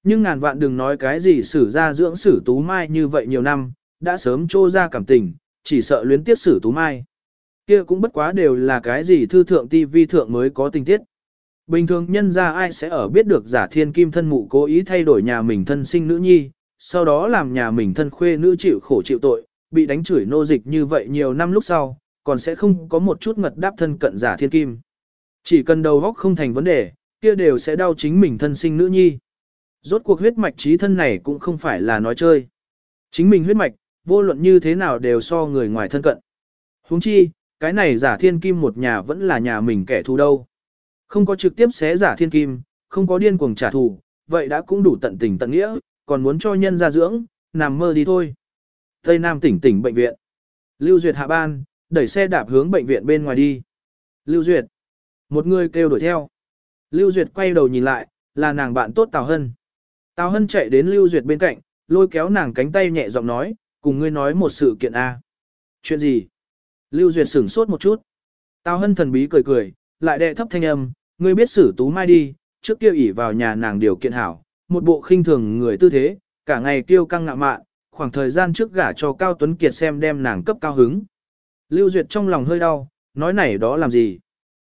Speaker 1: Nhưng ngàn vạn đừng nói cái gì Sử ra dưỡng sử tú mai như vậy nhiều năm, đã sớm trô ra cảm tình, chỉ sợ luyến tiếp sử tú mai. Kia cũng bất quá đều là cái gì thư thượng tivi thượng mới có tình tiết. Bình thường nhân ra ai sẽ ở biết được giả thiên kim thân mụ cố ý thay đổi nhà mình thân sinh nữ nhi, sau đó làm nhà mình thân khuê nữ chịu khổ chịu tội, bị đánh chửi nô dịch như vậy nhiều năm lúc sau, còn sẽ không có một chút ngật đáp thân cận giả thiên kim. Chỉ cần đầu góc không thành vấn đề, kia đều sẽ đau chính mình thân sinh nữ nhi. Rốt cuộc huyết mạch trí thân này cũng không phải là nói chơi. Chính mình huyết mạch, vô luận như thế nào đều so người ngoài thân cận. huống chi, cái này giả thiên kim một nhà vẫn là nhà mình kẻ thù đâu. Không có trực tiếp xé giả thiên kim, không có điên cuồng trả thù, vậy đã cũng đủ tận tình tận nghĩa, còn muốn cho nhân ra dưỡng, nằm mơ đi thôi. Tây Nam tỉnh tỉnh bệnh viện. Lưu Duyệt hạ ban, đẩy xe đạp hướng bệnh viện bên ngoài đi. Lưu Duyệt. Một người kêu đuổi theo. Lưu Duyệt quay đầu nhìn lại, là nàng bạn tốt Tào Hân. Tào Hân chạy đến Lưu Duyệt bên cạnh, lôi kéo nàng cánh tay nhẹ giọng nói, cùng ngươi nói một sự kiện A. À. Chuyện gì? Lưu Duyệt sửng sốt một chút. Tào Hân thần bí cười cười, lại đệ thấp thanh âm, ngươi biết xử tú mai đi, trước kia ỉ vào nhà nàng điều kiện hảo, một bộ khinh thường người tư thế, cả ngày kêu căng ngạ mạn, khoảng thời gian trước gả cho Cao Tuấn Kiệt xem đem nàng cấp cao hứng. Lưu Duyệt trong lòng hơi đau, nói này đó làm gì?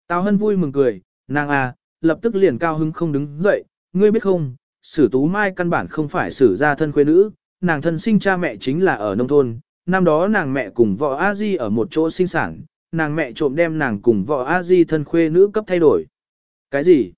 Speaker 1: Tào Hân vui mừng cười, nàng à, lập tức liền cao hứng không đứng dậy, ngươi biết không, sử tú mai căn bản không phải sử gia thân quê nữ, nàng thân sinh cha mẹ chính là ở nông thôn, năm đó nàng mẹ cùng vợ A Di ở một chỗ sinh sản, nàng mẹ trộm đem nàng cùng vợ A Di thân khuê nữ cấp thay đổi. Cái gì?